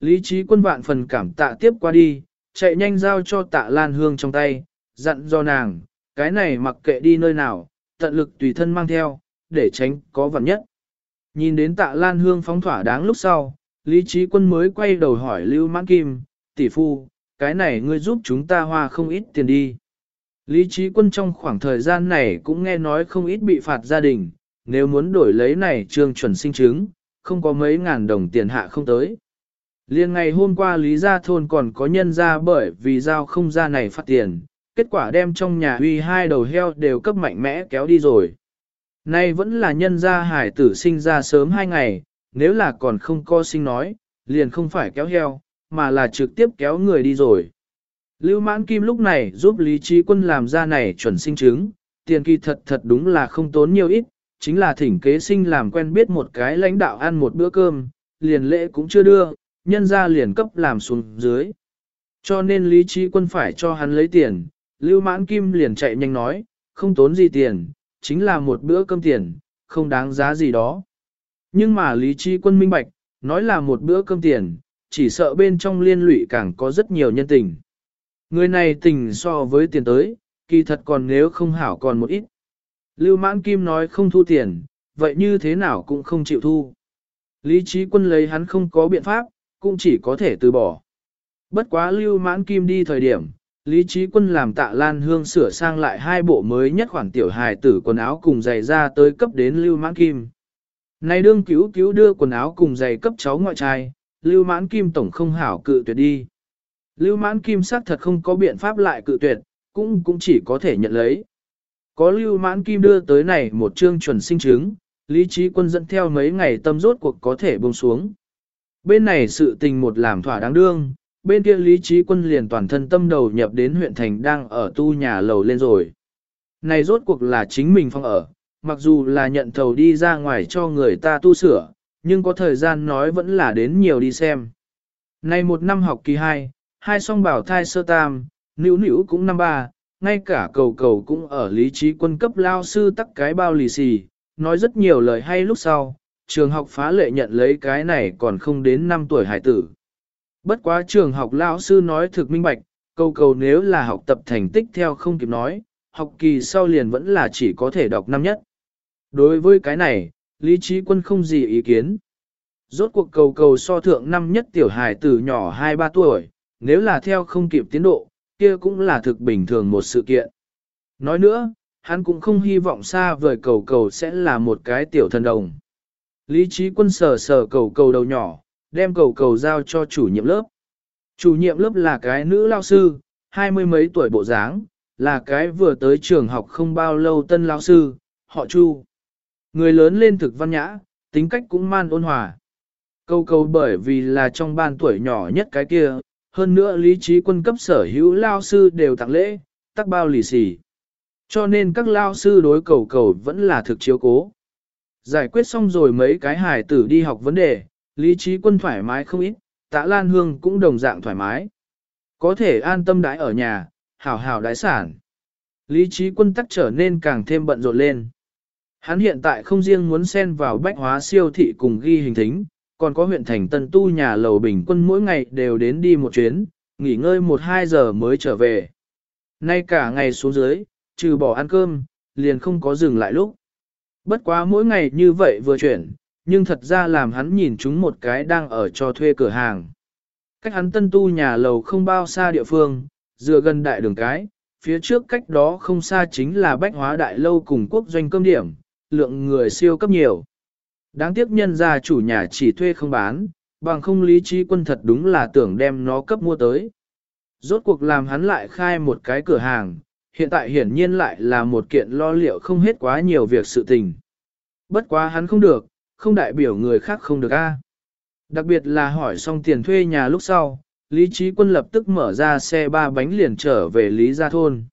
Lý trí quân vạn phần cảm tạ tiếp qua đi, chạy nhanh giao cho tạ Lan Hương trong tay, dặn do nàng, cái này mặc kệ đi nơi nào, tận lực tùy thân mang theo, để tránh có vật nhất. Nhìn đến tạ Lan Hương phóng thỏa đáng lúc sau, Lý trí quân mới quay đầu hỏi Lưu Mãn Kim, tỷ phu, cái này ngươi giúp chúng ta hoa không ít tiền đi. Lý trí quân trong khoảng thời gian này cũng nghe nói không ít bị phạt gia đình, nếu muốn đổi lấy này trương chuẩn sinh chứng, không có mấy ngàn đồng tiền hạ không tới. Liên ngày hôm qua Lý Gia Thôn còn có nhân ra bởi vì giao không ra này phát tiền, kết quả đem trong nhà huy hai đầu heo đều cấp mạnh mẽ kéo đi rồi. Nay vẫn là nhân gia hải tử sinh ra sớm hai ngày, nếu là còn không co sinh nói, liền không phải kéo heo, mà là trực tiếp kéo người đi rồi. Lưu mãn kim lúc này giúp Lý Trí Quân làm ra này chuẩn sinh chứng, tiền kỳ thật thật đúng là không tốn nhiều ít, chính là thỉnh kế sinh làm quen biết một cái lãnh đạo ăn một bữa cơm, liền lễ cũng chưa đưa, nhân ra liền cấp làm xuống dưới. Cho nên Lý Trí Quân phải cho hắn lấy tiền, Lưu Mãn Kim liền chạy nhanh nói, không tốn gì tiền, chính là một bữa cơm tiền, không đáng giá gì đó. Nhưng mà Lý Trí Quân minh bạch, nói là một bữa cơm tiền, chỉ sợ bên trong liên lụy càng có rất nhiều nhân tình. Người này tình so với tiền tới, kỳ thật còn nếu không hảo còn một ít. Lưu Mãn Kim nói không thu tiền, vậy như thế nào cũng không chịu thu. Lý trí quân lấy hắn không có biện pháp, cũng chỉ có thể từ bỏ. Bất quá Lưu Mãn Kim đi thời điểm, Lý trí quân làm tạ Lan Hương sửa sang lại hai bộ mới nhất khoản tiểu hài tử quần áo cùng giày ra tới cấp đến Lưu Mãn Kim. Này đương cứu cứu đưa quần áo cùng giày cấp cháu ngoại trai, Lưu Mãn Kim tổng không hảo cự tuyệt đi. Lưu Mãn Kim xác thật không có biện pháp lại cự tuyệt, cũng cũng chỉ có thể nhận lấy. Có Lưu Mãn Kim đưa tới này một chương chuẩn sinh chứng, Lý Trí Quân dẫn theo mấy ngày tâm rốt cuộc có thể buông xuống. Bên này sự tình một làm thỏa đáng đương, bên kia Lý Trí Quân liền toàn thân tâm đầu nhập đến huyện thành đang ở tu nhà lầu lên rồi. Này rốt cuộc là chính mình phong ở, mặc dù là nhận thầu đi ra ngoài cho người ta tu sửa, nhưng có thời gian nói vẫn là đến nhiều đi xem. Này một năm học kỳ 2, hai song bảo thai sơ tam, nữ nữ cũng năm ba, ngay cả cầu cầu cũng ở lý trí quân cấp lao sư tắc cái bao lì xì, nói rất nhiều lời hay lúc sau, trường học phá lệ nhận lấy cái này còn không đến 5 tuổi hải tử. Bất quá trường học lão sư nói thực minh bạch, cầu cầu nếu là học tập thành tích theo không kịp nói, học kỳ sau liền vẫn là chỉ có thể đọc năm nhất. Đối với cái này, Lý Trí Quân không gì ý kiến. Rốt cuộc cầu cầu so thượng năm nhất tiểu hài tử nhỏ 2-3 tuổi, nếu là theo không kịp tiến độ, kia cũng là thực bình thường một sự kiện. Nói nữa, hắn cũng không hy vọng xa vời cầu cầu sẽ là một cái tiểu thần đồng. Lý trí quân sờ sờ cầu cầu đầu nhỏ, đem cầu cầu giao cho chủ nhiệm lớp. Chủ nhiệm lớp là cái nữ lao sư, hai mươi mấy tuổi bộ dáng, là cái vừa tới trường học không bao lâu tân lao sư, họ Chu. Người lớn lên thực văn nhã, tính cách cũng man ôn hòa. Cầu cầu bởi vì là trong ban tuổi nhỏ nhất cái kia, hơn nữa lý trí quân cấp sở hữu lao sư đều tặng lễ, tắc bao lì xì. Cho nên các lao sư đối cầu cầu vẫn là thực chiếu cố. Giải quyết xong rồi mấy cái hài tử đi học vấn đề, lý trí quân thoải mái không ít, tạ Lan Hương cũng đồng dạng thoải mái. Có thể an tâm đái ở nhà, hảo hảo đái sản. Lý trí quân tắc trở nên càng thêm bận rộn lên. Hắn hiện tại không riêng muốn xen vào bách hóa siêu thị cùng ghi hình thính, còn có huyện thành tân tu nhà lầu bình quân mỗi ngày đều đến đi một chuyến, nghỉ ngơi một hai giờ mới trở về. Nay cả ngày xuống dưới, trừ bỏ ăn cơm, liền không có dừng lại lúc. Bất quá mỗi ngày như vậy vừa chuyển, nhưng thật ra làm hắn nhìn chúng một cái đang ở cho thuê cửa hàng. Cách hắn tân tu nhà lầu không bao xa địa phương, dựa gần đại đường cái, phía trước cách đó không xa chính là bách hóa đại lâu cùng quốc doanh cơm điểm, lượng người siêu cấp nhiều. Đáng tiếc nhân gia chủ nhà chỉ thuê không bán, bằng không lý trí quân thật đúng là tưởng đem nó cấp mua tới. Rốt cuộc làm hắn lại khai một cái cửa hàng, hiện tại hiển nhiên lại là một kiện lo liệu không hết quá nhiều việc sự tình. Bất quá hắn không được, không đại biểu người khác không được a. Đặc biệt là hỏi xong tiền thuê nhà lúc sau, Lý Trí Quân lập tức mở ra xe ba bánh liền trở về Lý Gia Thôn.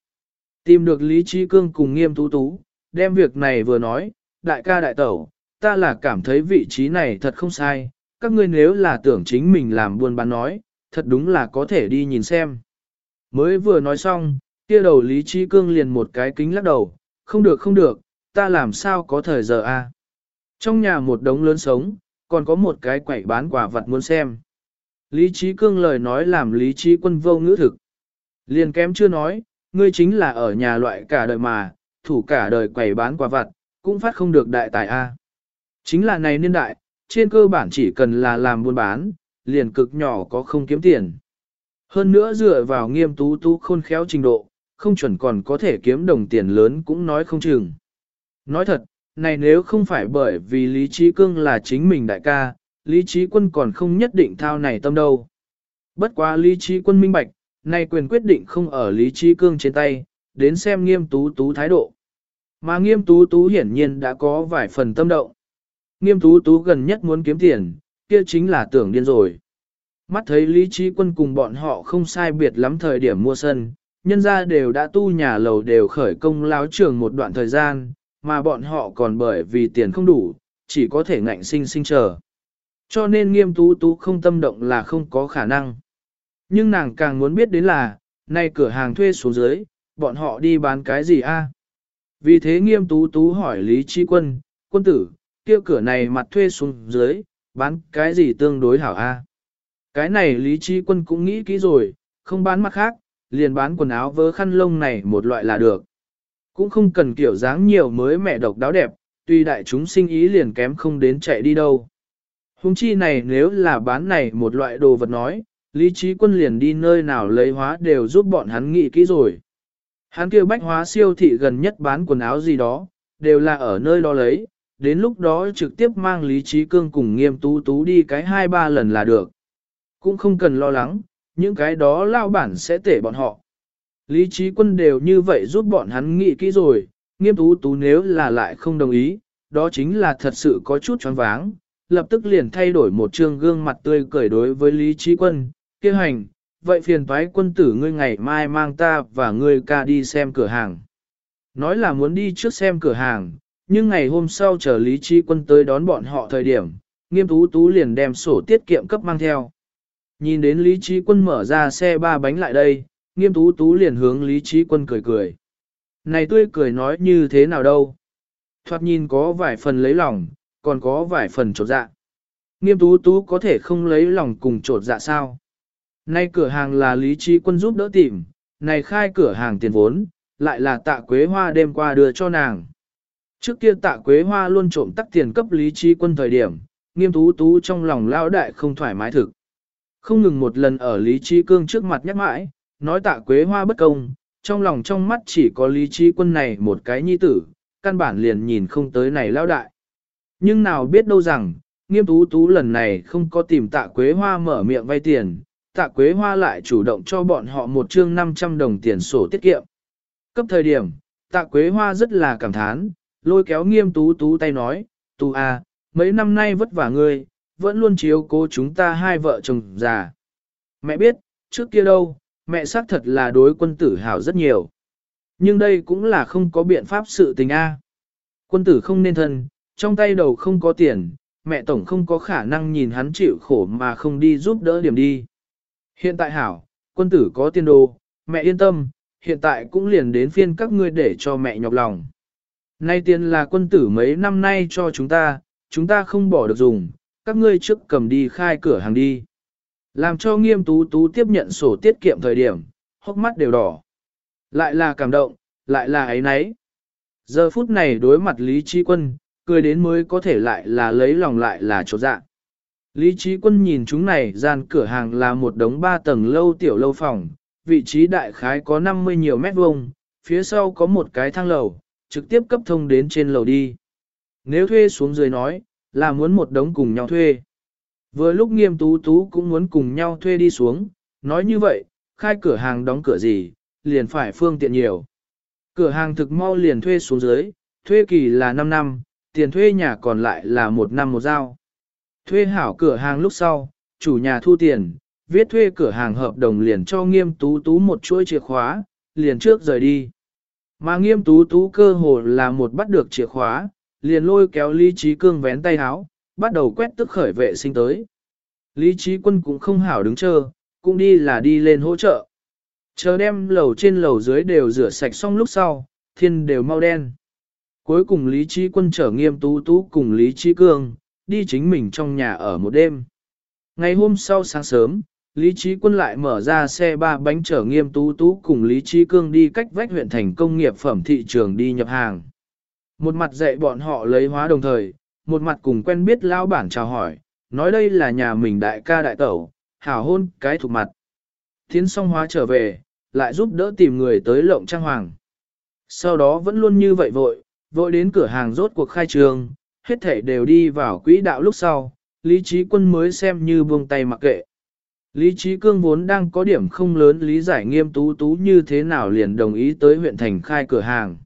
Tìm được Lý Trí Cương cùng nghiêm tú tú, đem việc này vừa nói, đại ca đại tẩu, ta là cảm thấy vị trí này thật không sai, các ngươi nếu là tưởng chính mình làm buôn bán nói, thật đúng là có thể đi nhìn xem. Mới vừa nói xong, kia đầu Lý Trí Cương liền một cái kính lắc đầu, không được không được, ta làm sao có thời giờ a? Trong nhà một đống lớn sống, còn có một cái quẩy bán quả vật muốn xem. Lý Trí Cương lời nói làm Lý Trí Quân vô ngữ thực. Liền kém chưa nói, ngươi chính là ở nhà loại cả đời mà, thủ cả đời quẩy bán quả vật cũng phát không được đại tài A. Chính là này niên đại, trên cơ bản chỉ cần là làm buôn bán, liền cực nhỏ có không kiếm tiền. Hơn nữa dựa vào nghiêm tú tú khôn khéo trình độ, không chuẩn còn có thể kiếm đồng tiền lớn cũng nói không chừng. Nói thật, này nếu không phải bởi vì Lý Trí Cương là chính mình đại ca, Lý Trí Quân còn không nhất định thao này tâm đâu. Bất quá Lý Trí Quân minh bạch, nay quyền quyết định không ở Lý Trí Cương trên tay, đến xem nghiêm tú tú thái độ. Mà nghiêm tú tú hiển nhiên đã có vài phần tâm động. Nghiêm tú tú gần nhất muốn kiếm tiền, kia chính là tưởng điên rồi. Mắt thấy Lý Trí Quân cùng bọn họ không sai biệt lắm thời điểm mua sân, nhân ra đều đã tu nhà lầu đều khởi công láo trường một đoạn thời gian, mà bọn họ còn bởi vì tiền không đủ, chỉ có thể ngạnh sinh sinh chờ. Cho nên nghiêm tú tú không tâm động là không có khả năng. Nhưng nàng càng muốn biết đến là, nay cửa hàng thuê xuống dưới, bọn họ đi bán cái gì a? Vì thế nghiêm tú tú hỏi Lý Chi Quân, quân tử, kia cửa này mặt thuê xuống dưới, bán cái gì tương đối hảo a? Cái này Lý Chi Quân cũng nghĩ kỹ rồi, không bán mặt khác, liền bán quần áo vớ khăn lông này một loại là được. Cũng không cần kiểu dáng nhiều mới mẹ độc đáo đẹp, tuy đại chúng sinh ý liền kém không đến chạy đi đâu. Hùng chi này nếu là bán này một loại đồ vật nói, lý trí quân liền đi nơi nào lấy hóa đều giúp bọn hắn nghĩ kỹ rồi. Hắn kêu bách hóa siêu thị gần nhất bán quần áo gì đó, đều là ở nơi đó lấy, đến lúc đó trực tiếp mang lý trí cương cùng nghiêm tú tú đi cái hai ba lần là được. Cũng không cần lo lắng, những cái đó lao bản sẽ tể bọn họ. Lý trí quân đều như vậy giúp bọn hắn nghĩ kỹ rồi, nghiêm tú tú nếu là lại không đồng ý, đó chính là thật sự có chút choáng váng, lập tức liền thay đổi một trương gương mặt tươi cười đối với Lý Trí Quân, kêu hành, vậy phiền thoái quân tử ngươi ngày mai mang ta và ngươi ca đi xem cửa hàng. Nói là muốn đi trước xem cửa hàng, nhưng ngày hôm sau chờ Lý Trí Quân tới đón bọn họ thời điểm, nghiêm tú tú liền đem sổ tiết kiệm cấp mang theo. Nhìn đến Lý Trí Quân mở ra xe ba bánh lại đây, nghiêm tú tú liền hướng Lý Trí Quân cười cười. Này tươi cười nói như thế nào đâu? Thoạt nhìn có vài phần lấy lòng, còn có vài phần trột dạ. Nghiêm tú tú có thể không lấy lòng cùng trột dạ sao? Nay cửa hàng là Lý Trí Quân giúp đỡ tìm, này khai cửa hàng tiền vốn, lại là tạ quế hoa đêm qua đưa cho nàng. Trước kia tạ quế hoa luôn trộm tắc tiền cấp Lý Trí Quân thời điểm, nghiêm tú tú trong lòng lao đại không thoải mái thực. Không ngừng một lần ở Lý Trí Cương trước mặt nhắc mãi, nói tạ quế hoa bất công, trong lòng trong mắt chỉ có Lý Trí Quân này một cái nhi tử, căn bản liền nhìn không tới này lao đại. Nhưng nào biết đâu rằng, nghiêm tú tú lần này không có tìm tạ quế hoa mở miệng vay tiền, tạ quế hoa lại chủ động cho bọn họ một chương 500 đồng tiền sổ tiết kiệm. Cấp thời điểm, tạ quế hoa rất là cảm thán, lôi kéo nghiêm tú tú tay nói, tú à, mấy năm nay vất vả ngươi, vẫn luôn chiếu cố chúng ta hai vợ chồng già. Mẹ biết, trước kia đâu, mẹ xác thật là đối quân tử hảo rất nhiều. Nhưng đây cũng là không có biện pháp sự tình A. Quân tử không nên thân, trong tay đầu không có tiền, mẹ tổng không có khả năng nhìn hắn chịu khổ mà không đi giúp đỡ điểm đi. Hiện tại hảo, quân tử có tiền đồ, mẹ yên tâm, hiện tại cũng liền đến phiên các ngươi để cho mẹ nhọc lòng. Nay tiền là quân tử mấy năm nay cho chúng ta, chúng ta không bỏ được dùng, các ngươi trước cầm đi khai cửa hàng đi. Làm cho nghiêm tú tú tiếp nhận sổ tiết kiệm thời điểm, hốc mắt đều đỏ. Lại là cảm động, lại là ấy nấy. Giờ phút này đối mặt Lý Trí Quân, cười đến mới có thể lại là lấy lòng lại là chỗ dạ. Lý Trí Quân nhìn chúng này gian cửa hàng là một đống ba tầng lâu tiểu lâu phòng, vị trí đại khái có 50 nhiều mét vuông, phía sau có một cái thang lầu, trực tiếp cấp thông đến trên lầu đi. Nếu thuê xuống dưới nói, là muốn một đống cùng nhau thuê. Vừa lúc nghiêm tú tú cũng muốn cùng nhau thuê đi xuống, nói như vậy, khai cửa hàng đóng cửa gì, liền phải phương tiện nhiều. Cửa hàng thực mau liền thuê xuống dưới, thuê kỳ là 5 năm, tiền thuê nhà còn lại là một năm một giao. Thuê hảo cửa hàng lúc sau, chủ nhà thu tiền, viết thuê cửa hàng hợp đồng liền cho nghiêm tú tú một chuỗi chìa khóa, liền trước rời đi. Mà nghiêm tú tú cơ hồ là một bắt được chìa khóa, liền lôi kéo Lý Trí Cương vén tay háo, bắt đầu quét tức khởi vệ sinh tới. Lý Trí Quân cũng không hảo đứng chờ, cũng đi là đi lên hỗ trợ. Chờ đem lầu trên lầu dưới đều rửa sạch xong lúc sau, thiên đều mau đen. Cuối cùng Lý Trí Quân trở nghiêm tú tú cùng Lý Trí Cương, đi chính mình trong nhà ở một đêm. Ngày hôm sau sáng sớm, Lý Trí Quân lại mở ra xe ba bánh chở nghiêm tú tú cùng Lý Trí Cương đi cách vách huyện thành công nghiệp phẩm thị trường đi nhập hàng. Một mặt dạy bọn họ lấy hóa đồng thời, một mặt cùng quen biết lao bản chào hỏi, nói đây là nhà mình đại ca đại tẩu, hảo hôn cái thuộc mặt. Thiến song hóa trở về, lại giúp đỡ tìm người tới lộng trang hoàng. Sau đó vẫn luôn như vậy vội, vội đến cửa hàng rốt cuộc khai trường, hết thể đều đi vào quỹ đạo lúc sau, Lý Trí Quân mới xem như buông tay mặc kệ. Lý Trí Cương vốn đang có điểm không lớn lý giải nghiêm tú tú như thế nào liền đồng ý tới huyện thành khai cửa hàng.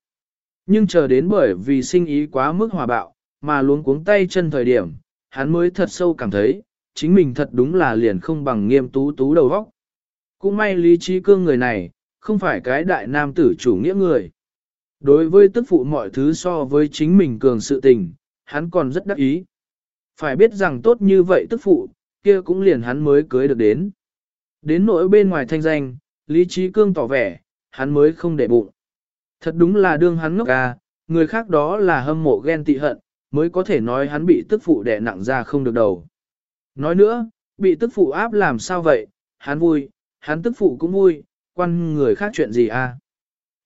Nhưng chờ đến bởi vì sinh ý quá mức hòa bạo, mà luống cuống tay chân thời điểm, hắn mới thật sâu cảm thấy, chính mình thật đúng là liền không bằng nghiêm tú tú đầu vóc Cũng may Lý Trí Cương người này, không phải cái đại nam tử chủ nghĩa người. Đối với tức phụ mọi thứ so với chính mình cường sự tình, hắn còn rất đắc ý. Phải biết rằng tốt như vậy tức phụ, kia cũng liền hắn mới cưới được đến. Đến nỗi bên ngoài thanh danh, Lý Trí Cương tỏ vẻ, hắn mới không để bụng. Thật đúng là đương hắn ngốc à, người khác đó là hâm mộ ghen tị hận, mới có thể nói hắn bị tức phụ đẻ nặng ra không được đầu. Nói nữa, bị tức phụ áp làm sao vậy, hắn vui, hắn tức phụ cũng vui, quan người khác chuyện gì à.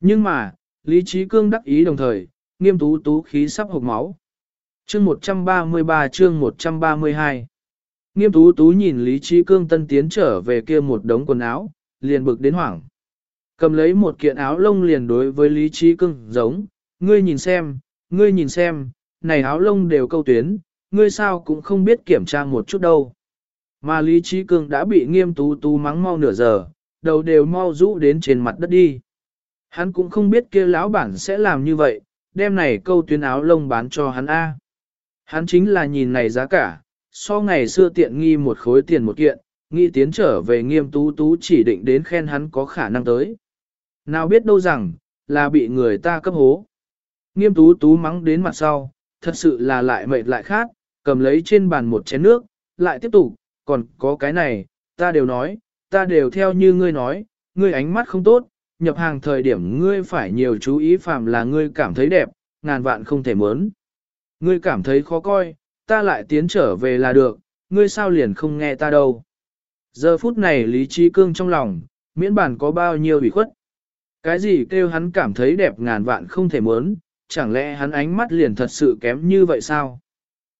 Nhưng mà, Lý Trí Cương đắc ý đồng thời, nghiêm tú tú khí sắp hộc máu. Chương 133 chương 132 Nghiêm tú tú nhìn Lý Trí Cương tân tiến trở về kia một đống quần áo, liền bực đến hoảng. Cầm lấy một kiện áo lông liền đối với Lý Trí Cương giống, ngươi nhìn xem, ngươi nhìn xem, này áo lông đều câu tuyến, ngươi sao cũng không biết kiểm tra một chút đâu. Mà Lý Trí Cương đã bị nghiêm tú tú mắng mau nửa giờ, đầu đều mau rũ đến trên mặt đất đi. Hắn cũng không biết kia lão bản sẽ làm như vậy, đem này câu tuyến áo lông bán cho hắn A. Hắn chính là nhìn này giá cả, so ngày xưa tiện nghi một khối tiền một kiện, nghĩ tiến trở về nghiêm tú tú chỉ định đến khen hắn có khả năng tới. Nào biết đâu rằng, là bị người ta cấp hố. Nghiêm tú tú mắng đến mặt sau, thật sự là lại mệt lại khác, cầm lấy trên bàn một chén nước, lại tiếp tục, còn có cái này, ta đều nói, ta đều theo như ngươi nói, ngươi ánh mắt không tốt, nhập hàng thời điểm ngươi phải nhiều chú ý phạm là ngươi cảm thấy đẹp, ngàn vạn không thể mớn. Ngươi cảm thấy khó coi, ta lại tiến trở về là được, ngươi sao liền không nghe ta đâu. Giờ phút này Lý Trí Cương trong lòng, miễn bản có bao nhiêu ủy khuất. Cái gì kêu hắn cảm thấy đẹp ngàn vạn không thể muốn, chẳng lẽ hắn ánh mắt liền thật sự kém như vậy sao?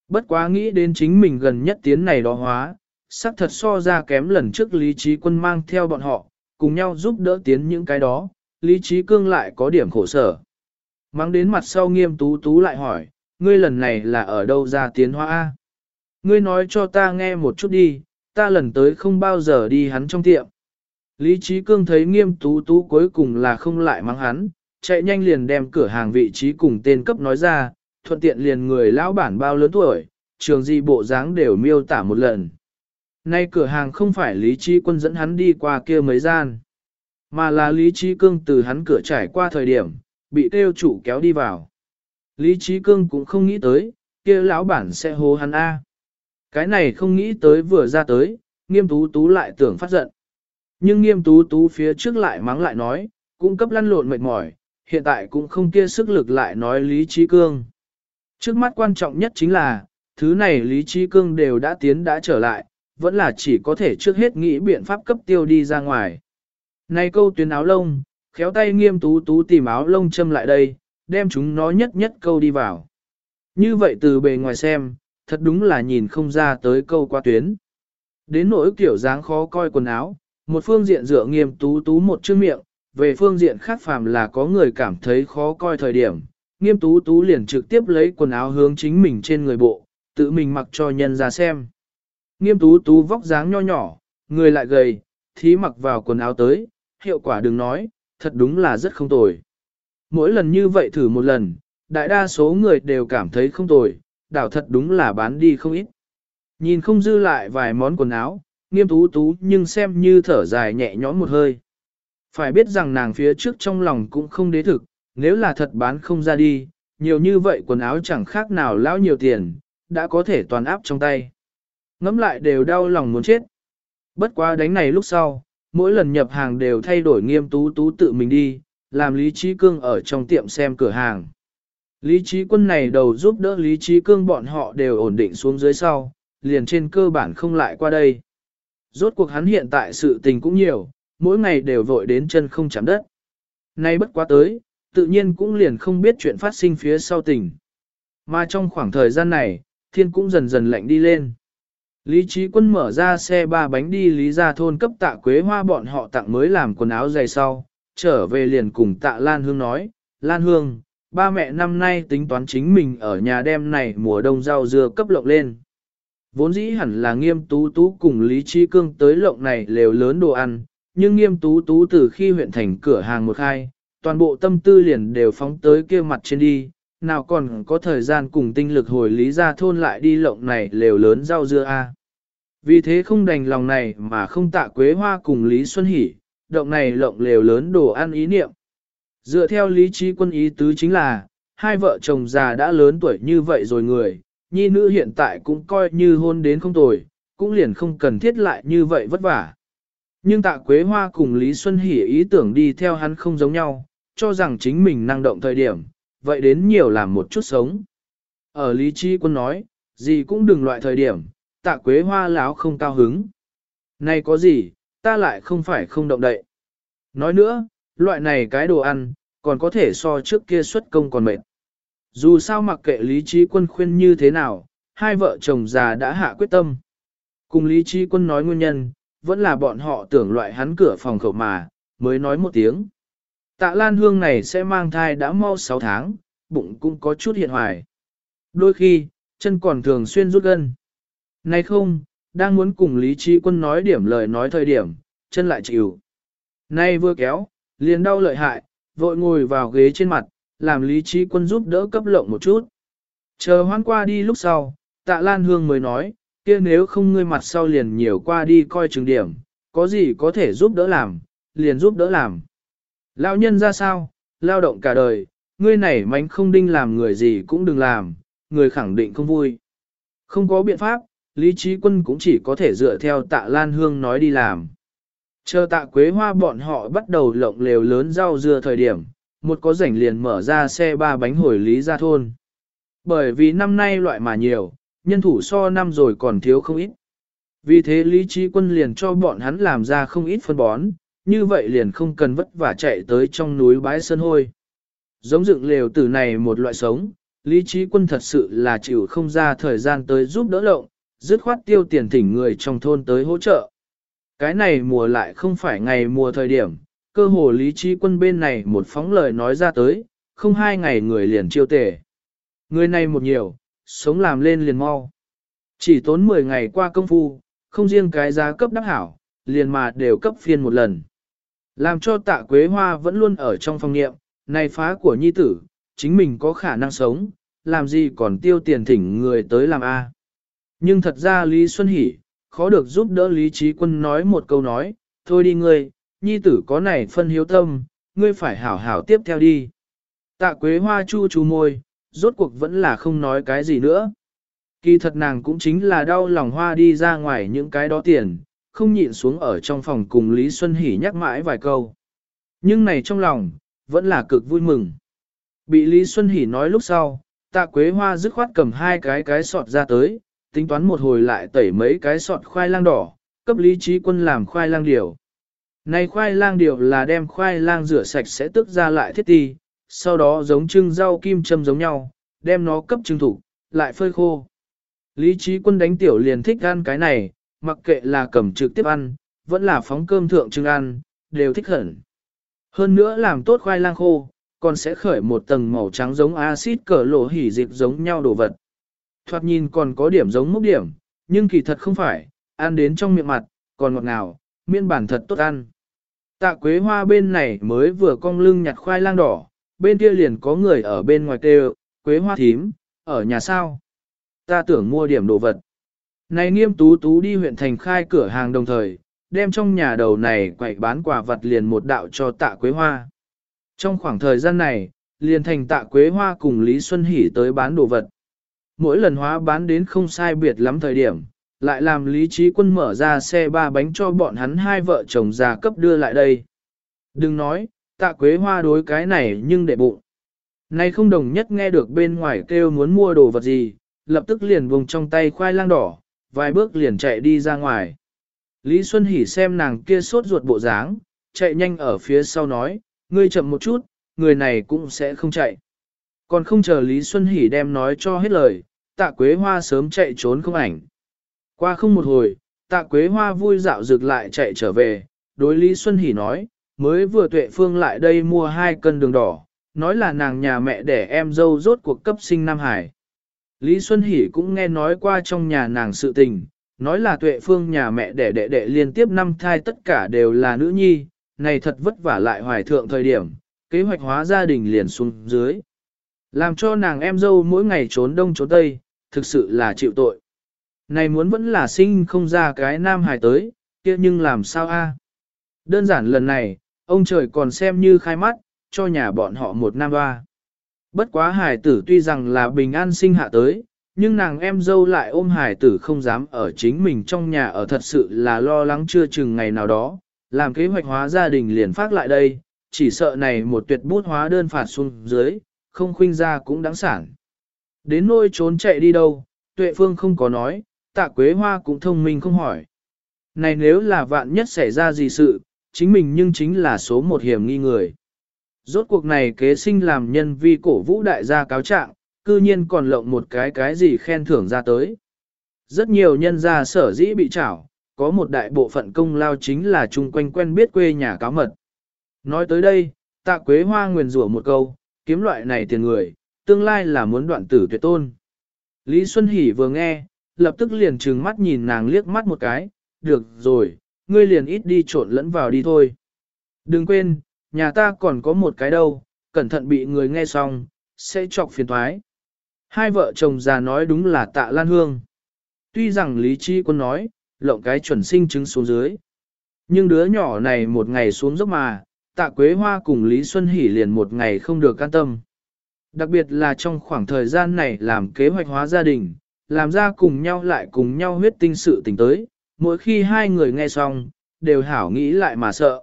Bất quá nghĩ đến chính mình gần nhất tiến này đó hóa, sắc thật so ra kém lần trước Lý Trí Quân mang theo bọn họ, cùng nhau giúp đỡ tiến những cái đó, Lý Trí Cương lại có điểm khổ sở. Mang đến mặt sau nghiêm tú tú lại hỏi, ngươi lần này là ở đâu ra tiến hóa A? Ngươi nói cho ta nghe một chút đi, ta lần tới không bao giờ đi hắn trong tiệm. Lý Trí Cương thấy nghiêm tú tú cuối cùng là không lại mắng hắn, chạy nhanh liền đem cửa hàng vị trí cùng tên cấp nói ra, thuận tiện liền người lão bản bao lớn tuổi, trường gì bộ dáng đều miêu tả một lần. Nay cửa hàng không phải Lý Trí Quân dẫn hắn đi qua kia mấy gian, mà là Lý Trí Cương từ hắn cửa trải qua thời điểm, bị tiêu chủ kéo đi vào. Lý Trí Cương cũng không nghĩ tới, kia lão bản sẽ hô hắn A. Cái này không nghĩ tới vừa ra tới, nghiêm tú tú lại tưởng phát giận. Nhưng nghiêm tú tú phía trước lại mắng lại nói, cũng cấp lăn lộn mệt mỏi, hiện tại cũng không kia sức lực lại nói Lý Trí Cương. Trước mắt quan trọng nhất chính là, thứ này Lý Trí Cương đều đã tiến đã trở lại, vẫn là chỉ có thể trước hết nghĩ biện pháp cấp tiêu đi ra ngoài. Này câu tuyến áo lông, khéo tay nghiêm tú tú tìm áo lông châm lại đây, đem chúng nó nhất nhất câu đi vào. Như vậy từ bề ngoài xem, thật đúng là nhìn không ra tới câu qua tuyến. Đến nỗi kiểu dáng khó coi quần áo, một phương diện dựa nghiêm tú tú một chữ miệng, về phương diện khác phàm là có người cảm thấy khó coi thời điểm, nghiêm tú tú liền trực tiếp lấy quần áo hướng chính mình trên người bộ, tự mình mặc cho nhân ra xem. Nghiêm tú tú vóc dáng nho nhỏ, người lại gầy, thí mặc vào quần áo tới, hiệu quả đừng nói, thật đúng là rất không tồi. Mỗi lần như vậy thử một lần, đại đa số người đều cảm thấy không tồi, đảo thật đúng là bán đi không ít. Nhìn không dư lại vài món quần áo, nghiêm tú tú nhưng xem như thở dài nhẹ nhõm một hơi. Phải biết rằng nàng phía trước trong lòng cũng không đế thực, nếu là thật bán không ra đi, nhiều như vậy quần áo chẳng khác nào lão nhiều tiền, đã có thể toàn áp trong tay. Ngắm lại đều đau lòng muốn chết. Bất quá đánh này lúc sau, mỗi lần nhập hàng đều thay đổi nghiêm tú tú tự mình đi, làm Lý Trí Cương ở trong tiệm xem cửa hàng. Lý Trí Quân này đầu giúp đỡ Lý Trí Cương bọn họ đều ổn định xuống dưới sau, liền trên cơ bản không lại qua đây. Rốt cuộc hắn hiện tại sự tình cũng nhiều, mỗi ngày đều vội đến chân không chạm đất. Nay bất quá tới, tự nhiên cũng liền không biết chuyện phát sinh phía sau tình. Mà trong khoảng thời gian này, thiên cũng dần dần lạnh đi lên. Lý Trí Quân mở ra xe ba bánh đi Lý ra Thôn cấp tạ Quế Hoa bọn họ tặng mới làm quần áo dày sau, trở về liền cùng tạ Lan Hương nói, Lan Hương, ba mẹ năm nay tính toán chính mình ở nhà đêm này mùa đông rau dưa cấp lộng lên. Vốn dĩ hẳn là nghiêm tú tú cùng Lý Trí Cương tới lộng này lều lớn đồ ăn, nhưng nghiêm tú tú từ khi huyện thành cửa hàng một khai, toàn bộ tâm tư liền đều phóng tới kia mặt trên đi, nào còn có thời gian cùng tinh lực hồi lý ra thôn lại đi lộng này lều lớn rau dưa a. Vì thế không đành lòng này mà không tạ quế hoa cùng Lý Xuân Hỷ, động này lộng lều lớn đồ ăn ý niệm. Dựa theo lý trí quân ý tứ chính là, hai vợ chồng già đã lớn tuổi như vậy rồi người, nhi nữ hiện tại cũng coi như hôn đến không tồi, cũng liền không cần thiết lại như vậy vất vả. Nhưng tạ Quế Hoa cùng Lý Xuân Hỷ ý tưởng đi theo hắn không giống nhau, cho rằng chính mình năng động thời điểm, vậy đến nhiều làm một chút sống. Ở Lý Chi Quân nói, gì cũng đừng loại thời điểm, tạ Quế Hoa láo không cao hứng. Này có gì, ta lại không phải không động đậy. Nói nữa, loại này cái đồ ăn, còn có thể so trước kia xuất công còn mệt. Dù sao mặc kệ Lý Trí Quân khuyên như thế nào, hai vợ chồng già đã hạ quyết tâm. Cùng Lý Trí Quân nói nguyên nhân, vẫn là bọn họ tưởng loại hắn cửa phòng khẩu mà, mới nói một tiếng. Tạ Lan Hương này sẽ mang thai đã mau 6 tháng, bụng cũng có chút hiện hoài. Đôi khi, chân còn thường xuyên rút gân. Nay không, đang muốn cùng Lý Trí Quân nói điểm lời nói thời điểm, chân lại chịu. Nay vừa kéo, liền đau lợi hại, vội ngồi vào ghế trên mặt, làm Lý Trí Quân giúp đỡ cấp lộng một chút. Chờ hoan qua đi lúc sau, tạ Lan Hương mới nói, kia nếu không ngươi mặt sau liền nhiều qua đi coi trường điểm, có gì có thể giúp đỡ làm, liền giúp đỡ làm. Lao nhân ra sao, lao động cả đời, ngươi này mánh không đinh làm người gì cũng đừng làm, người khẳng định không vui. Không có biện pháp, Lý Trí Quân cũng chỉ có thể dựa theo tạ Lan Hương nói đi làm. Chờ tạ Quế Hoa bọn họ bắt đầu lộng lều lớn rau dưa thời điểm, một có rảnh liền mở ra xe ba bánh hồi Lý ra thôn. Bởi vì năm nay loại mà nhiều, nhân thủ so năm rồi còn thiếu không ít. Vì thế Lý Trí Quân liền cho bọn hắn làm ra không ít phân bón, như vậy liền không cần vất vả chạy tới trong núi bãi sơn hôi. Giống dựng lều từ này một loại sống, Lý Trí Quân thật sự là chịu không ra thời gian tới giúp đỡ lộng, dứt khoát tiêu tiền thỉnh người trong thôn tới hỗ trợ. Cái này mùa lại không phải ngày mùa thời điểm, cơ hồ Lý Trí Quân bên này một phóng lời nói ra tới, không hai ngày người liền chiêu tể. Người này một nhiều, sống làm lên liền mau. Chỉ tốn 10 ngày qua công phu, không riêng cái giá cấp đắc hảo, liền mà đều cấp phiên một lần. Làm cho tạ quế hoa vẫn luôn ở trong phòng niệm, này phá của nhi tử, chính mình có khả năng sống, làm gì còn tiêu tiền thỉnh người tới làm A. Nhưng thật ra Lý Xuân Hỷ, khó được giúp đỡ Lý Trí Quân nói một câu nói, thôi đi ngươi, nhi tử có này phân hiếu tâm, ngươi phải hảo hảo tiếp theo đi. Tạ quế hoa chu chu môi, rốt cuộc vẫn là không nói cái gì nữa. Kỳ thật nàng cũng chính là đau lòng hoa đi ra ngoài những cái đó tiền, không nhịn xuống ở trong phòng cùng Lý Xuân Hỷ nhắc mãi vài câu. Nhưng này trong lòng, vẫn là cực vui mừng. Bị Lý Xuân Hỷ nói lúc sau, tạ quế hoa dứt khoát cầm hai cái cái sọt ra tới, tính toán một hồi lại tẩy mấy cái sọt khoai lang đỏ, cấp Lý Trí Quân làm khoai lang điều. Này khoai lang điều là đem khoai lang rửa sạch sẽ tức ra lại thiết ti, sau đó giống trưng rau kim châm giống nhau, đem nó cấp trưng thủ, lại phơi khô. Lý trí quân đánh tiểu liền thích ăn cái này, mặc kệ là cầm trực tiếp ăn, vẫn là phóng cơm thượng trưng ăn, đều thích hẳn. Hơn nữa làm tốt khoai lang khô, còn sẽ khởi một tầng màu trắng giống axit cờ lộ hỉ dịch giống nhau đồ vật. Thoạt nhìn còn có điểm giống mốc điểm, nhưng kỳ thật không phải, ăn đến trong miệng mặt, còn ngọt ngào, miên bản thật tốt ăn. Tạ quế hoa bên này mới vừa cong lưng nhặt khoai lang đỏ, bên kia liền có người ở bên ngoài kêu, quế hoa thím, ở nhà sao? Ta tưởng mua điểm đồ vật. Này nghiêm tú tú đi huyện thành khai cửa hàng đồng thời, đem trong nhà đầu này quậy bán quà vật liền một đạo cho tạ quế hoa. Trong khoảng thời gian này, liền thành tạ quế hoa cùng Lý Xuân Hỷ tới bán đồ vật. Mỗi lần hóa bán đến không sai biệt lắm thời điểm, lại làm Lý Trí Quân mở ra xe ba bánh cho bọn hắn hai vợ chồng già cấp đưa lại đây. Đừng nói, tạ quế hoa đối cái này nhưng để bụng. Nay không đồng nhất nghe được bên ngoài kêu muốn mua đồ vật gì, lập tức liền vùng trong tay khoai lang đỏ, vài bước liền chạy đi ra ngoài. Lý Xuân Hỷ xem nàng kia sốt ruột bộ dáng, chạy nhanh ở phía sau nói, ngươi chậm một chút, người này cũng sẽ không chạy. Còn không chờ Lý Xuân Hỷ đem nói cho hết lời, tạ quế hoa sớm chạy trốn không ảnh. Qua không một hồi, tạ quế hoa vui dạo rực lại chạy trở về, đối Lý Xuân Hỷ nói, mới vừa tuệ phương lại đây mua hai cân đường đỏ, nói là nàng nhà mẹ để em dâu rốt cuộc cấp sinh Nam Hải. Lý Xuân Hỷ cũng nghe nói qua trong nhà nàng sự tình, nói là tuệ phương nhà mẹ đẻ đệ đệ liên tiếp năm thai tất cả đều là nữ nhi, này thật vất vả lại hoài thượng thời điểm, kế hoạch hóa gia đình liền xuống dưới. Làm cho nàng em dâu mỗi ngày trốn đông trốn tây, thực sự là chịu tội. Này muốn vẫn là sinh không ra cái nam hài tới, kia nhưng làm sao a? Đơn giản lần này, ông trời còn xem như khai mắt, cho nhà bọn họ một nam ba. Bất quá hài tử tuy rằng là bình an sinh hạ tới, nhưng nàng em dâu lại ôm hài tử không dám ở chính mình trong nhà ở thật sự là lo lắng chưa chừng ngày nào đó, làm kế hoạch hóa gia đình liền phát lại đây, chỉ sợ này một tuyệt bút hóa đơn phạt xuống dưới, không khuynh ra cũng đáng sản. Đến nôi trốn chạy đi đâu, tuệ phương không có nói, tạ quế hoa cũng thông minh không hỏi. Này nếu là vạn nhất xảy ra gì sự, chính mình nhưng chính là số một hiểm nghi người. Rốt cuộc này kế sinh làm nhân vi cổ vũ đại gia cáo trạng, cư nhiên còn lộng một cái cái gì khen thưởng ra tới. Rất nhiều nhân gia sở dĩ bị trảo, có một đại bộ phận công lao chính là chung quanh quen biết quê nhà cáo mật. Nói tới đây, tạ quế hoa nguyền rủa một câu, kiếm loại này tiền người, tương lai là muốn đoạn tử tuyệt tôn. Lý Xuân Hỷ vừa nghe, lập tức liền trừng mắt nhìn nàng liếc mắt một cái, được rồi, ngươi liền ít đi trộn lẫn vào đi thôi. Đừng quên, nhà ta còn có một cái đâu, cẩn thận bị người nghe xong, sẽ chọc phiền thoái. Hai vợ chồng già nói đúng là tạ Lan Hương. Tuy rằng Lý Chi Quân nói, lộng cái chuẩn sinh trứng xuống dưới. Nhưng đứa nhỏ này một ngày xuống dốc mà, tạ Quế Hoa cùng Lý Xuân Hỷ liền một ngày không được can tâm. Đặc biệt là trong khoảng thời gian này làm kế hoạch hóa gia đình, làm ra cùng nhau lại cùng nhau huyết tinh sự tình tới, mỗi khi hai người nghe xong, đều hảo nghĩ lại mà sợ.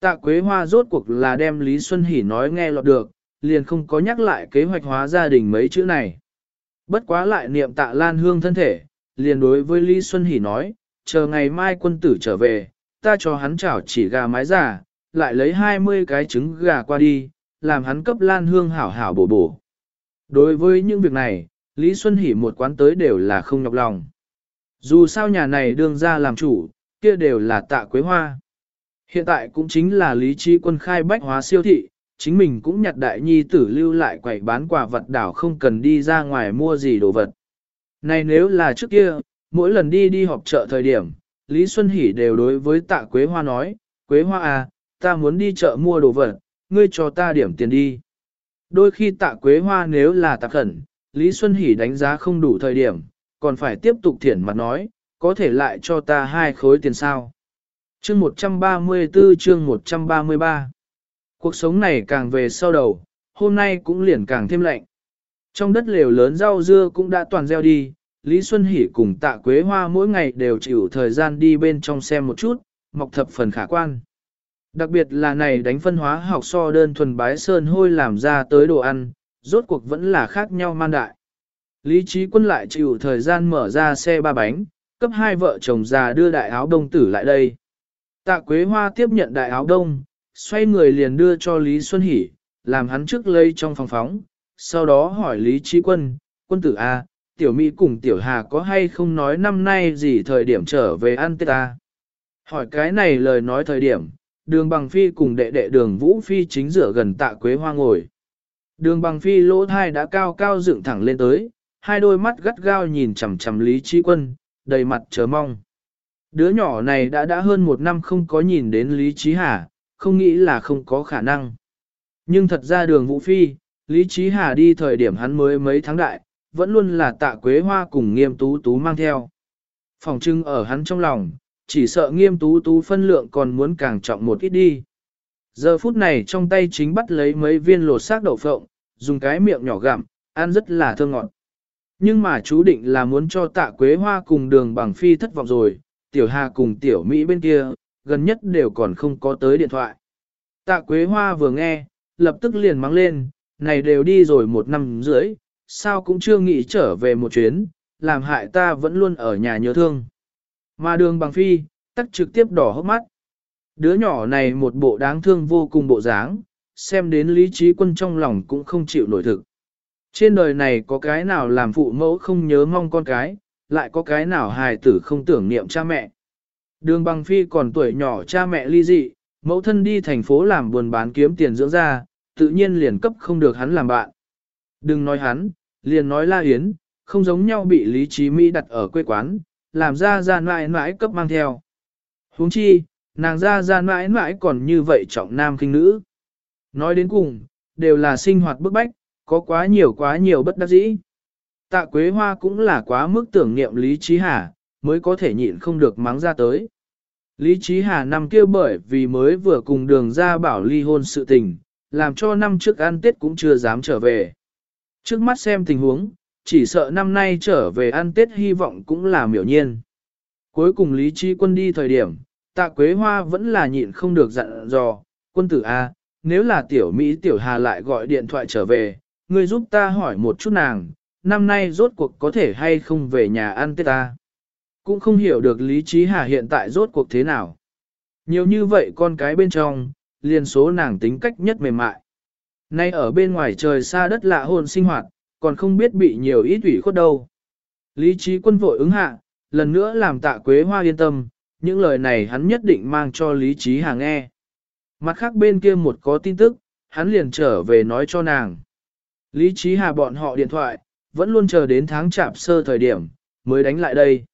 Tạ Quế Hoa rốt cuộc là đem Lý Xuân Hỷ nói nghe lọt được, liền không có nhắc lại kế hoạch hóa gia đình mấy chữ này. Bất quá lại niệm tạ Lan Hương thân thể, liền đối với Lý Xuân Hỷ nói, chờ ngày mai quân tử trở về, ta cho hắn chảo chỉ gà mái giả, lại lấy 20 cái trứng gà qua đi, làm hắn cấp Lan Hương hảo hảo bổ bổ. Đối với những việc này, Lý Xuân Hỷ một quán tới đều là không nhọc lòng. Dù sao nhà này đương ra làm chủ, kia đều là tạ quế hoa. Hiện tại cũng chính là lý trí quân khai bách hóa siêu thị, chính mình cũng nhặt đại nhi tử lưu lại quầy bán quà vật đảo không cần đi ra ngoài mua gì đồ vật. Này nếu là trước kia, mỗi lần đi đi họp chợ thời điểm, Lý Xuân Hỷ đều đối với tạ Quế Hoa nói, Quế Hoa à, ta muốn đi chợ mua đồ vật, ngươi cho ta điểm tiền đi. Đôi khi tạ Quế Hoa nếu là tạp khẩn, Lý Xuân Hỷ đánh giá không đủ thời điểm, còn phải tiếp tục thiển mặt nói, có thể lại cho ta hai khối tiền sao. Chương 134 chương 133 Cuộc sống này càng về sau đầu, hôm nay cũng liền càng thêm lạnh. Trong đất lều lớn rau dưa cũng đã toàn gieo đi, Lý Xuân Hỷ cùng tạ Quế Hoa mỗi ngày đều chịu thời gian đi bên trong xem một chút, mọc thập phần khả quan. Đặc biệt là này đánh phân hóa học so đơn thuần bái sơn hôi làm ra tới đồ ăn, rốt cuộc vẫn là khác nhau man đại. Lý trí quân lại chịu thời gian mở ra xe ba bánh, cấp hai vợ chồng già đưa đại áo đông tử lại đây. Tạ Quế Hoa tiếp nhận đại áo đông, xoay người liền đưa cho Lý Xuân Hỷ, làm hắn trước lây trong phòng phóng, sau đó hỏi Lý Trí Quân, quân tử A, tiểu Mỹ cùng tiểu Hà có hay không nói năm nay gì thời điểm trở về ăn tết ta. Hỏi cái này lời nói thời điểm, đường bằng phi cùng đệ đệ đường Vũ Phi chính rửa gần tạ Quế Hoa ngồi. Đường bằng phi lỗ thai đã cao cao dựng thẳng lên tới, hai đôi mắt gắt gao nhìn chằm chằm Lý Trí Quân, đầy mặt chờ mong. Đứa nhỏ này đã đã hơn một năm không có nhìn đến Lý Trí Hà, không nghĩ là không có khả năng. Nhưng thật ra đường Vũ Phi, Lý Trí Hà đi thời điểm hắn mới mấy tháng đại, vẫn luôn là tạ quế hoa cùng nghiêm tú tú mang theo. Phòng trưng ở hắn trong lòng, chỉ sợ nghiêm tú tú phân lượng còn muốn càng trọng một ít đi. Giờ phút này trong tay chính bắt lấy mấy viên lột xác đậu phộng, dùng cái miệng nhỏ gặm, ăn rất là thơm ngọt. Nhưng mà chú định là muốn cho tạ quế hoa cùng đường bằng phi thất vọng rồi, tiểu hà cùng tiểu Mỹ bên kia, gần nhất đều còn không có tới điện thoại. Tạ quế hoa vừa nghe, lập tức liền mắng lên, này đều đi rồi một năm rưỡi, sao cũng chưa nghĩ trở về một chuyến, làm hại ta vẫn luôn ở nhà nhớ thương. Mà đường bằng phi, tắc trực tiếp đỏ hốc mắt. Đứa nhỏ này một bộ đáng thương vô cùng bộ dáng, xem đến lý trí quân trong lòng cũng không chịu nổi thực. Trên đời này có cái nào làm phụ mẫu không nhớ mong con cái, lại có cái nào hài tử không tưởng niệm cha mẹ. Đường bằng phi còn tuổi nhỏ cha mẹ ly dị, mẫu thân đi thành phố làm buồn bán kiếm tiền dưỡng ra, tự nhiên liền cấp không được hắn làm bạn. Đừng nói hắn, liền nói La Yến, không giống nhau bị Lý Trí Mỹ đặt ở quê quán, làm ra ra mãi mãi cấp mang theo. huống chi, nàng ra ra mãi mãi còn như vậy trọng nam kinh nữ. Nói đến cùng, đều là sinh hoạt bức bách, có quá nhiều quá nhiều bất đắc dĩ. Tạ Quế Hoa cũng là quá mức tưởng niệm Lý Trí Hà, mới có thể nhịn không được mắng ra tới. Lý Trí Hà năm kia bởi vì mới vừa cùng đường ra bảo ly hôn sự tình, làm cho năm trước ăn Tết cũng chưa dám trở về. Trước mắt xem tình huống, chỉ sợ năm nay trở về ăn Tết hy vọng cũng là miểu nhiên. Cuối cùng Lý Trí Quân đi thời điểm, tạ Quế Hoa vẫn là nhịn không được dặn dò, quân tử A, nếu là tiểu Mỹ tiểu Hà lại gọi điện thoại trở về, ngươi giúp ta hỏi một chút nàng, năm nay rốt cuộc có thể hay không về nhà ăn Tết ta. Cũng không hiểu được Lý Trí Hà hiện tại rốt cuộc thế nào. Nhiều như vậy con cái bên trong, liền số nàng tính cách nhất mềm mại. Nay ở bên ngoài trời xa đất lạ hôn sinh hoạt, còn không biết bị nhiều ít ủy khuất đâu. Lý trí quân vội ứng hạ, lần nữa làm tạ quế hoa yên tâm, những lời này hắn nhất định mang cho Lý trí hà nghe. Mặt khác bên kia một có tin tức, hắn liền trở về nói cho nàng. Lý trí hà bọn họ điện thoại, vẫn luôn chờ đến tháng chạp sơ thời điểm, mới đánh lại đây.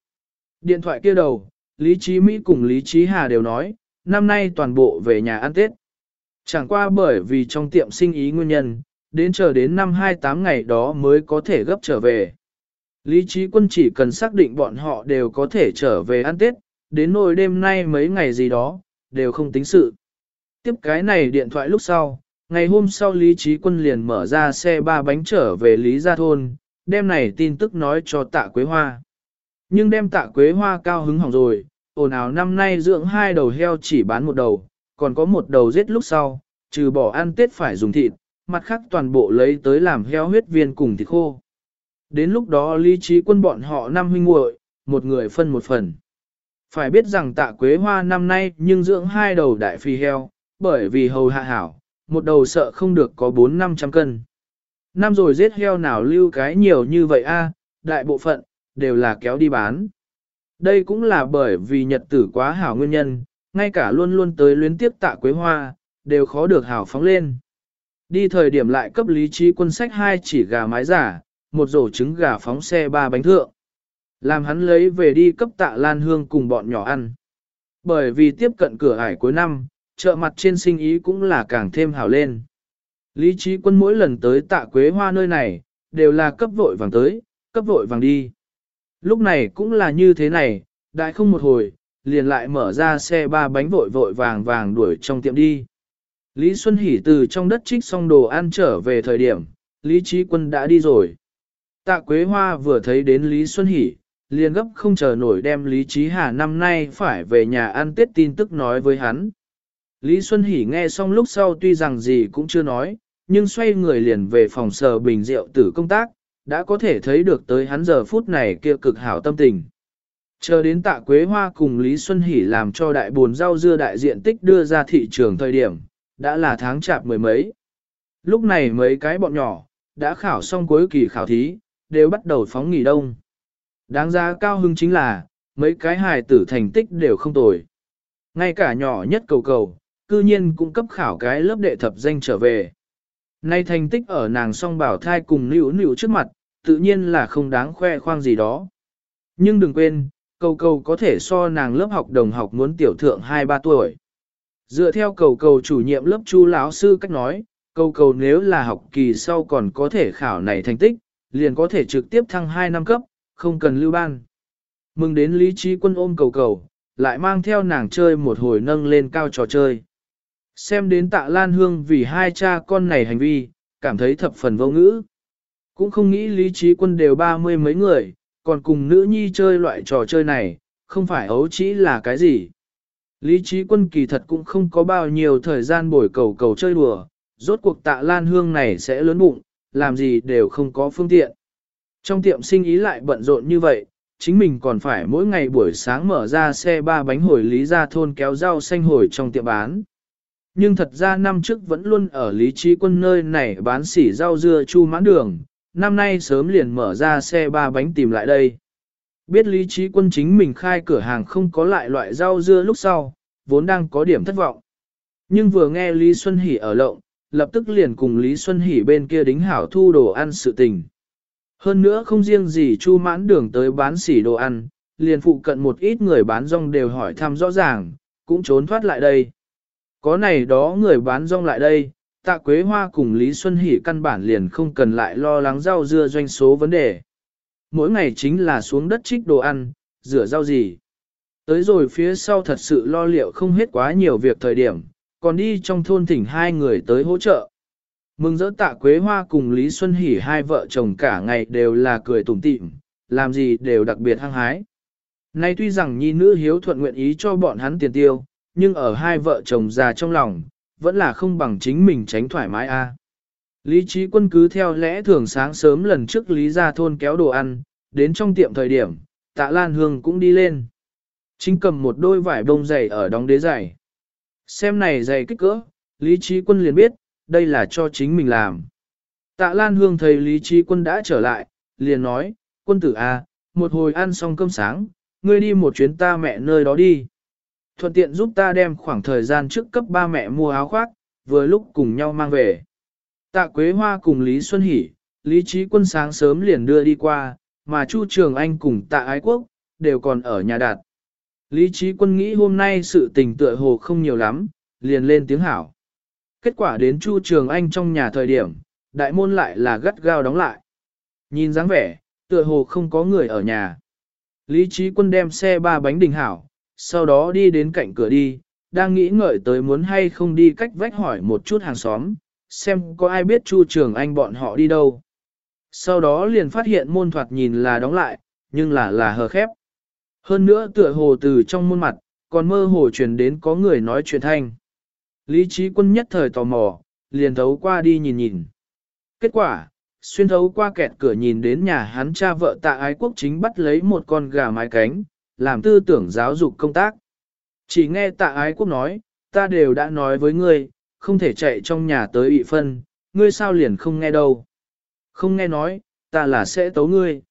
Điện thoại kia đầu, Lý Trí Mỹ cùng Lý Trí Hà đều nói, năm nay toàn bộ về nhà ăn Tết. Chẳng qua bởi vì trong tiệm sinh ý nguyên nhân, đến chờ đến năm 28 ngày đó mới có thể gấp trở về. Lý trí quân chỉ cần xác định bọn họ đều có thể trở về ăn Tết, đến nỗi đêm nay mấy ngày gì đó, đều không tính sự. Tiếp cái này điện thoại lúc sau, ngày hôm sau Lý trí quân liền mở ra xe ba bánh trở về Lý Gia Thôn, đem này tin tức nói cho tạ Quế Hoa. Nhưng đem tạ Quế Hoa cao hứng hỏng rồi, ồn ào năm nay dưỡng hai đầu heo chỉ bán một đầu, còn có một đầu giết lúc sau, trừ bỏ ăn tết phải dùng thịt, mặt khác toàn bộ lấy tới làm heo huyết viên cùng thịt khô. Đến lúc đó lý trí quân bọn họ năm huynh muội, một người phân một phần. Phải biết rằng tạ quế hoa năm nay nhưng dưỡng hai đầu đại phi heo, bởi vì hầu hạ hảo, một đầu sợ không được có 4-500 cân. Năm rồi giết heo nào lưu cái nhiều như vậy a, đại bộ phận, đều là kéo đi bán. Đây cũng là bởi vì nhật tử quá hảo nguyên nhân, ngay cả luôn luôn tới luyến tiếp tạ quế hoa, đều khó được hảo phóng lên. Đi thời điểm lại cấp lý trí quân sách hai chỉ gà mái giả, một rổ trứng gà phóng xe ba bánh thượng. Làm hắn lấy về đi cấp tạ lan hương cùng bọn nhỏ ăn. Bởi vì tiếp cận cửa ải cuối năm, chợ mặt trên sinh ý cũng là càng thêm hảo lên. Lý trí quân mỗi lần tới tạ quế hoa nơi này, đều là cấp vội vàng tới, cấp vội vàng đi. Lúc này cũng là như thế này, đại không một hồi, liền lại mở ra xe ba bánh vội vội vàng vàng đuổi trong tiệm đi. Lý Xuân Hỷ từ trong đất trích xong đồ ăn trở về thời điểm, Lý Trí Quân đã đi rồi. Tạ Quế Hoa vừa thấy đến Lý Xuân Hỷ, liền gấp không chờ nổi đem Lý Trí Hà năm nay phải về nhà ăn Tết tin tức nói với hắn. Lý Xuân Hỷ nghe xong lúc sau tuy rằng gì cũng chưa nói, nhưng xoay người liền về phòng sờ bình rượu tử công tác, đã có thể thấy được tới hắn giờ phút này kia cực hảo tâm tình. Chờ đến tạ Quế Hoa cùng Lý Xuân Hỷ làm cho đại buồn rau dưa đại diện tích đưa ra thị trường thời điểm, đã là tháng chạp mười mấy. Lúc này mấy cái bọn nhỏ, đã khảo xong cuối kỳ khảo thí, đều bắt đầu phóng nghỉ đông. Đáng giá cao hưng chính là, mấy cái hài tử thành tích đều không tồi. Ngay cả nhỏ nhất cầu cầu, cư nhiên cũng cấp khảo cái lớp đệ thập danh trở về. Nay thành tích ở nàng song bảo thai cùng nữ nữ trước mặt, tự nhiên là không đáng khoe khoang gì đó. Nhưng đừng quên, cầu cầu có thể so nàng lớp học đồng học muốn tiểu thượng 2-3 tuổi. Dựa theo cầu cầu chủ nhiệm lớp chu lão sư cách nói, cầu cầu nếu là học kỳ sau còn có thể khảo này thành tích, liền có thể trực tiếp thăng 2 năm cấp, không cần lưu ban. Mừng đến lý trí quân ôm cầu cầu, lại mang theo nàng chơi một hồi nâng lên cao trò chơi. Xem đến tạ Lan Hương vì hai cha con này hành vi, cảm thấy thập phần vô ngữ. Cũng không nghĩ lý trí quân đều ba mươi mấy người, còn cùng nữ nhi chơi loại trò chơi này, không phải ấu chỉ là cái gì. Lý trí quân kỳ thật cũng không có bao nhiêu thời gian bồi cầu cầu chơi đùa, rốt cuộc tạ lan hương này sẽ lớn bụng, làm gì đều không có phương tiện. Trong tiệm sinh ý lại bận rộn như vậy, chính mình còn phải mỗi ngày buổi sáng mở ra xe ba bánh hồi lý ra thôn kéo rau xanh hồi trong tiệm bán. Nhưng thật ra năm trước vẫn luôn ở lý trí quân nơi này bán xỉ rau dưa chu mãn đường, năm nay sớm liền mở ra xe ba bánh tìm lại đây. Biết lý trí quân chính mình khai cửa hàng không có lại loại rau dưa lúc sau, vốn đang có điểm thất vọng. Nhưng vừa nghe Lý Xuân Hỷ ở lộng, lập tức liền cùng Lý Xuân Hỷ bên kia đính hảo thu đồ ăn sự tình. Hơn nữa không riêng gì chu mãn đường tới bán xỉ đồ ăn, liền phụ cận một ít người bán rong đều hỏi thăm rõ ràng, cũng trốn thoát lại đây. Có này đó người bán rong lại đây, tạ quế hoa cùng Lý Xuân Hỷ căn bản liền không cần lại lo lắng rau dưa doanh số vấn đề. Mỗi ngày chính là xuống đất trích đồ ăn, rửa rau gì. Tới rồi phía sau thật sự lo liệu không hết quá nhiều việc thời điểm, còn đi trong thôn thỉnh hai người tới hỗ trợ. Mừng dỡ tạ Quế Hoa cùng Lý Xuân Hỷ hai vợ chồng cả ngày đều là cười tủm tỉm, làm gì đều đặc biệt hăng hái. Nay tuy rằng nhi nữ hiếu thuận nguyện ý cho bọn hắn tiền tiêu, nhưng ở hai vợ chồng già trong lòng, vẫn là không bằng chính mình tránh thoải mái a. Lý trí quân cứ theo lẽ thường sáng sớm lần trước Lý ra thôn kéo đồ ăn, đến trong tiệm thời điểm, tạ Lan Hương cũng đi lên. Chính cầm một đôi vải bông dày ở đóng đế dày, Xem này dày kích cỡ, Lý trí quân liền biết, đây là cho chính mình làm. Tạ Lan Hương thấy Lý trí quân đã trở lại, liền nói, quân tử a, một hồi ăn xong cơm sáng, ngươi đi một chuyến ta mẹ nơi đó đi thuận tiện giúp ta đem khoảng thời gian trước cấp ba mẹ mua áo khoác, vừa lúc cùng nhau mang về. Tạ Quế Hoa cùng Lý Xuân Hỷ, Lý Trí Quân sáng sớm liền đưa đi qua, mà Chu Trường Anh cùng Tạ Ái Quốc, đều còn ở nhà đạt. Lý Trí Quân nghĩ hôm nay sự tình tựa hồ không nhiều lắm, liền lên tiếng hảo. Kết quả đến Chu Trường Anh trong nhà thời điểm, đại môn lại là gắt gao đóng lại. Nhìn dáng vẻ, tựa hồ không có người ở nhà. Lý Trí Quân đem xe ba bánh đình hảo, sau đó đi đến cạnh cửa đi, đang nghĩ ngợi tới muốn hay không đi cách vách hỏi một chút hàng xóm, xem có ai biết Chu Trường Anh bọn họ đi đâu. Sau đó liền phát hiện môn thoạt nhìn là đóng lại, nhưng là là hờ khép. Hơn nữa tựa hồ từ trong môn mặt, còn mơ hồ truyền đến có người nói chuyện thanh. Lý trí quân nhất thời tò mò, liền thấu qua đi nhìn nhìn. Kết quả, xuyên thấu qua kẹt cửa nhìn đến nhà hắn cha vợ tạ ái quốc chính bắt lấy một con gà mái cánh, làm tư tưởng giáo dục công tác. Chỉ nghe tạ ái quốc nói, ta đều đã nói với ngươi, không thể chạy trong nhà tới ị phân, ngươi sao liền không nghe đâu. Không nghe nói, ta là sẽ tấu ngươi.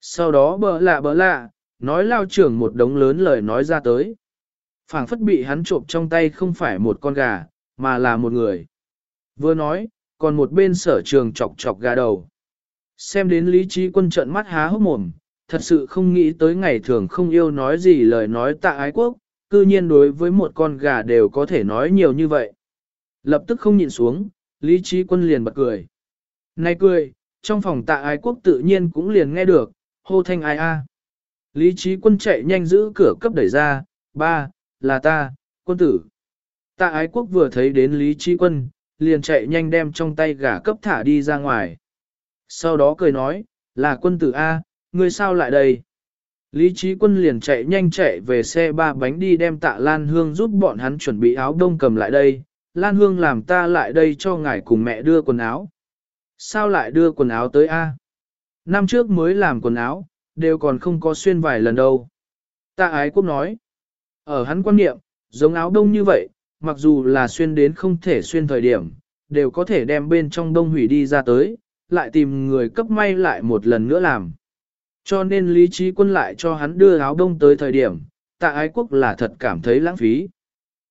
Sau đó bỡ lạ bỡ lạ, nói lao trưởng một đống lớn lời nói ra tới phảng phất bị hắn trộm trong tay không phải một con gà, mà là một người. Vừa nói, còn một bên sở trường chọc chọc gà đầu. Xem đến lý trí quân trận mắt há hốc mồm, thật sự không nghĩ tới ngày thường không yêu nói gì lời nói tạ ái quốc, cư nhiên đối với một con gà đều có thể nói nhiều như vậy. Lập tức không nhìn xuống, Lý Trí Quân liền bật cười. Này cười, trong phòng tạ ái quốc tự nhiên cũng liền nghe được, hô thanh ai a. Lý Trí Quân chạy nhanh giữ cửa cấp đẩy ra, ba, là ta, quân tử. Tạ ái quốc vừa thấy đến Lý Trí Quân, liền chạy nhanh đem trong tay gà cấp thả đi ra ngoài. Sau đó cười nói, là quân tử A, ngươi sao lại đây? Lý trí quân liền chạy nhanh chạy về xe ba bánh đi đem tạ Lan Hương giúp bọn hắn chuẩn bị áo đông cầm lại đây. Lan Hương làm ta lại đây cho ngài cùng mẹ đưa quần áo. Sao lại đưa quần áo tới A? Năm trước mới làm quần áo, đều còn không có xuyên vài lần đâu. Tạ ái quốc nói. Ở hắn quan niệm, giống áo đông như vậy, mặc dù là xuyên đến không thể xuyên thời điểm, đều có thể đem bên trong đông hủy đi ra tới, lại tìm người cấp may lại một lần nữa làm. Cho nên lý trí quân lại cho hắn đưa áo đông tới thời điểm, tạ ái quốc là thật cảm thấy lãng phí.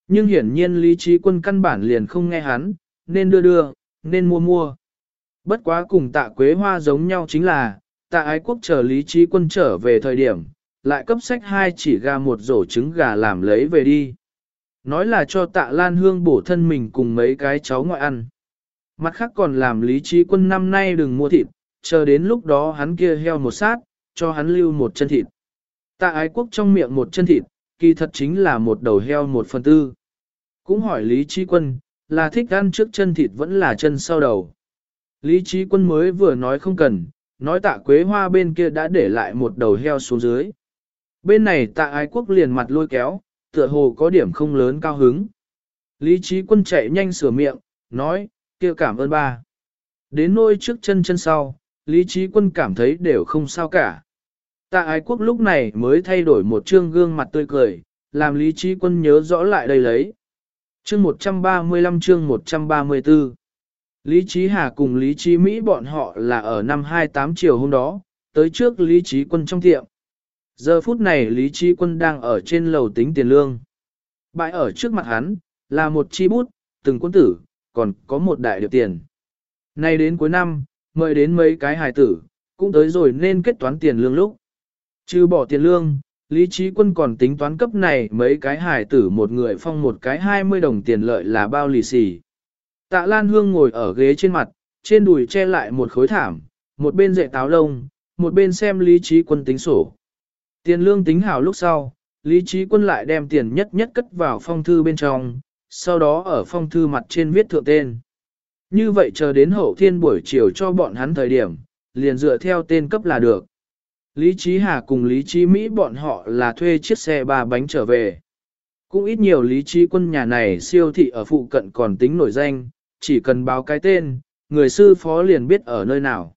Nhưng hiển nhiên lý trí quân căn bản liền không nghe hắn, nên đưa đưa, nên mua mua. Bất quá cùng tạ quế hoa giống nhau chính là, tạ ái quốc chờ lý trí quân trở về thời điểm, lại cấp sách hai chỉ gà một rổ trứng gà làm lấy về đi. Nói là cho tạ lan hương bổ thân mình cùng mấy cái cháu ngoại ăn. Mặt khác còn làm lý trí quân năm nay đừng mua thịt, chờ đến lúc đó hắn kia heo một sát, cho hắn lưu một chân thịt. Tạ ái quốc trong miệng một chân thịt, kỳ thật chính là một đầu heo một phần tư. Cũng hỏi Lý Trí Quân, là thích ăn trước chân thịt vẫn là chân sau đầu. Lý Trí Quân mới vừa nói không cần, nói tạ quế hoa bên kia đã để lại một đầu heo xuống dưới. Bên này tạ ái quốc liền mặt lôi kéo, tựa hồ có điểm không lớn cao hứng. Lý Trí Quân chạy nhanh sửa miệng, nói, kia cảm ơn ba. Đến nôi trước chân chân sau, Lý Trí Quân cảm thấy đều không sao cả. Tạ ái quốc lúc này mới thay đổi một trương gương mặt tươi cười, làm Lý Trí Quân nhớ rõ lại đây lấy. Chương 135 chương 134 Lý Trí Hà cùng Lý Trí Mỹ bọn họ là ở năm 28 chiều hôm đó, tới trước Lý Trí Quân trong tiệm. Giờ phút này Lý Trí Quân đang ở trên lầu tính tiền lương. Bãi ở trước mặt hắn, là một chi bút, từng quân tử, còn có một đại điệp tiền. Nay đến cuối năm, mời đến mấy cái hài tử, cũng tới rồi nên kết toán tiền lương lúc. Trừ bỏ tiền lương, Lý Trí Quân còn tính toán cấp này mấy cái hài tử một người phong một cái 20 đồng tiền lợi là bao lì xì. Tạ Lan Hương ngồi ở ghế trên mặt, trên đùi che lại một khối thảm, một bên dạy táo lông, một bên xem Lý Trí Quân tính sổ. Tiền lương tính hảo lúc sau, Lý Trí Quân lại đem tiền nhất nhất cất vào phong thư bên trong, sau đó ở phong thư mặt trên viết thượng tên. Như vậy chờ đến hậu thiên buổi chiều cho bọn hắn thời điểm, liền dựa theo tên cấp là được. Lý Trí Hà cùng Lý Trí Mỹ bọn họ là thuê chiếc xe ba bánh trở về. Cũng ít nhiều Lý Trí quân nhà này siêu thị ở phụ cận còn tính nổi danh, chỉ cần báo cái tên, người sư phó liền biết ở nơi nào.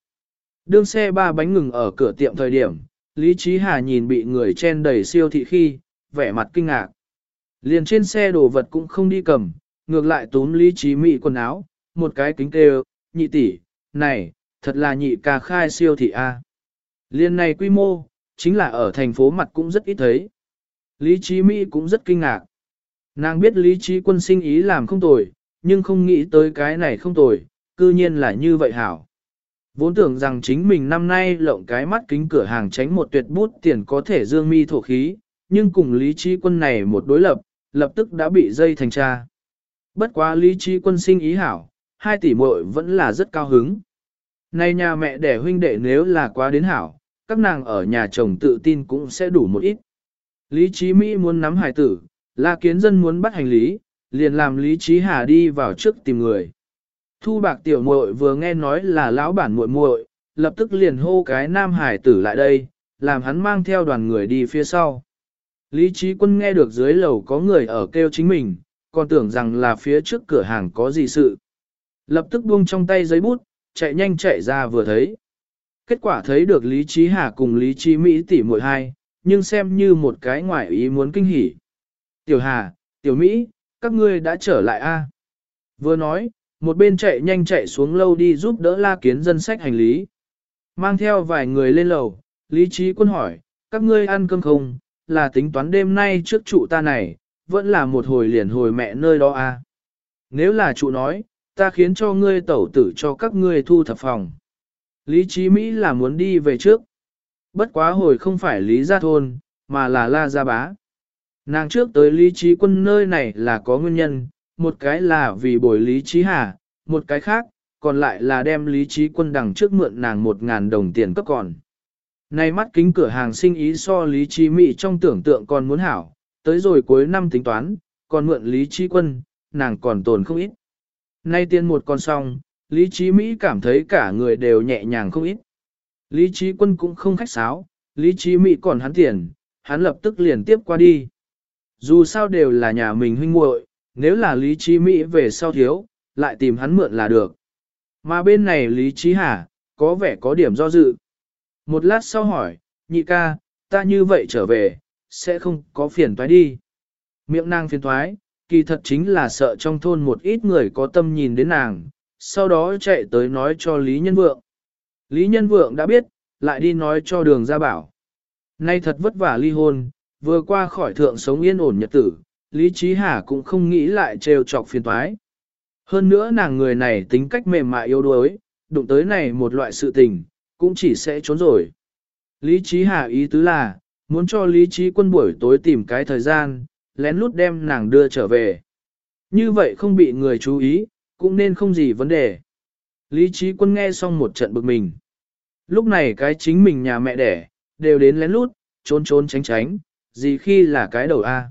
Đương xe ba bánh ngừng ở cửa tiệm thời điểm, Lý Trí Hà nhìn bị người chen đầy siêu thị khi, vẻ mặt kinh ngạc. Liền trên xe đồ vật cũng không đi cầm, ngược lại túm Lý Trí Mỹ quần áo, một cái kính kêu, nhị tỷ, này, thật là nhị ca khai siêu thị A. Liên này quy mô, chính là ở thành phố mặt cũng rất ít thấy. Lý Trí Mỹ cũng rất kinh ngạc. Nàng biết Lý Trí quân sinh ý làm không tồi, nhưng không nghĩ tới cái này không tồi, cư nhiên là như vậy hảo. Vốn tưởng rằng chính mình năm nay lộng cái mắt kính cửa hàng tránh một tuyệt bút tiền có thể dương mi thổ khí, nhưng cùng Lý Trí quân này một đối lập, lập tức đã bị dây thành cha. Bất quá Lý Trí quân sinh ý hảo, hai tỷ muội vẫn là rất cao hứng. Này nhà mẹ đẻ huynh đệ nếu là quá đến hảo, các nàng ở nhà chồng tự tin cũng sẽ đủ một ít. Lý Trí Mỹ muốn nắm hải tử, La Kiến Dân muốn bắt hành lý, liền làm Lý Trí Hà đi vào trước tìm người. Thu bạc tiểu muội vừa nghe nói là lão bản muội muội, lập tức liền hô cái nam hải tử lại đây, làm hắn mang theo đoàn người đi phía sau. Lý Trí Quân nghe được dưới lầu có người ở kêu chính mình, còn tưởng rằng là phía trước cửa hàng có gì sự. Lập tức buông trong tay giấy bút, chạy nhanh chạy ra vừa thấy. Kết quả thấy được Lý Trí Hà cùng Lý Trí Mỹ tỷ muội hai, nhưng xem như một cái ngoại ý muốn kinh hỉ. Tiểu Hà, Tiểu Mỹ, các ngươi đã trở lại a? Vừa nói, một bên chạy nhanh chạy xuống lâu đi giúp đỡ la kiến dân sách hành lý. Mang theo vài người lên lầu, Lý Trí Quân hỏi, các ngươi ăn cơm không, là tính toán đêm nay trước trụ ta này, vẫn là một hồi liền hồi mẹ nơi đó à Nếu là trụ nói, ta khiến cho ngươi tẩu tử cho các ngươi thu thập phòng. Lý Trí Mỹ là muốn đi về trước. Bất quá hồi không phải Lý Gia Thôn, mà là La Gia Bá. Nàng trước tới Lý Trí Quân nơi này là có nguyên nhân, một cái là vì bồi Lý Trí Hà, một cái khác, còn lại là đem Lý Trí Quân đằng trước mượn nàng một ngàn đồng tiền cấp còn. Nay mắt kính cửa hàng sinh ý so Lý Trí Mỹ trong tưởng tượng còn muốn hảo, tới rồi cuối năm tính toán, còn mượn Lý Trí Quân, nàng còn tồn không ít. Nay tiền một con xong, Lý Trí Mỹ cảm thấy cả người đều nhẹ nhàng không ít. Lý Trí Quân cũng không khách sáo, Lý Trí Mỹ còn hắn tiền, hắn lập tức liền tiếp qua đi. Dù sao đều là nhà mình huynh muội, nếu là Lý Trí Mỹ về sau thiếu, lại tìm hắn mượn là được. Mà bên này Lý Trí Hà, có vẻ có điểm do dự. Một lát sau hỏi, nhị ca, ta như vậy trở về, sẽ không có phiền toái đi. Miệng nàng phiền toái, kỳ thật chính là sợ trong thôn một ít người có tâm nhìn đến nàng, sau đó chạy tới nói cho Lý Nhân Vượng. Lý Nhân Vượng đã biết, lại đi nói cho đường gia bảo. Nay thật vất vả ly hôn, vừa qua khỏi thượng sống yên ổn nhật tử, Lý Trí Hà cũng không nghĩ lại trêu chọc phiền toái. Hơn nữa nàng người này tính cách mềm mại yếu đuối, đụng tới này một loại sự tình, cũng chỉ sẽ trốn rồi. Lý Trí Hà ý tứ là, muốn cho Lý Trí quân buổi tối tìm cái thời gian, lén lút đem nàng đưa trở về. Như vậy không bị người chú ý, cũng nên không gì vấn đề. Lý trí quân nghe xong một trận bực mình. Lúc này cái chính mình nhà mẹ đẻ, đều đến lén lút, trốn trốn tránh tránh, gì khi là cái đầu A.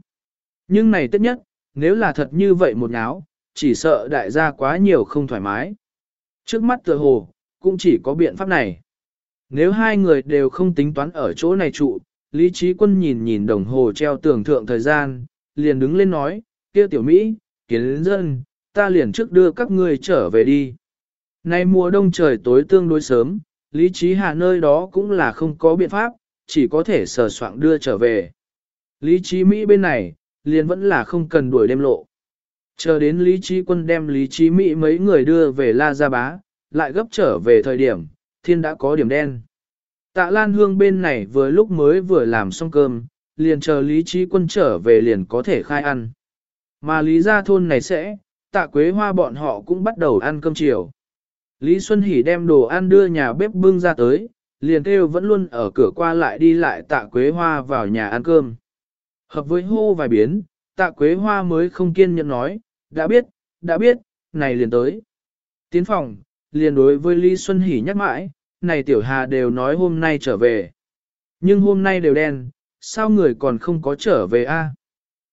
Nhưng này tất nhất, nếu là thật như vậy một áo chỉ sợ đại gia quá nhiều không thoải mái. Trước mắt tựa hồ, cũng chỉ có biện pháp này. Nếu hai người đều không tính toán ở chỗ này trụ, Lý Trí Quân nhìn nhìn đồng hồ treo tưởng thượng thời gian, liền đứng lên nói, kia tiểu Mỹ, kiến dân, ta liền trước đưa các ngươi trở về đi. Nay mùa đông trời tối tương đối sớm, Lý Trí Hà nơi đó cũng là không có biện pháp, chỉ có thể sờ soạn đưa trở về. Lý Trí Mỹ bên này, liền vẫn là không cần đuổi đêm lộ. Chờ đến Lý Trí Quân đem Lý Trí Mỹ mấy người đưa về La Gia Bá, lại gấp trở về thời điểm, thiên đã có điểm đen. Tạ Lan Hương bên này vừa lúc mới vừa làm xong cơm, liền chờ Lý Trí Quân trở về liền có thể khai ăn. Mà Lý Gia Thôn này sẽ, tạ Quế Hoa bọn họ cũng bắt đầu ăn cơm chiều. Lý Xuân Hỷ đem đồ ăn đưa nhà bếp bưng ra tới, liền kêu vẫn luôn ở cửa qua lại đi lại tạ Quế Hoa vào nhà ăn cơm. Hợp với hô vài biến, tạ Quế Hoa mới không kiên nhẫn nói, đã biết, đã biết, này liền tới. Tiến phòng, liền đối với Lý Xuân Hỷ nhắc mãi, này tiểu hà đều nói hôm nay trở về. Nhưng hôm nay đều đen, sao người còn không có trở về a?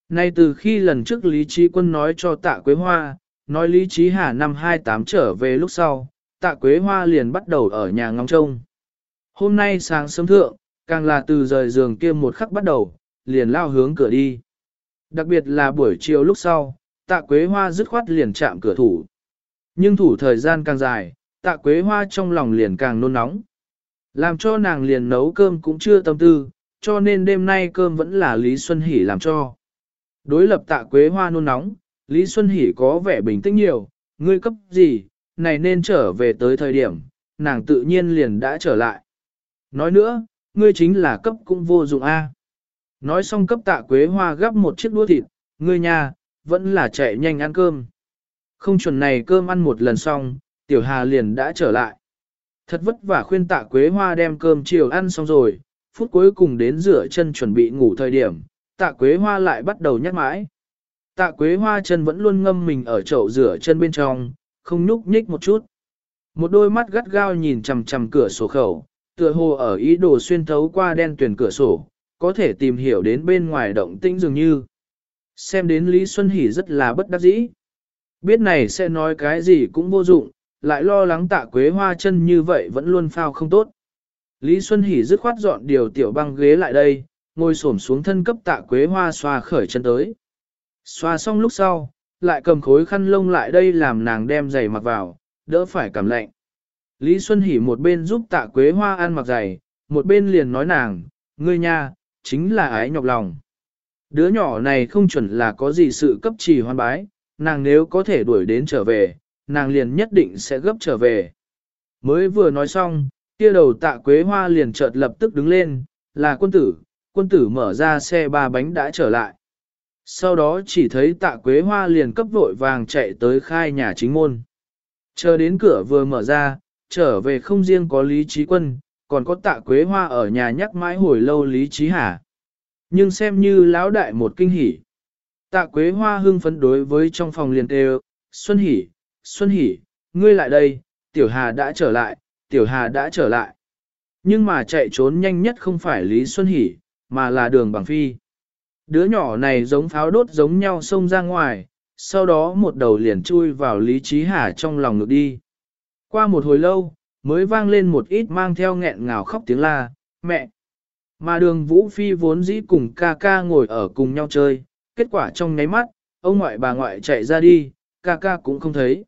Nay từ khi lần trước Lý Trí Quân nói cho tạ Quế Hoa, nói Lý Trí Hà năm 28 trở về lúc sau, tạ Quế Hoa liền bắt đầu ở nhà ngóng trông. Hôm nay sáng sớm thượng, càng là từ rời giường kia một khắc bắt đầu, liền lao hướng cửa đi. Đặc biệt là buổi chiều lúc sau, tạ Quế Hoa dứt khoát liền chạm cửa thủ. Nhưng thủ thời gian càng dài, tạ Quế Hoa trong lòng liền càng nôn nóng. Làm cho nàng liền nấu cơm cũng chưa tâm tư, cho nên đêm nay cơm vẫn là Lý Xuân Hỷ làm cho. Đối lập tạ quế hoa nôn nóng, Lý Xuân Hỷ có vẻ bình tĩnh nhiều, ngươi cấp gì, này nên trở về tới thời điểm, nàng tự nhiên liền đã trở lại. Nói nữa, ngươi chính là cấp cũng vô dụng a. Nói xong cấp tạ quế hoa gắp một chiếc đũa thịt, ngươi nhà, vẫn là chạy nhanh ăn cơm. Không chuẩn này cơm ăn một lần xong, tiểu hà liền đã trở lại. Thật vất vả khuyên tạ quế hoa đem cơm chiều ăn xong rồi, phút cuối cùng đến rửa chân chuẩn bị ngủ thời điểm, tạ quế hoa lại bắt đầu nhắc mãi. Tạ quế hoa chân vẫn luôn ngâm mình ở chậu rửa chân bên trong, không nhúc nhích một chút. Một đôi mắt gắt gao nhìn chằm chằm cửa sổ khẩu, tựa hồ ở ý đồ xuyên thấu qua đen tuyển cửa sổ, có thể tìm hiểu đến bên ngoài động tĩnh dường như. Xem đến Lý Xuân Hỷ rất là bất đắc dĩ. Biết này sẽ nói cái gì cũng vô dụng, lại lo lắng tạ quế hoa chân như vậy vẫn luôn phao không tốt. Lý Xuân Hỷ dứt khoát dọn điều tiểu băng ghế lại đây, ngồi xổm xuống thân cấp tạ quế hoa xoa khởi chân tới. Xoa xong lúc sau, lại cầm khối khăn lông lại đây làm nàng đem giày mặc vào, đỡ phải cảm lạnh. Lý Xuân Hỷ một bên giúp tạ quế hoa ăn mặc giày, một bên liền nói nàng, ngươi nha, chính là ái nhọc lòng. Đứa nhỏ này không chuẩn là có gì sự cấp trì hoan bái, nàng nếu có thể đuổi đến trở về, nàng liền nhất định sẽ gấp trở về. Mới vừa nói xong, kia đầu tạ quế hoa liền chợt lập tức đứng lên, là quân tử, quân tử mở ra xe ba bánh đã trở lại. Sau đó chỉ thấy tạ quế hoa liền cấp vội vàng chạy tới khai nhà chính môn. Chờ đến cửa vừa mở ra, trở về không riêng có Lý Trí Quân, còn có tạ quế hoa ở nhà nhắc mãi hồi lâu Lý Trí Hà. Nhưng xem như lão đại một kinh hỉ. Tạ quế hoa hưng phấn đối với trong phòng liền kêu, Xuân hỉ, Xuân hỉ, ngươi lại đây, tiểu hà đã trở lại, tiểu hà đã trở lại. Nhưng mà chạy trốn nhanh nhất không phải Lý Xuân hỉ, mà là đường bằng phi. Đứa nhỏ này giống pháo đốt giống nhau xông ra ngoài, sau đó một đầu liền chui vào Lý Trí Hà trong lòng ngực đi. Qua một hồi lâu, mới vang lên một ít mang theo nghẹn ngào khóc tiếng la, mẹ. Mà đường Vũ Phi vốn dĩ cùng ca ca ngồi ở cùng nhau chơi, kết quả trong nháy mắt, ông ngoại bà ngoại chạy ra đi, ca ca cũng không thấy.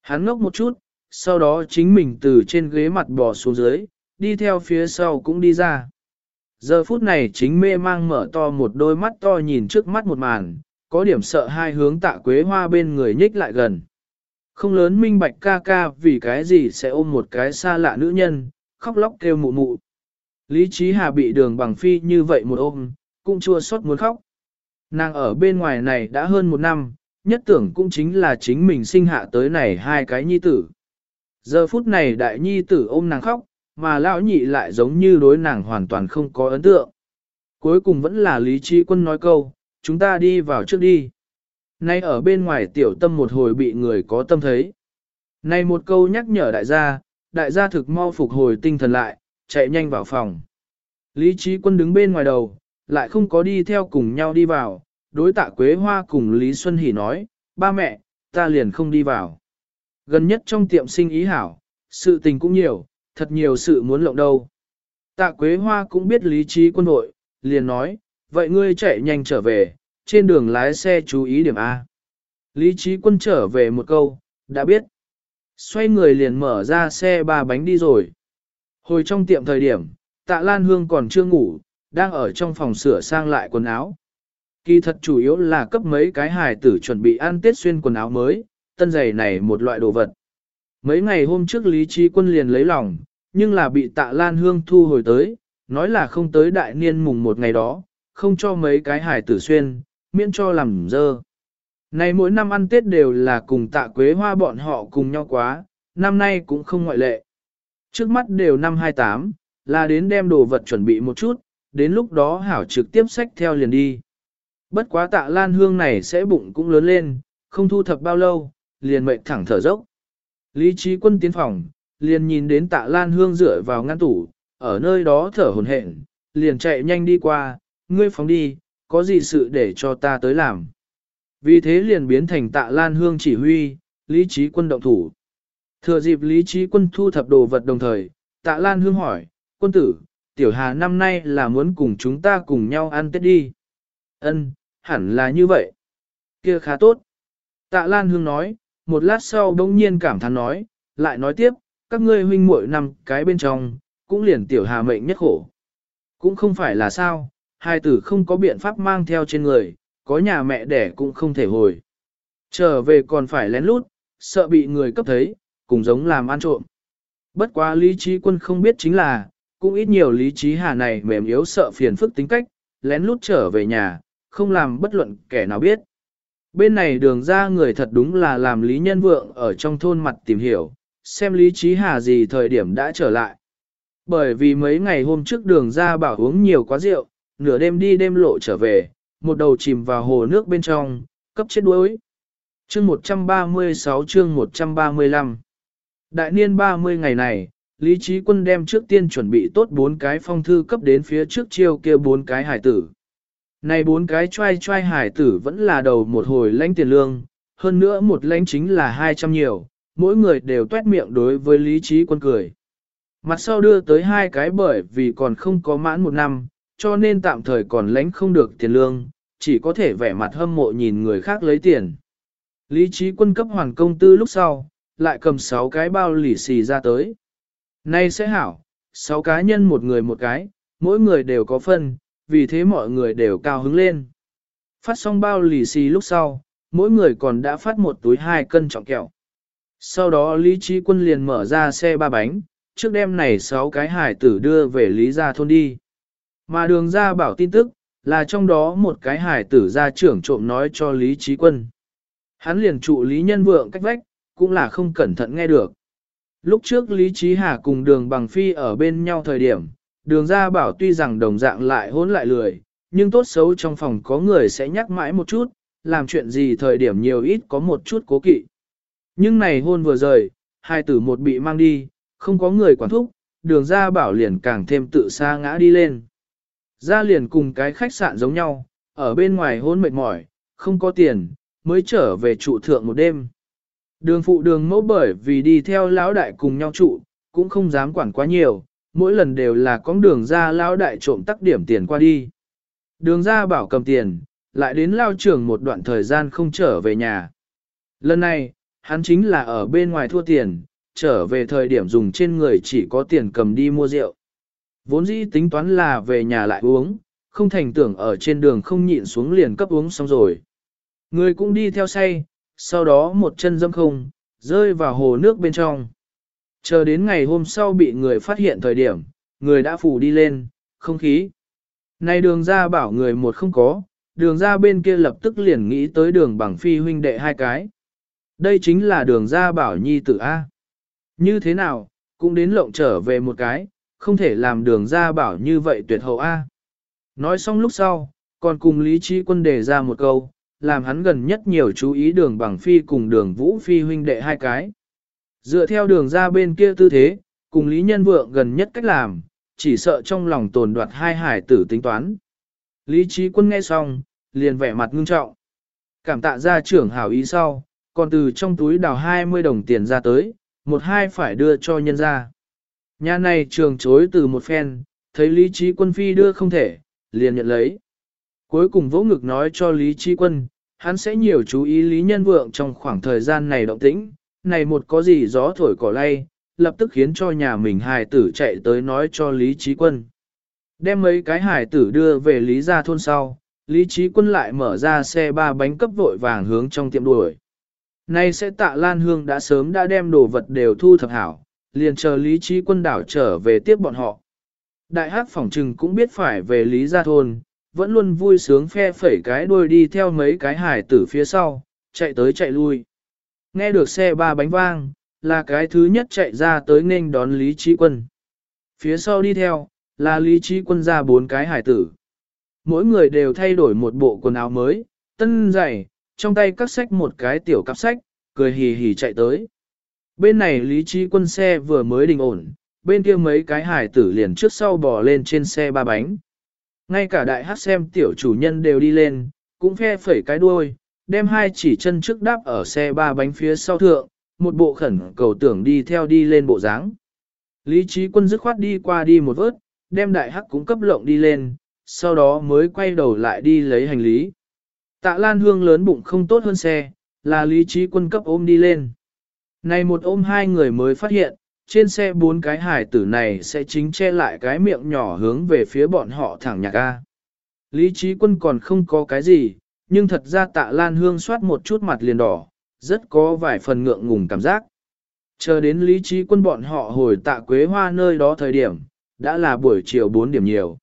Hắn ngốc một chút, sau đó chính mình từ trên ghế mặt bò xuống dưới, đi theo phía sau cũng đi ra. Giờ phút này chính mê mang mở to một đôi mắt to nhìn trước mắt một màn, có điểm sợ hai hướng tạ quế hoa bên người nhích lại gần. Không lớn minh bạch ca ca vì cái gì sẽ ôm một cái xa lạ nữ nhân, khóc lóc kêu mụ mụ. Lý trí hà bị đường bằng phi như vậy một ôm, cũng chua xót muốn khóc. Nàng ở bên ngoài này đã hơn một năm, nhất tưởng cũng chính là chính mình sinh hạ tới này hai cái nhi tử. Giờ phút này đại nhi tử ôm nàng khóc, mà lão nhị lại giống như đối nàng hoàn toàn không có ấn tượng. Cuối cùng vẫn là lý trí quân nói câu, chúng ta đi vào trước đi. Nay ở bên ngoài tiểu tâm một hồi bị người có tâm thấy. Này một câu nhắc nhở đại gia, đại gia thực mau phục hồi tinh thần lại, chạy nhanh vào phòng. Lý trí quân đứng bên ngoài đầu, lại không có đi theo cùng nhau đi vào, đối tạ Quế Hoa cùng Lý Xuân Hỷ nói, ba mẹ, ta liền không đi vào. Gần nhất trong tiệm sinh ý hảo, sự tình cũng nhiều, thật nhiều sự muốn lộng đâu. Tạ Quế Hoa cũng biết lý trí quân hội, liền nói, vậy ngươi chạy nhanh trở về, trên đường lái xe chú ý điểm A. Lý trí quân trở về một câu, đã biết. Xoay người liền mở ra xe ba bánh đi rồi. Hồi trong tiệm thời điểm, tạ Lan Hương còn chưa ngủ, đang ở trong phòng sửa sang lại quần áo. Kỳ thật chủ yếu là cấp mấy cái hài tử chuẩn bị ăn tết xuyên quần áo mới, tân giày này một loại đồ vật. Mấy ngày hôm trước Lý Trí Quân liền lấy lòng, nhưng là bị tạ Lan Hương thu hồi tới, nói là không tới đại niên mùng một ngày đó, không cho mấy cái hài tử xuyên, miễn cho làm dơ. Này mỗi năm ăn Tết đều là cùng tạ quế hoa bọn họ cùng nhau quá, năm nay cũng không ngoại lệ. Trước mắt đều năm 28, là đến đem đồ vật chuẩn bị một chút, đến lúc đó hảo trực tiếp sách theo liền đi. Bất quá tạ lan hương này sẽ bụng cũng lớn lên, không thu thập bao lâu, liền mệnh thẳng thở dốc. Lý trí quân tiến phòng, liền nhìn đến tạ lan hương dựa vào ngăn tủ, ở nơi đó thở hồn hển, liền chạy nhanh đi qua, ngươi phóng đi, có gì sự để cho ta tới làm. Vì thế liền biến thành tạ lan hương chỉ huy, lý trí quân động thủ. Thừa dịp lý trí quân thu thập đồ vật đồng thời, tạ lan hương hỏi, quân tử, tiểu hà năm nay là muốn cùng chúng ta cùng nhau ăn tết đi. Ân, hẳn là như vậy. Kia khá tốt. Tạ lan hương nói, một lát sau đông nhiên cảm thán nói, lại nói tiếp, các ngươi huynh muội năm cái bên trong, cũng liền tiểu hà mệnh nhất khổ. Cũng không phải là sao, hai tử không có biện pháp mang theo trên người, có nhà mẹ đẻ cũng không thể hồi. Trở về còn phải lén lút, sợ bị người cấp thấy, cùng giống làm ăn trộm. Bất quá lý trí quân không biết chính là, cũng ít nhiều lý trí hà này mềm yếu sợ phiền phức tính cách, lén lút trở về nhà, không làm bất luận kẻ nào biết. Bên này đường ra người thật đúng là làm lý nhân vượng ở trong thôn mặt tìm hiểu, xem lý trí hà gì thời điểm đã trở lại. Bởi vì mấy ngày hôm trước đường ra bảo uống nhiều quá rượu, nửa đêm đi đêm lộ trở về, một đầu chìm vào hồ nước bên trong, cấp chết đuối. Chương 136 chương 135 Đại niên 30 ngày này, Lý Trí Quân đem trước tiên chuẩn bị tốt bốn cái phong thư cấp đến phía trước chiêu kia bốn cái hải tử. Này bốn cái trai trai hải tử vẫn là đầu một hồi lãnh tiền lương, hơn nữa một lãnh chính là 200 nhiều, mỗi người đều tuét miệng đối với Lý Trí Quân cười. Mặt sau đưa tới hai cái bởi vì còn không có mãn một năm, cho nên tạm thời còn lãnh không được tiền lương, chỉ có thể vẻ mặt hâm mộ nhìn người khác lấy tiền. Lý trí quân cấp hoàn công tư lúc sau, lại cầm 6 cái bao lì xì ra tới. Nay sẽ hảo, 6 cá nhân một người một cái, mỗi người đều có phân, vì thế mọi người đều cao hứng lên. Phát xong bao lì xì lúc sau, mỗi người còn đã phát một túi hai cân trọng kẹo. Sau đó Lý Trí Quân liền mở ra xe ba bánh, trước đêm này 6 cái hải tử đưa về Lý Gia Thôn đi. Mà đường ra bảo tin tức, là trong đó một cái hải tử gia trưởng trộm nói cho Lý Trí Quân. Hắn liền trụ Lý Nhân Vượng cách vách, cũng là không cẩn thận nghe được. Lúc trước Lý Trí Hà cùng đường bằng phi ở bên nhau thời điểm, đường ra bảo tuy rằng đồng dạng lại hỗn lại lười, nhưng tốt xấu trong phòng có người sẽ nhắc mãi một chút, làm chuyện gì thời điểm nhiều ít có một chút cố kỵ. Nhưng này hôn vừa rời, hai tử một bị mang đi, không có người quản thúc, đường ra bảo liền càng thêm tự xa ngã đi lên. Ra liền cùng cái khách sạn giống nhau, ở bên ngoài hôn mệt mỏi, không có tiền, mới trở về trụ thượng một đêm. Đường phụ đường mẫu bởi vì đi theo lão đại cùng nhau trụ, cũng không dám quản quá nhiều, mỗi lần đều là con đường ra lão đại trộm tắc điểm tiền qua đi. Đường ra bảo cầm tiền, lại đến lao trường một đoạn thời gian không trở về nhà. Lần này, hắn chính là ở bên ngoài thua tiền, trở về thời điểm dùng trên người chỉ có tiền cầm đi mua rượu. Vốn dĩ tính toán là về nhà lại uống, không thành tưởng ở trên đường không nhịn xuống liền cấp uống xong rồi. Người cũng đi theo say, sau đó một chân dâm không, rơi vào hồ nước bên trong. Chờ đến ngày hôm sau bị người phát hiện thời điểm, người đã phủ đi lên, không khí. Này đường ra bảo người một không có, đường ra bên kia lập tức liền nghĩ tới đường bằng phi huynh đệ hai cái. Đây chính là đường ra bảo nhi tử A. Như thế nào, cũng đến lộng trở về một cái, không thể làm đường ra bảo như vậy tuyệt hậu A. Nói xong lúc sau, còn cùng Lý Trí Quân đề ra một câu, làm hắn gần nhất nhiều chú ý đường bằng phi cùng đường vũ phi huynh đệ hai cái. Dựa theo đường ra bên kia tư thế, cùng Lý Nhân Vượng gần nhất cách làm, chỉ sợ trong lòng tồn đoạt hai hải tử tính toán. Lý Trí Quân nghe xong, liền vẻ mặt ngưng trọng. Cảm tạ ra trưởng hảo ý sau, còn từ trong túi đào 20 đồng tiền ra tới, một hai phải đưa cho nhân ra. Nhà này trường chối từ một phen, thấy Lý Trí Quân phi đưa không thể, liền nhận lấy. Cuối cùng vỗ ngực nói cho Lý Trí Quân, hắn sẽ nhiều chú ý Lý Nhân Vượng trong khoảng thời gian này động tĩnh, này một có gì gió thổi cỏ lay, lập tức khiến cho nhà mình hài tử chạy tới nói cho Lý Trí Quân. Đem mấy cái hài tử đưa về Lý gia thôn sau, Lý Trí Quân lại mở ra xe ba bánh cấp vội vàng hướng trong tiệm đuổi. Nay sẽ tạ Lan Hương đã sớm đã đem đồ vật đều thu thập hảo, liền chờ Lý Trí Quân đảo trở về tiếp bọn họ. Đại hát phỏng trừng cũng biết phải về Lý Gia Thôn, vẫn luôn vui sướng phe phẩy cái đuôi đi theo mấy cái hải tử phía sau, chạy tới chạy lui. Nghe được xe ba bánh vang, là cái thứ nhất chạy ra tới nên đón Lý Trí Quân. Phía sau đi theo, là Lý Trí Quân ra bốn cái hải tử. Mỗi người đều thay đổi một bộ quần áo mới, tân dày, trong tay cắt sách một cái tiểu cặp sách, cười hì hì chạy tới. Bên này Lý Trí Quân xe vừa mới đình ổn, bên kia mấy cái hải tử liền trước sau bò lên trên xe ba bánh. Ngay cả đại hát xem tiểu chủ nhân đều đi lên, cũng phe phẩy cái đuôi, đem hai chỉ chân trước đáp ở xe ba bánh phía sau thượng, một bộ khẩn cầu tưởng đi theo đi lên bộ dáng. Lý trí quân dứt khoát đi qua đi một vớt, đem đại hắc cũng cấp lộng đi lên, sau đó mới quay đầu lại đi lấy hành lý. Tạ Lan Hương lớn bụng không tốt hơn xe, là lý trí quân cấp ôm đi lên. Này một ôm hai người mới phát hiện, trên xe bốn cái hải tử này sẽ chính che lại cái miệng nhỏ hướng về phía bọn họ thẳng nhạc a Lý trí quân còn không có cái gì, nhưng thật ra tạ lan hương soát một chút mặt liền đỏ, rất có vài phần ngượng ngùng cảm giác. Chờ đến lý trí quân bọn họ hồi tạ quế hoa nơi đó thời điểm, đã là buổi chiều 4 điểm nhiều.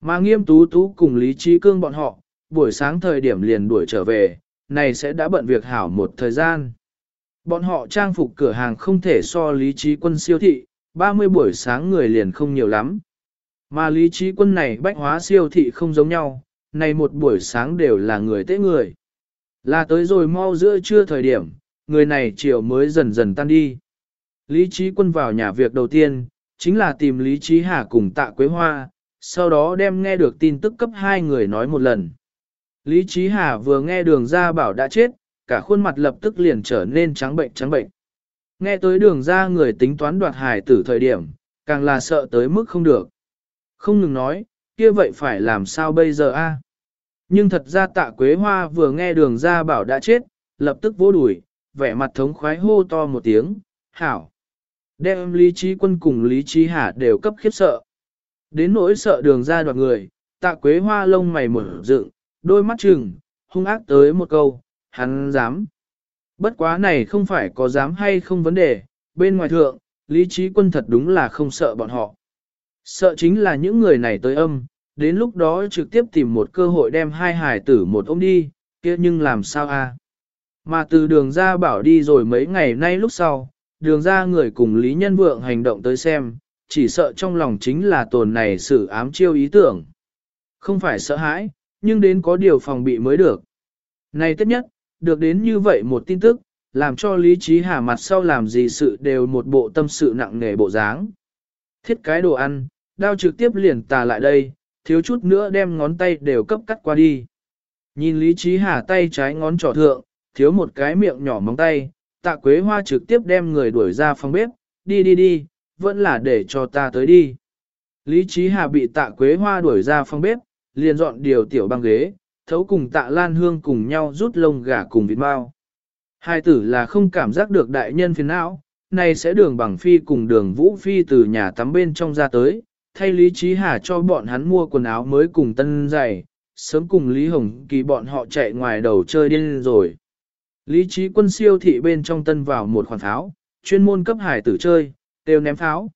Mà nghiêm tú tú cùng lý trí cương bọn họ, buổi sáng thời điểm liền đuổi trở về, này sẽ đã bận việc hảo một thời gian. Bọn họ trang phục cửa hàng không thể so lý trí quân siêu thị, 30 buổi sáng người liền không nhiều lắm. Mà lý trí quân này bách hóa siêu thị không giống nhau, này một buổi sáng đều là người tế người. Là tới rồi mau giữa trưa thời điểm, người này chiều mới dần dần tan đi. Lý trí quân vào nhà việc đầu tiên, chính là tìm Lý trí hà cùng tạ quế hoa, sau đó đem nghe được tin tức cấp hai người nói một lần. Lý trí hà vừa nghe đường ra bảo đã chết, cả khuôn mặt lập tức liền trở nên trắng bệnh trắng bệnh. Nghe tới đường ra người tính toán đoạt hải tử thời điểm, càng là sợ tới mức không được. Không ngừng nói, kia vậy phải làm sao bây giờ a? Nhưng thật ra tạ quế hoa vừa nghe đường ra bảo đã chết, lập tức vô đuổi, vẻ mặt thống khoái hô to một tiếng, hảo. Đem lý trí quân cùng lý trí hạ đều cấp khiếp sợ. Đến nỗi sợ đường ra đoạt người, tạ quế hoa lông mày mở dựng, đôi mắt trừng, hung ác tới một câu, hắn dám. Bất quá này không phải có dám hay không vấn đề, bên ngoài thượng, lý trí quân thật đúng là không sợ bọn họ. Sợ chính là những người này tới âm, đến lúc đó trực tiếp tìm một cơ hội đem hai hải tử một ông đi, kia nhưng làm sao a? Mà từ đường ra bảo đi rồi mấy ngày nay lúc sau, đường ra người cùng Lý Nhân Vượng hành động tới xem, chỉ sợ trong lòng chính là tồn này sự ám chiêu ý tưởng. Không phải sợ hãi, nhưng đến có điều phòng bị mới được. Này tất nhất, được đến như vậy một tin tức, làm cho Lý Trí Hà mặt sau làm gì sự đều một bộ tâm sự nặng nề bộ dáng. Thiết cái đồ ăn, đao trực tiếp liền tà lại đây, thiếu chút nữa đem ngón tay đều cấp cắt qua đi. Nhìn Lý Trí Hà tay trái ngón trỏ thượng, thiếu một cái miệng nhỏ móng tay, tạ quế hoa trực tiếp đem người đuổi ra phòng bếp, đi đi đi, vẫn là để cho ta tới đi. Lý Trí Hà bị tạ quế hoa đuổi ra phòng bếp, liền dọn điều tiểu băng ghế, thấu cùng tạ lan hương cùng nhau rút lông gà cùng vịt bao. Hai tử là không cảm giác được đại nhân phiền não, này sẽ đường bằng phi cùng đường vũ phi từ nhà tắm bên trong ra tới, thay Lý Trí Hà cho bọn hắn mua quần áo mới cùng tân giày, sớm cùng Lý Hồng Kỳ bọn họ chạy ngoài đầu chơi điên rồi. Lý Trí quân siêu thị bên trong tân vào một khoản pháo, chuyên môn cấp hải tử chơi, đều ném pháo.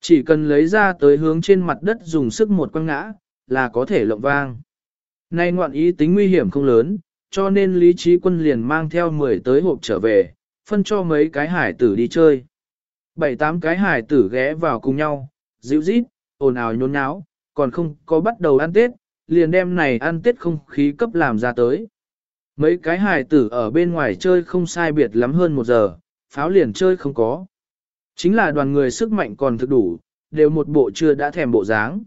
Chỉ cần lấy ra tới hướng trên mặt đất dùng sức một quăng ngã, là có thể lộng vang. Nay ngoạn ý tính nguy hiểm không lớn, cho nên Lý Trí quân liền mang theo 10 tới hộp trở về, phân cho mấy cái hải tử đi chơi. Bảy tám cái hải tử ghé vào cùng nhau, dịu rít, ồn ào nhốn nháo, còn không có bắt đầu ăn Tết, liền đem này ăn Tết không khí cấp làm ra tới. Mấy cái hải tử ở bên ngoài chơi không sai biệt lắm hơn một giờ, pháo liền chơi không có. Chính là đoàn người sức mạnh còn thực đủ, đều một bộ chưa đã thèm bộ dáng.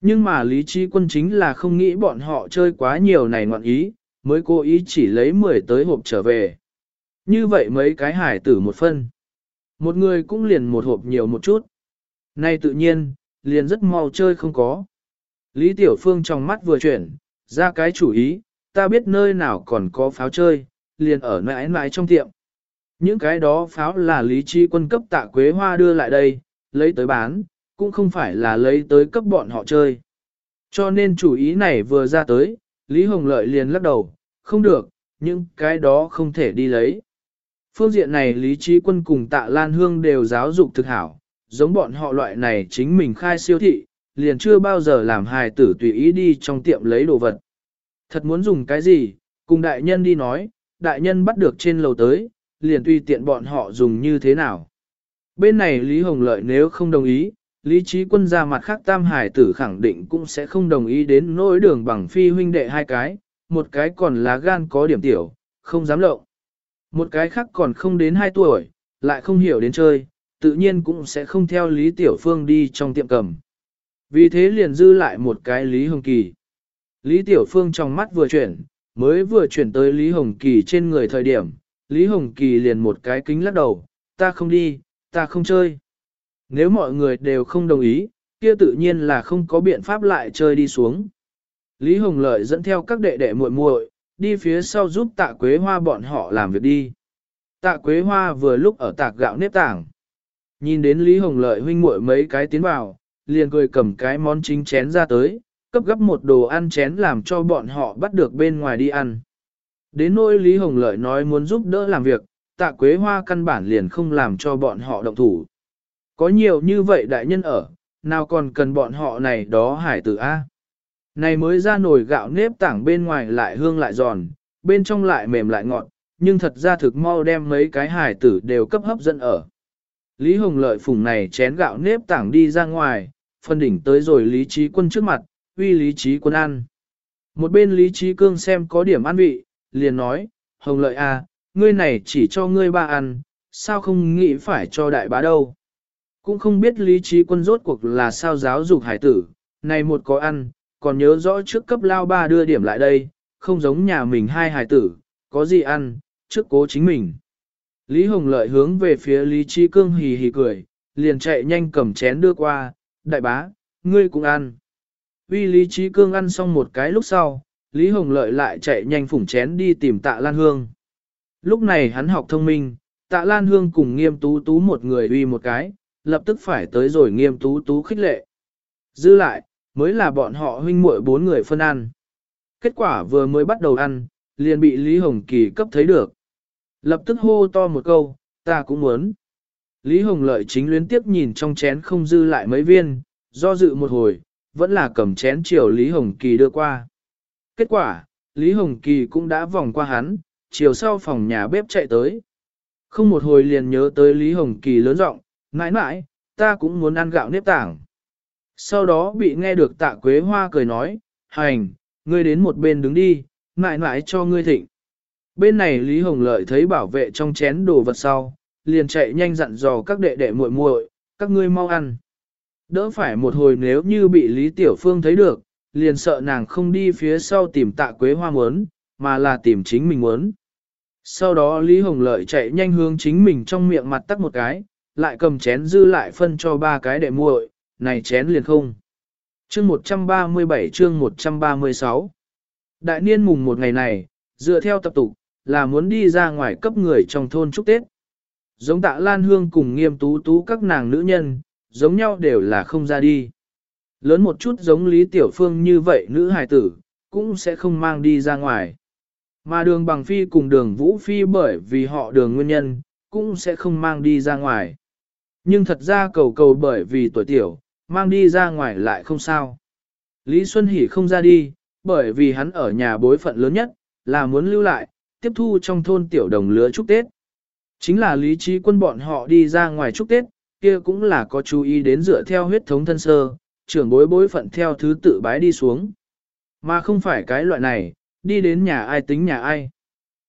Nhưng mà lý trí quân chính là không nghĩ bọn họ chơi quá nhiều này ngoạn ý, mới cố ý chỉ lấy 10 tới hộp trở về. Như vậy mấy cái hải tử một phân. Một người cũng liền một hộp nhiều một chút. Nay tự nhiên, liền rất mau chơi không có. Lý Tiểu Phương trong mắt vừa chuyển, ra cái chủ ý, ta biết nơi nào còn có pháo chơi, liền ở mãi mãi trong tiệm. Những cái đó pháo là lý trí quân cấp tạ quế hoa đưa lại đây, lấy tới bán, cũng không phải là lấy tới cấp bọn họ chơi. Cho nên chủ ý này vừa ra tới, Lý Hồng Lợi liền lắc đầu, không được, nhưng cái đó không thể đi lấy. Phương diện này Lý Trí Quân cùng Tạ Lan Hương đều giáo dục thực hảo, giống bọn họ loại này chính mình khai siêu thị, liền chưa bao giờ làm hài tử tùy ý đi trong tiệm lấy đồ vật. Thật muốn dùng cái gì, cùng đại nhân đi nói, đại nhân bắt được trên lầu tới, liền tùy tiện bọn họ dùng như thế nào. Bên này Lý Hồng Lợi nếu không đồng ý, Lý Trí Quân ra mặt khác tam hải tử khẳng định cũng sẽ không đồng ý đến nỗi đường bằng phi huynh đệ hai cái, một cái còn lá gan có điểm tiểu, không dám lộng. Một cái khác còn không đến hai tuổi, lại không hiểu đến chơi, tự nhiên cũng sẽ không theo Lý Tiểu Phương đi trong tiệm cầm. Vì thế liền dư lại một cái Lý Hồng Kỳ. Lý Tiểu Phương trong mắt vừa chuyển, mới vừa chuyển tới Lý Hồng Kỳ trên người thời điểm, Lý Hồng Kỳ liền một cái kính lắc đầu, ta không đi, ta không chơi. Nếu mọi người đều không đồng ý, kia tự nhiên là không có biện pháp lại chơi đi xuống. Lý Hồng Lợi dẫn theo các đệ đệ muội muội đi phía sau giúp tạ quế hoa bọn họ làm việc đi. Tạ quế hoa vừa lúc ở tạc gạo nếp tảng. Nhìn đến Lý Hồng Lợi huynh muội mấy cái tiến vào, liền cười cầm cái món chính chén ra tới, cấp gấp một đồ ăn chén làm cho bọn họ bắt được bên ngoài đi ăn. Đến nỗi Lý Hồng Lợi nói muốn giúp đỡ làm việc, tạ quế hoa căn bản liền không làm cho bọn họ động thủ. Có nhiều như vậy đại nhân ở, nào còn cần bọn họ này đó hải tử A. Này mới ra nồi gạo nếp tảng bên ngoài lại hương lại giòn, bên trong lại mềm lại ngọt, nhưng thật ra thực mau đem mấy cái hải tử đều cấp hấp dẫn ở. Lý Hồng Lợi phùng này chén gạo nếp tảng đi ra ngoài, phân đỉnh tới rồi Lý Trí Quân trước mặt, uy Lý Trí Quân ăn. Một bên Lý Trí Cương xem có điểm ăn vị, liền nói, Hồng Lợi à, ngươi này chỉ cho ngươi ba ăn, sao không nghĩ phải cho đại bá đâu. Cũng không biết Lý Trí Quân rốt cuộc là sao giáo dục hải tử, này một có ăn, còn nhớ rõ trước cấp lao ba đưa điểm lại đây, không giống nhà mình hai hải tử, có gì ăn, trước cố chính mình. Lý Hồng Lợi hướng về phía Lý Trí Cương hì hì cười, liền chạy nhanh cầm chén đưa qua, đại bá, ngươi cũng ăn. Vì Lý Trí Cương ăn xong một cái lúc sau, Lý Hồng Lợi lại chạy nhanh phủng chén đi tìm tạ Lan Hương. Lúc này hắn học thông minh, tạ Lan Hương cùng nghiêm tú tú một người uy một cái, lập tức phải tới rồi nghiêm tú tú khích lệ. Dư lại, mới là bọn họ huynh muội bốn người phân ăn. Kết quả vừa mới bắt đầu ăn, liền bị Lý Hồng Kỳ cấp thấy được. Lập tức hô to một câu, ta cũng muốn. Lý Hồng Lợi chính luyến tiếp nhìn trong chén không dư lại mấy viên, do dự một hồi, vẫn là cầm chén chiều Lý Hồng Kỳ đưa qua. Kết quả, Lý Hồng Kỳ cũng đã vòng qua hắn, chiều sau phòng nhà bếp chạy tới. Không một hồi liền nhớ tới Lý Hồng Kỳ lớn giọng, mãi mãi, ta cũng muốn ăn gạo nếp tảng. Sau đó bị nghe được tạ quế hoa cười nói, hành, ngươi đến một bên đứng đi, mãi mãi cho ngươi thịnh. Bên này Lý Hồng Lợi thấy bảo vệ trong chén đồ vật sau, liền chạy nhanh dặn dò các đệ đệ muội muội, các ngươi mau ăn. Đỡ phải một hồi nếu như bị Lý Tiểu Phương thấy được, liền sợ nàng không đi phía sau tìm tạ quế hoa muốn, mà là tìm chính mình muốn. Sau đó Lý Hồng Lợi chạy nhanh hướng chính mình trong miệng mặt tắt một cái, lại cầm chén dư lại phân cho ba cái đệ muội, này chén liền không. Chương 137 chương 136 Đại niên mùng một ngày này, dựa theo tập tục, là muốn đi ra ngoài cấp người trong thôn chúc Tết. Giống tạ Lan Hương cùng nghiêm tú tú các nàng nữ nhân, giống nhau đều là không ra đi. Lớn một chút giống Lý Tiểu Phương như vậy nữ hài tử, cũng sẽ không mang đi ra ngoài. Mà đường bằng phi cùng đường vũ phi bởi vì họ đường nguyên nhân, cũng sẽ không mang đi ra ngoài. Nhưng thật ra cầu cầu bởi vì tuổi tiểu, mang đi ra ngoài lại không sao. Lý Xuân Hỷ không ra đi, bởi vì hắn ở nhà bối phận lớn nhất, là muốn lưu lại, tiếp thu trong thôn tiểu đồng lứa chúc Tết. Chính là lý trí quân bọn họ đi ra ngoài chúc Tết, kia cũng là có chú ý đến dựa theo huyết thống thân sơ, trưởng bối bối phận theo thứ tự bái đi xuống. Mà không phải cái loại này, đi đến nhà ai tính nhà ai.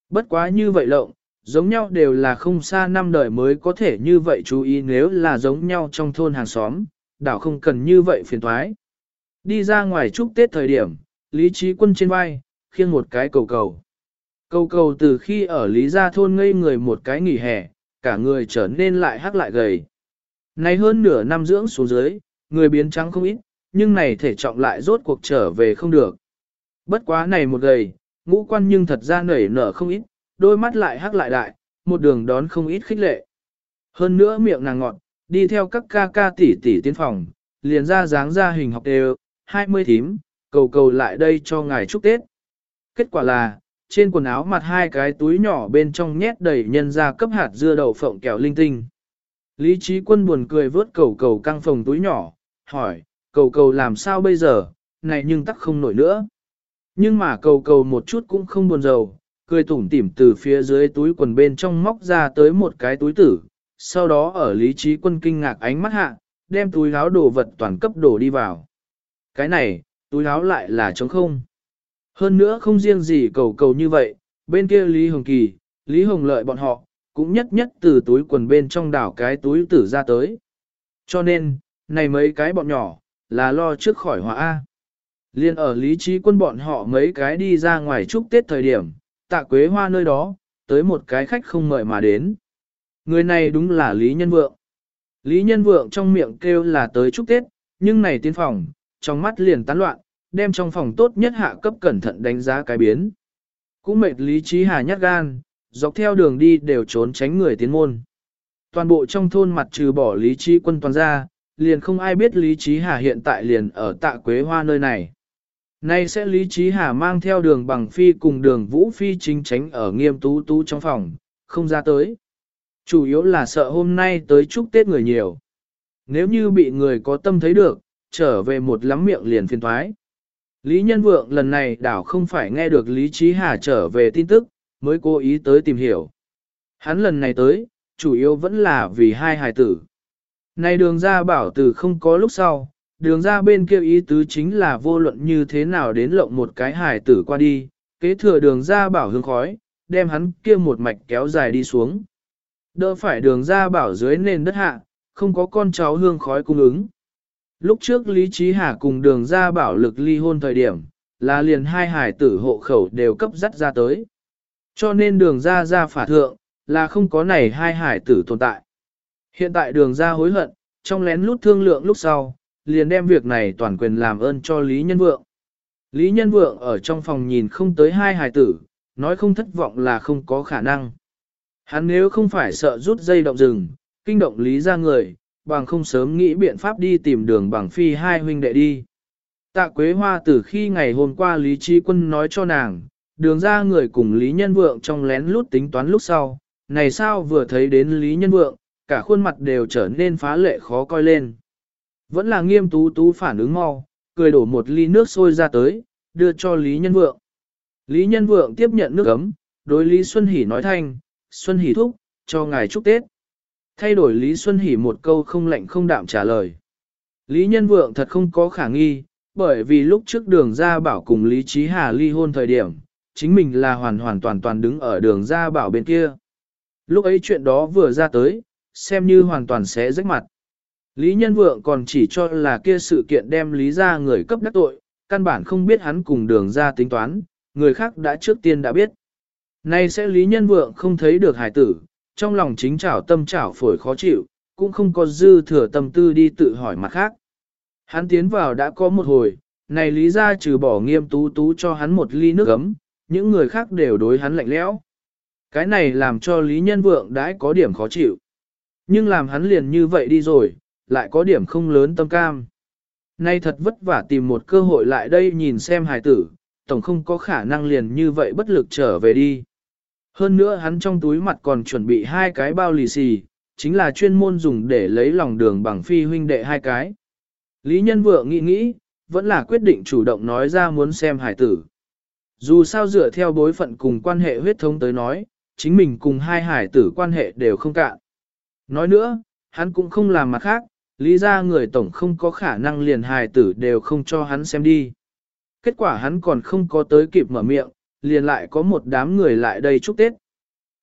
Bất quá như vậy lộng, giống nhau đều là không xa năm đời mới có thể như vậy chú ý nếu là giống nhau trong thôn hàng xóm, đảo không cần như vậy phiền thoái. Đi ra ngoài chúc Tết thời điểm, lý trí quân trên vai, khiêng một cái cầu cầu. Cầu cầu từ khi ở Lý Gia Thôn ngây người một cái nghỉ hè, cả người trở nên lại hắc lại gầy. Này hơn nửa năm dưỡng xuống dưới, người biến trắng không ít, nhưng này thể trọng lại rốt cuộc trở về không được. Bất quá này một gầy, ngũ quan nhưng thật ra nảy nở không ít, đôi mắt lại hắc lại đại, một đường đón không ít khích lệ. Hơn nữa miệng nàng ngọt, đi theo các ca ca tỷ tỷ tiến phòng, liền ra dáng ra hình học đều, 20 thím, cầu cầu lại đây cho ngài chúc Tết. Kết quả là, trên quần áo mặt hai cái túi nhỏ bên trong nhét đầy nhân ra cấp hạt dưa đậu phộng kẹo linh tinh. Lý trí quân buồn cười vớt cầu cầu căng phòng túi nhỏ, hỏi, cầu cầu làm sao bây giờ, này nhưng tắc không nổi nữa. Nhưng mà cầu cầu một chút cũng không buồn rầu, cười tủm tỉm từ phía dưới túi quần bên trong móc ra tới một cái túi tử, sau đó ở lý trí quân kinh ngạc ánh mắt hạ, đem túi áo đồ vật toàn cấp đổ đi vào. Cái này, túi áo lại là trống không. Hơn nữa không riêng gì cầu cầu như vậy, bên kia Lý Hồng Kỳ, Lý Hồng Lợi bọn họ, cũng nhất nhất từ túi quần bên trong đảo cái túi tử ra tới. Cho nên, này mấy cái bọn nhỏ, là lo trước khỏi họa A. Liên ở lý trí quân bọn họ mấy cái đi ra ngoài chúc Tết thời điểm, tạ quế hoa nơi đó, tới một cái khách không mời mà đến. Người này đúng là Lý Nhân Vượng. Lý Nhân Vượng trong miệng kêu là tới chúc Tết, nhưng này tiến phòng, trong mắt liền tán loạn, đem trong phòng tốt nhất hạ cấp cẩn thận đánh giá cái biến. Cũng mệt Lý Trí Hà nhát gan, dọc theo đường đi đều trốn tránh người tiến môn. Toàn bộ trong thôn mặt trừ bỏ Lý Trí quân toàn ra, liền không ai biết Lý Trí Hà hiện tại liền ở tạ Quế Hoa nơi này. Nay sẽ Lý Trí Hà mang theo đường bằng phi cùng đường Vũ Phi chính tránh ở nghiêm tú tú trong phòng, không ra tới. Chủ yếu là sợ hôm nay tới chúc Tết người nhiều. Nếu như bị người có tâm thấy được, trở về một lắm miệng liền phiền thoái. Lý Nhân Vượng lần này đảo không phải nghe được Lý Trí Hà trở về tin tức, mới cố ý tới tìm hiểu. Hắn lần này tới, chủ yếu vẫn là vì hai hài tử. Này đường ra bảo từ không có lúc sau, đường ra bên kia ý tứ chính là vô luận như thế nào đến lộng một cái hài tử qua đi, kế thừa đường ra bảo hương khói, đem hắn kia một mạch kéo dài đi xuống. Đỡ phải đường ra bảo dưới nền đất hạ, không có con cháu hương khói cung ứng. Lúc trước Lý Trí Hà cùng đường ra bảo lực ly hôn thời điểm, là liền hai hải tử hộ khẩu đều cấp dắt ra tới. Cho nên đường ra ra phả thượng, là không có này hai hải tử tồn tại. Hiện tại đường ra hối hận, trong lén lút thương lượng lúc sau, liền đem việc này toàn quyền làm ơn cho Lý Nhân Vượng. Lý Nhân Vượng ở trong phòng nhìn không tới hai hài tử, nói không thất vọng là không có khả năng. Hắn nếu không phải sợ rút dây động rừng, kinh động Lý ra người, bằng không sớm nghĩ biện pháp đi tìm đường bằng phi hai huynh đệ đi. Tạ Quế Hoa từ khi ngày hôm qua Lý Chi Quân nói cho nàng, đường ra người cùng Lý Nhân Vượng trong lén lút tính toán lúc sau, này sao vừa thấy đến Lý Nhân Vượng, cả khuôn mặt đều trở nên phá lệ khó coi lên. Vẫn là nghiêm tú tú phản ứng mau, cười đổ một ly nước sôi ra tới, đưa cho Lý Nhân Vượng. Lý Nhân Vượng tiếp nhận nước ấm, đối Lý Xuân Hỷ nói thanh, Xuân Hỷ thúc, cho ngài chúc Tết. Thay đổi Lý Xuân Hỷ một câu không lạnh không đạm trả lời. Lý Nhân Vượng thật không có khả nghi, bởi vì lúc trước đường ra bảo cùng Lý Trí Hà ly hôn thời điểm, chính mình là hoàn hoàn toàn toàn đứng ở đường ra bảo bên kia. Lúc ấy chuyện đó vừa ra tới, xem như hoàn toàn sẽ rách mặt. Lý Nhân Vượng còn chỉ cho là kia sự kiện đem Lý ra người cấp đắc tội, căn bản không biết hắn cùng đường ra tính toán, người khác đã trước tiên đã biết. Nay sẽ Lý Nhân Vượng không thấy được hải tử, trong lòng chính trảo tâm trảo phổi khó chịu, cũng không có dư thừa tâm tư đi tự hỏi mặt khác. Hắn tiến vào đã có một hồi, này lý ra trừ bỏ nghiêm tú tú cho hắn một ly nước ấm, những người khác đều đối hắn lạnh lẽo. Cái này làm cho Lý Nhân Vượng đãi có điểm khó chịu. Nhưng làm hắn liền như vậy đi rồi, lại có điểm không lớn tâm cam. Nay thật vất vả tìm một cơ hội lại đây nhìn xem hài tử, tổng không có khả năng liền như vậy bất lực trở về đi. Hơn nữa hắn trong túi mặt còn chuẩn bị hai cái bao lì xì, chính là chuyên môn dùng để lấy lòng đường bằng phi huynh đệ hai cái. Lý Nhân Vượng nghĩ nghĩ, vẫn là quyết định chủ động nói ra muốn xem hải tử. Dù sao dựa theo bối phận cùng quan hệ huyết thống tới nói, chính mình cùng hai hải tử quan hệ đều không cạn. Nói nữa, hắn cũng không làm mặt khác, lý ra người tổng không có khả năng liền hài tử đều không cho hắn xem đi. Kết quả hắn còn không có tới kịp mở miệng, liền lại có một đám người lại đây chúc Tết.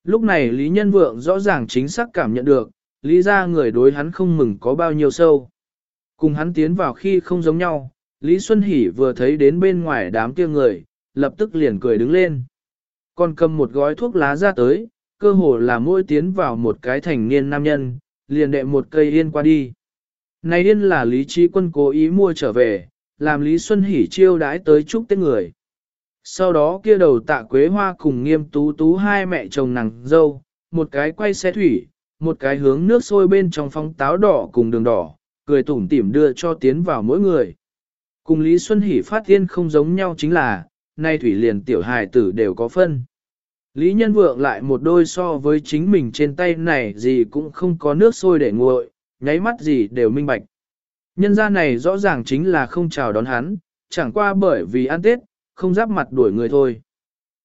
Lúc này Lý Nhân Vượng rõ ràng chính xác cảm nhận được, lý ra người đối hắn không mừng có bao nhiêu sâu. Cùng hắn tiến vào khi không giống nhau, Lý Xuân Hỷ vừa thấy đến bên ngoài đám kia người, lập tức liền cười đứng lên. Còn cầm một gói thuốc lá ra tới, cơ hồ là mỗi tiến vào một cái thành niên nam nhân, liền đệ một cây yên qua đi. Này yên là Lý Trí Quân cố ý mua trở về, làm Lý Xuân Hỷ chiêu đãi tới chúc Tết người. Sau đó kia đầu tạ quế hoa cùng nghiêm tú tú hai mẹ chồng nàng dâu, một cái quay xe thủy, một cái hướng nước sôi bên trong phong táo đỏ cùng đường đỏ, cười tủm tỉm đưa cho tiến vào mỗi người. Cùng Lý Xuân Hỷ phát tiên không giống nhau chính là, nay thủy liền tiểu hài tử đều có phân. Lý Nhân Vượng lại một đôi so với chính mình trên tay này gì cũng không có nước sôi để nguội, nháy mắt gì đều minh bạch. Nhân gia này rõ ràng chính là không chào đón hắn, chẳng qua bởi vì ăn Tết, không giáp mặt đuổi người thôi.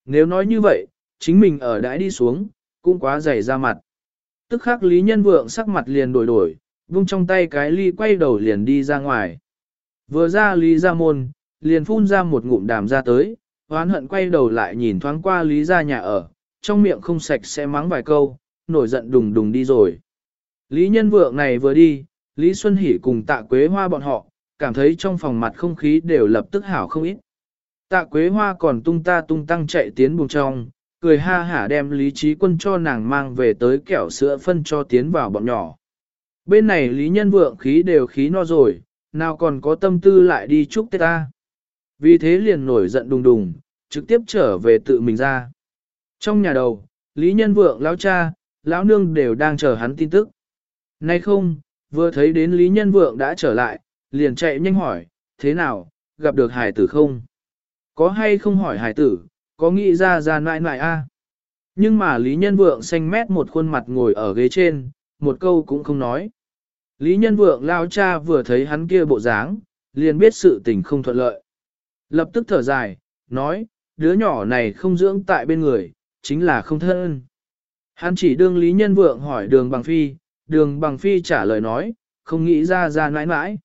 Nếu nói như vậy, chính mình ở đãi đi xuống, cũng quá dày ra mặt. Tức khắc Lý Nhân Vượng sắc mặt liền đổi đổi, vung trong tay cái ly quay đầu liền đi ra ngoài. Vừa ra Lý ra môn, liền phun ra một ngụm đàm ra tới, hoán hận quay đầu lại nhìn thoáng qua Lý ra nhà ở, trong miệng không sạch sẽ mắng vài câu, nổi giận đùng đùng đi rồi. Lý Nhân Vượng này vừa đi, Lý Xuân Hỷ cùng tạ quế hoa bọn họ, cảm thấy trong phòng mặt không khí đều lập tức hảo không ít. Tạ quế hoa còn tung ta tung tăng chạy tiến buồng trong, cười ha hả đem lý trí quân cho nàng mang về tới kẹo sữa phân cho tiến vào bọn nhỏ. Bên này lý nhân vượng khí đều khí no rồi, nào còn có tâm tư lại đi chúc Tết ta. Vì thế liền nổi giận đùng đùng, trực tiếp trở về tự mình ra. Trong nhà đầu, lý nhân vượng lão cha, lão nương đều đang chờ hắn tin tức. Nay không, vừa thấy đến lý nhân vượng đã trở lại, liền chạy nhanh hỏi, thế nào, gặp được hải tử không? Có hay không hỏi hải tử, có nghĩ ra ra nại nại a? Nhưng mà Lý Nhân Vượng xanh mét một khuôn mặt ngồi ở ghế trên, một câu cũng không nói. Lý Nhân Vượng lao cha vừa thấy hắn kia bộ dáng, liền biết sự tình không thuận lợi. Lập tức thở dài, nói, đứa nhỏ này không dưỡng tại bên người, chính là không thân. Hắn chỉ đương Lý Nhân Vượng hỏi đường bằng phi, đường bằng phi trả lời nói, không nghĩ ra ra mãi mãi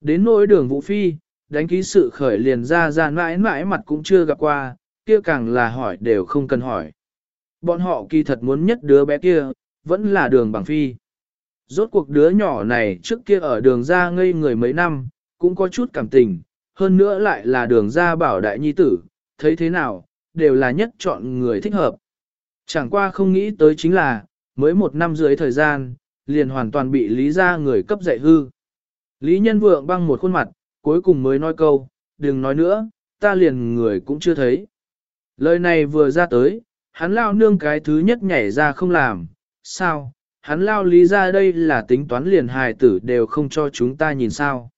Đến nỗi đường vũ phi, đánh ký sự khởi liền ra ra mãi mãi mặt cũng chưa gặp qua, kia càng là hỏi đều không cần hỏi. Bọn họ kỳ thật muốn nhất đứa bé kia, vẫn là đường bằng phi. Rốt cuộc đứa nhỏ này trước kia ở đường ra ngây người mấy năm, cũng có chút cảm tình, hơn nữa lại là đường ra bảo đại nhi tử, thấy thế nào, đều là nhất chọn người thích hợp. Chẳng qua không nghĩ tới chính là, mới một năm dưới thời gian, liền hoàn toàn bị lý ra người cấp dạy hư. Lý nhân vượng băng một khuôn mặt, cuối cùng mới nói câu, đừng nói nữa, ta liền người cũng chưa thấy. Lời này vừa ra tới, hắn lao nương cái thứ nhất nhảy ra không làm, sao, hắn lao lý ra đây là tính toán liền hài tử đều không cho chúng ta nhìn sao.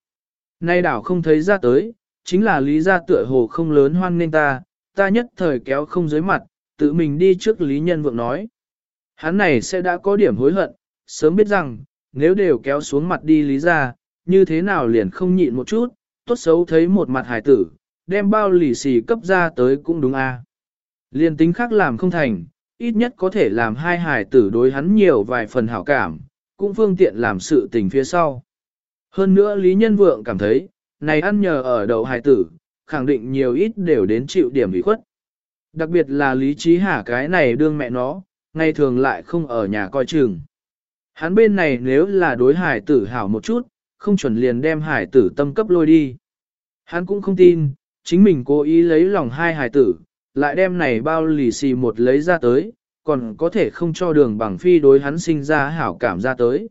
Nay đảo không thấy ra tới, chính là lý ra tựa hồ không lớn hoan nên ta, ta nhất thời kéo không dưới mặt, tự mình đi trước lý nhân vượng nói. Hắn này sẽ đã có điểm hối hận, sớm biết rằng, nếu đều kéo xuống mặt đi lý ra, như thế nào liền không nhịn một chút, tốt xấu thấy một mặt hải tử, đem bao lì xì cấp ra tới cũng đúng a. À. Tính khác làm không thành, ít nhất có thể làm hai hải tử đối hắn nhiều vài phần hảo cảm, cũng phương tiện làm sự tình phía sau. Hơn nữa Lý Nhân Vượng cảm thấy, này ăn nhờ ở đầu hải tử, khẳng định nhiều ít đều đến chịu điểm ủy khuất. Đặc biệt là Lý Trí Hà cái này đương mẹ nó, ngày thường lại không ở nhà coi chừng. Hắn bên này nếu là đối hải tử hảo một chút, không chuẩn liền đem hải tử tâm cấp lôi đi. Hắn cũng không tin, chính mình cố ý lấy lòng hai hải tử, lại đem này bao lì xì một lấy ra tới, còn có thể không cho đường bằng phi đối hắn sinh ra hảo cảm ra tới.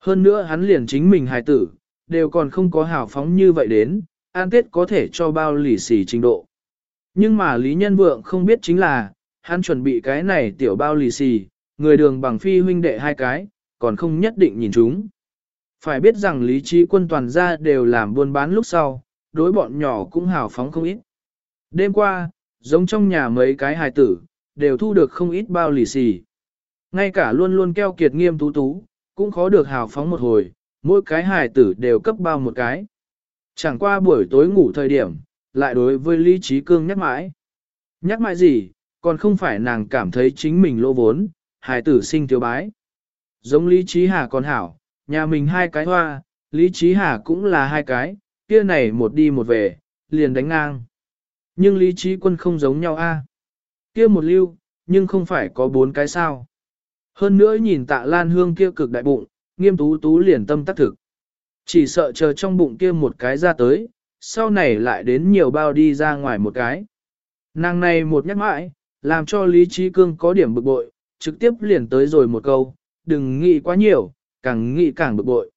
Hơn nữa hắn liền chính mình hải tử, đều còn không có hảo phóng như vậy đến, an tết có thể cho bao lì xì trình độ. Nhưng mà Lý Nhân Vượng không biết chính là, hắn chuẩn bị cái này tiểu bao lì xì, người đường bằng phi huynh đệ hai cái, còn không nhất định nhìn chúng. Phải biết rằng lý trí quân toàn gia đều làm buôn bán lúc sau, đối bọn nhỏ cũng hào phóng không ít. Đêm qua, giống trong nhà mấy cái hài tử, đều thu được không ít bao lì xì. Ngay cả luôn luôn keo kiệt nghiêm tú tú, cũng khó được hào phóng một hồi, mỗi cái hài tử đều cấp bao một cái. Chẳng qua buổi tối ngủ thời điểm, lại đối với Lý Trí Cương nhắc mãi. Nhắc mãi gì, còn không phải nàng cảm thấy chính mình lỗ vốn, hài tử sinh thiếu bái. Giống Lý Trí Hà còn hảo, nhà mình hai cái hoa, Lý Trí Hà cũng là hai cái, kia này một đi một về, liền đánh ngang. Nhưng Lý Trí Quân không giống nhau a. Kia một lưu, nhưng không phải có bốn cái sao. Hơn nữa nhìn tạ lan hương kia cực đại bụng, nghiêm tú tú liền tâm tác thực. Chỉ sợ chờ trong bụng kia một cái ra tới, sau này lại đến nhiều bao đi ra ngoài một cái. Nàng này một nhắc mãi, làm cho Lý Trí Cương có điểm bực bội, trực tiếp liền tới rồi một câu, đừng nghĩ quá nhiều, càng nghĩ càng bực bội.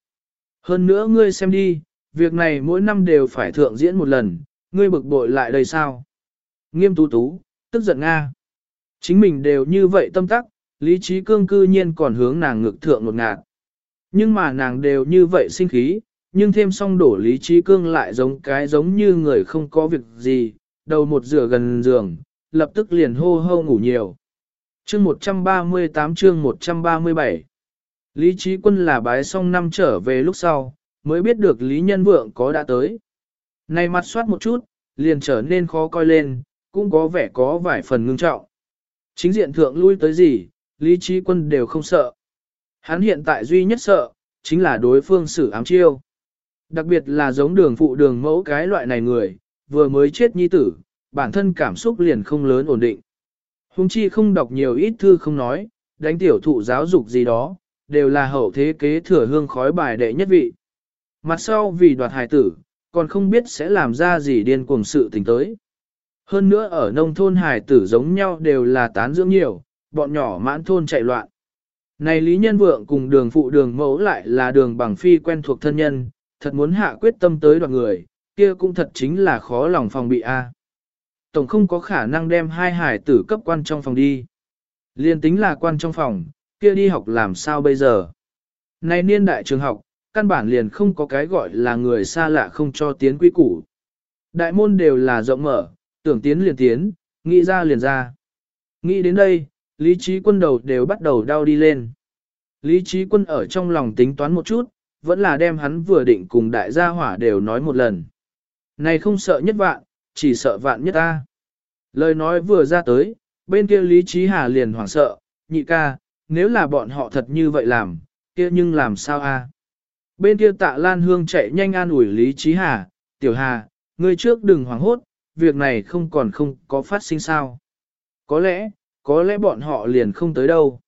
Hơn nữa ngươi xem đi, việc này mỗi năm đều phải thượng diễn một lần, ngươi bực bội lại đây sao? Nghiêm tú tú, tức giận Nga. Chính mình đều như vậy tâm tắc, Lý trí cương cư nhiên còn hướng nàng ngược thượng một ngạt. Nhưng mà nàng đều như vậy sinh khí, nhưng thêm song đổ lý trí cương lại giống cái giống như người không có việc gì, đầu một rửa gần giường, lập tức liền hô hô ngủ nhiều. Chương 138 chương 137 Lý trí quân là bái xong năm trở về lúc sau, mới biết được Lý Nhân Vượng có đã tới. Này mặt soát một chút, liền trở nên khó coi lên, cũng có vẻ có vài phần ngưng trọng. Chính diện thượng lui tới gì, Lý trí quân đều không sợ. Hắn hiện tại duy nhất sợ, chính là đối phương xử ám chiêu. Đặc biệt là giống đường phụ đường mẫu cái loại này người, vừa mới chết nhi tử, bản thân cảm xúc liền không lớn ổn định. Hùng chi không đọc nhiều ít thư không nói, đánh tiểu thụ giáo dục gì đó, đều là hậu thế kế thừa hương khói bài đệ nhất vị. Mặt sau vì đoạt hài tử, còn không biết sẽ làm ra gì điên cuồng sự tình tới. Hơn nữa ở nông thôn hài tử giống nhau đều là tán dưỡng nhiều, bọn nhỏ mãn thôn chạy loạn. Này Lý Nhân Vượng cùng đường phụ đường mẫu lại là đường bằng phi quen thuộc thân nhân, thật muốn hạ quyết tâm tới đoạt người, kia cũng thật chính là khó lòng phòng bị a. Tổng không có khả năng đem hai hải tử cấp quan trong phòng đi. Liên tính là quan trong phòng, kia đi học làm sao bây giờ? Này niên đại trường học, căn bản liền không có cái gọi là người xa lạ không cho tiến quy củ. Đại môn đều là rộng mở, tưởng tiến liền tiến, nghĩ ra liền ra. Nghĩ đến đây, lý trí quân đầu đều bắt đầu đau đi lên. Lý trí quân ở trong lòng tính toán một chút, vẫn là đem hắn vừa định cùng đại gia hỏa đều nói một lần. Này không sợ nhất vạn, chỉ sợ vạn nhất ta. Lời nói vừa ra tới, bên kia Lý Trí Hà liền hoảng sợ, nhị ca, nếu là bọn họ thật như vậy làm, kia nhưng làm sao a? Bên kia tạ Lan Hương chạy nhanh an ủi Lý Trí Hà, tiểu Hà, ngươi trước đừng hoảng hốt, việc này không còn không có phát sinh sao. Có lẽ, có lẽ bọn họ liền không tới đâu.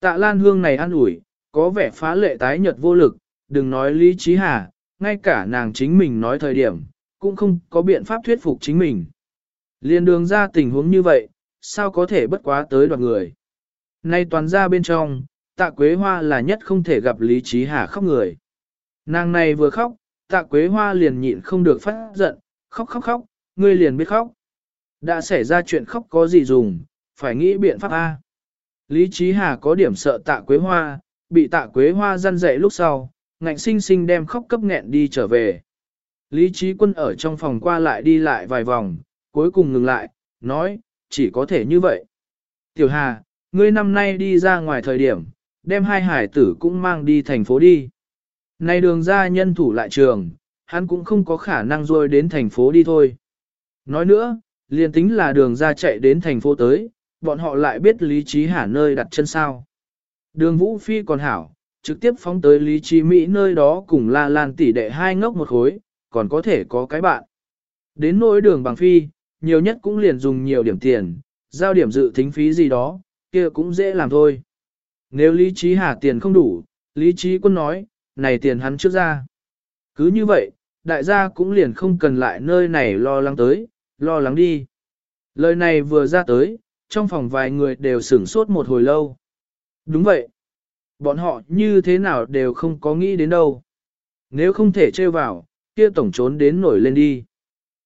Tạ Lan Hương này an ủi, có vẻ phá lệ tái nhật vô lực, đừng nói Lý Trí Hà, ngay cả nàng chính mình nói thời điểm, cũng không có biện pháp thuyết phục chính mình. Liên đường ra tình huống như vậy, sao có thể bất quá tới đoạt người. Nay toàn ra bên trong, tạ quế hoa là nhất không thể gặp Lý Trí Hà khóc người. Nàng này vừa khóc, tạ quế hoa liền nhịn không được phát giận, khóc khóc khóc, ngươi liền biết khóc. Đã xảy ra chuyện khóc có gì dùng, phải nghĩ biện pháp A. Lý Trí Hà có điểm sợ tạ quế hoa, bị tạ quế hoa răn dậy lúc sau, ngạnh sinh sinh đem khóc cấp nghẹn đi trở về. Lý Trí Quân ở trong phòng qua lại đi lại vài vòng, cuối cùng ngừng lại, nói, chỉ có thể như vậy. Tiểu Hà, ngươi năm nay đi ra ngoài thời điểm, đem hai hải tử cũng mang đi thành phố đi. Này đường ra nhân thủ lại trường, hắn cũng không có khả năng rồi đến thành phố đi thôi. Nói nữa, liền tính là đường ra chạy đến thành phố tới, bọn họ lại biết lý trí hả nơi đặt chân sao. Đường Vũ Phi còn hảo, trực tiếp phóng tới lý trí Mỹ nơi đó cùng la lan tỷ đệ hai ngốc một khối, còn có thể có cái bạn. Đến nỗi đường bằng Phi, nhiều nhất cũng liền dùng nhiều điểm tiền, giao điểm dự thính phí gì đó, kia cũng dễ làm thôi. Nếu lý trí hà tiền không đủ, lý trí quân nói, này tiền hắn trước ra. Cứ như vậy, đại gia cũng liền không cần lại nơi này lo lắng tới, lo lắng đi. Lời này vừa ra tới, trong phòng vài người đều sửng sốt một hồi lâu. Đúng vậy. Bọn họ như thế nào đều không có nghĩ đến đâu. Nếu không thể trêu vào, kia tổng trốn đến nổi lên đi.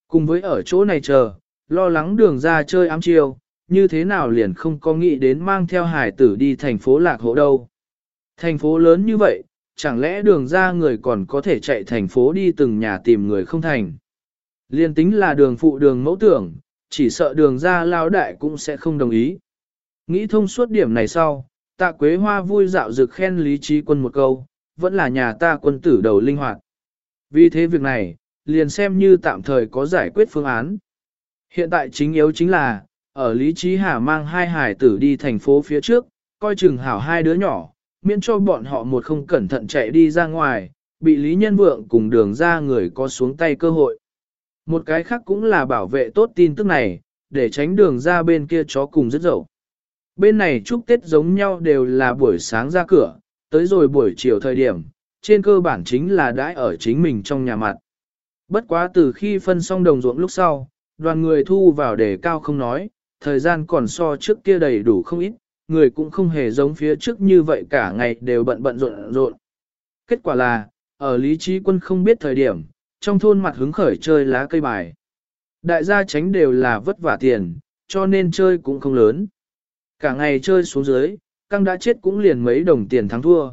Cùng với ở chỗ này chờ, lo lắng đường ra chơi ám chiêu, như thế nào liền không có nghĩ đến mang theo hải tử đi thành phố lạc hộ đâu. Thành phố lớn như vậy, chẳng lẽ đường ra người còn có thể chạy thành phố đi từng nhà tìm người không thành. Liên tính là đường phụ đường mẫu tưởng, chỉ sợ đường ra lao đại cũng sẽ không đồng ý. Nghĩ thông suốt điểm này sau, tạ quế hoa vui dạo dực khen lý trí quân một câu, vẫn là nhà ta quân tử đầu linh hoạt. Vì thế việc này, liền xem như tạm thời có giải quyết phương án. Hiện tại chính yếu chính là, ở Lý Trí Hà mang hai hải tử đi thành phố phía trước, coi chừng hảo hai đứa nhỏ, miễn cho bọn họ một không cẩn thận chạy đi ra ngoài, bị Lý Nhân Vượng cùng đường ra người có xuống tay cơ hội. Một cái khác cũng là bảo vệ tốt tin tức này, để tránh đường ra bên kia chó cùng rất dậu. Bên này chúc Tết giống nhau đều là buổi sáng ra cửa, tới rồi buổi chiều thời điểm, trên cơ bản chính là đãi ở chính mình trong nhà mặt. Bất quá từ khi phân xong đồng ruộng lúc sau, đoàn người thu vào để cao không nói, thời gian còn so trước kia đầy đủ không ít, người cũng không hề giống phía trước như vậy cả ngày đều bận bận rộn rộn. Kết quả là, ở lý trí quân không biết thời điểm, trong thôn mặt hứng khởi chơi lá cây bài. Đại gia tránh đều là vất vả tiền, cho nên chơi cũng không lớn. Cả ngày chơi xuống dưới, căng đã chết cũng liền mấy đồng tiền thắng thua.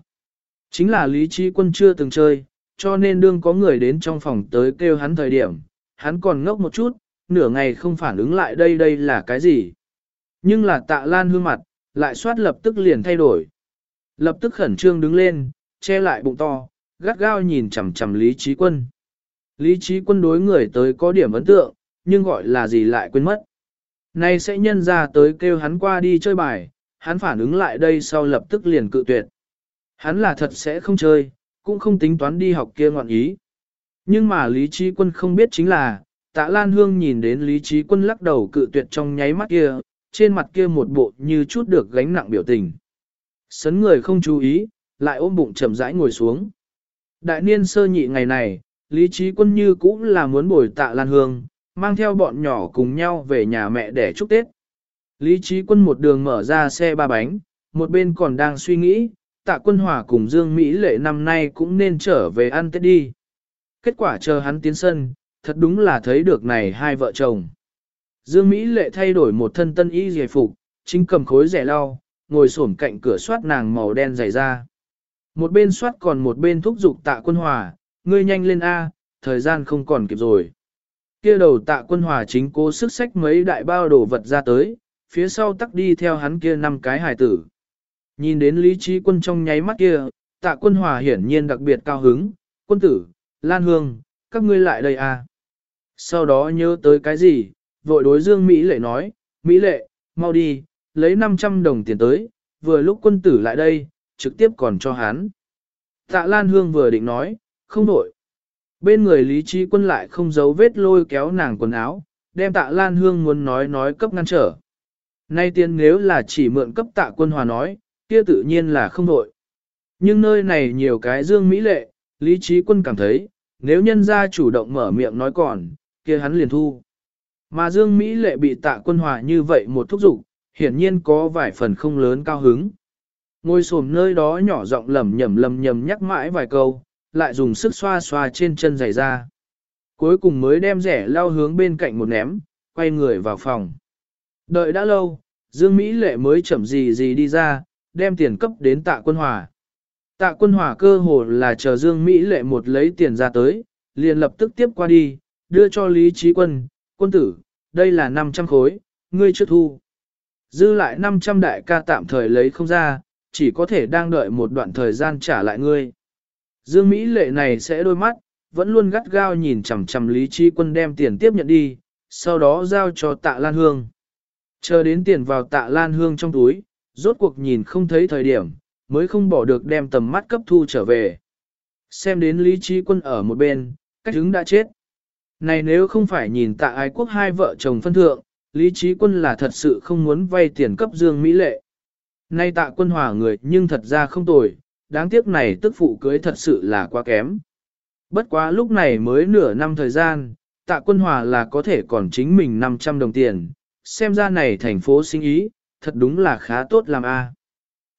Chính là Lý Trí Quân chưa từng chơi, cho nên đương có người đến trong phòng tới kêu hắn thời điểm, hắn còn ngốc một chút, nửa ngày không phản ứng lại đây đây là cái gì. Nhưng là tạ lan hương mặt, lại soát lập tức liền thay đổi. Lập tức khẩn trương đứng lên, che lại bụng to, gắt gao nhìn chằm chằm Lý Trí Quân. Lý Trí Quân đối người tới có điểm ấn tượng, nhưng gọi là gì lại quên mất. Nay sẽ nhân ra tới kêu hắn qua đi chơi bài, hắn phản ứng lại đây sau lập tức liền cự tuyệt. Hắn là thật sẽ không chơi, cũng không tính toán đi học kia ngoạn ý. Nhưng mà Lý Trí Quân không biết chính là, tạ Lan Hương nhìn đến Lý Trí Quân lắc đầu cự tuyệt trong nháy mắt kia, trên mặt kia một bộ như chút được gánh nặng biểu tình. Sấn người không chú ý, lại ôm bụng chậm rãi ngồi xuống. Đại niên sơ nhị ngày này, Lý Trí Quân như cũng là muốn bồi tạ Lan Hương, mang theo bọn nhỏ cùng nhau về nhà mẹ để chúc Tết. Lý Trí Quân một đường mở ra xe ba bánh, một bên còn đang suy nghĩ, tạ quân hòa cùng Dương Mỹ lệ năm nay cũng nên trở về ăn Tết đi. Kết quả chờ hắn tiến sân, thật đúng là thấy được này hai vợ chồng. Dương Mỹ lệ thay đổi một thân tân y giải phục, chính cầm khối rẻ lau, ngồi xổm cạnh cửa soát nàng màu đen dày ra. Một bên soát còn một bên thúc giục tạ quân hòa, ngươi nhanh lên A, thời gian không còn kịp rồi. Kia đầu tạ quân hòa chính cố sức sách mấy đại bao đồ vật ra tới, phía sau tắc đi theo hắn kia năm cái hài tử. Nhìn đến lý trí quân trong nháy mắt kia, tạ quân hòa hiển nhiên đặc biệt cao hứng, quân tử, Lan Hương, các ngươi lại đây à. Sau đó nhớ tới cái gì, vội đối dương Mỹ lệ nói, Mỹ lệ, mau đi, lấy 500 đồng tiền tới, vừa lúc quân tử lại đây, trực tiếp còn cho hắn. Tạ Lan Hương vừa định nói, không đổi. Bên người Lý Trí Quân lại không giấu vết lôi kéo nàng quần áo, đem Tạ Lan Hương muốn nói nói cấp ngăn trở. Nay tiền nếu là chỉ mượn cấp Tạ Quân Hòa nói, kia tự nhiên là không đội. Nhưng nơi này nhiều cái dương mỹ lệ, Lý Trí Quân cảm thấy, nếu nhân gia chủ động mở miệng nói còn, kia hắn liền thu. Mà Dương Mỹ lệ bị tạ quân hòa như vậy một thúc dục hiển nhiên có vài phần không lớn cao hứng. Ngồi xổm nơi đó nhỏ giọng lầm nhầm lầm nhầm nhắc mãi vài câu, lại dùng sức xoa xoa trên chân giày ra. Cuối cùng mới đem rẻ lao hướng bên cạnh một ném, quay người vào phòng. Đợi đã lâu, Dương Mỹ lệ mới chậm gì gì đi ra, đem tiền cấp đến tạ quân hòa. Tạ quân hòa cơ hồ là chờ Dương Mỹ lệ một lấy tiền ra tới, liền lập tức tiếp qua đi, đưa cho Lý Trí Quân, quân tử, đây là 500 khối, ngươi chưa thu. Dư lại 500 đại ca tạm thời lấy không ra, chỉ có thể đang đợi một đoạn thời gian trả lại ngươi. Dương Mỹ lệ này sẽ đôi mắt, vẫn luôn gắt gao nhìn chằm chằm Lý Trí Quân đem tiền tiếp nhận đi, sau đó giao cho tạ Lan Hương. Chờ đến tiền vào tạ Lan Hương trong túi, rốt cuộc nhìn không thấy thời điểm, mới không bỏ được đem tầm mắt cấp thu trở về. Xem đến Lý Trí Quân ở một bên, cách hứng đã chết. Này nếu không phải nhìn tạ ái quốc hai vợ chồng phân thượng, Lý Trí Quân là thật sự không muốn vay tiền cấp Dương Mỹ Lệ. Nay tạ quân hòa người nhưng thật ra không tồi, đáng tiếc này tức phụ cưới thật sự là quá kém. Bất quá lúc này mới nửa năm thời gian, tạ quân hòa là có thể còn chính mình 500 đồng tiền, xem ra này thành phố sinh ý, thật đúng là khá tốt làm a. À.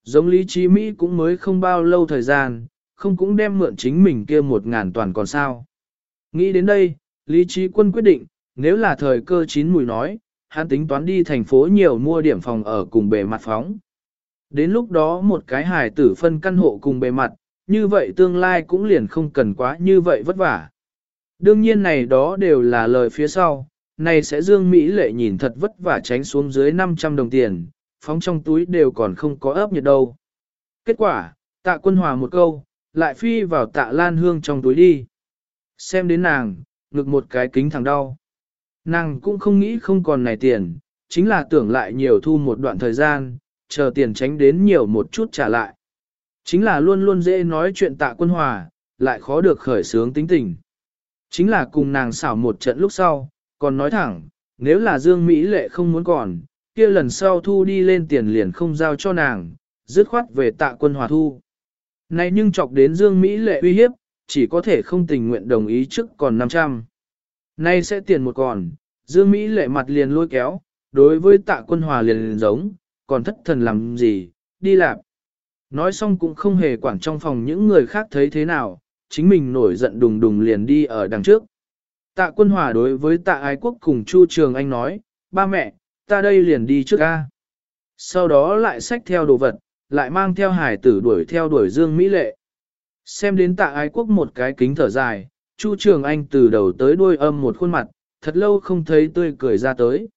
Giống Lý Trí Mỹ cũng mới không bao lâu thời gian, không cũng đem mượn chính mình kia một ngàn toàn còn sao. Nghĩ đến đây, Lý Trí Quân quyết định, nếu là thời cơ chín mùi nói, hắn tính toán đi thành phố nhiều mua điểm phòng ở cùng bề mặt phóng. Đến lúc đó một cái hài tử phân căn hộ cùng bề mặt, như vậy tương lai cũng liền không cần quá như vậy vất vả. Đương nhiên này đó đều là lời phía sau, này sẽ Dương Mỹ lệ nhìn thật vất vả tránh xuống dưới 500 đồng tiền, phóng trong túi đều còn không có ấp nhiệt đâu. Kết quả, tạ quân hòa một câu, lại phi vào tạ lan hương trong túi đi. Xem đến nàng, ngực một cái kính thẳng đau. Nàng cũng không nghĩ không còn này tiền, chính là tưởng lại nhiều thu một đoạn thời gian, chờ tiền tránh đến nhiều một chút trả lại. Chính là luôn luôn dễ nói chuyện tạ quân hòa, lại khó được khởi sướng tính tình. Chính là cùng nàng xảo một trận lúc sau, còn nói thẳng, nếu là Dương Mỹ lệ không muốn còn, kia lần sau thu đi lên tiền liền không giao cho nàng, dứt khoát về tạ quân hòa thu. Này nhưng chọc đến Dương Mỹ lệ uy hiếp, chỉ có thể không tình nguyện đồng ý trước còn 500. Nay sẽ tiền một còn, Dương Mỹ lệ mặt liền lôi kéo, đối với tạ quân hòa liền, liền giống, còn thất thần làm gì, đi làm. Nói xong cũng không hề quản trong phòng những người khác thấy thế nào, chính mình nổi giận đùng đùng liền đi ở đằng trước. Tạ quân hòa đối với tạ ái quốc cùng Chu Trường Anh nói, ba mẹ, ta đây liền đi trước ca. Sau đó lại xách theo đồ vật, lại mang theo hải tử đuổi theo đuổi Dương Mỹ Lệ. Xem đến tạ ái quốc một cái kính thở dài, Chu Trường Anh từ đầu tới đuôi âm một khuôn mặt, thật lâu không thấy tươi cười ra tới.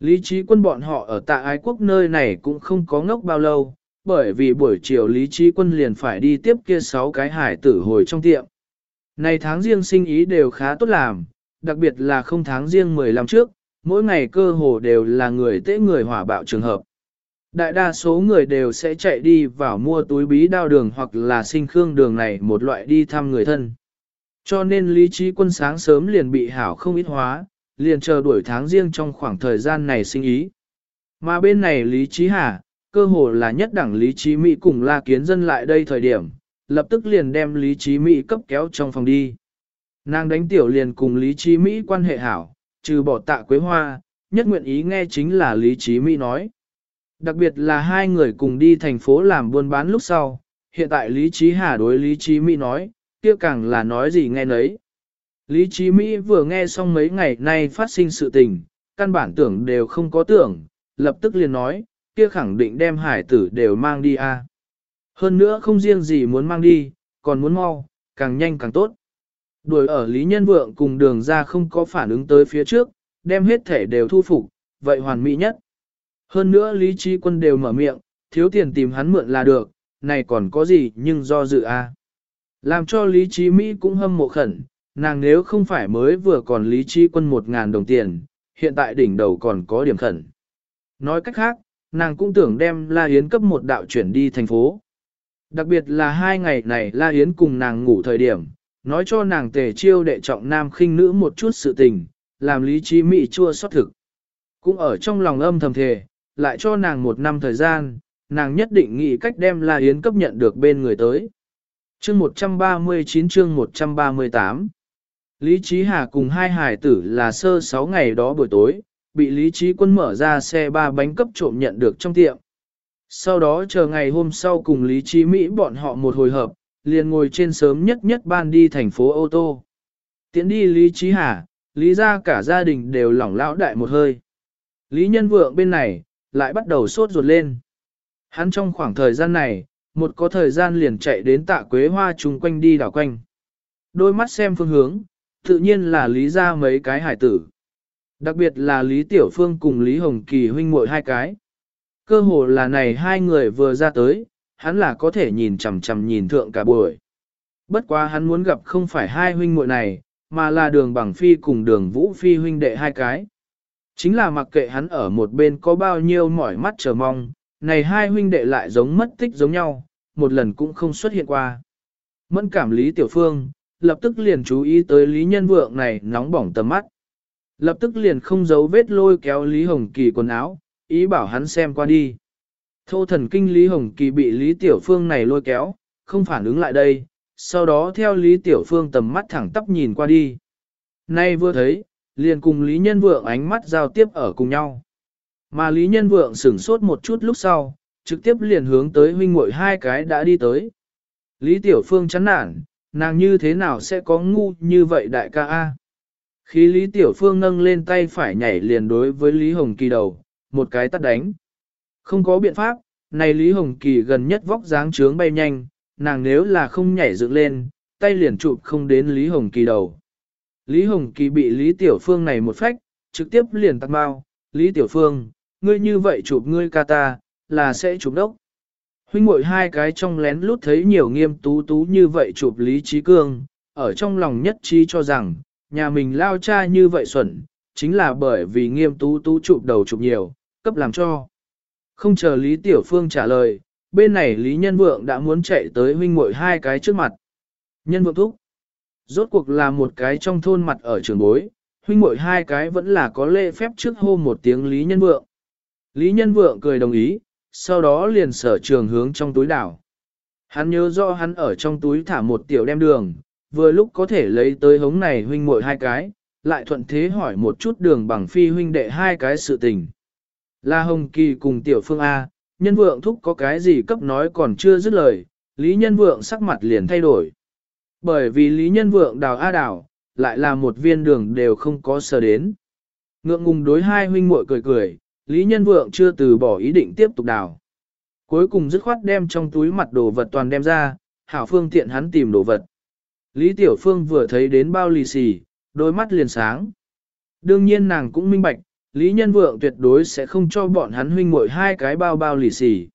Lý trí quân bọn họ ở tạ ái quốc nơi này cũng không có ngốc bao lâu, bởi vì buổi chiều lý trí quân liền phải đi tiếp kia sáu cái hải tử hồi trong tiệm. Này tháng riêng sinh ý đều khá tốt làm, đặc biệt là không tháng riêng 15 trước, mỗi ngày cơ hồ đều là người tế người hỏa bạo trường hợp. Đại đa số người đều sẽ chạy đi vào mua túi bí đao đường hoặc là sinh khương đường này một loại đi thăm người thân. Cho nên lý trí quân sáng sớm liền bị hảo không ít hóa, liền chờ đuổi tháng riêng trong khoảng thời gian này sinh ý. Mà bên này lý trí hà, cơ hồ là nhất đẳng lý trí Mỹ cùng la kiến dân lại đây thời điểm, lập tức liền đem lý trí Mỹ cấp kéo trong phòng đi. Nàng đánh tiểu liền cùng lý trí Mỹ quan hệ hảo, trừ bỏ tạ quế hoa, nhất nguyện ý nghe chính là lý trí Mỹ nói. Đặc biệt là hai người cùng đi thành phố làm buôn bán lúc sau, hiện tại lý trí hà đối lý trí Mỹ nói, kia càng là nói gì nghe nấy. Lý trí Mỹ vừa nghe xong mấy ngày nay phát sinh sự tình, căn bản tưởng đều không có tưởng, lập tức liền nói, kia khẳng định đem hải tử đều mang đi a. Hơn nữa không riêng gì muốn mang đi, còn muốn mau, càng nhanh càng tốt. Đuổi ở Lý Nhân Vượng cùng đường ra không có phản ứng tới phía trước, đem hết thể đều thu phục, vậy hoàn mỹ nhất. Hơn nữa Lý Trí Quân đều mở miệng, thiếu tiền tìm hắn mượn là được, này còn có gì nhưng do dự a. Làm cho Lý Trí Mỹ cũng hâm mộ khẩn, nàng nếu không phải mới vừa còn Lý Trí Quân một ngàn đồng tiền, hiện tại đỉnh đầu còn có điểm khẩn. Nói cách khác, nàng cũng tưởng đem La Yến cấp một đạo chuyển đi thành phố. Đặc biệt là hai ngày này La Yến cùng nàng ngủ thời điểm, nói cho nàng tề chiêu đệ trọng nam khinh nữ một chút sự tình, làm lý trí mị chua xót thực. Cũng ở trong lòng âm thầm thề, lại cho nàng một năm thời gian, nàng nhất định nghĩ cách đem La Yến cấp nhận được bên người tới. Chương 139 chương 138 Lý Trí Hà cùng hai hải tử là sơ 6 ngày đó buổi tối, bị Lý Trí Quân mở ra xe ba bánh cấp trộm nhận được trong tiệm. Sau đó chờ ngày hôm sau cùng Lý Trí Mỹ bọn họ một hồi hợp, liền ngồi trên sớm nhất nhất ban đi thành phố ô tô. Tiến đi Lý Trí Hà, Lý ra cả gia đình đều lỏng lão đại một hơi. Lý Nhân Vượng bên này, lại bắt đầu sốt ruột lên. Hắn trong khoảng thời gian này, một có thời gian liền chạy đến tạ quế hoa chung quanh đi đảo quanh. Đôi mắt xem phương hướng, tự nhiên là Lý ra mấy cái hải tử. Đặc biệt là Lý Tiểu Phương cùng Lý Hồng Kỳ huynh muội hai cái. Cơ hồ là này hai người vừa ra tới, hắn là có thể nhìn chằm chằm nhìn thượng cả buổi. Bất quá hắn muốn gặp không phải hai huynh muội này, mà là đường bằng phi cùng đường vũ phi huynh đệ hai cái. Chính là mặc kệ hắn ở một bên có bao nhiêu mỏi mắt chờ mong, này hai huynh đệ lại giống mất tích giống nhau, một lần cũng không xuất hiện qua. Mẫn cảm Lý Tiểu Phương, lập tức liền chú ý tới Lý Nhân Vượng này nóng bỏng tầm mắt. Lập tức liền không giấu vết lôi kéo Lý Hồng Kỳ quần áo, ý bảo hắn xem qua đi. Thô thần kinh Lý Hồng Kỳ bị Lý Tiểu Phương này lôi kéo, không phản ứng lại đây, sau đó theo Lý Tiểu Phương tầm mắt thẳng tắp nhìn qua đi. Nay vừa thấy, liền cùng Lý Nhân Vượng ánh mắt giao tiếp ở cùng nhau. Mà Lý Nhân Vượng sửng sốt một chút lúc sau, trực tiếp liền hướng tới huynh muội hai cái đã đi tới. Lý Tiểu Phương chán nản, nàng như thế nào sẽ có ngu như vậy đại ca A. Khi Lý Tiểu Phương nâng lên tay phải nhảy liền đối với Lý Hồng Kỳ đầu, một cái tắt đánh. Không có biện pháp, này Lý Hồng Kỳ gần nhất vóc dáng trướng bay nhanh, nàng nếu là không nhảy dựng lên, tay liền chụp không đến Lý Hồng Kỳ đầu. Lý Hồng Kỳ bị Lý Tiểu Phương này một phách, trực tiếp liền tắt bao, Lý Tiểu Phương, ngươi như vậy chụp ngươi ca ta, là sẽ chụp đốc. Huynh muội hai cái trong lén lút thấy nhiều nghiêm tú tú như vậy chụp Lý Trí Cương, ở trong lòng nhất trí cho rằng, nhà mình lao cha như vậy xuẩn, chính là bởi vì nghiêm tú tú chụp đầu chụp nhiều, cấp làm cho. Không chờ Lý Tiểu Phương trả lời, bên này Lý Nhân Vượng đã muốn chạy tới huynh muội hai cái trước mặt. Nhân Vượng thúc. Rốt cuộc là một cái trong thôn mặt ở trường bối, huynh muội hai cái vẫn là có lễ phép trước hô một tiếng Lý Nhân Vượng. Lý Nhân Vượng cười đồng ý, sau đó liền sở trường hướng trong túi đảo. Hắn nhớ rõ hắn ở trong túi thả một tiểu đem đường, vừa lúc có thể lấy tới hống này huynh muội hai cái, lại thuận thế hỏi một chút đường bằng phi huynh đệ hai cái sự tình. La Hồng Kỳ cùng tiểu phương A, nhân vượng thúc có cái gì cấp nói còn chưa dứt lời, Lý Nhân Vượng sắc mặt liền thay đổi. Bởi vì Lý Nhân Vượng đào A đào, lại là một viên đường đều không có sờ đến. Ngượng ngùng đối hai huynh muội cười cười, Lý Nhân Vượng chưa từ bỏ ý định tiếp tục đào. Cuối cùng dứt khoát đem trong túi mặt đồ vật toàn đem ra, hảo phương tiện hắn tìm đồ vật. Lý Tiểu Phương vừa thấy đến bao lì xì, đôi mắt liền sáng. Đương nhiên nàng cũng minh bạch, Lý Nhân Vượng tuyệt đối sẽ không cho bọn hắn huynh muội hai cái bao bao lì xì.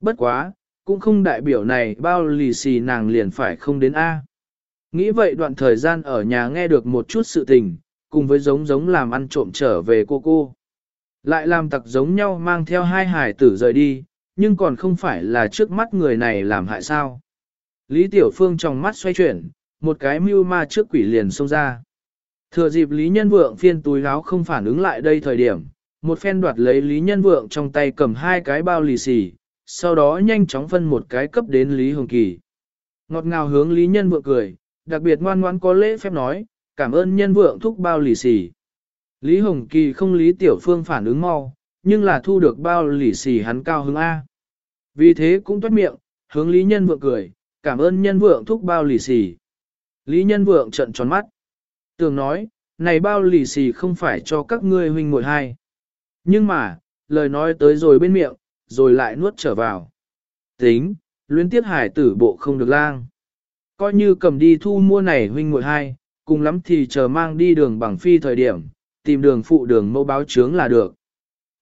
Bất quá, cũng không đại biểu này bao lì xì nàng liền phải không đến A. Nghĩ vậy đoạn thời gian ở nhà nghe được một chút sự tình, cùng với giống giống làm ăn trộm trở về cô cô. Lại làm tặc giống nhau mang theo hai hải tử rời đi, nhưng còn không phải là trước mắt người này làm hại sao. Lý Tiểu Phương trong mắt xoay chuyển, một cái mưu ma trước quỷ liền xông ra. Thừa dịp Lý Nhân Vượng phiên túi áo không phản ứng lại đây thời điểm, một phen đoạt lấy Lý Nhân Vượng trong tay cầm hai cái bao lì xì, sau đó nhanh chóng phân một cái cấp đến Lý Hồng Kỳ. Ngọt ngào hướng Lý Nhân Vượng cười, đặc biệt ngoan ngoãn có lễ phép nói, cảm ơn Nhân Vượng thúc bao lì xì. Lý Hồng Kỳ không Lý Tiểu Phương phản ứng mau, nhưng là thu được bao lì xì hắn cao hứng A. Vì thế cũng toát miệng, hướng Lý Nhân Vượng cười, cảm ơn Nhân Vượng thúc bao lì xì. Lý Nhân Vượng trận tròn mắt. Tường nói, này bao lì xì không phải cho các ngươi huynh muội hai. Nhưng mà, lời nói tới rồi bên miệng, rồi lại nuốt trở vào. Tính, luyến tiết hải tử bộ không được lang. Coi như cầm đi thu mua này huynh muội hai, cùng lắm thì chờ mang đi đường bằng phi thời điểm, tìm đường phụ đường mẫu báo chướng là được.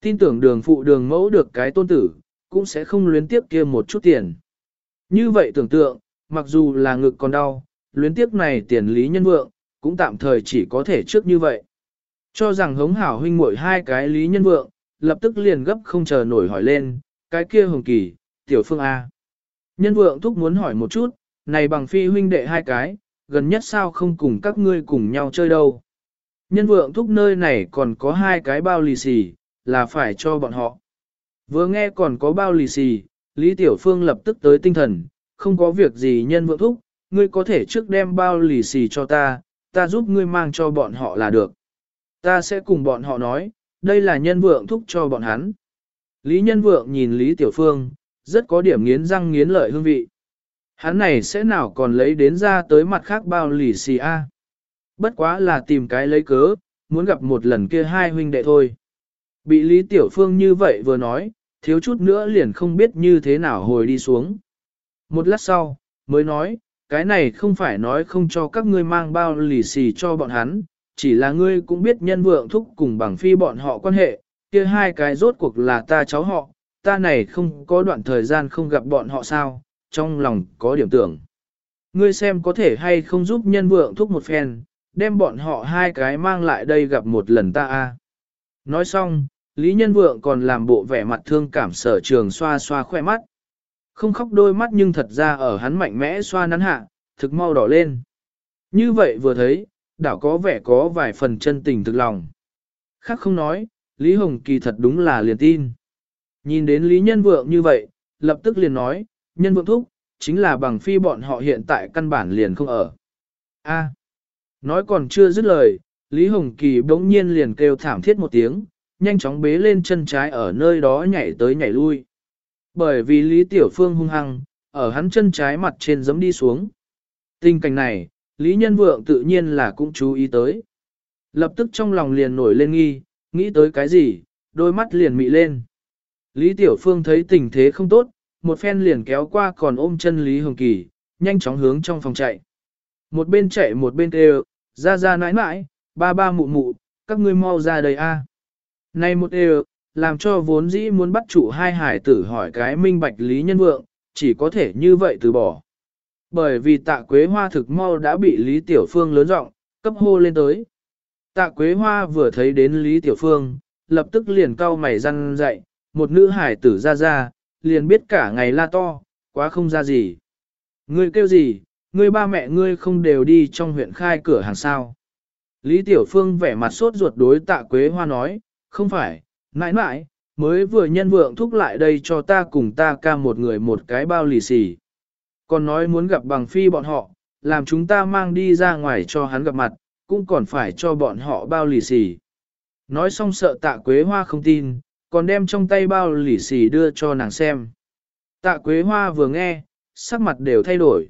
Tin tưởng đường phụ đường mẫu được cái tôn tử, cũng sẽ không luyến tiếp kia một chút tiền. Như vậy tưởng tượng, mặc dù là ngực còn đau, luyến tiếp này tiền lý nhân vượng, cũng tạm thời chỉ có thể trước như vậy. Cho rằng hống hảo huynh muội hai cái lý nhân vượng, lập tức liền gấp không chờ nổi hỏi lên, cái kia hồng kỳ, tiểu phương A. Nhân vượng thúc muốn hỏi một chút, này bằng phi huynh đệ hai cái, gần nhất sao không cùng các ngươi cùng nhau chơi đâu. Nhân vượng thúc nơi này còn có hai cái bao lì xì, là phải cho bọn họ. Vừa nghe còn có bao lì xì, Lý Tiểu Phương lập tức tới tinh thần, không có việc gì nhân vượng thúc, ngươi có thể trước đem bao lì xì cho ta, ta giúp ngươi mang cho bọn họ là được. Ta sẽ cùng bọn họ nói, đây là nhân vượng thúc cho bọn hắn. Lý nhân vượng nhìn Lý Tiểu Phương, rất có điểm nghiến răng nghiến lợi hương vị. Hắn này sẽ nào còn lấy đến ra tới mặt khác bao lì xì a. Bất quá là tìm cái lấy cớ, muốn gặp một lần kia hai huynh đệ thôi. Bị Lý Tiểu Phương như vậy vừa nói, thiếu chút nữa liền không biết như thế nào hồi đi xuống. Một lát sau, mới nói, cái này không phải nói không cho các ngươi mang bao lì xì cho bọn hắn, chỉ là ngươi cũng biết nhân vượng thúc cùng bằng phi bọn họ quan hệ, kia hai cái rốt cuộc là ta cháu họ, ta này không có đoạn thời gian không gặp bọn họ sao, trong lòng có điểm tưởng. Ngươi xem có thể hay không giúp nhân vượng thúc một phen, đem bọn họ hai cái mang lại đây gặp một lần ta a. Nói xong, Lý Nhân Vượng còn làm bộ vẻ mặt thương cảm sở trường xoa xoa khoe mắt. Không khóc đôi mắt nhưng thật ra ở hắn mạnh mẽ xoa nắn hạ, thực mau đỏ lên. Như vậy vừa thấy, đảo có vẻ có vài phần chân tình thực lòng. Khác không nói, Lý Hồng Kỳ thật đúng là liền tin. Nhìn đến Lý Nhân Vượng như vậy, lập tức liền nói, Nhân Vượng thúc, chính là bằng phi bọn họ hiện tại căn bản liền không ở. A. À. nói còn chưa dứt lời, Lý Hồng Kỳ bỗng nhiên liền kêu thảm thiết một tiếng, nhanh chóng bế lên chân trái ở nơi đó nhảy tới nhảy lui. Bởi vì Lý Tiểu Phương hung hăng, ở hắn chân trái mặt trên giấm đi xuống. Tình cảnh này, Lý Nhân Vượng tự nhiên là cũng chú ý tới. Lập tức trong lòng liền nổi lên nghi, nghĩ tới cái gì, đôi mắt liền mị lên. Lý Tiểu Phương thấy tình thế không tốt, một phen liền kéo qua còn ôm chân Lý Hồng Kỳ, nhanh chóng hướng trong phòng chạy. Một bên chạy một bên kêu, ra ra nãi nãi, ba ba mụ mụ, các ngươi mau ra đây a. Này một đều, làm cho vốn dĩ muốn bắt chủ hai hải tử hỏi cái minh bạch lý nhân vượng, chỉ có thể như vậy từ bỏ. Bởi vì tạ quế hoa thực mau đã bị Lý Tiểu Phương lớn rộng, cấp hô lên tới. Tạ quế hoa vừa thấy đến Lý Tiểu Phương, lập tức liền cau mày răn dậy, một nữ hải tử ra ra, liền biết cả ngày la to, quá không ra gì. Ngươi kêu gì, ngươi ba mẹ ngươi không đều đi trong huyện khai cửa hàng sao. Lý Tiểu Phương vẻ mặt sốt ruột đối tạ Quế Hoa nói, không phải, Nãi nãi, mới vừa nhân vượng thúc lại đây cho ta cùng ta ca một người một cái bao lì xì. Còn nói muốn gặp bằng phi bọn họ, làm chúng ta mang đi ra ngoài cho hắn gặp mặt, cũng còn phải cho bọn họ bao lì xì. Nói xong sợ tạ quế hoa không tin, còn đem trong tay bao lì xì đưa cho nàng xem. Tạ quế hoa vừa nghe, sắc mặt đều thay đổi.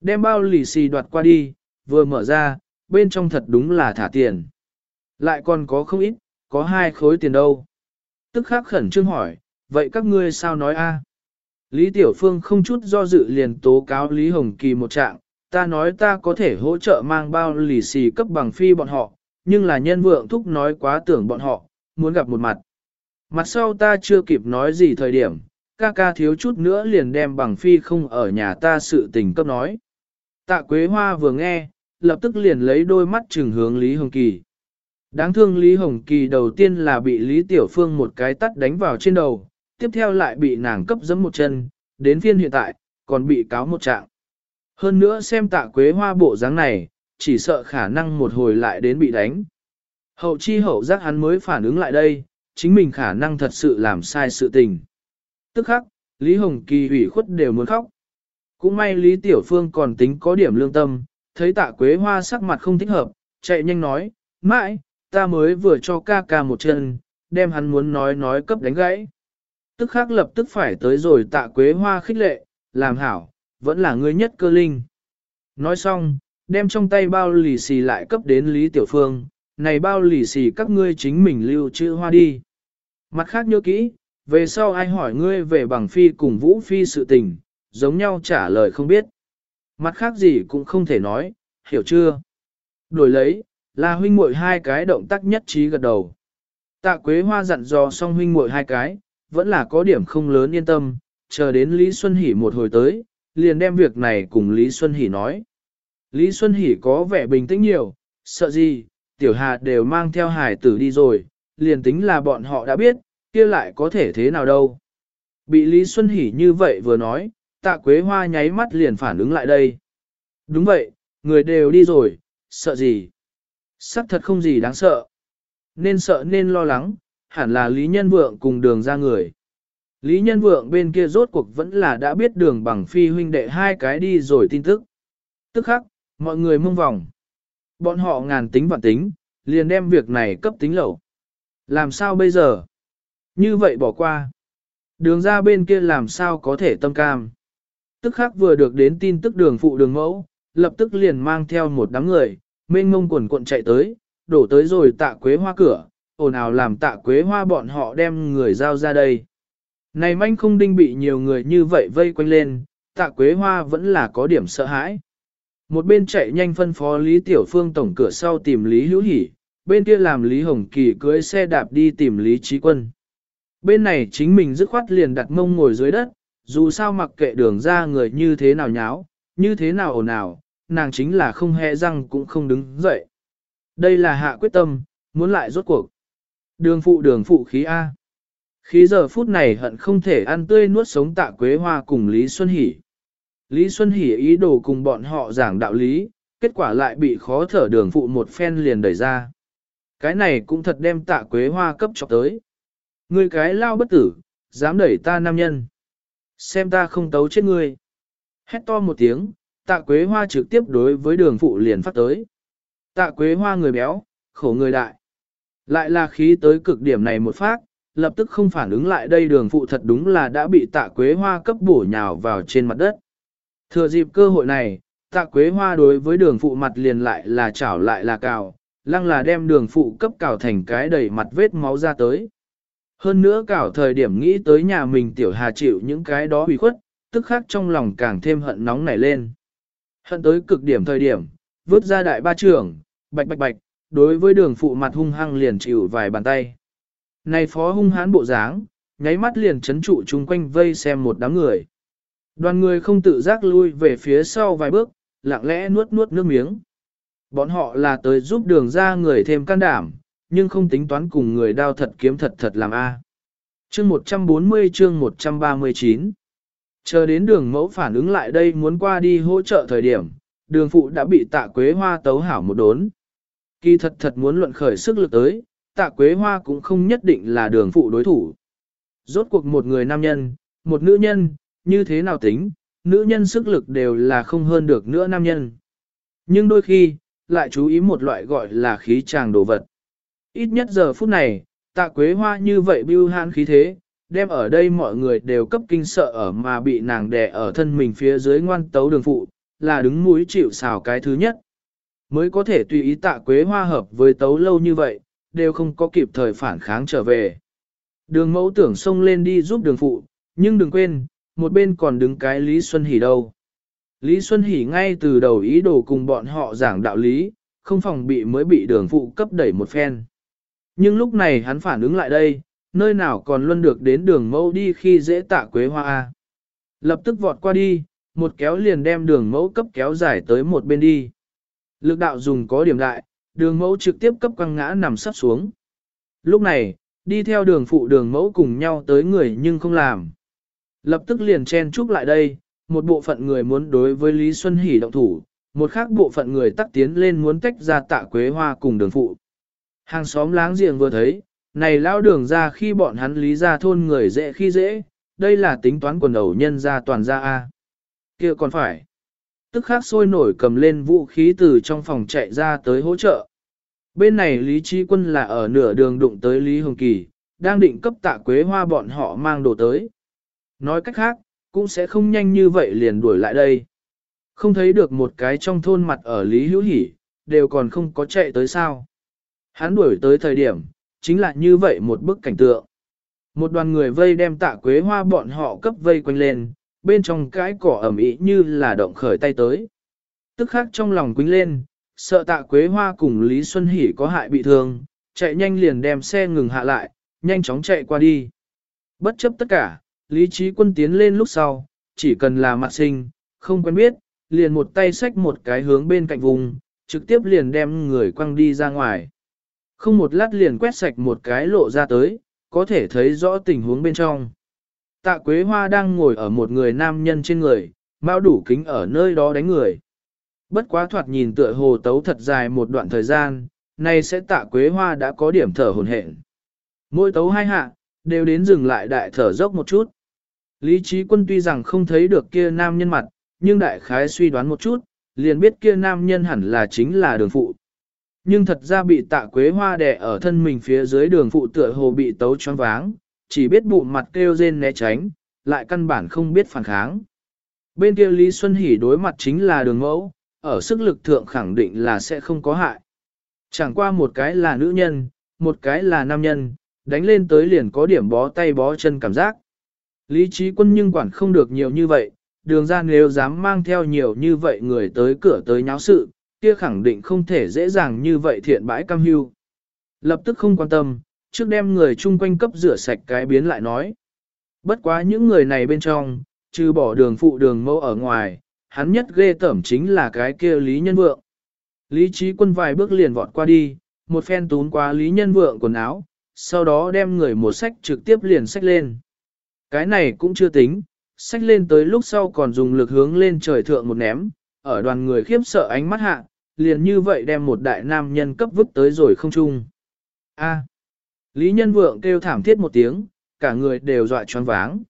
Đem bao lì xì đoạt qua đi, vừa mở ra, bên trong thật đúng là thả tiền. Lại còn có không ít, có hai khối tiền đâu. Tức khắc khẩn trương hỏi, vậy các ngươi sao nói a? Lý Tiểu Phương không chút do dự liền tố cáo Lý Hồng Kỳ một trạng, ta nói ta có thể hỗ trợ mang bao lì xì cấp bằng phi bọn họ, nhưng là nhân vượng thúc nói quá tưởng bọn họ, muốn gặp một mặt. Mặt sau ta chưa kịp nói gì thời điểm, ca ca thiếu chút nữa liền đem bằng phi không ở nhà ta sự tình cấp nói. Tạ Quế Hoa vừa nghe, lập tức liền lấy đôi mắt trừng hướng Lý Hồng Kỳ. Đáng thương Lý Hồng Kỳ đầu tiên là bị Lý Tiểu Phương một cái tắt đánh vào trên đầu, tiếp theo lại bị nàng cấp giẫm một chân, đến phiên hiện tại, còn bị cáo một trạng. Hơn nữa xem tạ quế hoa bộ dáng này, chỉ sợ khả năng một hồi lại đến bị đánh. Hậu chi hậu giác hắn mới phản ứng lại đây, chính mình khả năng thật sự làm sai sự tình. Tức khắc, Lý Hồng Kỳ ủy khuất đều muốn khóc. Cũng may Lý Tiểu Phương còn tính có điểm lương tâm, thấy tạ quế hoa sắc mặt không thích hợp, chạy nhanh nói, mãi, ta mới vừa cho ca ca một chân, đem hắn muốn nói nói cấp đánh gãy. Tức khắc lập tức phải tới rồi tạ quế hoa khích lệ, làm hảo, vẫn là người nhất cơ linh. Nói xong, đem trong tay bao lì xì lại cấp đến Lý Tiểu Phương, này bao lì xì các ngươi chính mình lưu trữ hoa đi. Mặt khác nhớ kỹ, về sau ai hỏi ngươi về bằng phi cùng vũ phi sự tình, giống nhau trả lời không biết. Mặt khác gì cũng không thể nói, hiểu chưa? Đổi lấy, là huynh muội hai cái động tác nhất trí gật đầu. Tạ Quế Hoa dặn dò xong huynh muội hai cái, vẫn là có điểm không lớn yên tâm, chờ đến Lý Xuân Hỷ một hồi tới, liền đem việc này cùng Lý Xuân Hỷ nói. Lý Xuân Hỷ có vẻ bình tĩnh nhiều, sợ gì, tiểu hà đều mang theo hải tử đi rồi, liền tính là bọn họ đã biết, kia lại có thể thế nào đâu. Bị Lý Xuân Hỷ như vậy vừa nói, tạ quế hoa nháy mắt liền phản ứng lại đây. Đúng vậy, người đều đi rồi, sợ gì? Sắc thật không gì đáng sợ. Nên sợ nên lo lắng, hẳn là Lý Nhân Vượng cùng đường ra người. Lý Nhân Vượng bên kia rốt cuộc vẫn là đã biết đường bằng phi huynh đệ hai cái đi rồi tin tức. Tức khắc, mọi người mông vòng. Bọn họ ngàn tính vạn tính, liền đem việc này cấp tính lẩu. Làm sao bây giờ? Như vậy bỏ qua. Đường ra bên kia làm sao có thể tâm cam. Tức khắc vừa được đến tin tức đường phụ đường mẫu, lập tức liền mang theo một đám người, mênh mông quần cuộn chạy tới, đổ tới rồi tạ quế hoa cửa, ồn ào làm tạ quế hoa bọn họ đem người giao ra đây. Này manh không đinh bị nhiều người như vậy vây quanh lên, tạ quế hoa vẫn là có điểm sợ hãi. Một bên chạy nhanh phân phó Lý Tiểu Phương tổng cửa sau tìm Lý Hữu Hỷ, bên kia làm Lý Hồng Kỳ cưới xe đạp đi tìm Lý Trí Quân. Bên này chính mình dứt khoát liền đặt mông ngồi dưới đất, dù sao mặc kệ đường ra người như thế nào nháo, như thế nào ồn ào, nàng chính là không hề răng cũng không đứng dậy. Đây là hạ quyết tâm, muốn lại rốt cuộc. Đường phụ đường phụ khí A. Khí giờ phút này hận không thể ăn tươi nuốt sống tạ quế hoa cùng Lý Xuân Hỷ. Lý Xuân Hỷ ý đồ cùng bọn họ giảng đạo lý, kết quả lại bị khó thở đường phụ một phen liền đẩy ra. Cái này cũng thật đem tạ quế hoa cấp chọc tới. Người cái lao bất tử, dám đẩy ta nam nhân. Xem ta không tấu chết ngươi. Hét to một tiếng, tạ quế hoa trực tiếp đối với đường phụ liền phát tới. Tạ quế hoa người béo, khổ người đại. Lại là khí tới cực điểm này một phát, lập tức không phản ứng lại đây đường phụ thật đúng là đã bị tạ quế hoa cấp bổ nhào vào trên mặt đất. Thừa dịp cơ hội này, tạ quế hoa đối với đường phụ mặt liền lại là chảo lại là cào, lăng là đem đường phụ cấp cào thành cái đầy mặt vết máu ra tới. Hơn nữa cào thời điểm nghĩ tới nhà mình tiểu hà chịu những cái đó hủy khuất, tức khắc trong lòng càng thêm hận nóng nảy lên. Hận tới cực điểm thời điểm, vứt ra đại ba trưởng, bạch bạch bạch, đối với đường phụ mặt hung hăng liền chịu vài bàn tay. Này phó hung hãn bộ dáng, nháy mắt liền chấn trụ chung quanh vây xem một đám người. Đoàn người không tự giác lui về phía sau vài bước, lặng lẽ nuốt nuốt nước miếng. Bọn họ là tới giúp đường ra người thêm can đảm, nhưng không tính toán cùng người đao thật kiếm thật thật làm A. Chương 140 chương 139 Chờ đến đường mẫu phản ứng lại đây muốn qua đi hỗ trợ thời điểm, đường phụ đã bị tạ quế hoa tấu hảo một đốn. Kỳ thật thật muốn luận khởi sức lực tới, tạ quế hoa cũng không nhất định là đường phụ đối thủ. Rốt cuộc một người nam nhân, một nữ nhân, như thế nào tính, nữ nhân sức lực đều là không hơn được nữa nam nhân. Nhưng đôi khi, lại chú ý một loại gọi là khí tràng đồ vật. Ít nhất giờ phút này, tạ quế hoa như vậy bưu han khí thế, đem ở đây mọi người đều cấp kinh sợ ở mà bị nàng đè ở thân mình phía dưới ngoan tấu đường phụ, là đứng mũi chịu xào cái thứ nhất. Mới có thể tùy ý tạ quế hoa hợp với tấu lâu như vậy, đều không có kịp thời phản kháng trở về. Đường mẫu tưởng xông lên đi giúp đường phụ, nhưng đừng quên, một bên còn đứng cái Lý Xuân Hỷ đâu. Lý Xuân Hỷ ngay từ đầu ý đồ cùng bọn họ giảng đạo lý, không phòng bị mới bị đường phụ cấp đẩy một phen. Nhưng lúc này hắn phản ứng lại đây, nơi nào còn luôn được đến đường mẫu đi khi dễ tạ quế hoa A. Lập tức vọt qua đi, một kéo liền đem đường mẫu cấp kéo dài tới một bên đi. Lực đạo dùng có điểm đại, đường mẫu trực tiếp cấp quăng ngã nằm sắp xuống. Lúc này, đi theo đường phụ đường mẫu cùng nhau tới người nhưng không làm. Lập tức liền chen chúc lại đây, một bộ phận người muốn đối với Lý Xuân Hỷ động thủ, một khác bộ phận người tắc tiến lên muốn tách ra tạ quế hoa cùng đường phụ. Hàng xóm láng giềng vừa thấy, này lao đường ra khi bọn hắn lý ra thôn người dễ khi dễ, đây là tính toán quần đầu nhân ra toàn ra A. kia còn phải. Tức khác sôi nổi cầm lên vũ khí từ trong phòng chạy ra tới hỗ trợ. Bên này Lý Trí Quân là ở nửa đường đụng tới Lý Hồng Kỳ, đang định cấp tạ quế hoa bọn họ mang đồ tới. Nói cách khác, cũng sẽ không nhanh như vậy liền đuổi lại đây. Không thấy được một cái trong thôn mặt ở Lý Hữu Hỷ, đều còn không có chạy tới sao. Hắn đuổi tới thời điểm, chính là như vậy một bức cảnh tượng. Một đoàn người vây đem tạ quế hoa bọn họ cấp vây quanh lên, bên trong cái cỏ ẩm ý như là động khởi tay tới. Tức khác trong lòng quính lên, sợ tạ quế hoa cùng Lý Xuân Hỷ có hại bị thương, chạy nhanh liền đem xe ngừng hạ lại, nhanh chóng chạy qua đi. Bất chấp tất cả, Lý Trí Quân tiến lên lúc sau, chỉ cần là mặt sinh, không quen biết, liền một tay xách một cái hướng bên cạnh vùng, trực tiếp liền đem người quăng đi ra ngoài. Không một lát liền quét sạch một cái lộ ra tới, có thể thấy rõ tình huống bên trong. Tạ Quế Hoa đang ngồi ở một người nam nhân trên người, mau đủ kính ở nơi đó đánh người. Bất quá thoạt nhìn tựa hồ tấu thật dài một đoạn thời gian, nay sẽ tạ Quế Hoa đã có điểm thở hồn hển. Mỗi tấu hai hạ, đều đến dừng lại đại thở dốc một chút. Lý trí quân tuy rằng không thấy được kia nam nhân mặt, nhưng đại khái suy đoán một chút, liền biết kia nam nhân hẳn là chính là đường phụ. Nhưng thật ra bị tạ quế hoa đè ở thân mình phía dưới đường phụ tựa hồ bị tấu choáng váng, chỉ biết bụng mặt kêu rên né tránh, lại căn bản không biết phản kháng. Bên kia Lý Xuân Hỷ đối mặt chính là đường mẫu, ở sức lực thượng khẳng định là sẽ không có hại. Chẳng qua một cái là nữ nhân, một cái là nam nhân, đánh lên tới liền có điểm bó tay bó chân cảm giác. Lý trí quân nhưng quản không được nhiều như vậy, đường ra nếu dám mang theo nhiều như vậy người tới cửa tới nháo sự, kia khẳng định không thể dễ dàng như vậy thiện bãi cam hưu. Lập tức không quan tâm, trước đem người chung quanh cấp rửa sạch cái biến lại nói. Bất quá những người này bên trong, trừ bỏ đường phụ đường mẫu ở ngoài, hắn nhất ghê tẩm chính là cái kia Lý Nhân Vượng. Lý trí quân vài bước liền vọt qua đi, một phen tún qua Lý Nhân Vượng quần áo, sau đó đem người một sách trực tiếp liền sách lên. Cái này cũng chưa tính, sách lên tới lúc sau còn dùng lực hướng lên trời thượng một ném, ở đoàn người khiếp sợ ánh mắt hạ, liền như vậy đem một đại nam nhân cấp vứt tới rồi không chung. A. À. Lý Nhân Vượng kêu thảm thiết một tiếng, cả người đều dọa choáng váng.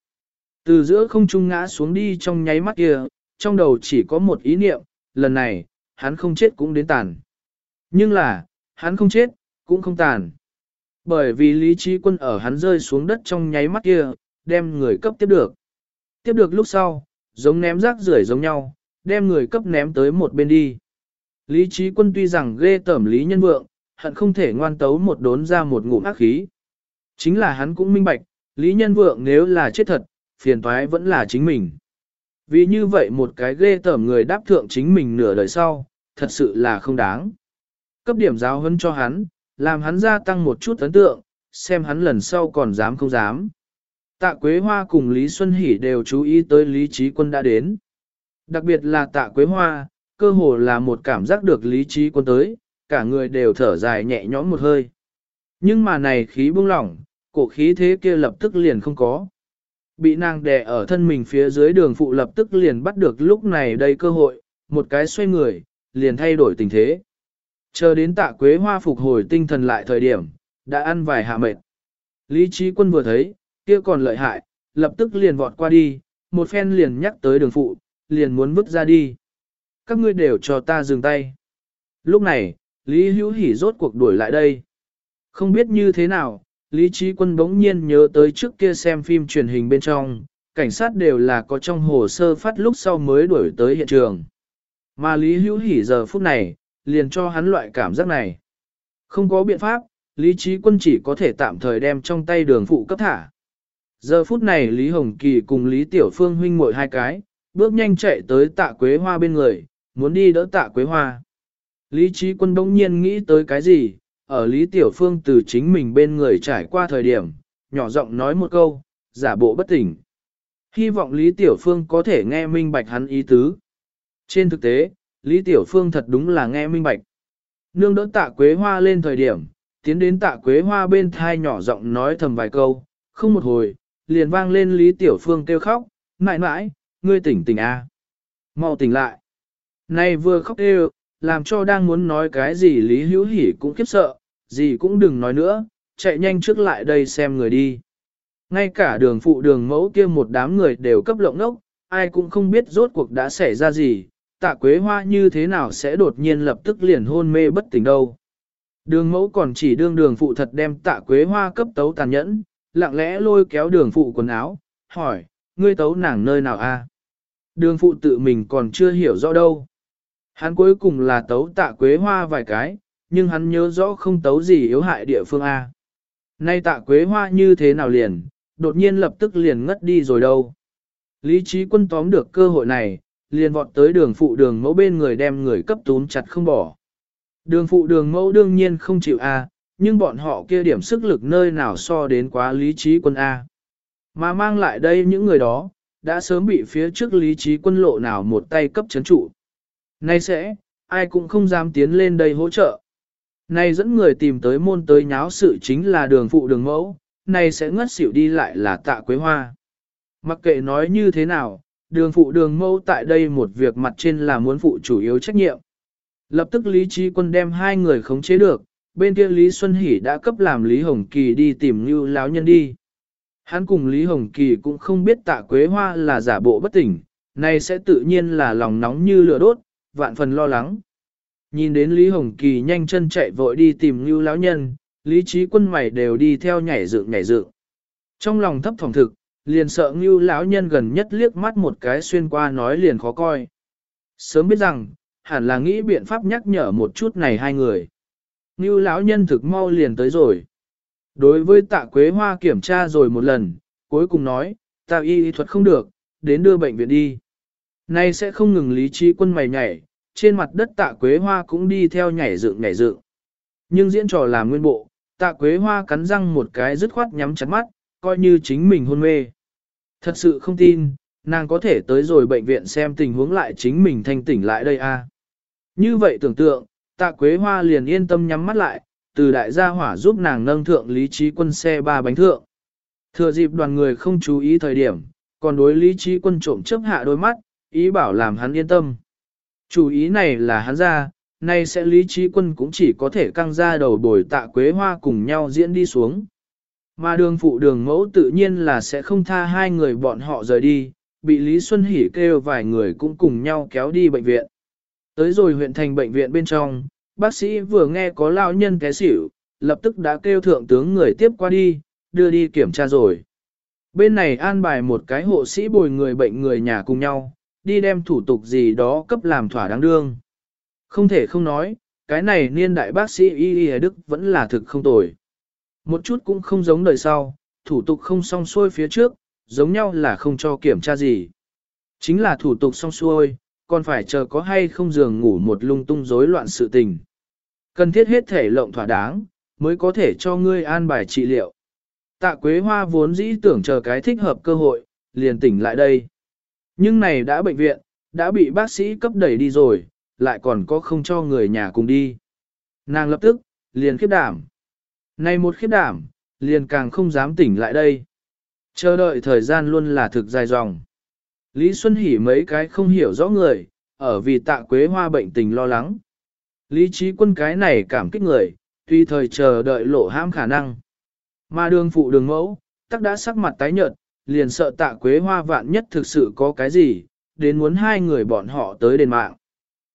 Từ giữa không trung ngã xuống đi trong nháy mắt kia, trong đầu chỉ có một ý niệm, lần này, hắn không chết cũng đến tàn. Nhưng là, hắn không chết, cũng không tàn. Bởi vì lý trí quân ở hắn rơi xuống đất trong nháy mắt kia, đem người cấp tiếp được. Tiếp được lúc sau, giống ném rác rưởi giống nhau, đem người cấp ném tới một bên đi. Lý trí quân tuy rằng ghê tởm lý nhân vượng, hận không thể ngoan tấu một đốn ra một ngụm ác khí. Chính là hắn cũng minh bạch, lý nhân vượng nếu là chết thật, phiền toái vẫn là chính mình. Vì như vậy một cái ghê tởm người đáp thượng chính mình nửa đời sau, thật sự là không đáng. Cấp điểm giáo hấn cho hắn, làm hắn gia tăng một chút ấn tượng, xem hắn lần sau còn dám không dám. Tạ Quế Hoa cùng Lý Xuân Hỷ đều chú ý tới Lý Trí Quân đã đến. Đặc biệt là Tạ Quế Hoa, cơ hồ là một cảm giác được Lý Trí Quân tới, cả người đều thở dài nhẹ nhõm một hơi. Nhưng mà này khí buông lỏng, cổ khí thế kia lập tức liền không có. Bị nàng đè ở thân mình phía dưới đường phụ lập tức liền bắt được lúc này đây cơ hội, một cái xoay người, liền thay đổi tình thế. Chờ đến tạ quế hoa phục hồi tinh thần lại thời điểm, đã ăn vài hạ mệt. Lý trí quân vừa thấy, kia còn lợi hại, lập tức liền vọt qua đi, một phen liền nhắc tới đường phụ, liền muốn vứt ra đi. Các ngươi đều cho ta dừng tay. Lúc này, Lý Hữu Hỉ rốt cuộc đuổi lại đây. Không biết như thế nào, Lý Trí Quân bỗng nhiên nhớ tới trước kia xem phim truyền hình bên trong, cảnh sát đều là có trong hồ sơ phát lúc sau mới đuổi tới hiện trường. Mà Lý Hữu Hỉ giờ phút này, liền cho hắn loại cảm giác này. Không có biện pháp, Lý Trí Quân chỉ có thể tạm thời đem trong tay đường phụ cấp thả. Giờ phút này Lý Hồng Kỳ cùng Lý Tiểu Phương huynh muội hai cái, bước nhanh chạy tới tạ quế hoa bên người, muốn đi đỡ tạ quế hoa. Lý trí quân đông nhiên nghĩ tới cái gì, ở Lý Tiểu Phương từ chính mình bên người trải qua thời điểm, nhỏ giọng nói một câu, giả bộ bất tỉnh. Hy vọng Lý Tiểu Phương có thể nghe minh bạch hắn ý tứ. Trên thực tế, Lý Tiểu Phương thật đúng là nghe minh bạch. Nương đỡ tạ quế hoa lên thời điểm, tiến đến tạ quế hoa bên thai nhỏ giọng nói thầm vài câu, không một hồi, liền vang lên Lý Tiểu Phương kêu khóc, mãi mãi, ngươi tỉnh tỉnh a, à. mau tỉnh lại. Này vừa khóc kêu, làm cho đang muốn nói cái gì Lý Hữu Hỉ cũng khiếp sợ, gì cũng đừng nói nữa, chạy nhanh trước lại đây xem người đi. Ngay cả đường phụ đường mẫu kia một đám người đều cấp lộng nốc, ai cũng không biết rốt cuộc đã xảy ra gì, tạ quế hoa như thế nào sẽ đột nhiên lập tức liền hôn mê bất tỉnh đâu. Đường mẫu còn chỉ đương đường phụ thật đem tạ quế hoa cấp tấu tàn nhẫn, lặng lẽ lôi kéo đường phụ quần áo, hỏi, ngươi tấu nàng nơi nào a? Đường phụ tự mình còn chưa hiểu rõ đâu. Hắn cuối cùng là tấu tạ quế hoa vài cái, nhưng hắn nhớ rõ không tấu gì yếu hại địa phương A. Nay tạ quế hoa như thế nào liền, đột nhiên lập tức liền ngất đi rồi đâu. Lý trí quân tóm được cơ hội này, liền vọt tới đường phụ đường mẫu bên người đem người cấp túm chặt không bỏ. Đường phụ đường mẫu đương nhiên không chịu A, nhưng bọn họ kia điểm sức lực nơi nào so đến quá lý trí quân A. Mà mang lại đây những người đó, đã sớm bị phía trước lý trí quân lộ nào một tay cấp chấn trụ. Nay sẽ, ai cũng không dám tiến lên đây hỗ trợ. Nay dẫn người tìm tới môn tới nháo sự chính là đường phụ đường mẫu, nay sẽ ngất xỉu đi lại là tạ quế hoa. Mặc kệ nói như thế nào, đường phụ đường mẫu tại đây một việc mặt trên là muốn phụ chủ yếu trách nhiệm. Lập tức Lý Trí Quân đem hai người khống chế được, bên kia Lý Xuân Hỷ đã cấp làm Lý Hồng Kỳ đi tìm như láo nhân đi. Hắn cùng Lý Hồng Kỳ cũng không biết tạ quế hoa là giả bộ bất tỉnh, nay sẽ tự nhiên là lòng nóng như lửa đốt, vạn phần lo lắng. Nhìn đến Lý Hồng Kỳ nhanh chân chạy vội đi tìm Ngưu lão nhân, Lý Trí Quân mày đều đi theo nhảy dựng nhảy dựng. Trong lòng thấp thỏm thực, liền sợ Ngưu lão nhân gần nhất liếc mắt một cái xuyên qua nói liền khó coi. Sớm biết rằng, hẳn là nghĩ biện pháp nhắc nhở một chút này hai người. Ngưu lão nhân thực mau liền tới rồi. Đối với tạ quế hoa kiểm tra rồi một lần, cuối cùng nói, tạ y thuật không được, đến đưa bệnh viện đi. Nay sẽ không ngừng lý trí quân mày nhảy, trên mặt đất tạ quế hoa cũng đi theo nhảy dựng nhảy dựng. Nhưng diễn trò làm nguyên bộ, tạ quế hoa cắn răng một cái dứt khoát nhắm chặt mắt, coi như chính mình hôn mê. Thật sự không tin, nàng có thể tới rồi bệnh viện xem tình huống lại chính mình thanh tỉnh lại đây a. À. Như vậy tưởng tượng, tạ quế hoa liền yên tâm nhắm mắt lại, từ đại gia hỏa giúp nàng nâng thượng lý trí quân xe ba bánh thượng. Thừa dịp đoàn người không chú ý thời điểm, còn đối lý trí quân trộm chấp hạ đôi mắt, ý bảo làm hắn yên tâm. Chủ ý này là hắn ra, nay sẽ lý trí quân cũng chỉ có thể căng ra đầu bồi tạ quế hoa cùng nhau diễn đi xuống. Mà đường phụ đường mẫu tự nhiên là sẽ không tha hai người bọn họ rời đi, bị Lý Xuân Hỷ kêu vài người cũng cùng nhau kéo đi bệnh viện. Tới rồi huyện thành bệnh viện bên trong, bác sĩ vừa nghe có lao nhân té xỉu, lập tức đã kêu thượng tướng người tiếp qua đi, đưa đi kiểm tra rồi. Bên này an bài một cái hộ sĩ bồi người bệnh người nhà cùng nhau, đi đem thủ tục gì đó cấp làm thỏa đáng đương. Không thể không nói, cái này niên đại bác sĩ Y Y Đức vẫn là thực không tồi. Một chút cũng không giống đời sau, thủ tục không xong xuôi phía trước, giống nhau là không cho kiểm tra gì. Chính là thủ tục xong xuôi, còn phải chờ có hay không giường ngủ một lung tung rối loạn sự tình. Cần thiết hết thể lộng thỏa đáng, mới có thể cho ngươi an bài trị liệu. Tạ Quế Hoa vốn dĩ tưởng chờ cái thích hợp cơ hội, liền tỉnh lại đây. Nhưng này đã bệnh viện, đã bị bác sĩ cấp đẩy đi rồi, lại còn có không cho người nhà cùng đi. Nàng lập tức, liền khiếp đảm. Này một khiếp đảm, liền càng không dám tỉnh lại đây. Chờ đợi thời gian luôn là thực dài dòng. Lý Xuân Hỷ mấy cái không hiểu rõ người, ở vì tạ quế hoa bệnh tình lo lắng. Lý trí quân cái này cảm kích người, tuy thời chờ đợi lộ hãm khả năng. Mà đường phụ đường mẫu, tắc đã sắc mặt tái nhợt, liền sợ tạ quế hoa vạn nhất thực sự có cái gì, đến muốn hai người bọn họ tới đền mạng.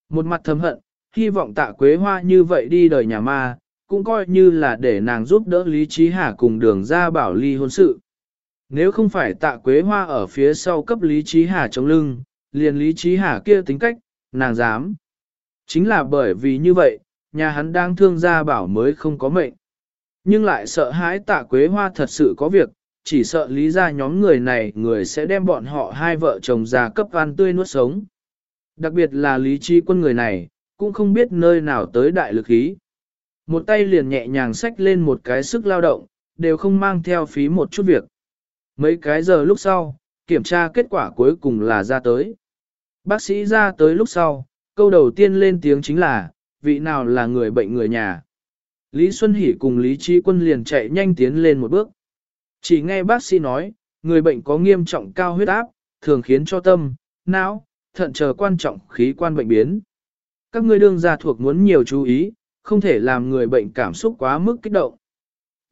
Một mặt thầm hận, hy vọng tạ quế hoa như vậy đi đời nhà ma, cũng coi như là để nàng giúp đỡ Lý Trí Hà cùng đường ra bảo ly hôn sự. Nếu không phải tạ quế hoa ở phía sau cấp Lý Trí Hà chống lưng, liền Lý Trí Hà kia tính cách, nàng dám. Chính là bởi vì như vậy, nhà hắn đang thương gia bảo mới không có mệnh. Nhưng lại sợ hãi tạ quế hoa thật sự có việc, chỉ sợ lý ra nhóm người này người sẽ đem bọn họ hai vợ chồng già cấp ăn tươi nuốt sống. Đặc biệt là lý trí quân người này, cũng không biết nơi nào tới đại lực ý. Một tay liền nhẹ nhàng xách lên một cái sức lao động, đều không mang theo phí một chút việc. Mấy cái giờ lúc sau, kiểm tra kết quả cuối cùng là ra tới. Bác sĩ ra tới lúc sau, câu đầu tiên lên tiếng chính là, vị nào là người bệnh người nhà. Lý Xuân Hỷ cùng Lý Trí Quân liền chạy nhanh tiến lên một bước. Chỉ nghe bác sĩ nói, người bệnh có nghiêm trọng cao huyết áp, thường khiến cho tâm, não, thận chờ quan trọng khí quan bệnh biến. Các ngươi đương gia thuộc muốn nhiều chú ý, không thể làm người bệnh cảm xúc quá mức kích động.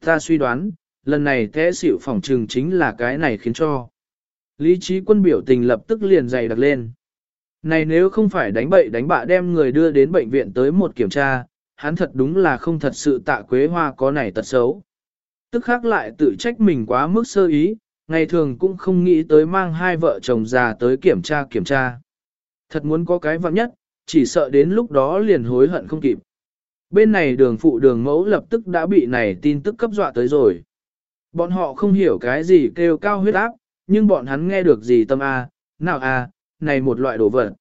Ta suy đoán, lần này thế xỉu phòng trừng chính là cái này khiến cho. Lý trí quân biểu tình lập tức liền dày đặc lên. Này nếu không phải đánh bậy đánh bạ đem người đưa đến bệnh viện tới một kiểm tra, hắn thật đúng là không thật sự tạ quế hoa có này tật xấu. Tức khác lại tự trách mình quá mức sơ ý, ngày thường cũng không nghĩ tới mang hai vợ chồng già tới kiểm tra kiểm tra. Thật muốn có cái vặn nhất, chỉ sợ đến lúc đó liền hối hận không kịp. Bên này đường phụ đường mẫu lập tức đã bị này tin tức cấp dọa tới rồi. Bọn họ không hiểu cái gì kêu cao huyết áp, nhưng bọn hắn nghe được gì tâm A, nào A, này một loại đồ vật.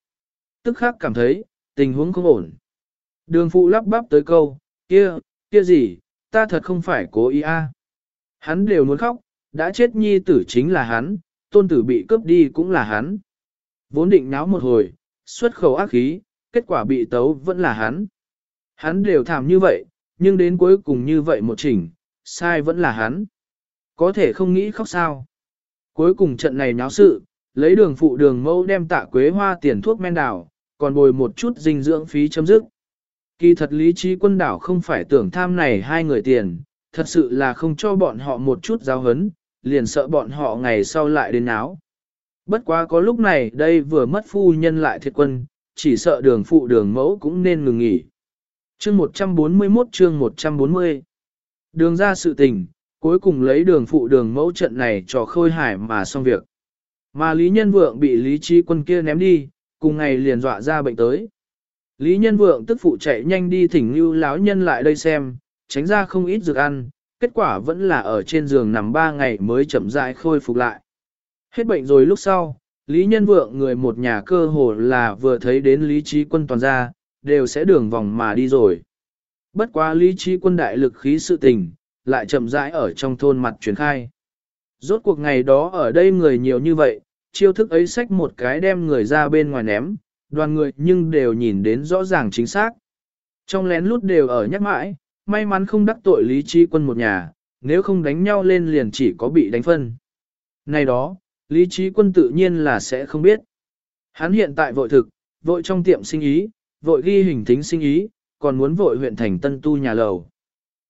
Tức khác cảm thấy, tình huống không ổn. Đường phụ lắp bắp tới câu, kia, kia gì, ta thật không phải cố ý A. Hắn đều muốn khóc, đã chết nhi tử chính là hắn, tôn tử bị cướp đi cũng là hắn. Vốn định náo một hồi, xuất khẩu ác khí, kết quả bị tấu vẫn là hắn. Hắn đều thảm như vậy, nhưng đến cuối cùng như vậy một chỉnh, sai vẫn là hắn. Có thể không nghĩ khóc sao. Cuối cùng trận này nháo sự, lấy đường phụ đường mẫu đem tạ quế hoa tiền thuốc men đảo, còn bồi một chút dinh dưỡng phí chấm dứt. Kỳ thật lý trí quân đảo không phải tưởng tham này hai người tiền, thật sự là không cho bọn họ một chút giáo hấn, liền sợ bọn họ ngày sau lại đến áo. Bất quá có lúc này đây vừa mất phu nhân lại thiệt quân, chỉ sợ đường phụ đường mẫu cũng nên ngừng nghỉ. Chương 141 chương 140 Đường ra sự tình, cuối cùng lấy đường phụ đường mẫu trận này cho khôi hải mà xong việc. Mà Lý Nhân Vượng bị Lý Trí Quân kia ném đi, cùng ngày liền dọa ra bệnh tới. Lý Nhân Vượng tức phụ chạy nhanh đi thỉnh lưu láo nhân lại đây xem, tránh ra không ít dược ăn, kết quả vẫn là ở trên giường nằm 3 ngày mới chậm rãi khôi phục lại. Hết bệnh rồi lúc sau, Lý Nhân Vượng người một nhà cơ hồ là vừa thấy đến Lý Trí Quân toàn ra, đều sẽ đường vòng mà đi rồi. Bất quá Lý Trí Quân đại lực khí sự tình, lại chậm rãi ở trong thôn mặt truyền khai. Rốt cuộc ngày đó ở đây người nhiều như vậy, chiêu thức ấy xách một cái đem người ra bên ngoài ném, đoàn người nhưng đều nhìn đến rõ ràng chính xác. Trong lén lút đều ở nhắc mãi, may mắn không đắc tội lý trí quân một nhà, nếu không đánh nhau lên liền chỉ có bị đánh phân. Này đó, lý trí quân tự nhiên là sẽ không biết. Hắn hiện tại vội thực, vội trong tiệm sinh ý, vội ghi hình tính sinh ý, còn muốn vội huyện thành tân tu nhà lầu.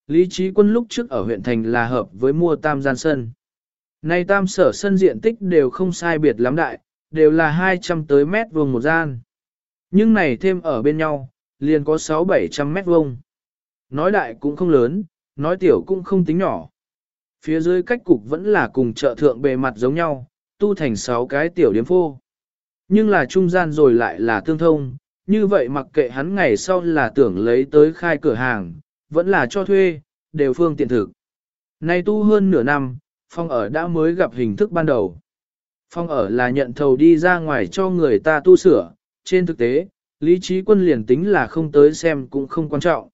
Lý trí quân lúc trước ở huyện thành là hợp với mua tam gian sân. Nay tam sở sân diện tích đều không sai biệt lắm đại, đều là 200 tới mét vuông một gian. Nhưng này thêm ở bên nhau, liền có 6-700 mét vuông. Nói đại cũng không lớn, nói tiểu cũng không tính nhỏ. Phía dưới cách cục vẫn là cùng chợ thượng bề mặt giống nhau, tu thành 6 cái tiểu điếm phô. Nhưng là trung gian rồi lại là tương thông, như vậy mặc kệ hắn ngày sau là tưởng lấy tới khai cửa hàng, vẫn là cho thuê, đều phương tiện thực. Nay tu hơn nửa năm, phong ở đã mới gặp hình thức ban đầu. Phong ở là nhận thầu đi ra ngoài cho người ta tu sửa, trên thực tế, lý trí quân liền tính là không tới xem cũng không quan trọng.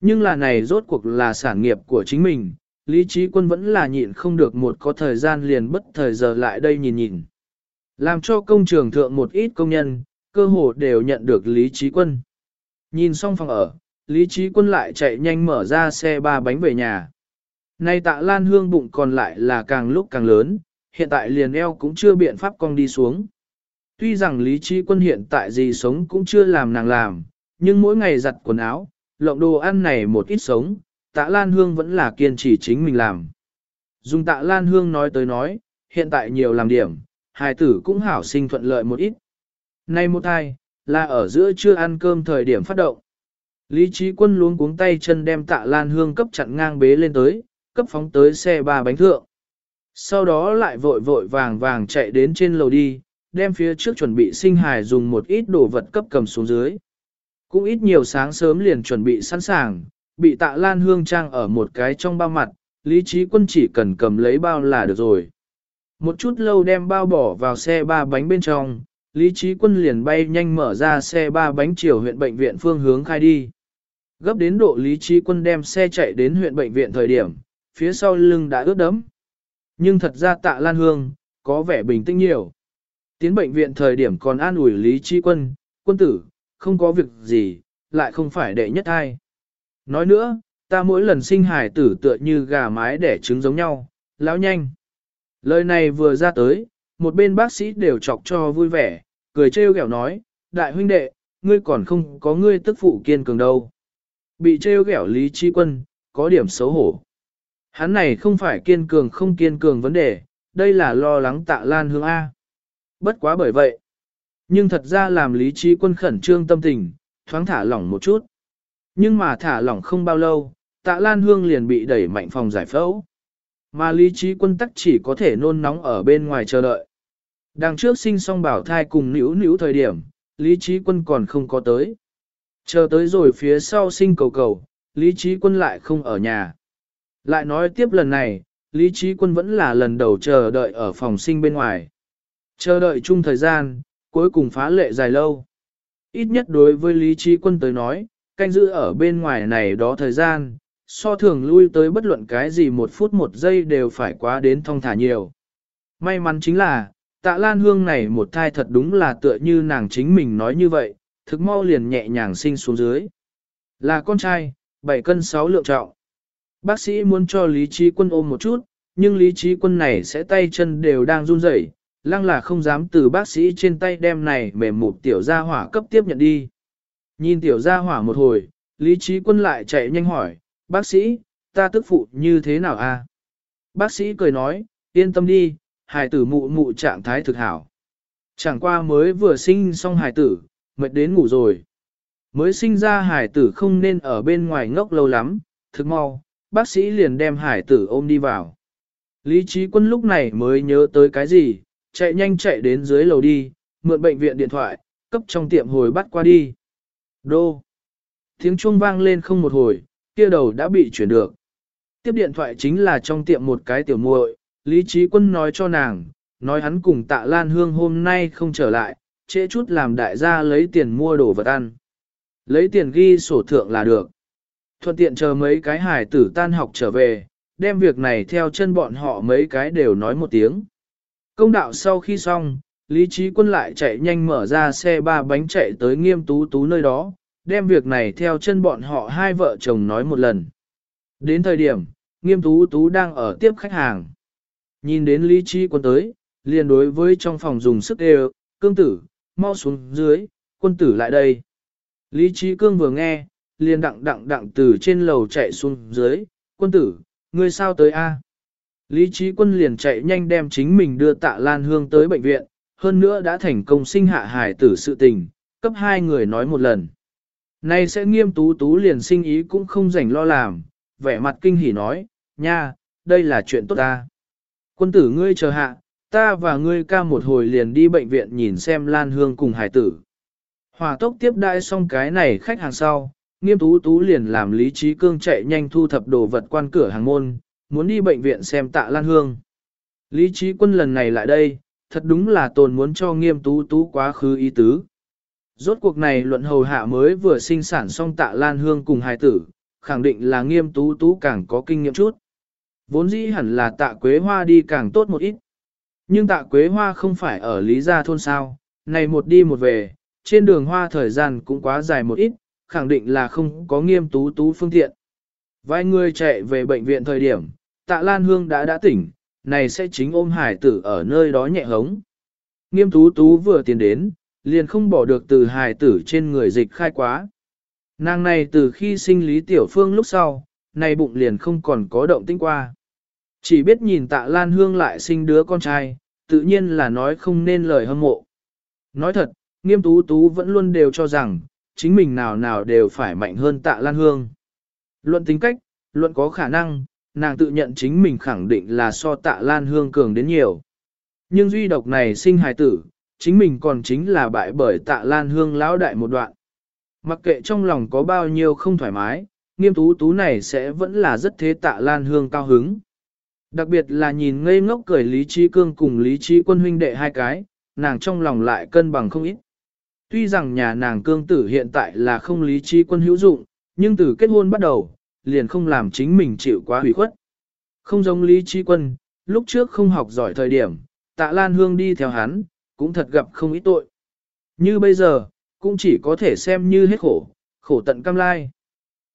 Nhưng là này rốt cuộc là sản nghiệp của chính mình, lý trí quân vẫn là nhịn không được một có thời gian liền bất thời giờ lại đây nhìn nhìn. Làm cho công trường thượng một ít công nhân, cơ hồ đều nhận được lý trí quân. Nhìn xong phòng ở, lý trí quân lại chạy nhanh mở ra xe ba bánh về nhà. Nay tạ lan hương bụng còn lại là càng lúc càng lớn, hiện tại liền eo cũng chưa biện pháp cong đi xuống. Tuy rằng lý trí quân hiện tại gì sống cũng chưa làm nàng làm, nhưng mỗi ngày giặt quần áo, lộng đồ ăn này một ít sống, tạ lan hương vẫn là kiên trì chính mình làm. Dùng tạ lan hương nói tới nói, hiện tại nhiều làm điểm, hài tử cũng hảo sinh thuận lợi một ít. Nay một thai, là ở giữa chưa ăn cơm thời điểm phát động. Lý trí quân luống cuống tay chân đem tạ lan hương cấp chặn ngang bế lên tới, cấp phóng tới xe ba bánh thượng. Sau đó lại vội vội vàng vàng chạy đến trên lầu đi, đem phía trước chuẩn bị sinh hài dùng một ít đồ vật cấp cầm xuống dưới. Cũng ít nhiều sáng sớm liền chuẩn bị sẵn sàng, bị tạ lan hương trang ở một cái trong bao mặt, Lý Trí Quân chỉ cần cầm lấy bao là được rồi. Một chút lâu đem bao bỏ vào xe ba bánh bên trong, Lý Trí Quân liền bay nhanh mở ra xe ba bánh chiều huyện bệnh viện phương hướng khai đi. Gấp đến độ Lý Trí Quân đem xe chạy đến huyện bệnh viện thời điểm, phía sau lưng đã ướt đẫm. Nhưng thật ra tạ Lan Hương, có vẻ bình tĩnh nhiều. Tiến bệnh viện thời điểm còn an ủi Lý Trí Quân, quân tử, không có việc gì, lại không phải đệ nhất ai. Nói nữa, ta mỗi lần sinh hài tử tựa như gà mái đẻ trứng giống nhau, lão nhanh. Lời này vừa ra tới, một bên bác sĩ đều chọc cho vui vẻ, cười trêu ghẹo nói, đại huynh đệ, ngươi còn không có ngươi tức phụ kiên cường đâu. Bị trêu ghẹo Lý Chi Quân, có điểm xấu hổ. Hắn này không phải kiên cường không kiên cường vấn đề, đây là lo lắng tạ lan hương A. Bất quá bởi vậy. Nhưng thật ra làm Lý Chi Quân khẩn trương tâm tình, thoáng thả lỏng một chút. Nhưng mà thả lỏng không bao lâu, tạ lan hương liền bị đẩy mạnh phòng giải phẫu. Mà lý trí quân tắc chỉ có thể nôn nóng ở bên ngoài chờ đợi. Đằng trước sinh xong bảo thai cùng nữ nữ thời điểm, lý trí quân còn không có tới. Chờ tới rồi phía sau sinh cầu cầu, lý trí quân lại không ở nhà. Lại nói tiếp lần này, lý trí quân vẫn là lần đầu chờ đợi ở phòng sinh bên ngoài. Chờ đợi chung thời gian, cuối cùng phá lệ dài lâu. Ít nhất đối với lý trí quân tới nói, canh giữ ở bên ngoài này đó thời gian, so thường lui tới bất luận cái gì một phút một giây đều phải quá đến thong thả nhiều. May mắn chính là, tạ lan hương này một thai thật đúng là tựa như nàng chính mình nói như vậy, thực mau liền nhẹ nhàng sinh xuống dưới. Là con trai, 7 cân 6 lượng trọng. Bác sĩ muốn cho Lý Trí Quân ôm một chút, nhưng Lý Trí Quân này sẽ tay chân đều đang run rẩy, lăng là không dám từ bác sĩ trên tay đem này mềm một tiểu gia hỏa cấp tiếp nhận đi. Nhìn tiểu gia hỏa một hồi, Lý Trí Quân lại chạy nhanh hỏi, bác sĩ, ta tức phụ như thế nào a? Bác sĩ cười nói, yên tâm đi, hài tử mụ mụ trạng thái thực hảo. Chẳng qua mới vừa sinh xong hài tử, mệt đến ngủ rồi. Mới sinh ra hài tử không nên ở bên ngoài ngốc lâu lắm, thực mau, bác sĩ liền đem hải tử ôm đi vào. Lý trí quân lúc này mới nhớ tới cái gì, chạy nhanh chạy đến dưới lầu đi, mượn bệnh viện điện thoại, cấp trong tiệm hồi bắt qua đi. Đô! Tiếng chuông vang lên không một hồi, kia đầu đã bị chuyển được. Tiếp điện thoại chính là trong tiệm một cái tiểu muội, Lý Trí Quân nói cho nàng, nói hắn cùng tạ Lan Hương hôm nay không trở lại, trễ chút làm đại gia lấy tiền mua đồ vật ăn. Lấy tiền ghi sổ thượng là được. Thuận tiện chờ mấy cái hải tử tan học trở về, đem việc này theo chân bọn họ mấy cái đều nói một tiếng. Công đạo sau khi xong, Lý Trí Quân lại chạy nhanh mở ra xe ba bánh chạy tới nghiêm tú tú nơi đó, đem việc này theo chân bọn họ hai vợ chồng nói một lần. Đến thời điểm, nghiêm tú tú đang ở tiếp khách hàng. Nhìn đến lý trí quân tới, liền đối với trong phòng dùng sức đều, cương tử, mau xuống dưới, quân tử lại đây. Lý trí cương vừa nghe, liền đặng đặng đặng từ trên lầu chạy xuống dưới, quân tử, ngươi sao tới a? Lý trí quân liền chạy nhanh đem chính mình đưa tạ Lan Hương tới bệnh viện, hơn nữa đã thành công sinh hạ hải tử sự tình, cấp hai người nói một lần. Nay sẽ nghiêm tú tú liền sinh ý cũng không rảnh lo làm, vẻ mặt kinh hỉ nói, nha, đây là chuyện tốt ta. Quân tử ngươi chờ hạ, ta và ngươi ca một hồi liền đi bệnh viện nhìn xem Lan Hương cùng hải tử. Hòa tốc tiếp đãi xong cái này khách hàng sau, nghiêm tú tú liền làm Lý Trí Cương chạy nhanh thu thập đồ vật quan cửa hàng môn, muốn đi bệnh viện xem tạ Lan Hương. Lý Trí Quân lần này lại đây, thật đúng là tồn muốn cho nghiêm tú tú quá khứ ý tứ. Rốt cuộc này luận hầu hạ mới vừa sinh sản xong tạ lan hương cùng hài tử, khẳng định là nghiêm tú tú càng có kinh nghiệm chút. Vốn dĩ hẳn là tạ quế hoa đi càng tốt một ít. Nhưng tạ quế hoa không phải ở Lý Gia thôn sao, này một đi một về, trên đường hoa thời gian cũng quá dài một ít, khẳng định là không có nghiêm tú tú phương tiện. Vài người chạy về bệnh viện thời điểm, tạ Lan Hương đã đã tỉnh, này sẽ chính ôm hải tử ở nơi đó nhẹ hống. Nghiêm tú tú vừa tiến đến, liền không bỏ được từ hải tử trên người dịch khai quá. Nàng này từ khi sinh Lý Tiểu Phương lúc sau, này bụng liền không còn có động tĩnh qua. Chỉ biết nhìn tạ Lan Hương lại sinh đứa con trai, tự nhiên là nói không nên lời hâm mộ. Nói thật, nghiêm tú tú vẫn luôn đều cho rằng, chính mình nào nào đều phải mạnh hơn tạ Lan Hương. Luận tính cách, luận có khả năng, nàng tự nhận chính mình khẳng định là so tạ Lan Hương cường đến nhiều. Nhưng duy độc này sinh hài tử, chính mình còn chính là bại bởi tạ lan hương lão đại một đoạn. Mặc kệ trong lòng có bao nhiêu không thoải mái, nghiêm tú tú này sẽ vẫn là rất thế tạ lan hương cao hứng. Đặc biệt là nhìn ngây ngốc cười Lý Trí Cương cùng Lý Trí quân huynh đệ hai cái, nàng trong lòng lại cân bằng không ít. Tuy rằng nhà nàng cương tử hiện tại là không Lý Trí quân hữu dụng, nhưng từ kết hôn bắt đầu, liền không làm chính mình chịu quá hủy khuất. Không giống Lý Trí quân, lúc trước không học giỏi thời điểm, tạ Lan Hương đi theo hắn, cũng thật gặp không ít tội. Như bây giờ, cũng chỉ có thể xem như hết khổ, khổ tận cam lai.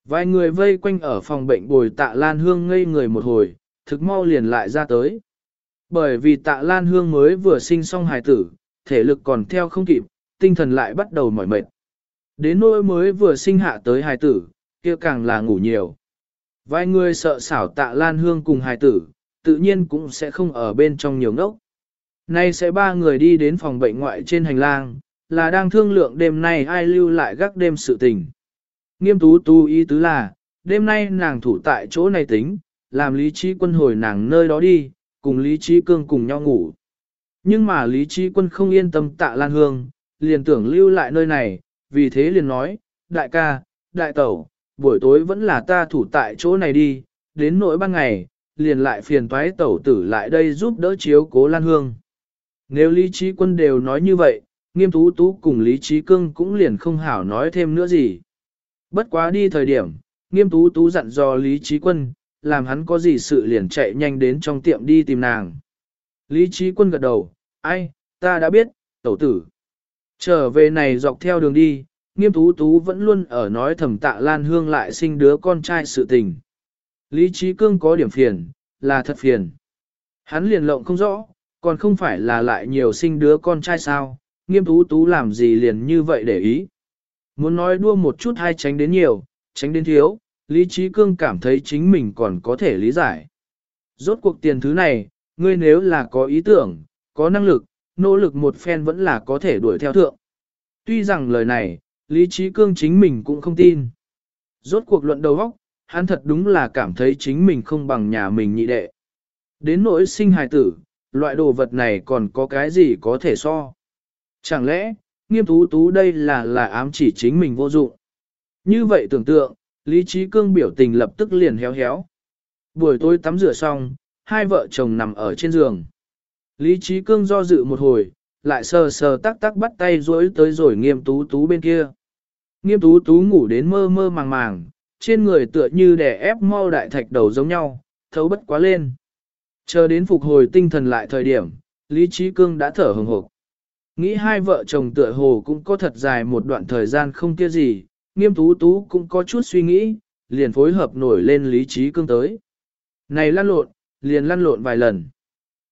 Vài người vây quanh ở phòng bệnh bồi tạ Lan Hương ngây người một hồi, thực mau liền lại ra tới. Bởi vì tạ Lan Hương mới vừa sinh xong hài tử, thể lực còn theo không kịp, tinh thần lại bắt đầu mỏi mệt. Đến nỗi mới vừa sinh hạ tới hài tử, kia càng là ngủ nhiều. Vài người sợ xảo tạ Lan Hương cùng hài tử, tự nhiên cũng sẽ không ở bên trong nhiều ngốc. Nay sẽ ba người đi đến phòng bệnh ngoại trên hành lang, là đang thương lượng đêm nay ai lưu lại gác đêm sự tình. Nghiêm tú tu ý tứ là, đêm nay nàng thủ tại chỗ này tính, làm lý trí quân hồi nàng nơi đó đi, cùng lý trí cương cùng nhau ngủ. Nhưng mà lý trí quân không yên tâm tạ lan hương, liền tưởng lưu lại nơi này, vì thế liền nói, đại ca, đại tẩu, buổi tối vẫn là ta thủ tại chỗ này đi, đến nỗi ban ngày, liền lại phiền toái tẩu tử lại đây giúp đỡ chiếu cố lan hương. Nếu lý trí quân đều nói như vậy, nghiêm tú tú cùng lý trí cương cũng liền không hảo nói thêm nữa gì. Bất quá đi thời điểm, nghiêm tú tú dặn dò lý trí quân, làm hắn có gì sự liền chạy nhanh đến trong tiệm đi tìm nàng. Lý trí quân gật đầu, ai, ta đã biết, tẩu tử. Trở về này dọc theo đường đi, nghiêm tú tú vẫn luôn ở nói thầm tạ Lan Hương lại sinh đứa con trai sự tình. Lý trí cương có điểm phiền, là thật phiền. Hắn liền lộng không rõ, còn không phải là lại nhiều sinh đứa con trai sao, nghiêm tú tú làm gì liền như vậy để ý. Muốn nói đua một chút hay tránh đến nhiều, tránh đến thiếu, Lý Trí Cương cảm thấy chính mình còn có thể lý giải. Rốt cuộc tiền thứ này, ngươi nếu là có ý tưởng, có năng lực, nỗ lực một phen vẫn là có thể đuổi theo thượng. Tuy rằng lời này, Lý Trí Cương chính mình cũng không tin. Rốt cuộc luận đầu óc, hắn thật đúng là cảm thấy chính mình không bằng nhà mình nhị đệ. Đến nỗi sinh hài tử, loại đồ vật này còn có cái gì có thể so. Chẳng lẽ, nghiêm tú tú đây là là ám chỉ chính mình vô dụng. Như vậy tưởng tượng, Lý Trí Cương biểu tình lập tức liền héo héo. Buổi tối tắm rửa xong, hai vợ chồng nằm ở trên giường. Lý Trí Cương do dự một hồi, lại sờ sờ tắc tắc bắt tay rối tới rồi nghiêm tú tú bên kia. Nghiêm tú tú ngủ đến mơ mơ màng màng, trên người tựa như đè ép mau đại thạch đầu giống nhau, thấu bất quá lên. Chờ đến phục hồi tinh thần lại thời điểm, Lý Trí Cương đã thở hừng hộc. Nghĩ hai vợ chồng tựa hồ cũng có thật dài một đoạn thời gian không kia gì, nghiêm tú tú cũng có chút suy nghĩ, liền phối hợp nổi lên lý trí cương tới. Này lăn lộn, liền lăn lộn vài lần.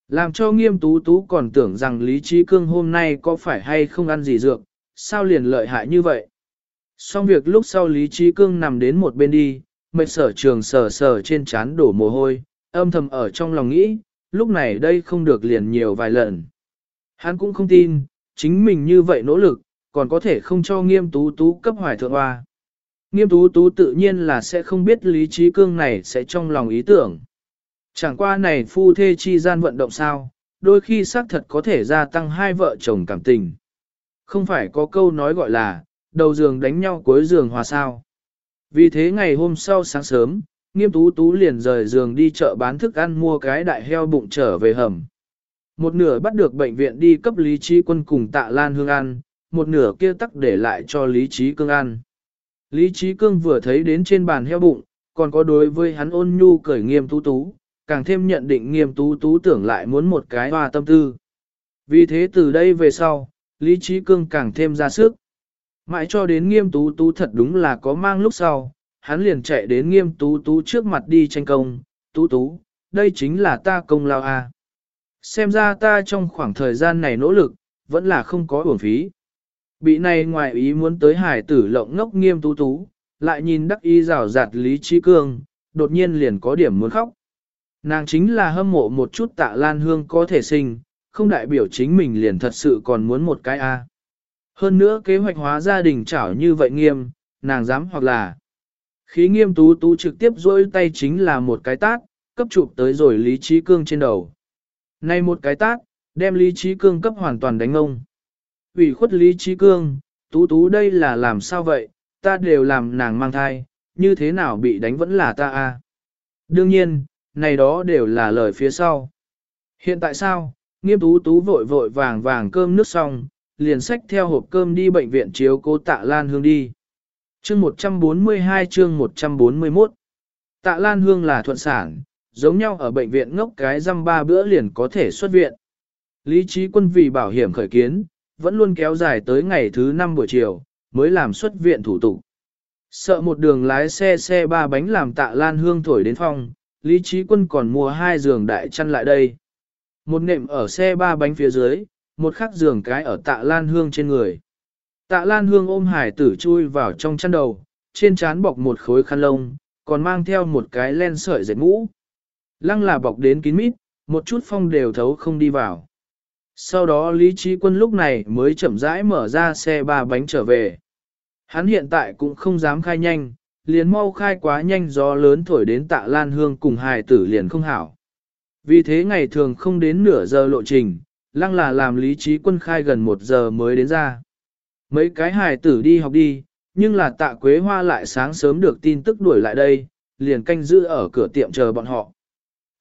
Làm cho nghiêm tú tú còn tưởng rằng lý trí cương hôm nay có phải hay không ăn gì dược, sao liền lợi hại như vậy. Xong việc lúc sau lý trí cương nằm đến một bên đi, mệt sở trường sờ sờ trên chán đổ mồ hôi, âm thầm ở trong lòng nghĩ, lúc này đây không được liền nhiều vài lần. Hắn cũng không tin, chính mình như vậy nỗ lực, còn có thể không cho nghiêm tú tú cấp hoài thượng hoa. Nghiêm tú tú tự nhiên là sẽ không biết lý trí cương này sẽ trong lòng ý tưởng. Chẳng qua này phu thê chi gian vận động sao, đôi khi xác thật có thể gia tăng hai vợ chồng cảm tình. Không phải có câu nói gọi là, đầu giường đánh nhau cuối giường hòa sao. Vì thế ngày hôm sau sáng sớm, nghiêm tú tú liền rời giường đi chợ bán thức ăn mua cái đại heo bụng trở về hầm. Một nửa bắt được bệnh viện đi cấp lý trí quân cùng tạ lan hương ăn, một nửa kia tắc để lại cho lý trí cương ăn. Lý trí cương vừa thấy đến trên bàn heo bụng, còn có đối với hắn ôn nhu cởi nghiêm tú tú, càng thêm nhận định nghiêm tú tú tưởng lại muốn một cái hoa tâm tư. Vì thế từ đây về sau, lý trí cương càng thêm ra sức. Mãi cho đến nghiêm tú tú thật đúng là có mang lúc sau, hắn liền chạy đến nghiêm tú tú trước mặt đi tranh công, tú tú, đây chính là ta công lao. À. Xem ra ta trong khoảng thời gian này nỗ lực, vẫn là không có uổng phí. Bị này ngoài ý muốn tới hải tử lộng ngốc nghiêm tú tú, lại nhìn đắc y rào rạt lý trí cương, đột nhiên liền có điểm muốn khóc. Nàng chính là hâm mộ một chút tạ lan hương có thể sinh, không đại biểu chính mình liền thật sự còn muốn một cái A. Hơn nữa kế hoạch hóa gia đình chảo như vậy nghiêm, nàng dám hoặc là khí nghiêm tú tú trực tiếp dôi tay chính là một cái tát, cấp chụp tới rồi lý trí cương trên đầu. Này một cái tát, đem lý trí cương cấp hoàn toàn đánh ông ủy khuất lý trí cương, tú tú đây là làm sao vậy, ta đều làm nàng mang thai, như thế nào bị đánh vẫn là ta a. Đương nhiên, này đó đều là lời phía sau. Hiện tại sao, nghiêm tú tú vội vội vàng vàng cơm nước xong, liền xách theo hộp cơm đi bệnh viện chiếu cố tạ Lan Hương đi. Chương 142 chương 141 Tạ Lan Hương là thuận sản, giống nhau ở bệnh viện ngốc cái răm ba bữa liền có thể xuất viện. Lý trí quân vì bảo hiểm khởi kiến, vẫn luôn kéo dài tới ngày thứ năm buổi chiều, mới làm xuất viện thủ tục. Sợ một đường lái xe xe ba bánh làm tạ Lan Hương thổi đến phòng, Lý trí quân còn mua hai giường đại chăn lại đây. Một nệm ở xe ba bánh phía dưới, một khắc giường cái ở tạ Lan Hương trên người. Tạ Lan Hương ôm hải tử chui vào trong chăn đầu, trên trán bọc một khối khăn lông, còn mang theo một cái len sợi dệt mũ. Lăng là bọc đến kín mít, một chút phong đều thấu không đi vào. Sau đó Lý Trí Quân lúc này mới chậm rãi mở ra xe ba bánh trở về. Hắn hiện tại cũng không dám khai nhanh, liền mau khai quá nhanh gió lớn thổi đến tạ Lan Hương cùng hài tử liền không hảo. Vì thế ngày thường không đến nửa giờ lộ trình, lăng là làm Lý Trí Quân khai gần một giờ mới đến ra. Mấy cái hài tử đi học đi, nhưng là tạ Quế Hoa lại sáng sớm được tin tức đuổi lại đây, liền canh giữ ở cửa tiệm chờ bọn họ.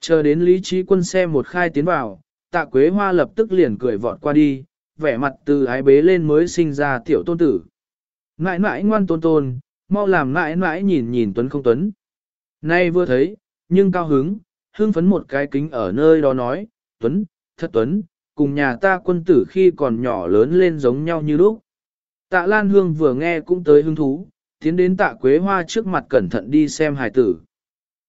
Chờ đến Lý Trí Quân xe một khai tiến vào, tạ Quế Hoa lập tức liền cười vọt qua đi, vẻ mặt từ ái bế lên mới sinh ra tiểu tôn tử. Ngại ngại ngoan tôn tôn, mau làm mãi mãi nhìn nhìn Tuấn không Tuấn. Nay vừa thấy, nhưng cao hứng, hưng phấn một cái kính ở nơi đó nói, Tuấn, thật Tuấn, cùng nhà ta quân tử khi còn nhỏ lớn lên giống nhau như lúc. Tạ Lan Hương vừa nghe cũng tới hứng thú, tiến đến tạ Quế Hoa trước mặt cẩn thận đi xem hài tử.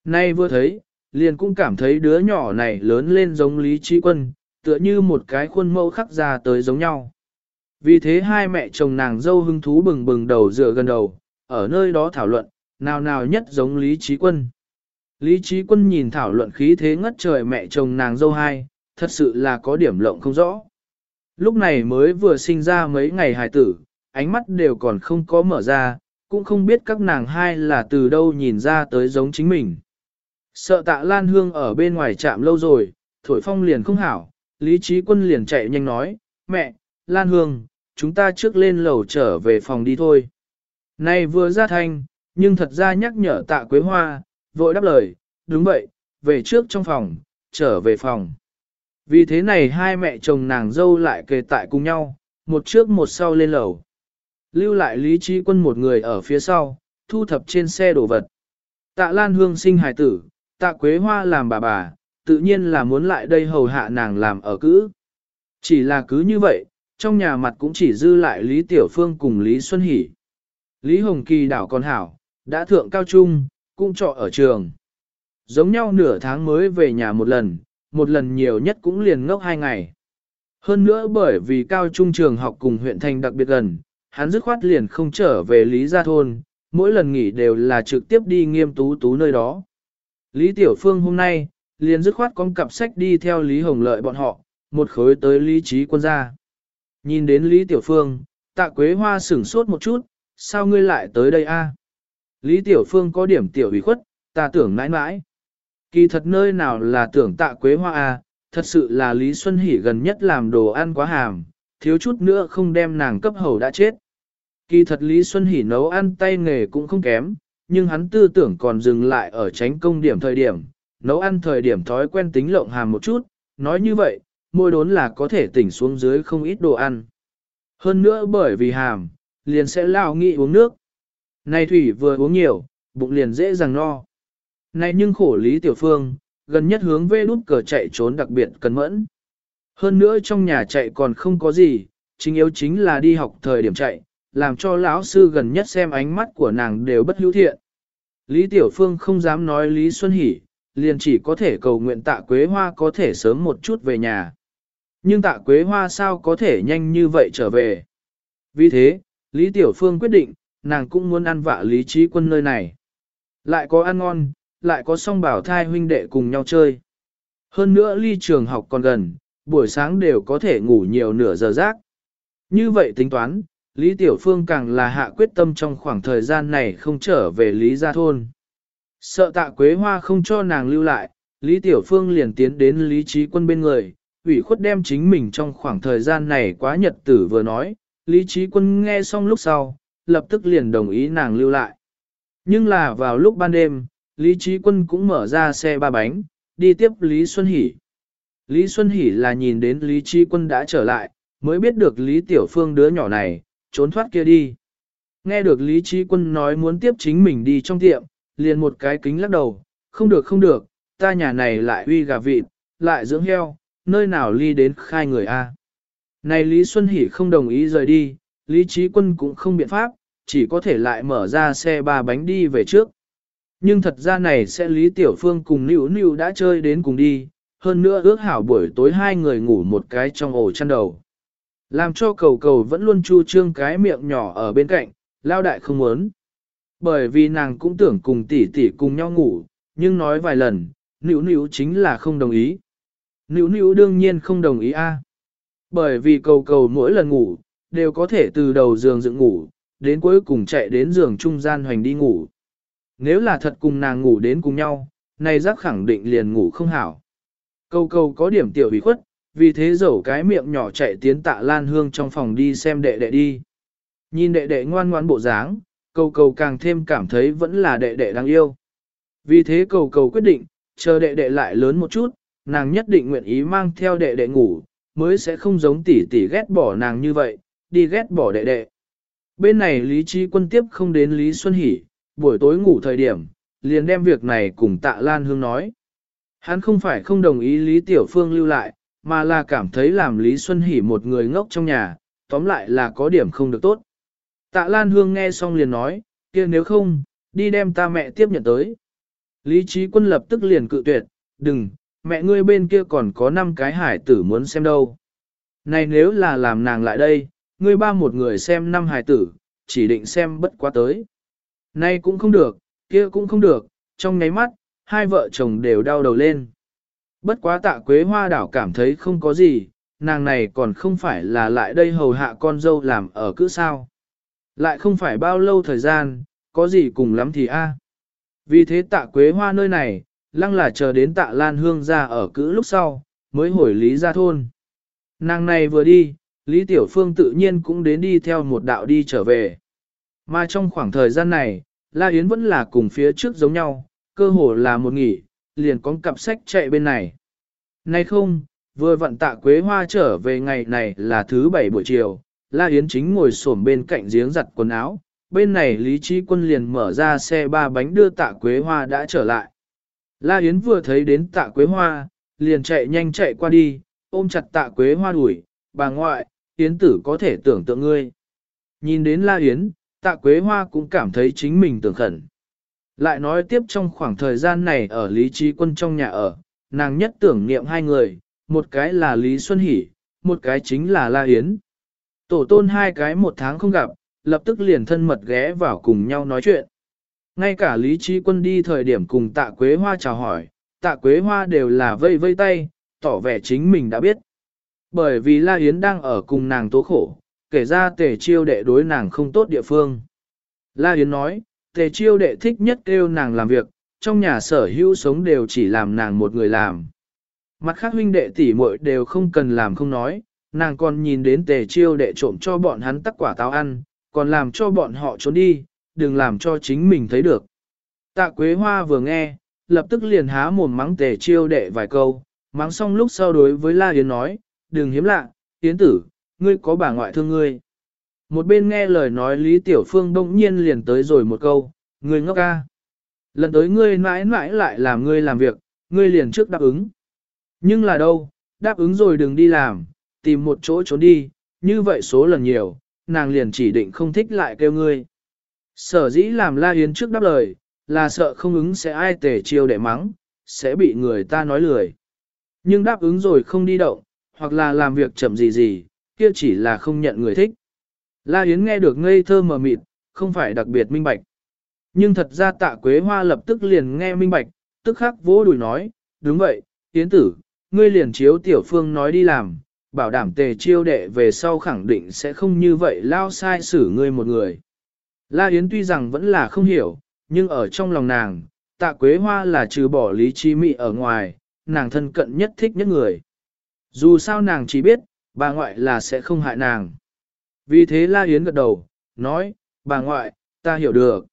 Nay vừa thấy, liền cũng cảm thấy đứa nhỏ này lớn lên giống Lý Trí Quân, tựa như một cái khuôn mẫu khắc ra tới giống nhau. Vì thế hai mẹ chồng nàng dâu hưng thú bừng bừng đầu dựa gần đầu, ở nơi đó thảo luận, nào nào nhất giống Lý Trí Quân. Lý Trí Quân nhìn thảo luận khí thế ngất trời mẹ chồng nàng dâu hai, thật sự là có điểm lộng không rõ. Lúc này mới vừa sinh ra mấy ngày hài tử, ánh mắt đều còn không có mở ra, cũng không biết các nàng hai là từ đâu nhìn ra tới giống chính mình. Sợ tạ Lan Hương ở bên ngoài chạm lâu rồi, thổi phong liền không hảo, Lý Trí Quân liền chạy nhanh nói, mẹ, Lan Hương, chúng ta trước lên lầu trở về phòng đi thôi. Này vừa ra thanh, nhưng thật ra nhắc nhở tạ Quế Hoa, vội đáp lời, đúng vậy, về trước trong phòng, trở về phòng. Vì thế này hai mẹ chồng nàng dâu lại kề tại cùng nhau, một trước một sau lên lầu. Lưu lại Lý Trí Quân một người ở phía sau, thu thập trên xe đồ vật. Tạ Lan Hương sinh hài tử, tạ Quế Hoa làm bà bà, tự nhiên là muốn lại đây hầu hạ nàng làm ở cữ. Chỉ là cứ như vậy, trong nhà mặt cũng chỉ dư lại Lý Tiểu Phương cùng Lý Xuân Hỷ. Lý Hồng Kỳ đảo còn hảo, đã thượng cao trung, cũng trọ ở trường. Giống nhau nửa tháng mới về nhà một lần, một lần nhiều nhất cũng liền ngốc hai ngày. Hơn nữa bởi vì cao trung trường học cùng huyện thành đặc biệt gần, hắn dứt khoát liền không trở về Lý Gia Thôn, mỗi lần nghỉ đều là trực tiếp đi nghiêm tú tú nơi đó. Lý Tiểu Phương hôm nay, liền dứt khoát con cặp sách đi theo Lý Hồng Lợi bọn họ, một khối tới Lý Trí quân gia. Nhìn đến Lý Tiểu Phương, tạ Quế Hoa sửng sốt một chút, sao ngươi lại tới đây a? Lý Tiểu Phương có điểm tiểu ủy khuất, ta tưởng mãi mãi. Kỳ thật nơi nào là tưởng tạ Quế Hoa a, thật sự là Lý Xuân Hỷ gần nhất làm đồ ăn quá hàm, thiếu chút nữa không đem nàng cấp hầu đã chết. Kỳ thật Lý Xuân Hỷ nấu ăn tay nghề cũng không kém, nhưng hắn tư tưởng còn dừng lại ở tránh công điểm thời điểm, nấu ăn thời điểm thói quen tính lộng hàm một chút, nói như vậy, môi đốn là có thể tỉnh xuống dưới không ít đồ ăn. Hơn nữa bởi vì hàm, liền sẽ lao nghị uống nước. Này thủy vừa uống nhiều, bụng liền dễ dàng no. Này nhưng khổ Lý Tiểu Phương, gần nhất hướng về nút cờ chạy trốn đặc biệt cẩn mẫn. Hơn nữa trong nhà chạy còn không có gì, chính yếu chính là đi học thời điểm chạy, làm cho lão sư gần nhất xem ánh mắt của nàng đều bất hữu thiện. Lý Tiểu Phương không dám nói Lý Xuân Hỷ, liền chỉ có thể cầu nguyện tạ Quế Hoa có thể sớm một chút về nhà. Nhưng tạ Quế Hoa sao có thể nhanh như vậy trở về? Vì thế, Lý Tiểu Phương quyết định, nàng cũng muốn ăn vạ Lý Trí Quân nơi này. Lại có ăn ngon, lại có song bảo thai huynh đệ cùng nhau chơi. Hơn nữa ly trường học còn gần, buổi sáng đều có thể ngủ nhiều nửa giờ rác. Như vậy tính toán, Lý Tiểu Phương càng là hạ quyết tâm trong khoảng thời gian này không trở về Lý Gia Thôn. Sợ tạ Quế Hoa không cho nàng lưu lại, Lý Tiểu Phương liền tiến đến Lý Trí Quân bên người, ủy khuất đem chính mình trong khoảng thời gian này quá nhật tử vừa nói, Lý Trí Quân nghe xong lúc sau, lập tức liền đồng ý nàng lưu lại. Nhưng là vào lúc ban đêm, Lý Trí Quân cũng mở ra xe ba bánh, đi tiếp Lý Xuân Hỷ. Lý Xuân Hỷ là nhìn đến Lý Trí Quân đã trở lại, mới biết được Lý Tiểu Phương đứa nhỏ này, trốn thoát kia đi. Nghe được Lý Trí Quân nói muốn tiếp chính mình đi trong tiệm, liền một cái kính lắc đầu, không được không được, ta nhà này lại uy gà vịt, lại dưỡng heo, nơi nào ly đến khai người a? Này Lý Xuân Hỷ không đồng ý rời đi, Lý Trí Quân cũng không biện pháp, chỉ có thể lại mở ra xe ba bánh đi về trước. Nhưng thật ra này sẽ Lý Tiểu Phương cùng Nữu Nữu đã chơi đến cùng đi, hơn nữa ước hảo buổi tối hai người ngủ một cái trong ổ chăn đầu. Làm cho cầu cầu vẫn luôn chu trương cái miệng nhỏ ở bên cạnh, lao đại không muốn. Bởi vì nàng cũng tưởng cùng tỷ tỷ cùng nhau ngủ, nhưng nói vài lần, Nữu Nữu chính là không đồng ý. Nữu Nữu đương nhiên không đồng ý a. Bởi vì cầu cầu mỗi lần ngủ, đều có thể từ đầu giường dựng ngủ, đến cuối cùng chạy đến giường trung gian hoành đi ngủ. Nếu là thật cùng nàng ngủ đến cùng nhau, này giác khẳng định liền ngủ không hảo. Cầu cầu có điểm tiểu bị khuất, vì thế dẫu cái miệng nhỏ chạy tiến tạ lan hương trong phòng đi xem đệ đệ đi. Nhìn đệ đệ ngoan ngoãn bộ dáng, cầu cầu càng thêm cảm thấy vẫn là đệ đệ đáng yêu. Vì thế cầu cầu quyết định, chờ đệ đệ lại lớn một chút, nàng nhất định nguyện ý mang theo đệ đệ ngủ, mới sẽ không giống tỷ tỷ ghét bỏ nàng như vậy, đi ghét bỏ đệ đệ. Bên này Lý Trí Quân tiếp không đến Lý Xuân Hỷ, buổi tối ngủ thời điểm, liền đem việc này cùng tạ Lan Hương nói. Hắn không phải không đồng ý Lý Tiểu Phương lưu lại, mà là cảm thấy làm Lý Xuân Hỷ một người ngốc trong nhà, tóm lại là có điểm không được tốt. Tạ Lan Hương nghe xong liền nói, kia nếu không, đi đem ta mẹ tiếp nhận tới. Lý Trí Quân lập tức liền cự tuyệt, đừng, mẹ ngươi bên kia còn có 5 cái hải tử muốn xem đâu. Này nếu là làm nàng lại đây, ngươi ba một người xem năm hải tử, chỉ định xem bất quá tới. Này cũng không được, kia cũng không được, trong nháy mắt, hai vợ chồng đều đau đầu lên. Bất quá tạ quế hoa đảo cảm thấy không có gì, nàng này còn không phải là lại đây hầu hạ con dâu làm ở cứ sao. Lại không phải bao lâu thời gian, có gì cùng lắm thì a. Vì thế tạ quế hoa nơi này, lăng là chờ đến tạ lan hương ra ở cữ lúc sau, mới hồi lý ra thôn. Nàng này vừa đi, Lý Tiểu Phương tự nhiên cũng đến đi theo một đạo đi trở về. Mà trong khoảng thời gian này, La Yến vẫn là cùng phía trước giống nhau, cơ hồ là một nghỉ, liền có cặp sách chạy bên này. Nay không, vừa vận tạ Quế Hoa trở về ngày này là thứ bảy buổi chiều, La Yến chính ngồi xổm bên cạnh giếng giặt quần áo, bên này Lý Trí Quân liền mở ra xe ba bánh đưa tạ Quế Hoa đã trở lại. La Yến vừa thấy đến tạ Quế Hoa, liền chạy nhanh chạy qua đi, ôm chặt tạ Quế Hoa đuổi, bà ngoại, Yến tử có thể tưởng tượng ngươi. Nhìn đến La Yến, tạ Quế Hoa cũng cảm thấy chính mình tưởng khẩn. Lại nói tiếp trong khoảng thời gian này ở Lý Trí Quân trong nhà ở, nàng nhất tưởng niệm hai người, một cái là Lý Xuân Hỷ, một cái chính là La Yến. Tổ tôn hai cái một tháng không gặp, lập tức liền thân mật ghé vào cùng nhau nói chuyện. Ngay cả Lý Trí Quân đi thời điểm cùng tạ Quế Hoa chào hỏi, tạ Quế Hoa đều là vây vây tay, tỏ vẻ chính mình đã biết. Bởi vì La Yến đang ở cùng nàng tố khổ, kể ra tề chiêu đệ đối nàng không tốt địa phương. La Yến nói, tề chiêu đệ thích nhất kêu nàng làm việc, trong nhà sở hữu sống đều chỉ làm nàng một người làm. Mặt khác huynh đệ tỷ muội đều không cần làm không nói, nàng còn nhìn đến tề chiêu đệ trộm cho bọn hắn tắc quả táo ăn, còn làm cho bọn họ trốn đi, đừng làm cho chính mình thấy được. Tạ Quế Hoa vừa nghe, lập tức liền há mồm mắng tề chiêu đệ vài câu, mắng xong lúc sau đối với La Yến nói, đừng hiếm lạ, Yến tử, ngươi có bà ngoại thương ngươi. Một bên nghe lời nói Lý Tiểu Phương đông nhiên liền tới rồi một câu, ngươi ngốc ca. Lần tới ngươi mãi mãi lại làm ngươi làm việc, ngươi liền trước đáp ứng. Nhưng là đâu, đáp ứng rồi đừng đi làm, tìm một chỗ trốn đi, như vậy số lần nhiều, nàng liền chỉ định không thích lại kêu ngươi. Sở dĩ làm La Yến trước đáp lời, là sợ không ứng sẽ ai tề chiêu để mắng, sẽ bị người ta nói lười. Nhưng đáp ứng rồi không đi động, hoặc là làm việc chậm gì gì, kia chỉ là không nhận người thích. La Yến nghe được ngây thơ mờ mịt, không phải đặc biệt minh bạch. Nhưng thật ra tạ quế hoa lập tức liền nghe minh bạch, tức khắc vỗ đùi nói, đúng vậy, Yến tử, ngươi liền chiếu tiểu phương nói đi làm, bảo đảm tề chiêu đệ về sau khẳng định sẽ không như vậy lao sai xử ngươi một người. La Yến tuy rằng vẫn là không hiểu, nhưng ở trong lòng nàng, tạ quế hoa là trừ bỏ lý trí mị ở ngoài, nàng thân cận nhất thích nhất người. Dù sao nàng chỉ biết, bà ngoại là sẽ không hại nàng. Vì thế La Yến gật đầu, nói, bà ngoại, ta hiểu được.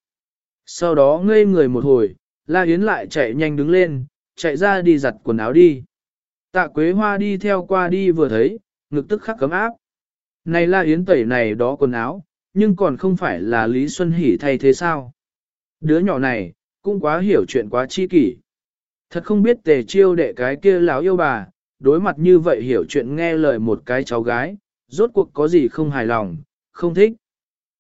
Sau đó ngây người một hồi, La Yến lại chạy nhanh đứng lên, chạy ra đi giặt quần áo đi. Tạ Quế Hoa đi theo qua đi vừa thấy, ngực tức khắc cấm áp. Này La Yến tẩy này đó quần áo, nhưng còn không phải là Lý Xuân Hỷ thay thế sao? Đứa nhỏ này, cũng quá hiểu chuyện quá chi kỷ. Thật không biết tề chiêu đệ cái kia lão yêu bà, đối mặt như vậy hiểu chuyện nghe lời một cái cháu gái, rốt cuộc có gì không hài lòng, không thích.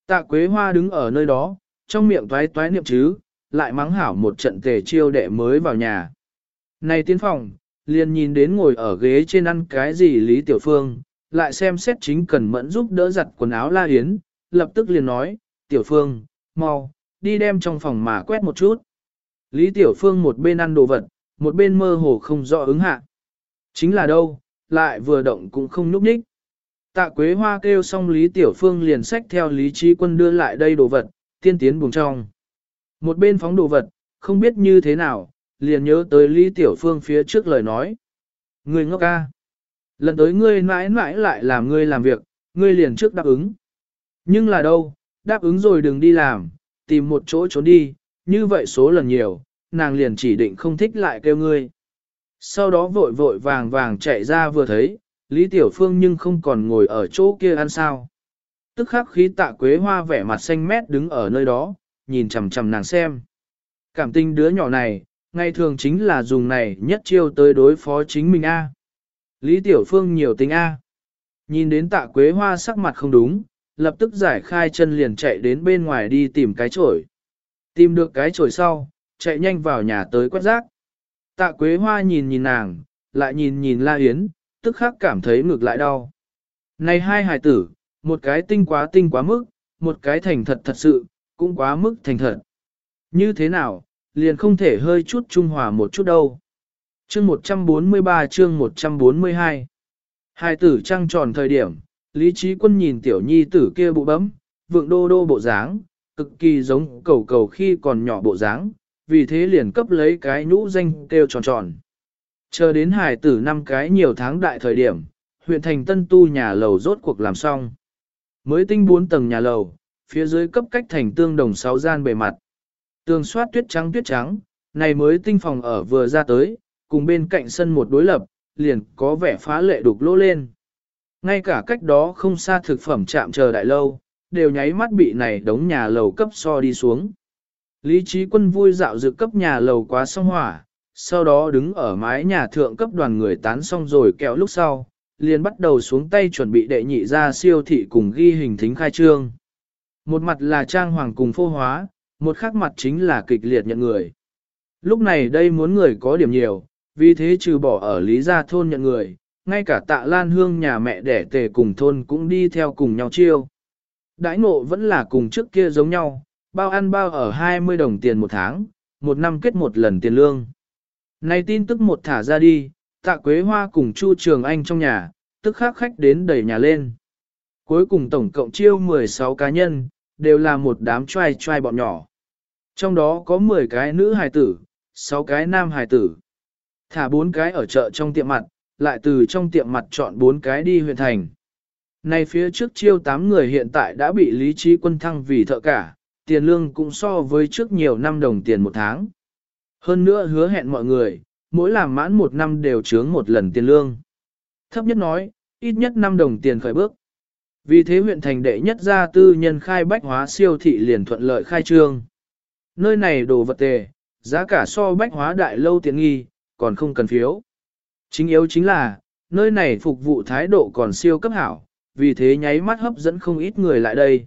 Tạ Quế Hoa đứng ở nơi đó, trong miệng toái toái niệm chứ, lại mắng hảo một trận tề chiêu đệ mới vào nhà. Này tiến phòng, liền nhìn đến ngồi ở ghế trên ăn cái gì Lý Tiểu Phương, lại xem xét chính cần mẫn giúp đỡ giặt quần áo La Yến, lập tức liền nói, Tiểu Phương, mau, đi đem trong phòng mà quét một chút. Lý Tiểu Phương một bên ăn đồ vật, một bên mơ hồ không rõ ứng hạ. Chính là đâu, lại vừa động cũng không núp nhích. Tạ Quế Hoa kêu xong Lý Tiểu Phương liền xách theo Lý Trí Quân đưa lại đây đồ vật, tiên tiến buồng trong. Một bên phóng đồ vật, không biết như thế nào, liền nhớ tới Lý Tiểu Phương phía trước lời nói. Người ngốc ca. Lần tới ngươi mãi mãi lại làm ngươi làm việc, ngươi liền trước đáp ứng. Nhưng là đâu, đáp ứng rồi đừng đi làm, tìm một chỗ trốn đi, như vậy số lần nhiều, nàng liền chỉ định không thích lại kêu ngươi. Sau đó vội vội vàng vàng chạy ra vừa thấy, Lý Tiểu Phương nhưng không còn ngồi ở chỗ kia ăn sao. Tức khắc khí tạ quế hoa vẻ mặt xanh mét đứng ở nơi đó, nhìn chằm chằm nàng xem. Cảm tình đứa nhỏ này, ngày thường chính là dùng này nhất chiêu tới đối phó chính mình A. Lý Tiểu Phương nhiều tính A. Nhìn đến tạ quế hoa sắc mặt không đúng, lập tức giải khai chân liền chạy đến bên ngoài đi tìm cái chổi. Tìm được cái chổi sau, chạy nhanh vào nhà tới quét rác. Tạ Quế Hoa nhìn nhìn nàng, lại nhìn nhìn La Yến, tức khắc cảm thấy ngược lại đau. Này hai hài tử, một cái tinh quá tinh quá mức, một cái thành thật thật sự, cũng quá mức thành thật. Như thế nào, liền không thể hơi chút trung hòa một chút đâu. Chương 143 chương 142 Hai tử trăng tròn thời điểm, Lý Trí Quân nhìn tiểu nhi tử kia bụ bấm, vượng đô đô bộ dáng, cực kỳ giống cầu cầu khi còn nhỏ bộ dáng, vì thế liền cấp lấy cái nhũ danh kêu tròn tròn. Chờ đến hải tử năm cái nhiều tháng đại thời điểm, huyện thành tân tu nhà lầu rốt cuộc làm xong. Mới tinh bốn tầng nhà lầu, phía dưới cấp cách thành tương đồng sáu gian bề mặt. Tường soát tuyết trắng tuyết trắng, này mới tinh phòng ở vừa ra tới, cùng bên cạnh sân một đối lập, liền có vẻ phá lệ đục lỗ lên. Ngay cả cách đó không xa thực phẩm chạm chờ đại lâu, đều nháy mắt bị này đống nhà lầu cấp so đi xuống. Lý trí quân vui dạo dự cấp nhà lầu quá xong hỏa, sau đó đứng ở mái nhà thượng cấp đoàn người tán xong rồi kéo lúc sau, liền bắt đầu xuống tay chuẩn bị đệ nhị ra siêu thị cùng ghi hình thính khai trương. Một mặt là trang hoàng cùng phô hóa, một khác mặt chính là kịch liệt nhận người. Lúc này đây muốn người có điểm nhiều, vì thế trừ bỏ ở Lý Gia Thôn nhận người, ngay cả tạ Lan Hương nhà mẹ đẻ tề cùng thôn cũng đi theo cùng nhau chiêu. Đãi ngộ vẫn là cùng trước kia giống nhau, bao ăn bao ở 20 đồng tiền một tháng, một năm kết một lần tiền lương. Này tin tức một thả ra đi, tạ Quế Hoa cùng Chu Trường Anh trong nhà, tức khắc khách đến đầy nhà lên. Cuối cùng tổng cộng chiêu 16 cá nhân, đều là một đám trai trai bọn nhỏ. Trong đó có 10 cái nữ hài tử, 6 cái nam hài tử. Thả 4 cái ở chợ trong tiệm mặt, lại từ trong tiệm mặt chọn 4 cái đi huyện thành. Này phía trước chiêu 8 người hiện tại đã bị lý trí quân thăng vì thợ cả, tiền lương cũng so với trước nhiều năm đồng tiền một tháng. Hơn nữa hứa hẹn mọi người, mỗi làm mãn một năm đều chướng một lần tiền lương. Thấp nhất nói, ít nhất 5 đồng tiền khởi bước. Vì thế huyện thành đệ nhất gia tư nhân khai bách hóa siêu thị liền thuận lợi khai trương. Nơi này đồ vật tề, giá cả so bách hóa đại lâu tiện nghi, còn không cần phiếu. Chính yếu chính là, nơi này phục vụ thái độ còn siêu cấp hảo, vì thế nháy mắt hấp dẫn không ít người lại đây.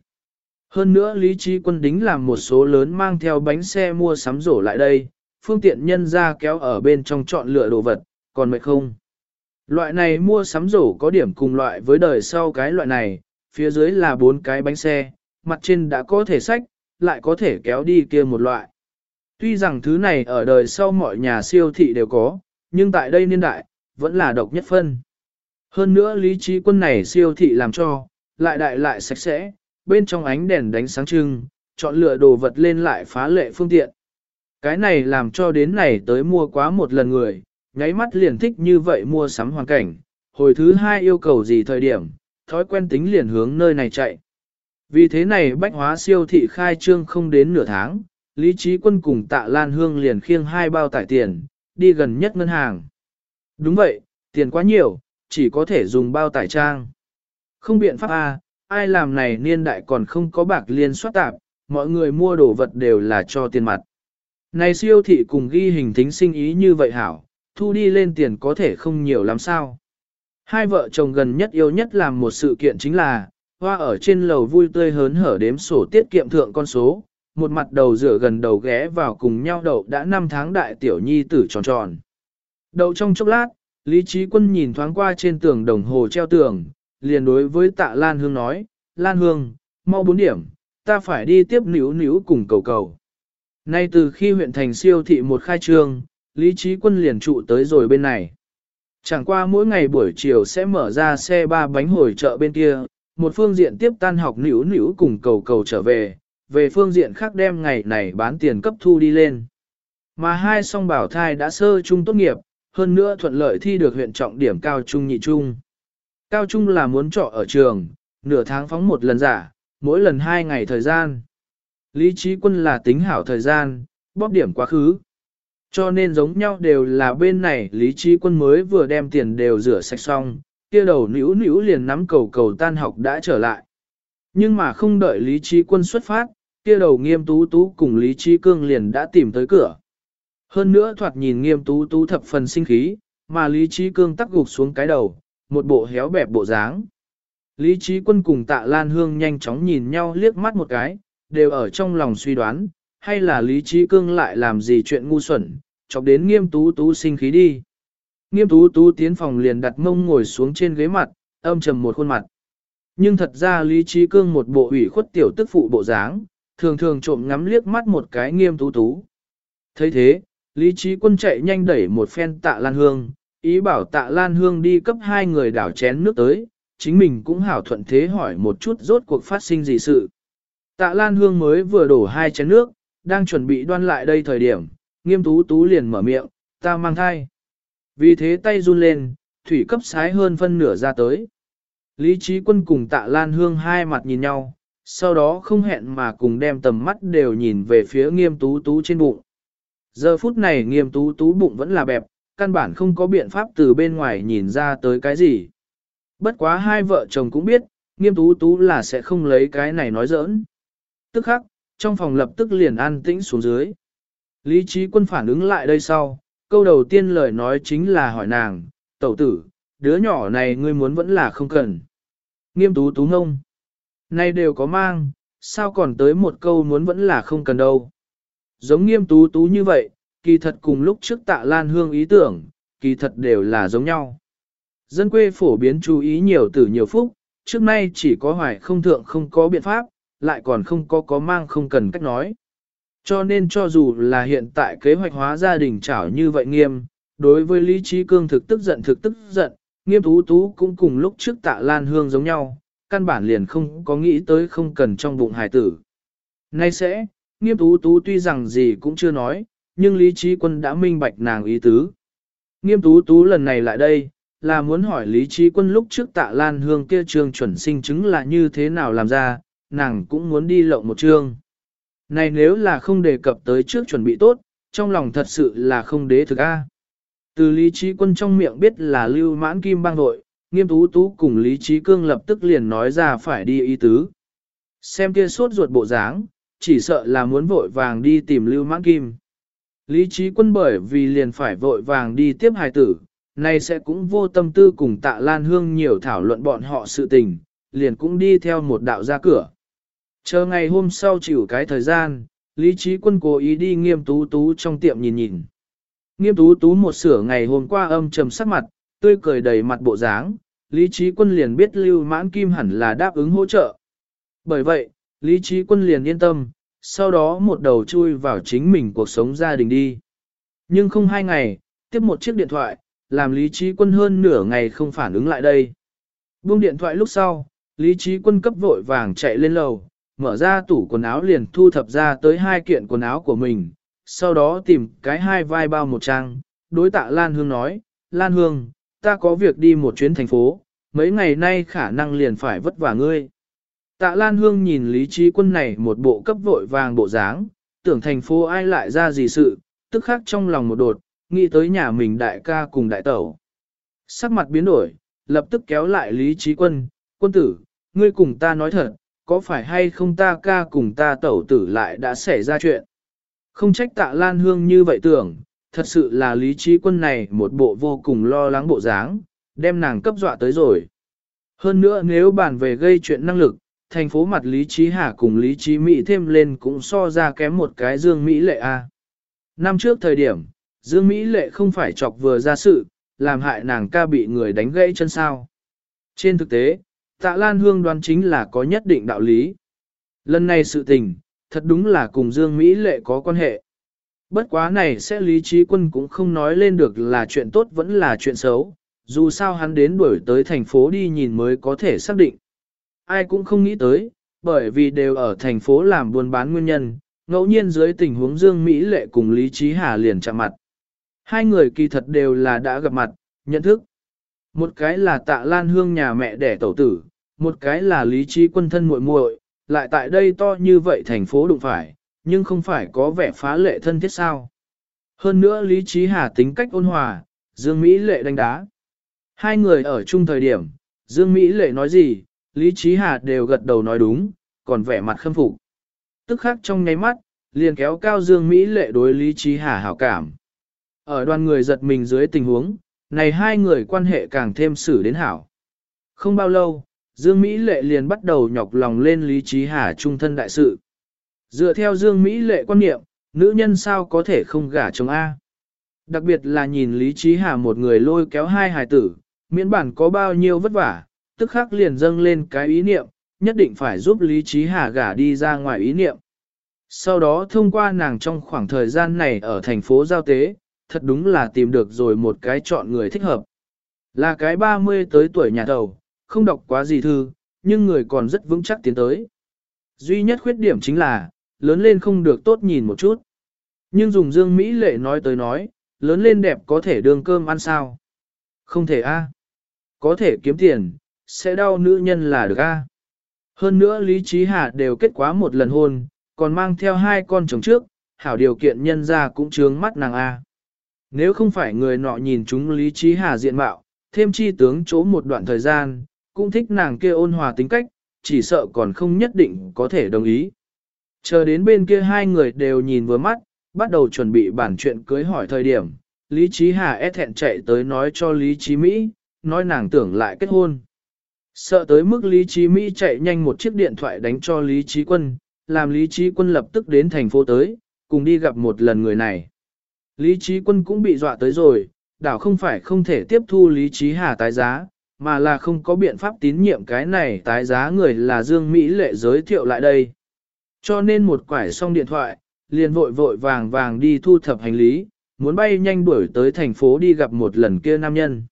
Hơn nữa Lý Trí Quân đính làm một số lớn mang theo bánh xe mua sắm rổ lại đây, phương tiện nhân ra kéo ở bên trong chọn lựa đồ vật, còn mệt không. Loại này mua sắm rổ có điểm cùng loại với đời sau cái loại này, phía dưới là bốn cái bánh xe, mặt trên đã có thể sách, lại có thể kéo đi kia một loại. Tuy rằng thứ này ở đời sau mọi nhà siêu thị đều có, nhưng tại đây niên đại, vẫn là độc nhất phân. Hơn nữa lý trí quân này siêu thị làm cho, lại đại lại sạch sẽ, bên trong ánh đèn đánh sáng trưng, chọn lựa đồ vật lên lại phá lệ phương tiện. Cái này làm cho đến này tới mua quá một lần người, nháy mắt liền thích như vậy mua sắm hoàn cảnh, hồi thứ hai yêu cầu gì thời điểm, thói quen tính liền hướng nơi này chạy. Vì thế này bách hóa siêu thị khai trương không đến nửa tháng, Lý Trí Quân cùng tạ Lan Hương liền khiêng hai bao tải tiền, đi gần nhất ngân hàng. Đúng vậy, tiền quá nhiều, chỉ có thể dùng bao tải trang. Không biện pháp A, ai làm này niên đại còn không có bạc liên soát tạp, mọi người mua đồ vật đều là cho tiền mặt. Này siêu thị cùng ghi hình tính sinh ý như vậy hảo, thu đi lên tiền có thể không nhiều lắm sao. Hai vợ chồng gần nhất yêu nhất làm một sự kiện chính là, hoa ở trên lầu vui tươi hớn hở đếm sổ tiết kiệm thượng con số, một mặt đầu rửa gần đầu ghé vào cùng nhau đậu đã 5 tháng đại tiểu nhi tử tròn tròn. Đậu trong chốc lát, Lý Trí Quân nhìn thoáng qua trên tường đồng hồ treo tường, liền đối với tạ Lan Hương nói, Lan Hương, mau bốn điểm, ta phải đi tiếp níu níu cùng cầu cầu. Nay từ khi huyện thành siêu thị một khai trương, Lý Trí Quân liền trụ tới rồi bên này. Chẳng qua mỗi ngày buổi chiều sẽ mở ra xe ba bánh hồi chợ bên kia, một phương diện tiếp tan học níu níu cùng cầu cầu trở về, về phương diện khác đem ngày này bán tiền cấp thu đi lên. Mà hai song bảo thai đã sơ trung tốt nghiệp, hơn nữa thuận lợi thi được huyện trọng điểm cao trung nhị trung. Cao trung là muốn trọ ở trường, nửa tháng phóng một lần giả, mỗi lần hai ngày thời gian. Lý trí quân là tính hảo thời gian, bóp điểm quá khứ. Cho nên giống nhau đều là bên này lý trí quân mới vừa đem tiền đều rửa sạch xong, kia đầu nữ nữ liền nắm cầu cầu tan học đã trở lại. Nhưng mà không đợi lý trí quân xuất phát, kia đầu nghiêm tú tú cùng lý trí cương liền đã tìm tới cửa. Hơn nữa thoạt nhìn nghiêm tú tú thập phần sinh khí, mà lý trí cương tắc gục xuống cái đầu, một bộ héo bẹp bộ dáng. Lý trí quân cùng tạ Lan Hương nhanh chóng nhìn nhau liếc mắt một cái, đều ở trong lòng suy đoán, hay là Lý trí cương lại làm gì chuyện ngu xuẩn, chọc đến nghiêm tú tú sinh khí đi. Nghiêm tú tú tiến phòng liền đặt mông ngồi xuống trên ghế mặt, âm trầm một khuôn mặt. Nhưng thật ra Lý trí cương một bộ ủy khuất tiểu tức phụ bộ dáng, thường thường trộm ngắm liếc mắt một cái nghiêm tú tú. thấy thế, Lý trí quân chạy nhanh đẩy một phen tạ Lan Hương, ý bảo tạ Lan Hương đi cấp hai người đảo chén nước tới, chính mình cũng hảo thuận thế hỏi một chút rốt cuộc phát sinh gì sự. Tạ Lan Hương mới vừa đổ hai chén nước, đang chuẩn bị đoan lại đây thời điểm, nghiêm tú tú liền mở miệng, ta mang thai. Vì thế tay run lên, thủy cấp sái hơn phân nửa ra tới. Lý trí quân cùng tạ Lan Hương hai mặt nhìn nhau, sau đó không hẹn mà cùng đem tầm mắt đều nhìn về phía nghiêm tú tú trên bụng. Giờ phút này nghiêm tú tú bụng vẫn là bẹp, căn bản không có biện pháp từ bên ngoài nhìn ra tới cái gì. Bất quá hai vợ chồng cũng biết, nghiêm tú tú là sẽ không lấy cái này nói giỡn. Tức khắc, trong phòng lập tức liền an tĩnh xuống dưới. Lý trí quân phản ứng lại đây sau, câu đầu tiên lời nói chính là hỏi nàng, tẩu tử, đứa nhỏ này ngươi muốn vẫn là không cần. Nghiêm tú tú ngông. Nay đều có mang, sao còn tới một câu muốn vẫn là không cần đâu. Giống nghiêm tú tú như vậy, kỳ thật cùng lúc trước tạ lan hương ý tưởng, kỳ thật đều là giống nhau. Dân quê phổ biến chú ý nhiều từ nhiều phúc, trước nay chỉ có hoài không thượng không có biện pháp, lại còn không có có mang không cần cách nói. Cho nên cho dù là hiện tại kế hoạch hóa gia đình trảo như vậy nghiêm, đối với lý trí cương thực tức giận thực tức giận, nghiêm tú tú cũng cùng lúc trước tạ lan hương giống nhau, căn bản liền không có nghĩ tới không cần trong bụng hài tử. Nay sẽ, nghiêm tú tú tuy rằng gì cũng chưa nói, nhưng lý trí quân đã minh bạch nàng ý tứ. Nghiêm tú tú lần này lại đây, là muốn hỏi lý trí quân lúc trước tạ lan hương kia trường chuẩn sinh chứng là như thế nào làm ra, nàng cũng muốn đi lộng một trường. Này nếu là không đề cập tới trước chuẩn bị tốt, trong lòng thật sự là không đế thực a. Từ lý trí quân trong miệng biết là lưu mãn kim bang đội, nghiêm tú tú cùng lý trí cương lập tức liền nói ra phải đi ý tứ. Xem kia sốt ruột bộ dáng, chỉ sợ là muốn vội vàng đi tìm lưu mãn kim. Lý trí quân bởi vì liền phải vội vàng đi tiếp hài tử, nay sẽ cũng vô tâm tư cùng tạ Lan Hương nhiều thảo luận bọn họ sự tình, liền cũng đi theo một đạo ra cửa. Chờ ngày hôm sau chịu cái thời gian, Lý Trí Quân cố ý đi nghiêm tú tú trong tiệm nhìn nhìn. Nghiêm tú tú một sửa ngày hôm qua âm trầm sắc mặt, tươi cười đầy mặt bộ dáng, Lý Trí Quân liền biết Lưu Mãn Kim hẳn là đáp ứng hỗ trợ. Bởi vậy, Lý Trí Quân liền yên tâm, sau đó một đầu chui vào chính mình cuộc sống gia đình đi. Nhưng không hai ngày, tiếp một chiếc điện thoại, làm Lý Trí Quân hơn nửa ngày không phản ứng lại đây. Buông điện thoại lúc sau, Lý Trí Quân cấp vội vàng chạy lên lầu, mở ra tủ quần áo liền thu thập ra tới hai kiện quần áo của mình, sau đó tìm cái hai vai bao một trang, đối tạ Lan Hương nói, Lan Hương, ta có việc đi một chuyến thành phố, mấy ngày nay khả năng liền phải vất vả ngươi. Tạ Lan Hương nhìn Lý Trí Quân này một bộ cấp vội vàng bộ dáng, tưởng thành phố ai lại ra gì sự, tức khắc trong lòng một đột, nghĩ tới nhà mình đại ca cùng đại tẩu. Sắc mặt biến đổi, lập tức kéo lại Lý Trí Quân, quân tử, ngươi cùng ta nói thật, có phải hay không ta ca cùng ta tẩu tử lại đã xảy ra chuyện. Không trách tạ Lan Hương như vậy tưởng, thật sự là Lý Trí Quân này một bộ vô cùng lo lắng bộ dáng, đem nàng cấp dọa tới rồi. Hơn nữa nếu bàn về gây chuyện năng lực, thành phố mặt Lý Trí Hà cùng Lý Trí Mỹ thêm lên cũng so ra kém một cái Dương Mỹ lệ A. Năm trước thời điểm, Dương Mỹ lệ không phải chọc vừa ra sự, làm hại nàng ca bị người đánh gãy chân sao. Trên thực tế, tạ Lan Hương đoán chính là có nhất định đạo lý. Lần này sự tình, thật đúng là cùng Dương Mỹ lệ có quan hệ. Bất quá này sẽ lý trí quân cũng không nói lên được là chuyện tốt vẫn là chuyện xấu, dù sao hắn đến đuổi tới thành phố đi nhìn mới có thể xác định. Ai cũng không nghĩ tới, bởi vì đều ở thành phố làm buôn bán nguyên nhân, ngẫu nhiên dưới tình huống Dương Mỹ Lệ cùng Lý Trí Hà liền chạm mặt. Hai người kỳ thật đều là đã gặp mặt, nhận thức. Một cái là tạ lan hương nhà mẹ đẻ tẩu tử, một cái là lý trí quân thân muội muội, lại tại đây to như vậy thành phố đụng phải, nhưng không phải có vẻ phá lệ thân thiết sao. Hơn nữa lý trí hà tính cách ôn hòa, Dương Mỹ lệ đánh đá. Hai người ở chung thời điểm, Dương Mỹ lệ nói gì, lý trí hà đều gật đầu nói đúng, còn vẻ mặt khâm phục. Tức khắc trong nháy mắt, liền kéo cao Dương Mỹ lệ đối lý trí hà hảo cảm. Ở đoàn người giật mình dưới tình huống, này hai người quan hệ càng thêm xử đến hảo. Không bao lâu, Dương Mỹ Lệ liền bắt đầu nhọc lòng lên Lý Trí Hà trung thân đại sự. Dựa theo Dương Mỹ Lệ quan niệm, nữ nhân sao có thể không gả chồng A. Đặc biệt là nhìn Lý Trí Hà một người lôi kéo hai hài tử, miễn bản có bao nhiêu vất vả, tức khắc liền dâng lên cái ý niệm, nhất định phải giúp Lý Trí Hà gả đi ra ngoài ý niệm. Sau đó thông qua nàng trong khoảng thời gian này ở thành phố Giao Tế, thật đúng là tìm được rồi một cái chọn người thích hợp. Là cái 30 tới tuổi nhà đầu, không đọc quá gì thư, nhưng người còn rất vững chắc tiến tới. Duy nhất khuyết điểm chính là, lớn lên không được tốt nhìn một chút. Nhưng dùng Dương Mỹ lệ nói tới nói, lớn lên đẹp có thể đường cơm ăn sao? Không thể a. Có thể kiếm tiền, sẽ đau nữ nhân là được a. Hơn nữa Lý Trí Hà đều kết quá một lần hôn, còn mang theo hai con chồng trước, hảo điều kiện nhân ra cũng trướng mắt nàng a. Nếu không phải người nọ nhìn chúng Lý Trí Hà diện mạo, thêm chi tướng chỗ một đoạn thời gian, cũng thích nàng kia ôn hòa tính cách, chỉ sợ còn không nhất định có thể đồng ý. Chờ đến bên kia hai người đều nhìn vừa mắt, bắt đầu chuẩn bị bản chuyện cưới hỏi thời điểm, Lý Trí Hà e thẹn chạy tới nói cho Lý Trí Mỹ, nói nàng tưởng lại kết hôn. Sợ tới mức Lý Trí Mỹ chạy nhanh một chiếc điện thoại đánh cho Lý Trí Quân, làm Lý Trí Quân lập tức đến thành phố tới, cùng đi gặp một lần người này. Lý trí quân cũng bị dọa tới rồi, đảo không phải không thể tiếp thu lý trí hà tái giá, mà là không có biện pháp tín nhiệm cái này tái giá người là Dương Mỹ lệ giới thiệu lại đây. Cho nên một quải xong điện thoại, liền vội vội vàng vàng đi thu thập hành lý, muốn bay nhanh đuổi tới thành phố đi gặp một lần kia nam nhân.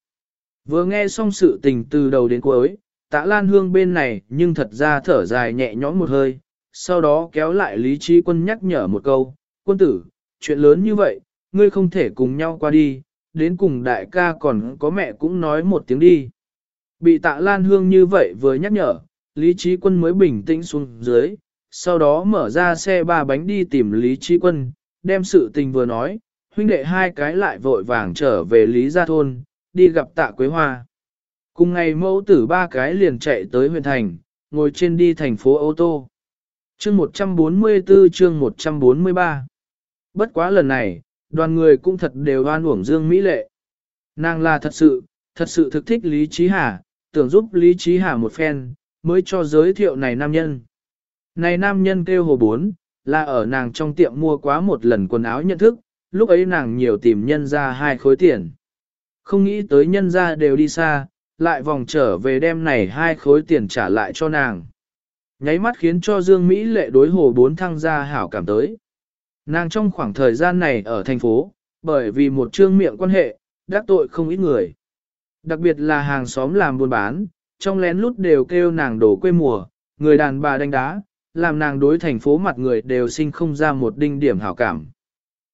Vừa nghe xong sự tình từ đầu đến cuối, tạ lan hương bên này nhưng thật ra thở dài nhẹ nhõm một hơi, sau đó kéo lại lý trí quân nhắc nhở một câu, quân tử, chuyện lớn như vậy, ngươi không thể cùng nhau qua đi, đến cùng đại ca còn có mẹ cũng nói một tiếng đi. Bị tạ lan hương như vậy vừa nhắc nhở, Lý Trí Quân mới bình tĩnh xuống dưới, sau đó mở ra xe ba bánh đi tìm Lý Trí Quân, đem sự tình vừa nói, huynh đệ hai cái lại vội vàng trở về Lý Gia Thôn, đi gặp tạ Quế Hoa. Cùng ngày mẫu tử ba cái liền chạy tới huyện thành, ngồi trên đi thành phố ô tô. Chương 144 chương 143 Bất quá lần này, Đoàn người cũng thật đều oan uổng Dương Mỹ Lệ. Nàng là thật sự, thật sự thực thích Lý Trí Hà, tưởng giúp Lý Trí Hà một phen, mới cho giới thiệu này nam nhân. Này nam nhân kêu hồ bốn, là ở nàng trong tiệm mua quá một lần quần áo nhận thức, lúc ấy nàng nhiều tìm nhân ra hai khối tiền. Không nghĩ tới nhân ra đều đi xa, lại vòng trở về đem này hai khối tiền trả lại cho nàng. Nháy mắt khiến cho Dương Mỹ lệ đối hồ bốn thăng ra hảo cảm tới. Nàng trong khoảng thời gian này ở thành phố, bởi vì một trương miệng quan hệ, đắc tội không ít người. Đặc biệt là hàng xóm làm buôn bán, trong lén lút đều kêu nàng đổ quê mùa, người đàn bà đánh đá, làm nàng đối thành phố mặt người đều sinh không ra một đinh điểm hảo cảm.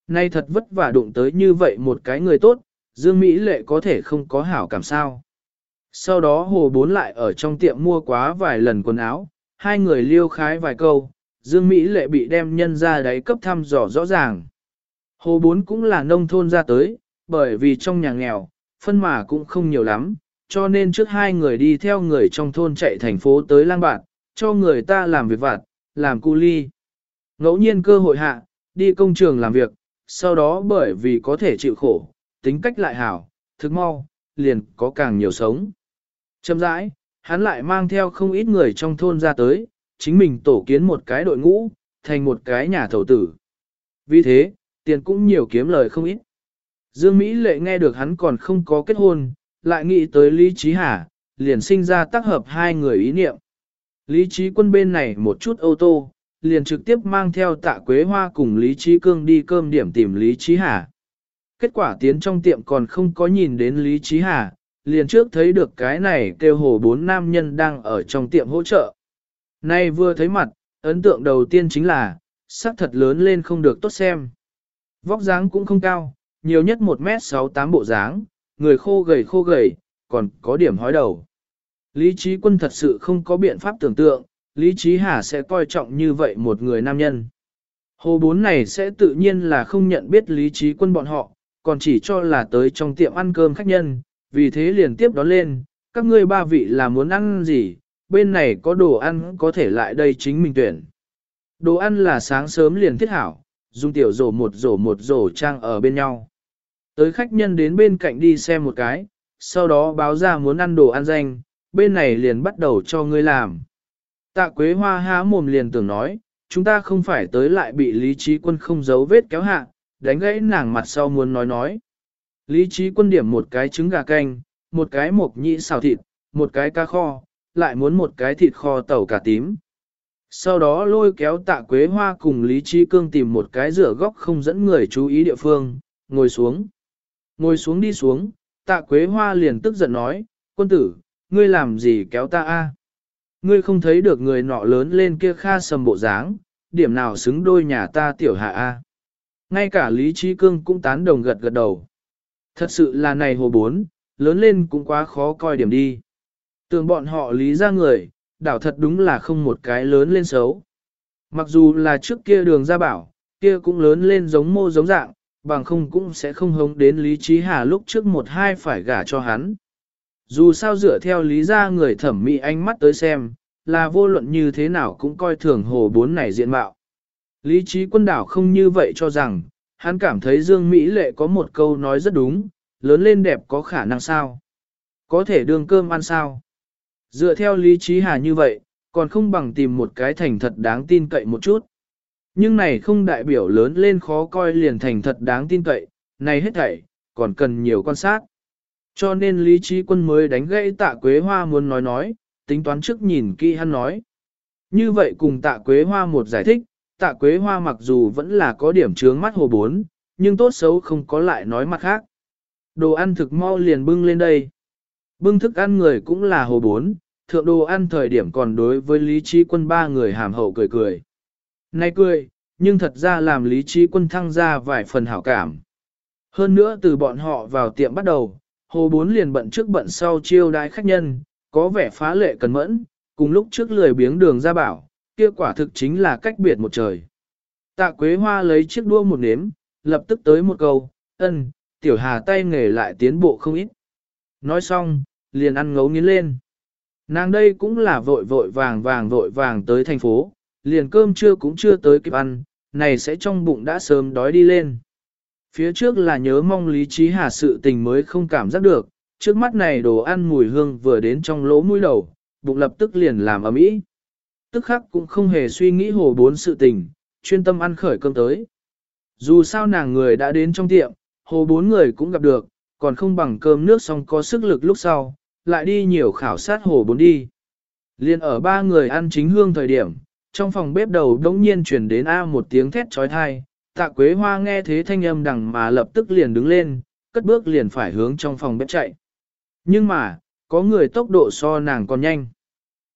Nay thật vất vả đụng tới như vậy một cái người tốt, Dương Mỹ Lệ có thể không có hảo cảm sao. Sau đó hồ bốn lại ở trong tiệm mua quá vài lần quần áo, hai người liêu khái vài câu, Dương Mỹ lệ bị đem nhân ra đáy cấp thăm dò rõ ràng. Hồ bốn cũng là nông thôn ra tới, bởi vì trong nhà nghèo, phân mà cũng không nhiều lắm, cho nên trước hai người đi theo người trong thôn chạy thành phố tới lang bạn, cho người ta làm việc vặt, làm cu ly. Ngẫu nhiên cơ hội hạ, đi công trường làm việc, sau đó bởi vì có thể chịu khổ, tính cách lại hảo, thức mau, liền có càng nhiều sống. Châm rãi, hắn lại mang theo không ít người trong thôn ra tới, chính mình tổ kiến một cái đội ngũ, thành một cái nhà thầu tử. Vì thế, tiền cũng nhiều kiếm lời không ít. Dương Mỹ lệ nghe được hắn còn không có kết hôn, lại nghĩ tới Lý Trí Hà, liền sinh ra tác hợp hai người ý niệm. Lý Trí quân bên này một chút ô tô, liền trực tiếp mang theo tạ quế hoa cùng Lý Trí Cương đi cơm điểm tìm Lý Trí Hà. Kết quả tiến trong tiệm còn không có nhìn đến Lý Trí Hà, liền trước thấy được cái này kêu hồ bốn nam nhân đang ở trong tiệm hỗ trợ. Nay vừa thấy mặt, ấn tượng đầu tiên chính là, sắc thật lớn lên không được tốt xem. Vóc dáng cũng không cao, nhiều nhất 1m68 bộ dáng, người khô gầy khô gầy, còn có điểm hói đầu. Lý trí quân thật sự không có biện pháp tưởng tượng, Lý trí hà sẽ coi trọng như vậy một người nam nhân. Hồ bốn này sẽ tự nhiên là không nhận biết lý trí quân bọn họ, còn chỉ cho là tới trong tiệm ăn cơm khách nhân, vì thế liền tiếp đón lên, các ngươi ba vị là muốn ăn gì, bên này có đồ ăn có thể lại đây chính mình tuyển. Đồ ăn là sáng sớm liền thiết hảo, dùng tiểu rổ một rổ một rổ trang ở bên nhau. Tới khách nhân đến bên cạnh đi xem một cái, sau đó báo ra muốn ăn đồ ăn danh, bên này liền bắt đầu cho ngươi làm. Tạ Quế Hoa há mồm liền tưởng nói, chúng ta không phải tới lại bị Lý Trí Quân không giấu vết kéo hạ, đánh gãy nàng mặt sau muốn nói nói. Lý Trí Quân điểm một cái trứng gà canh, một cái mộc nhĩ xào thịt, một cái cá kho, lại muốn một cái thịt kho tàu cả tím. Sau đó lôi kéo tạ quế hoa cùng Lý Trí Cương tìm một cái rửa góc không dẫn người chú ý địa phương, ngồi xuống. Ngồi xuống đi xuống, tạ quế hoa liền tức giận nói, quân tử, ngươi làm gì kéo ta a? Ngươi không thấy được người nọ lớn lên kia kha sầm bộ dáng, điểm nào xứng đôi nhà ta tiểu hạ a? Ngay cả Lý Trí Cương cũng tán đồng gật gật đầu. Thật sự là này hồ bốn, lớn lên cũng quá khó coi điểm đi. Tưởng bọn họ lý ra người, đảo thật đúng là không một cái lớn lên xấu. Mặc dù là trước kia đường ra bảo, kia cũng lớn lên giống mô giống dạng, bằng không cũng sẽ không hống đến Lý Trí Hà lúc trước một hai phải gả cho hắn. Dù sao dựa theo lý ra người thẩm mỹ ánh mắt tới xem, là vô luận như thế nào cũng coi thường hồ bốn này diện mạo. Lý trí quân đảo không như vậy cho rằng, hắn cảm thấy Dương Mỹ Lệ có một câu nói rất đúng, lớn lên đẹp có khả năng sao? Có thể đương cơm ăn sao? Dựa theo lý trí hà như vậy, còn không bằng tìm một cái thành thật đáng tin cậy một chút. Nhưng này không đại biểu lớn lên khó coi liền thành thật đáng tin cậy, này hết thảy, còn cần nhiều quan sát. Cho nên lý trí quân mới đánh gãy tạ quế hoa muốn nói nói, tính toán trước nhìn kỹ hắn nói. Như vậy cùng tạ quế hoa một giải thích, tạ quế hoa mặc dù vẫn là có điểm trướng mắt hồ bốn, nhưng tốt xấu không có lại nói mặt khác. Đồ ăn thực mau liền bưng lên đây. Bưng thức ăn người cũng là hồ bốn, thượng đồ ăn thời điểm còn đối với lý trí quân ba người hàm hậu cười cười. Nay cười, nhưng thật ra làm lý trí quân thăng ra vài phần hảo cảm. Hơn nữa từ bọn họ vào tiệm bắt đầu, hồ bốn liền bận trước bận sau chiêu đái khách nhân, có vẻ phá lệ cần mẫn, cùng lúc trước lười biếng đường ra bảo, kia quả thực chính là cách biệt một trời. Tạ Quế Hoa lấy chiếc đua một nếm, lập tức tới một câu, ân, tiểu hà tay nghề lại tiến bộ không ít. Nói xong, liền ăn ngấu nghiến lên. Nàng đây cũng là vội vội vàng vàng vội vàng tới thành phố, liền cơm trưa cũng chưa tới kịp ăn, này sẽ trong bụng đã sớm đói đi lên. Phía trước là nhớ mong lý trí hà sự tình mới không cảm giác được, trước mắt này đồ ăn mùi hương vừa đến trong lỗ mũi đầu, bụng lập tức liền làm ấm ý. Tức khắc cũng không hề suy nghĩ hồ bốn sự tình, chuyên tâm ăn khởi cơm tới. Dù sao nàng người đã đến trong tiệm, hồ bốn người cũng gặp được, còn không bằng cơm nước xong có sức lực lúc sau, lại đi nhiều khảo sát hồ bốn đi. Liên ở ba người ăn chính hương thời điểm, trong phòng bếp đầu đống nhiên chuyển đến A một tiếng thét trói thai, tạ quế hoa nghe thế thanh âm đằng mà lập tức liền đứng lên, cất bước liền phải hướng trong phòng bếp chạy. Nhưng mà, có người tốc độ so nàng còn nhanh.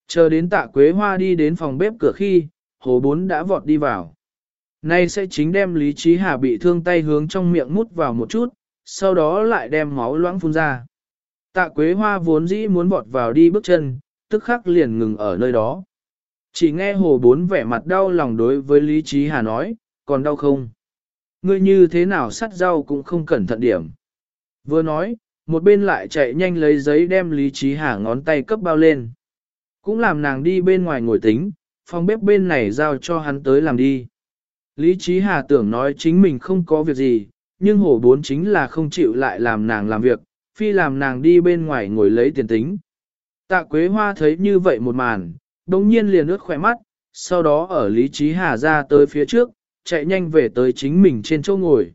Chờ đến tạ quế hoa đi đến phòng bếp cửa khi, hồ bốn đã vọt đi vào. Nay sẽ chính đem Lý Trí Hà bị thương tay hướng trong miệng mút vào một chút, sau đó lại đem máu loãng phun ra. Tạ Quế Hoa vốn dĩ muốn vọt vào đi bước chân, tức khắc liền ngừng ở nơi đó. Chỉ nghe hồ bốn vẻ mặt đau lòng đối với Lý Trí Hà nói, còn đau không? Ngươi như thế nào sắt rau cũng không cẩn thận điểm. Vừa nói, một bên lại chạy nhanh lấy giấy đem Lý Trí Hà ngón tay cấp bao lên. Cũng làm nàng đi bên ngoài ngồi tính, phòng bếp bên này giao cho hắn tới làm đi. Lý Chí Hà tưởng nói chính mình không có việc gì, nhưng hổ bốn chính là không chịu lại làm nàng làm việc, phi làm nàng đi bên ngoài ngồi lấy tiền tính. Tạ Quế Hoa thấy như vậy một màn, đồng nhiên liền ướt khỏe mắt, sau đó ở Lý Chí Hà ra tới phía trước, chạy nhanh về tới chính mình trên chỗ ngồi.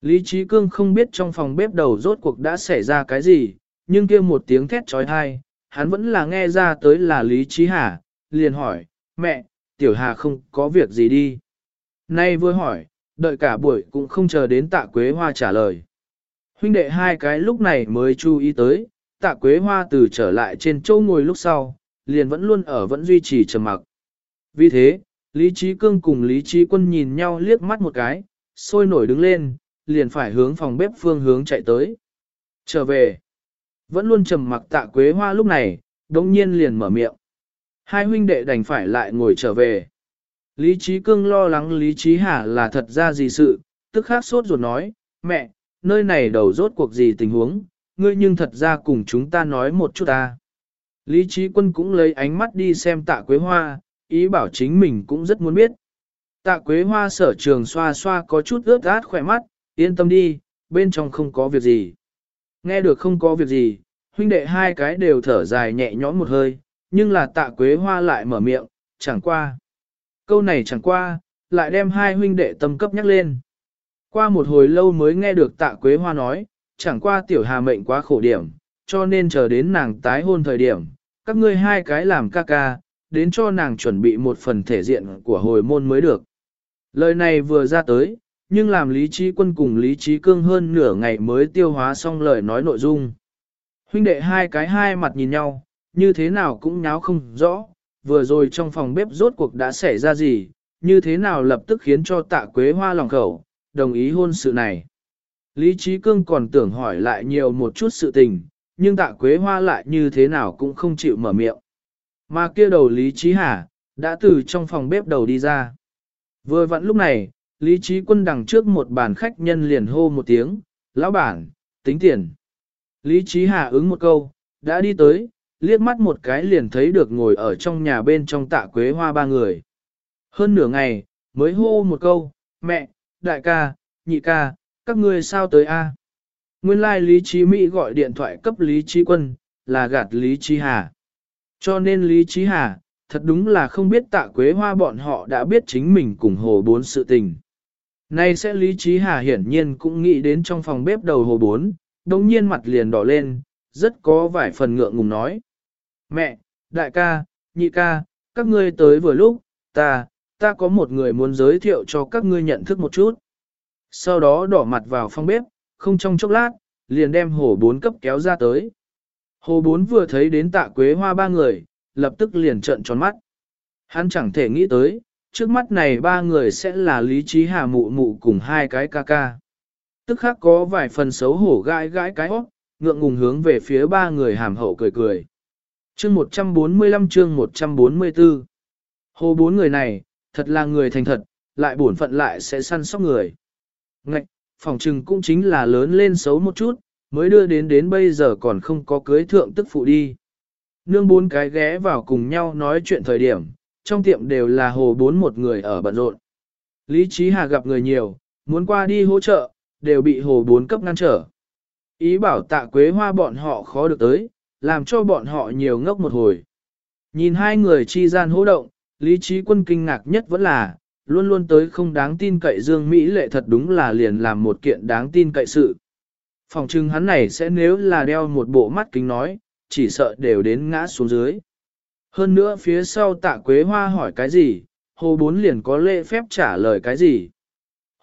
Lý Chí Cương không biết trong phòng bếp đầu rốt cuộc đã xảy ra cái gì, nhưng kia một tiếng thét trói thai, hắn vẫn là nghe ra tới là Lý Trí Hà, liền hỏi, mẹ, Tiểu Hà không có việc gì đi. Nay vừa hỏi, đợi cả buổi cũng không chờ đến tạ Quế Hoa trả lời. Huynh đệ hai cái lúc này mới chú ý tới, tạ Quế Hoa từ trở lại trên châu ngồi lúc sau, liền vẫn luôn ở vẫn duy trì trầm mặc. Vì thế, Lý Trí Cương cùng Lý Trí Quân nhìn nhau liếc mắt một cái, sôi nổi đứng lên, liền phải hướng phòng bếp phương hướng chạy tới. Trở về, vẫn luôn trầm mặc tạ Quế Hoa lúc này, đống nhiên liền mở miệng. Hai huynh đệ đành phải lại ngồi trở về. Lý Trí Cương lo lắng Lý Trí Hà là thật ra gì sự, tức khắc sốt ruột nói, mẹ, nơi này đầu rốt cuộc gì tình huống, ngươi nhưng thật ra cùng chúng ta nói một chút ta. Lý Trí Quân cũng lấy ánh mắt đi xem tạ Quế Hoa, ý bảo chính mình cũng rất muốn biết. Tạ Quế Hoa sở trường xoa xoa có chút ướt át khỏe mắt, yên tâm đi, bên trong không có việc gì. Nghe được không có việc gì, huynh đệ hai cái đều thở dài nhẹ nhõm một hơi, nhưng là tạ Quế Hoa lại mở miệng, chẳng qua. Câu này chẳng qua, lại đem hai huynh đệ tâm cấp nhắc lên. Qua một hồi lâu mới nghe được tạ Quế Hoa nói, chẳng qua tiểu hà mệnh quá khổ điểm, cho nên chờ đến nàng tái hôn thời điểm, các ngươi hai cái làm ca ca, đến cho nàng chuẩn bị một phần thể diện của hồi môn mới được. Lời này vừa ra tới, nhưng làm Lý Trí Quân cùng Lý Trí Cương hơn nửa ngày mới tiêu hóa xong lời nói nội dung. Huynh đệ hai cái hai mặt nhìn nhau, như thế nào cũng nháo không rõ, vừa rồi trong phòng bếp rốt cuộc đã xảy ra gì, như thế nào lập tức khiến cho tạ quế hoa lòng khẩu, đồng ý hôn sự này. Lý Trí Cương còn tưởng hỏi lại nhiều một chút sự tình, nhưng tạ quế hoa lại như thế nào cũng không chịu mở miệng. Mà kia đầu Lý Trí Hà, đã từ trong phòng bếp đầu đi ra. Vừa vặn lúc này, Lý Trí Quân đằng trước một bàn khách nhân liền hô một tiếng, lão bản, tính tiền. Lý Trí Hà ứng một câu, đã đi tới, liếc mắt một cái liền thấy được ngồi ở trong nhà bên trong tạ quế hoa ba người. Hơn nửa ngày, mới hô một câu, mẹ, đại ca, nhị ca, các ngươi sao tới a? Nguyên lai like Lý Trí Mỹ gọi điện thoại cấp Lý Trí Quân, là gạt Lý Trí Hà. Cho nên Lý Trí Hà, thật đúng là không biết tạ quế hoa bọn họ đã biết chính mình cùng hồ bốn sự tình. Nay sẽ Lý Trí Hà hiển nhiên cũng nghĩ đến trong phòng bếp đầu hồ bốn, đồng nhiên mặt liền đỏ lên, rất có vài phần ngượng ngùng nói. Mẹ, đại ca, nhị ca, các ngươi tới vừa lúc, ta, ta có một người muốn giới thiệu cho các ngươi nhận thức một chút. Sau đó đỏ mặt vào phòng bếp, không trong chốc lát, liền đem hồ bốn cấp kéo ra tới. Hồ bốn vừa thấy đến tạ quế hoa ba người, lập tức liền trợn tròn mắt. Hắn chẳng thể nghĩ tới, trước mắt này ba người sẽ là lý trí hà mụ mụ cùng hai cái ca ca. Tức khác có vài phần xấu hổ gãi gãi cái hót, ngượng ngùng hướng về phía ba người hàm hậu cười cười. Chương 145 chương 144 Hồ bốn người này, thật là người thành thật, lại bổn phận lại sẽ săn sóc người. Ngạch, phòng trừng cũng chính là lớn lên xấu một chút, mới đưa đến đến bây giờ còn không có cưới thượng tức phụ đi. Nương bốn cái ghé vào cùng nhau nói chuyện thời điểm, trong tiệm đều là hồ bốn một người ở bận rộn. Lý Trí Hà gặp người nhiều, muốn qua đi hỗ trợ, đều bị hồ bốn cấp ngăn trở. Ý bảo tạ quế hoa bọn họ khó được tới, làm cho bọn họ nhiều ngốc một hồi. Nhìn hai người chi gian hỗ động, Lý Trí Quân kinh ngạc nhất vẫn là, luôn luôn tới không đáng tin cậy Dương Mỹ lệ thật đúng là liền làm một kiện đáng tin cậy sự. Phòng trưng hắn này sẽ nếu là đeo một bộ mắt kính nói, chỉ sợ đều đến ngã xuống dưới. Hơn nữa phía sau tạ quế hoa hỏi cái gì, hồ bốn liền có lễ phép trả lời cái gì.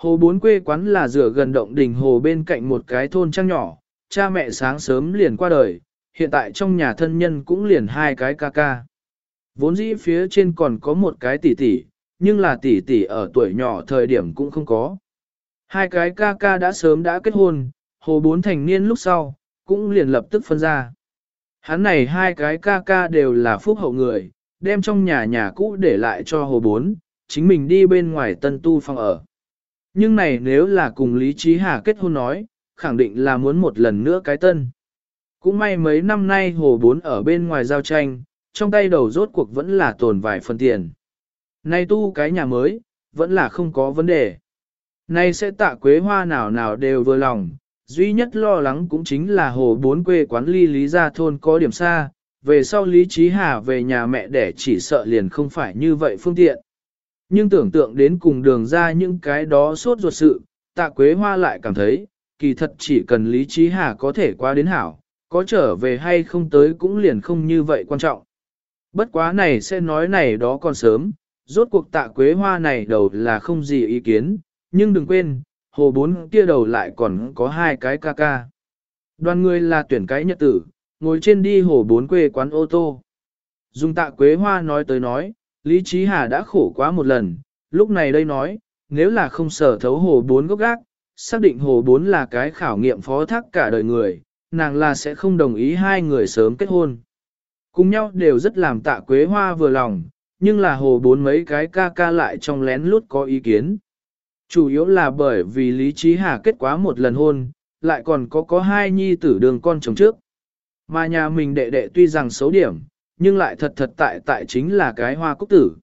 Hồ bốn quê quán là rửa gần động đỉnh hồ bên cạnh một cái thôn trang nhỏ, cha mẹ sáng sớm liền qua đời, hiện tại trong nhà thân nhân cũng liền hai cái ca ca. Vốn dĩ phía trên còn có một cái tỷ tỷ, nhưng là tỷ tỷ ở tuổi nhỏ thời điểm cũng không có. Hai cái ca ca đã sớm đã kết hôn, hồ bốn thành niên lúc sau, cũng liền lập tức phân ra. Hắn này hai cái ca ca đều là phúc hậu người, đem trong nhà nhà cũ để lại cho hồ bốn, chính mình đi bên ngoài tân tu phòng ở. Nhưng này nếu là cùng Lý Trí Hà kết hôn nói, khẳng định là muốn một lần nữa cái tân. Cũng may mấy năm nay hồ bốn ở bên ngoài giao tranh, trong tay đầu rốt cuộc vẫn là tồn vài phần tiền. Nay tu cái nhà mới, vẫn là không có vấn đề. Nay sẽ tạ quế hoa nào nào đều vừa lòng, duy nhất lo lắng cũng chính là hồ bốn quê quán ly lý gia thôn có điểm xa, về sau Lý Trí Hà về nhà mẹ để chỉ sợ liền không phải như vậy phương tiện. Nhưng tưởng tượng đến cùng đường ra những cái đó sốt ruột sự, tạ quế hoa lại cảm thấy, kỳ thật chỉ cần Lý Trí Hà có thể qua đến hảo, có trở về hay không tới cũng liền không như vậy quan trọng. Bất quá này sẽ nói này đó còn sớm, rốt cuộc tạ quế hoa này đầu là không gì ý kiến, nhưng đừng quên, hồ bốn kia đầu lại còn có hai cái ca ca. Đoàn người là tuyển cái nhật tử, ngồi trên đi hồ bốn quê quán ô tô. Dùng tạ quế hoa nói tới nói, Lý Trí Hà đã khổ quá một lần, lúc này đây nói, nếu là không sở thấu hồ bốn gốc gác, xác định hồ bốn là cái khảo nghiệm phó thác cả đời người, nàng là sẽ không đồng ý hai người sớm kết hôn. Cùng nhau đều rất làm tạ quế hoa vừa lòng, nhưng là hồ bốn mấy cái ca ca lại trong lén lút có ý kiến. Chủ yếu là bởi vì Lý Trí Hà kết quá một lần hôn, lại còn có có hai nhi tử đường con chồng trước. Mà nhà mình đệ đệ tuy rằng xấu điểm, nhưng lại thật thật tại tại chính là cái hoa cúc tử.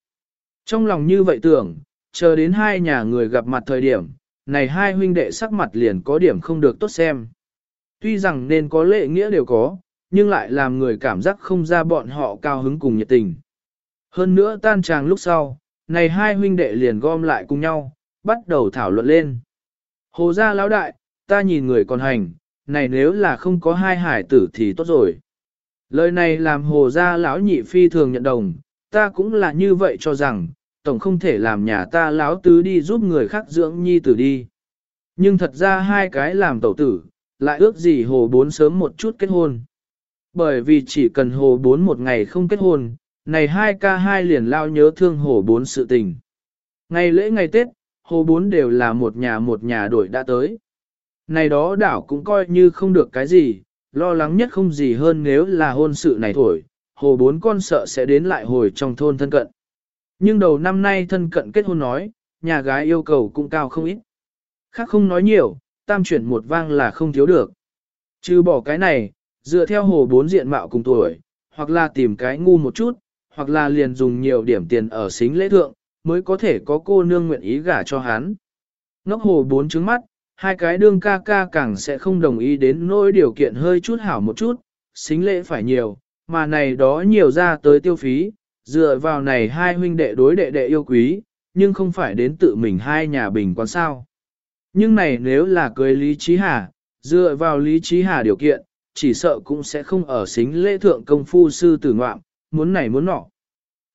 Trong lòng như vậy tưởng, chờ đến hai nhà người gặp mặt thời điểm, này hai huynh đệ sắc mặt liền có điểm không được tốt xem. Tuy rằng nên có lệ nghĩa đều có, nhưng lại làm người cảm giác không ra bọn họ cao hứng cùng nhiệt tình. Hơn nữa tan tràng lúc sau, này hai huynh đệ liền gom lại cùng nhau, bắt đầu thảo luận lên. Hồ gia lão đại, ta nhìn người còn hành, này nếu là không có hai hải tử thì tốt rồi. Lời này làm hồ gia lão nhị phi thường nhận đồng, ta cũng là như vậy cho rằng, tổng không thể làm nhà ta lão tứ đi giúp người khác dưỡng nhi tử đi. Nhưng thật ra hai cái làm tẩu tử, lại ước gì hồ bốn sớm một chút kết hôn. Bởi vì chỉ cần hồ bốn một ngày không kết hôn, này hai ca hai liền lao nhớ thương hồ bốn sự tình. Ngày lễ ngày Tết, hồ bốn đều là một nhà một nhà đổi đã tới. Này đó đảo cũng coi như không được cái gì, lo lắng nhất không gì hơn nếu là hôn sự này thổi, hồ bốn con sợ sẽ đến lại hồi trong thôn thân cận. Nhưng đầu năm nay thân cận kết hôn nói, nhà gái yêu cầu cũng cao không ít. Khác không nói nhiều, tam chuyển một vang là không thiếu được. Chứ bỏ cái này, dựa theo hồ bốn diện mạo cùng tuổi, hoặc là tìm cái ngu một chút, hoặc là liền dùng nhiều điểm tiền ở xính lễ thượng, mới có thể có cô nương nguyện ý gả cho hắn. Ngốc hồ bốn trứng mắt, hai cái đương ca ca càng sẽ không đồng ý đến nỗi điều kiện hơi chút hảo một chút, xính lễ phải nhiều, mà này đó nhiều ra tới tiêu phí, dựa vào này hai huynh đệ đối đệ đệ yêu quý, nhưng không phải đến tự mình hai nhà bình quán sao. Nhưng này nếu là cưới Lý Trí Hà, dựa vào Lý Trí Hà điều kiện, chỉ sợ cũng sẽ không ở xính lễ thượng công phu sư tử ngoạm, muốn này muốn nọ.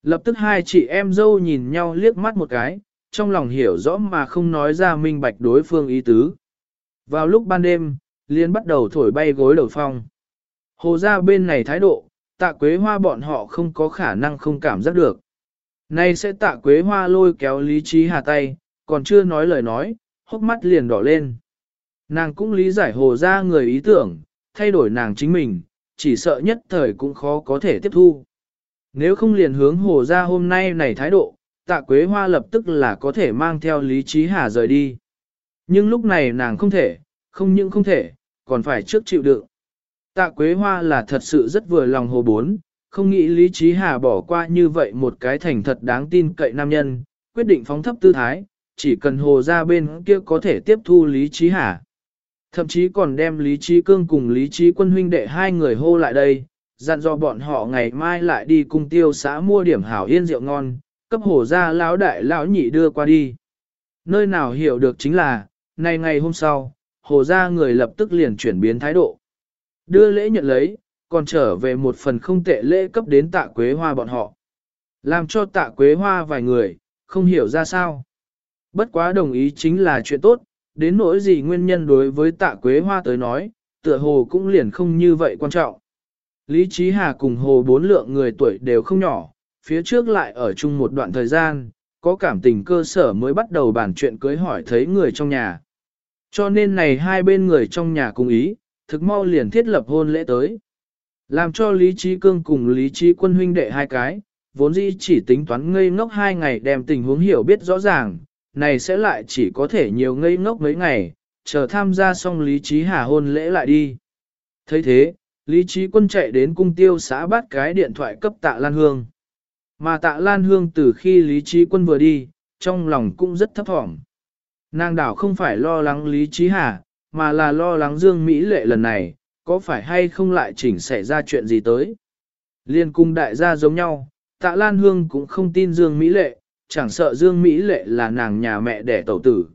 Lập tức hai chị em dâu nhìn nhau liếc mắt một cái, trong lòng hiểu rõ mà không nói ra minh bạch đối phương ý tứ. Vào lúc ban đêm, liên bắt đầu thổi bay gối đầu phong. Hồ ra bên này thái độ, tạ quế hoa bọn họ không có khả năng không cảm giác được. Nay sẽ tạ quế hoa lôi kéo lý trí hà tay, còn chưa nói lời nói, hốc mắt liền đỏ lên. Nàng cũng lý giải hồ ra người ý tưởng, thay đổi nàng chính mình, chỉ sợ nhất thời cũng khó có thể tiếp thu. Nếu không liền hướng hồ ra hôm nay này thái độ, tạ quế hoa lập tức là có thể mang theo lý trí hà rời đi. Nhưng lúc này nàng không thể, không những không thể, còn phải trước chịu đựng. Tạ quế hoa là thật sự rất vừa lòng hồ bốn, không nghĩ lý trí hà bỏ qua như vậy một cái thành thật đáng tin cậy nam nhân, quyết định phóng thấp tư thái, chỉ cần hồ ra bên kia có thể tiếp thu lý trí hà. Thậm chí còn đem Lý Trí Cương cùng Lý Trí Quân huynh đệ hai người hô lại đây, dặn dò bọn họ ngày mai lại đi cùng tiêu xã mua điểm hảo yên rượu ngon, cấp hổ ra lão đại lão nhị đưa qua đi. Nơi nào hiểu được chính là, nay ngày hôm sau, hồ ra người lập tức liền chuyển biến thái độ. Đưa lễ nhận lấy, còn trở về một phần không tệ lễ cấp đến tạ quế hoa bọn họ. Làm cho tạ quế hoa vài người, không hiểu ra sao. Bất quá đồng ý chính là chuyện tốt, đến nỗi gì nguyên nhân đối với tạ quế hoa tới nói, tựa hồ cũng liền không như vậy quan trọng. Lý Trí Hà cùng hồ bốn lượng người tuổi đều không nhỏ, phía trước lại ở chung một đoạn thời gian, có cảm tình cơ sở mới bắt đầu bàn chuyện cưới hỏi thấy người trong nhà. Cho nên này hai bên người trong nhà cùng ý, thực mau liền thiết lập hôn lễ tới. Làm cho Lý Trí Cương cùng Lý Trí Quân huynh đệ hai cái, vốn dĩ chỉ tính toán ngây ngốc hai ngày đem tình huống hiểu biết rõ ràng, này sẽ lại chỉ có thể nhiều ngây ngốc mấy ngày, chờ tham gia xong Lý Trí Hà hôn lễ lại đi. thấy thế, Lý Trí Quân chạy đến cung tiêu xã bắt cái điện thoại cấp tạ Lan Hương. Mà tạ Lan Hương từ khi Lý Trí Quân vừa đi, trong lòng cũng rất thấp thỏm. Nàng đảo không phải lo lắng Lý Trí Hà, mà là lo lắng Dương Mỹ lệ lần này, có phải hay không lại chỉnh xảy ra chuyện gì tới. Liên cung đại gia giống nhau, tạ Lan Hương cũng không tin Dương Mỹ lệ, chẳng sợ Dương Mỹ lệ là nàng nhà mẹ đẻ tẩu tử.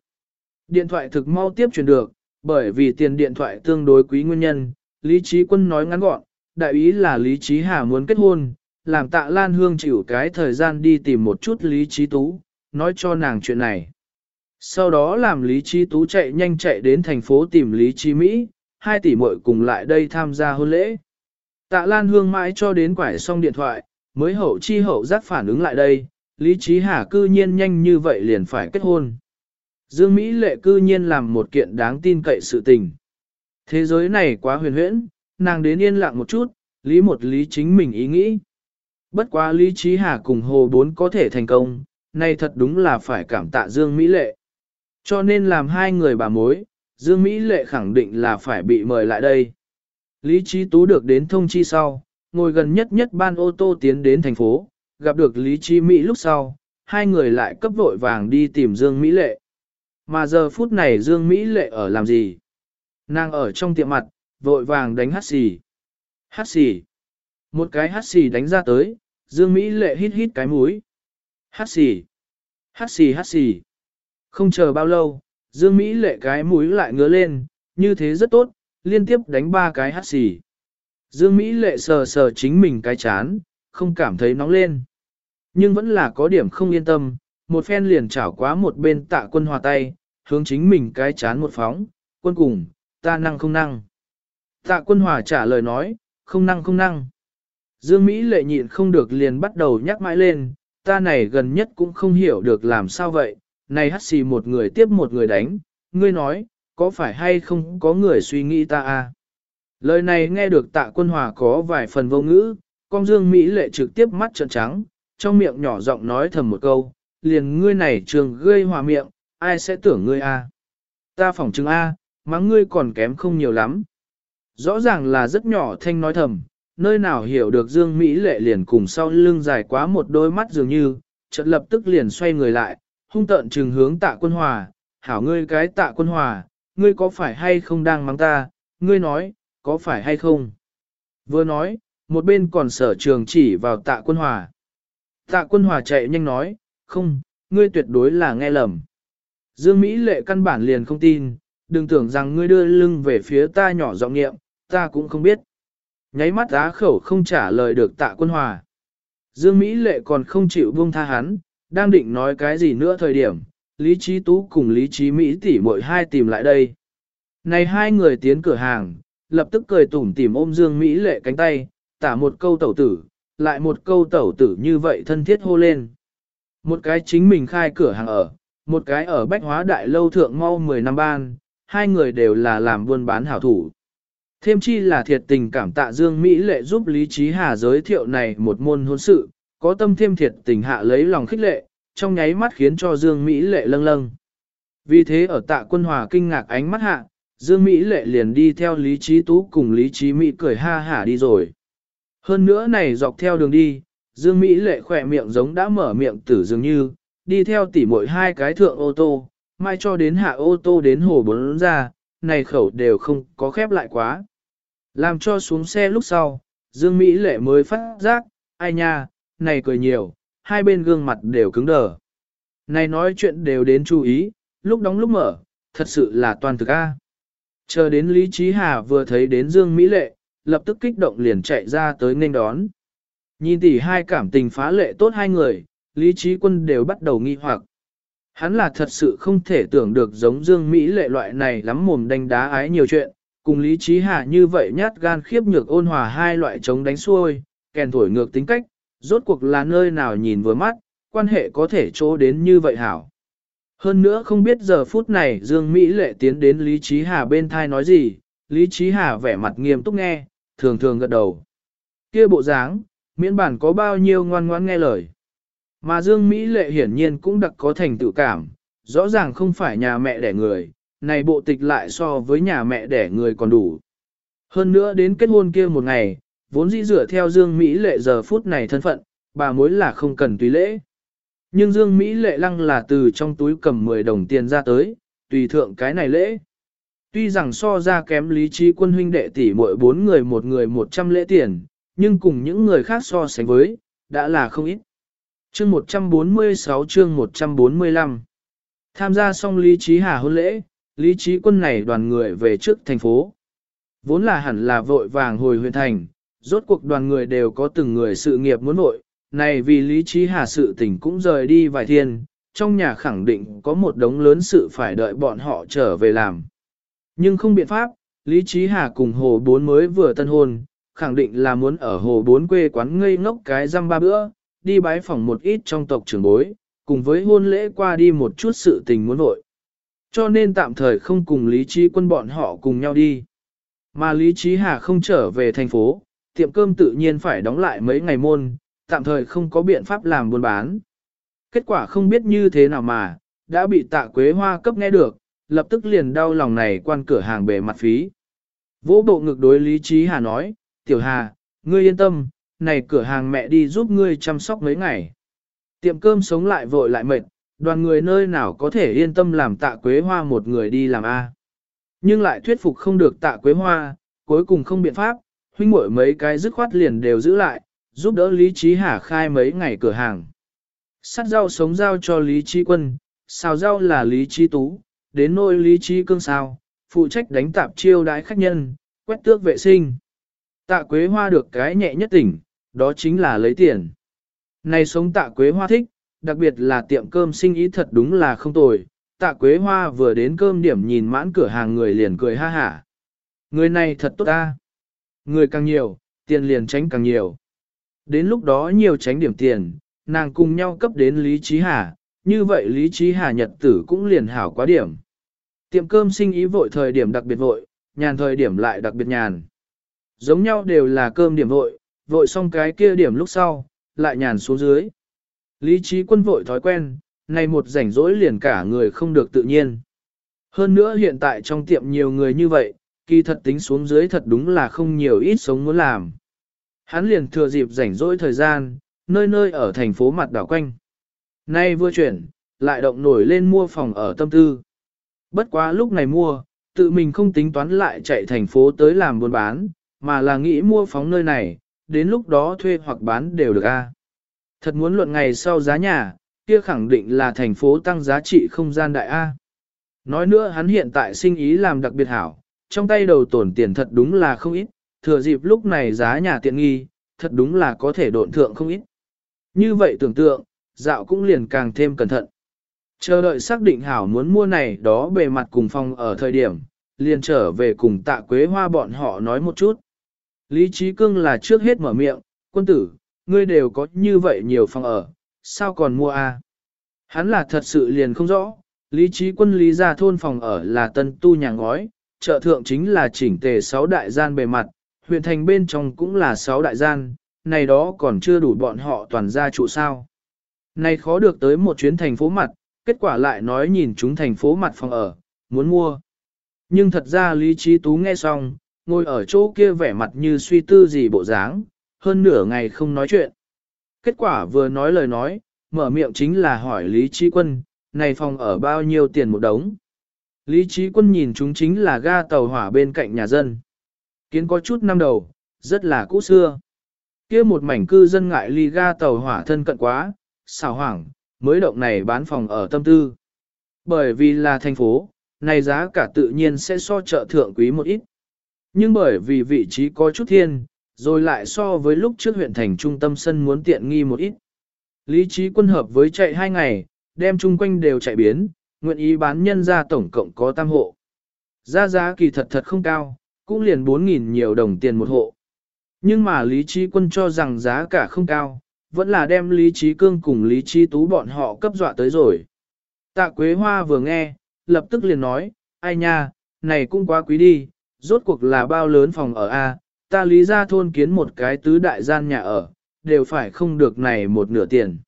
Điện thoại thực mau tiếp truyền được, bởi vì tiền điện thoại tương đối quý nguyên nhân, Lý Trí Quân nói ngắn gọn, đại ý là Lý Trí Hà muốn kết hôn, làm tạ Lan Hương chịu cái thời gian đi tìm một chút Lý Trí Tú, nói cho nàng chuyện này. Sau đó làm Lý Trí Tú chạy nhanh chạy đến thành phố tìm Lý Trí Mỹ, hai tỷ muội cùng lại đây tham gia hôn lễ. Tạ Lan Hương mãi cho đến quải xong điện thoại, mới hậu chi hậu giác phản ứng lại đây, Lý Trí Hà cư nhiên nhanh như vậy liền phải kết hôn. Dương Mỹ lệ cư nhiên làm một kiện đáng tin cậy sự tình. Thế giới này quá huyền huyễn, nàng đến yên lặng một chút, lý một lý chính mình ý nghĩ. Bất quá lý trí hà cùng hồ bốn có thể thành công, nay thật đúng là phải cảm tạ Dương Mỹ lệ. Cho nên làm hai người bà mối, Dương Mỹ lệ khẳng định là phải bị mời lại đây. Lý trí tú được đến thông chi sau, ngồi gần nhất nhất ban ô tô tiến đến thành phố, gặp được Lý trí Mỹ lúc sau, hai người lại cấp vội vàng đi tìm Dương Mỹ lệ. Mà giờ phút này Dương Mỹ lệ ở làm gì? Nàng ở trong tiệm mặt, vội vàng đánh hát xì. Hát xì. Một cái hát xì đánh ra tới, Dương Mỹ lệ hít hít cái mũi. Hát xì. Hát xì hát xì. Không chờ bao lâu, Dương Mỹ lệ cái mũi lại ngứa lên, như thế rất tốt, liên tiếp đánh ba cái hát xì. Dương Mỹ lệ sờ sờ chính mình cái chán, không cảm thấy nóng lên. Nhưng vẫn là có điểm không yên tâm, một phen liền chảo quá một bên tạ quân hòa tay, hướng chính mình cái chán một phóng, quân cùng, ta năng không năng. Tạ quân hòa trả lời nói, không năng không năng. Dương Mỹ lệ nhịn không được liền bắt đầu nhắc mãi lên, ta này gần nhất cũng không hiểu được làm sao vậy, này hắt xì một người tiếp một người đánh, ngươi nói, có phải hay không có người suy nghĩ ta à? Lời này nghe được tạ quân hòa có vài phần vô ngữ, con Dương Mỹ lệ trực tiếp mắt trợn trắng, trong miệng nhỏ giọng nói thầm một câu, liền ngươi này trường gây hòa miệng, ai sẽ tưởng ngươi a? À? Ta phỏng chứng a, mắng ngươi còn kém không nhiều lắm. Rõ ràng là rất nhỏ thanh nói thầm, nơi nào hiểu được Dương Mỹ lệ liền cùng sau lưng dài quá một đôi mắt dường như, chợt lập tức liền xoay người lại, hung tợn trừng hướng tạ quân hòa, hảo ngươi cái tạ quân hòa, ngươi có phải hay không đang mắng ta, ngươi nói, có phải hay không? Vừa nói, một bên còn sở trường chỉ vào tạ quân hòa. Tạ quân hòa chạy nhanh nói, không, ngươi tuyệt đối là nghe lầm. Dương Mỹ lệ căn bản liền không tin, đừng tưởng rằng ngươi đưa lưng về phía ta nhỏ giọng nghiệm, ta cũng không biết. Nháy mắt á khẩu không trả lời được tạ quân hòa. Dương Mỹ lệ còn không chịu buông tha hắn, đang định nói cái gì nữa thời điểm, Lý Trí Tú cùng Lý Trí Mỹ tỷ mỗi hai tìm lại đây. Này hai người tiến cửa hàng, lập tức cười tủm tỉm ôm Dương Mỹ lệ cánh tay, tả một câu tẩu tử, lại một câu tẩu tử như vậy thân thiết hô lên. Một cái chính mình khai cửa hàng ở, một cái ở bách hóa đại lâu thượng mau 10 năm ban, hai người đều là làm buôn bán hảo thủ. Thêm chi là thiệt tình cảm tạ Dương Mỹ lệ giúp Lý Trí Hà giới thiệu này một môn hôn sự, có tâm thêm thiệt tình hạ lấy lòng khích lệ, trong nháy mắt khiến cho Dương Mỹ lệ lâng lâng. Vì thế ở tạ quân hòa kinh ngạc ánh mắt hạ, Dương Mỹ lệ liền đi theo Lý Trí Tú cùng Lý Trí Mỹ cười ha hả đi rồi. Hơn nữa này dọc theo đường đi, Dương Mỹ lệ khỏe miệng giống đã mở miệng tử dường như, đi theo tỉ mỗi hai cái thượng ô tô, mai cho đến hạ ô tô đến hồ bốn ra, này khẩu đều không có khép lại quá. Làm cho xuống xe lúc sau, Dương Mỹ lệ mới phát giác, ai nha, này cười nhiều, hai bên gương mặt đều cứng đờ. Này nói chuyện đều đến chú ý, lúc đóng lúc mở, thật sự là toàn thực A. Chờ đến Lý Trí Hà vừa thấy đến Dương Mỹ lệ, lập tức kích động liền chạy ra tới nghênh đón. Nhìn tỷ hai cảm tình phá lệ tốt hai người, Lý Trí Quân đều bắt đầu nghi hoặc. Hắn là thật sự không thể tưởng được giống Dương Mỹ lệ loại này lắm mồm đánh đá ái nhiều chuyện, cùng Lý Trí Hà như vậy nhát gan khiếp nhược ôn hòa hai loại chống đánh xuôi, kèn thổi ngược tính cách, rốt cuộc là nơi nào nhìn vừa mắt, quan hệ có thể chỗ đến như vậy hảo. Hơn nữa không biết giờ phút này Dương Mỹ lệ tiến đến Lý Trí Hà bên thai nói gì, Lý Trí Hà vẻ mặt nghiêm túc nghe, thường thường gật đầu. kia bộ dáng, miễn bản có bao nhiêu ngoan ngoãn nghe lời. Mà Dương Mỹ lệ hiển nhiên cũng đặc có thành tựu cảm, rõ ràng không phải nhà mẹ đẻ người, này bộ tịch lại so với nhà mẹ đẻ người còn đủ. Hơn nữa đến kết hôn kia một ngày, vốn dĩ dựa theo Dương Mỹ lệ giờ phút này thân phận, bà mối là không cần tùy lễ. Nhưng Dương Mỹ lệ lăng là từ trong túi cầm 10 đồng tiền ra tới, tùy thượng cái này lễ. Tuy rằng so ra kém lý trí quân huynh đệ tỷ mỗi bốn người một người 100 lễ tiền, nhưng cùng những người khác so sánh với, đã là không ít. Chương 146 chương 145 Tham gia xong Lý Trí Hà hôn lễ, Lý Trí quân này đoàn người về trước thành phố. Vốn là hẳn là vội vàng hồi huyện thành, rốt cuộc đoàn người đều có từng người sự nghiệp muốn vội, này vì Lý Trí Hà sự tình cũng rời đi vài thiên, trong nhà khẳng định có một đống lớn sự phải đợi bọn họ trở về làm. Nhưng không biện pháp, Lý Trí Hà cùng Hồ Bốn mới vừa tân hôn, khẳng định là muốn ở Hồ Bốn quê quán ngây ngốc cái răm ba bữa, đi bái phỏng một ít trong tộc trưởng bối, cùng với hôn lễ qua đi một chút sự tình muốn vội. Cho nên tạm thời không cùng Lý Trí quân bọn họ cùng nhau đi. Mà Lý Trí Hà không trở về thành phố, tiệm cơm tự nhiên phải đóng lại mấy ngày môn, tạm thời không có biện pháp làm buôn bán. Kết quả không biết như thế nào mà, đã bị tạ quế hoa cấp nghe được, lập tức liền đau lòng này quan cửa hàng bề mặt phí. Vỗ bộ ngực đối Lý Trí Hà nói, Tiểu Hà, ngươi yên tâm, này cửa hàng mẹ đi giúp ngươi chăm sóc mấy ngày. Tiệm cơm sống lại vội lại mệt, đoàn người nơi nào có thể yên tâm làm tạ quế hoa một người đi làm A. Nhưng lại thuyết phục không được tạ quế hoa, cuối cùng không biện pháp, huynh muội mấy cái dứt khoát liền đều giữ lại, giúp đỡ Lý Trí Hà khai mấy ngày cửa hàng. Sắt rau sống rau cho Lý Trí Quân, xào rau là Lý Trí Tú, đến nôi Lý Trí Cương sao, phụ trách đánh tạp chiêu đái khách nhân, quét tước vệ sinh. Tạ Quế Hoa được cái nhẹ nhất tỉnh, đó chính là lấy tiền. Này sống tạ Quế Hoa thích, đặc biệt là tiệm cơm sinh ý thật đúng là không tồi. Tạ Quế Hoa vừa đến cơm điểm nhìn mãn cửa hàng người liền cười ha hả. Người này thật tốt ta. Người càng nhiều, tiền liền tránh càng nhiều. Đến lúc đó nhiều tránh điểm tiền, nàng cùng nhau cấp đến Lý Trí Hà, như vậy Lý Trí Hà nhật tử cũng liền hảo quá điểm. Tiệm cơm sinh ý vội thời điểm đặc biệt vội, nhàn thời điểm lại đặc biệt nhàn. Giống nhau đều là cơm điểm vội, vội xong cái kia điểm lúc sau, lại nhàn xuống dưới. Lý trí quân vội thói quen, này một rảnh rỗi liền cả người không được tự nhiên. Hơn nữa hiện tại trong tiệm nhiều người như vậy, kỳ thật tính xuống dưới thật đúng là không nhiều ít sống muốn làm. Hắn liền thừa dịp rảnh rỗi thời gian, nơi nơi ở thành phố mặt đảo quanh. Nay vừa chuyển, lại động nổi lên mua phòng ở tâm tư. Bất quá lúc này mua, tự mình không tính toán lại chạy thành phố tới làm buôn bán, mà là nghĩ mua phóng nơi này, đến lúc đó thuê hoặc bán đều được a. Thật muốn luận ngày sau giá nhà, kia khẳng định là thành phố tăng giá trị không gian đại A. Nói nữa hắn hiện tại sinh ý làm đặc biệt hảo, trong tay đầu tổn tiền thật đúng là không ít, thừa dịp lúc này giá nhà tiện nghi, thật đúng là có thể độn thượng không ít. Như vậy tưởng tượng, dạo cũng liền càng thêm cẩn thận. Chờ đợi xác định hảo muốn mua này đó bề mặt cùng phòng ở thời điểm, liền trở về cùng tạ quế hoa bọn họ nói một chút. Lý Trí Cương là trước hết mở miệng, quân tử, ngươi đều có như vậy nhiều phòng ở, sao còn mua a? À? Hắn là thật sự liền không rõ, Lý Trí Quân lý ra thôn phòng ở là tân tu nhà ngói, chợ thượng chính là chỉnh tề sáu đại gian bề mặt, huyện thành bên trong cũng là sáu đại gian, này đó còn chưa đủ bọn họ toàn ra trụ sao. Này khó được tới một chuyến thành phố mặt, kết quả lại nói nhìn chúng thành phố mặt phòng ở, muốn mua. Nhưng thật ra Lý Trí Tú nghe xong, ngồi ở chỗ kia vẻ mặt như suy tư gì bộ dáng, hơn nửa ngày không nói chuyện. Kết quả vừa nói lời nói, mở miệng chính là hỏi Lý Trí Quân, này phòng ở bao nhiêu tiền một đống. Lý Trí Quân nhìn chúng chính là ga tàu hỏa bên cạnh nhà dân. Kiến có chút năm đầu, rất là cũ xưa. kia một mảnh cư dân ngại ly ga tàu hỏa thân cận quá, xào hoảng, mới động này bán phòng ở tâm tư. Bởi vì là thành phố, này giá cả tự nhiên sẽ so chợ thượng quý một ít. Nhưng bởi vì vị trí có chút thiên, rồi lại so với lúc trước huyện thành trung tâm sân muốn tiện nghi một ít. Lý trí quân hợp với chạy hai ngày, đem chung quanh đều chạy biến, nguyện ý bán nhân ra tổng cộng có tam hộ. Giá giá kỳ thật thật không cao, cũng liền 4.000 nhiều đồng tiền một hộ. Nhưng mà Lý Trí Quân cho rằng giá cả không cao, vẫn là đem Lý Trí Cương cùng Lý Trí Tú bọn họ cấp dọa tới rồi. Tạ Quế Hoa vừa nghe, lập tức liền nói, ai nha, này cũng quá quý đi, rốt cuộc là bao lớn phòng ở A, ta lý ra thôn kiến một cái tứ đại gian nhà ở, đều phải không được này một nửa tiền.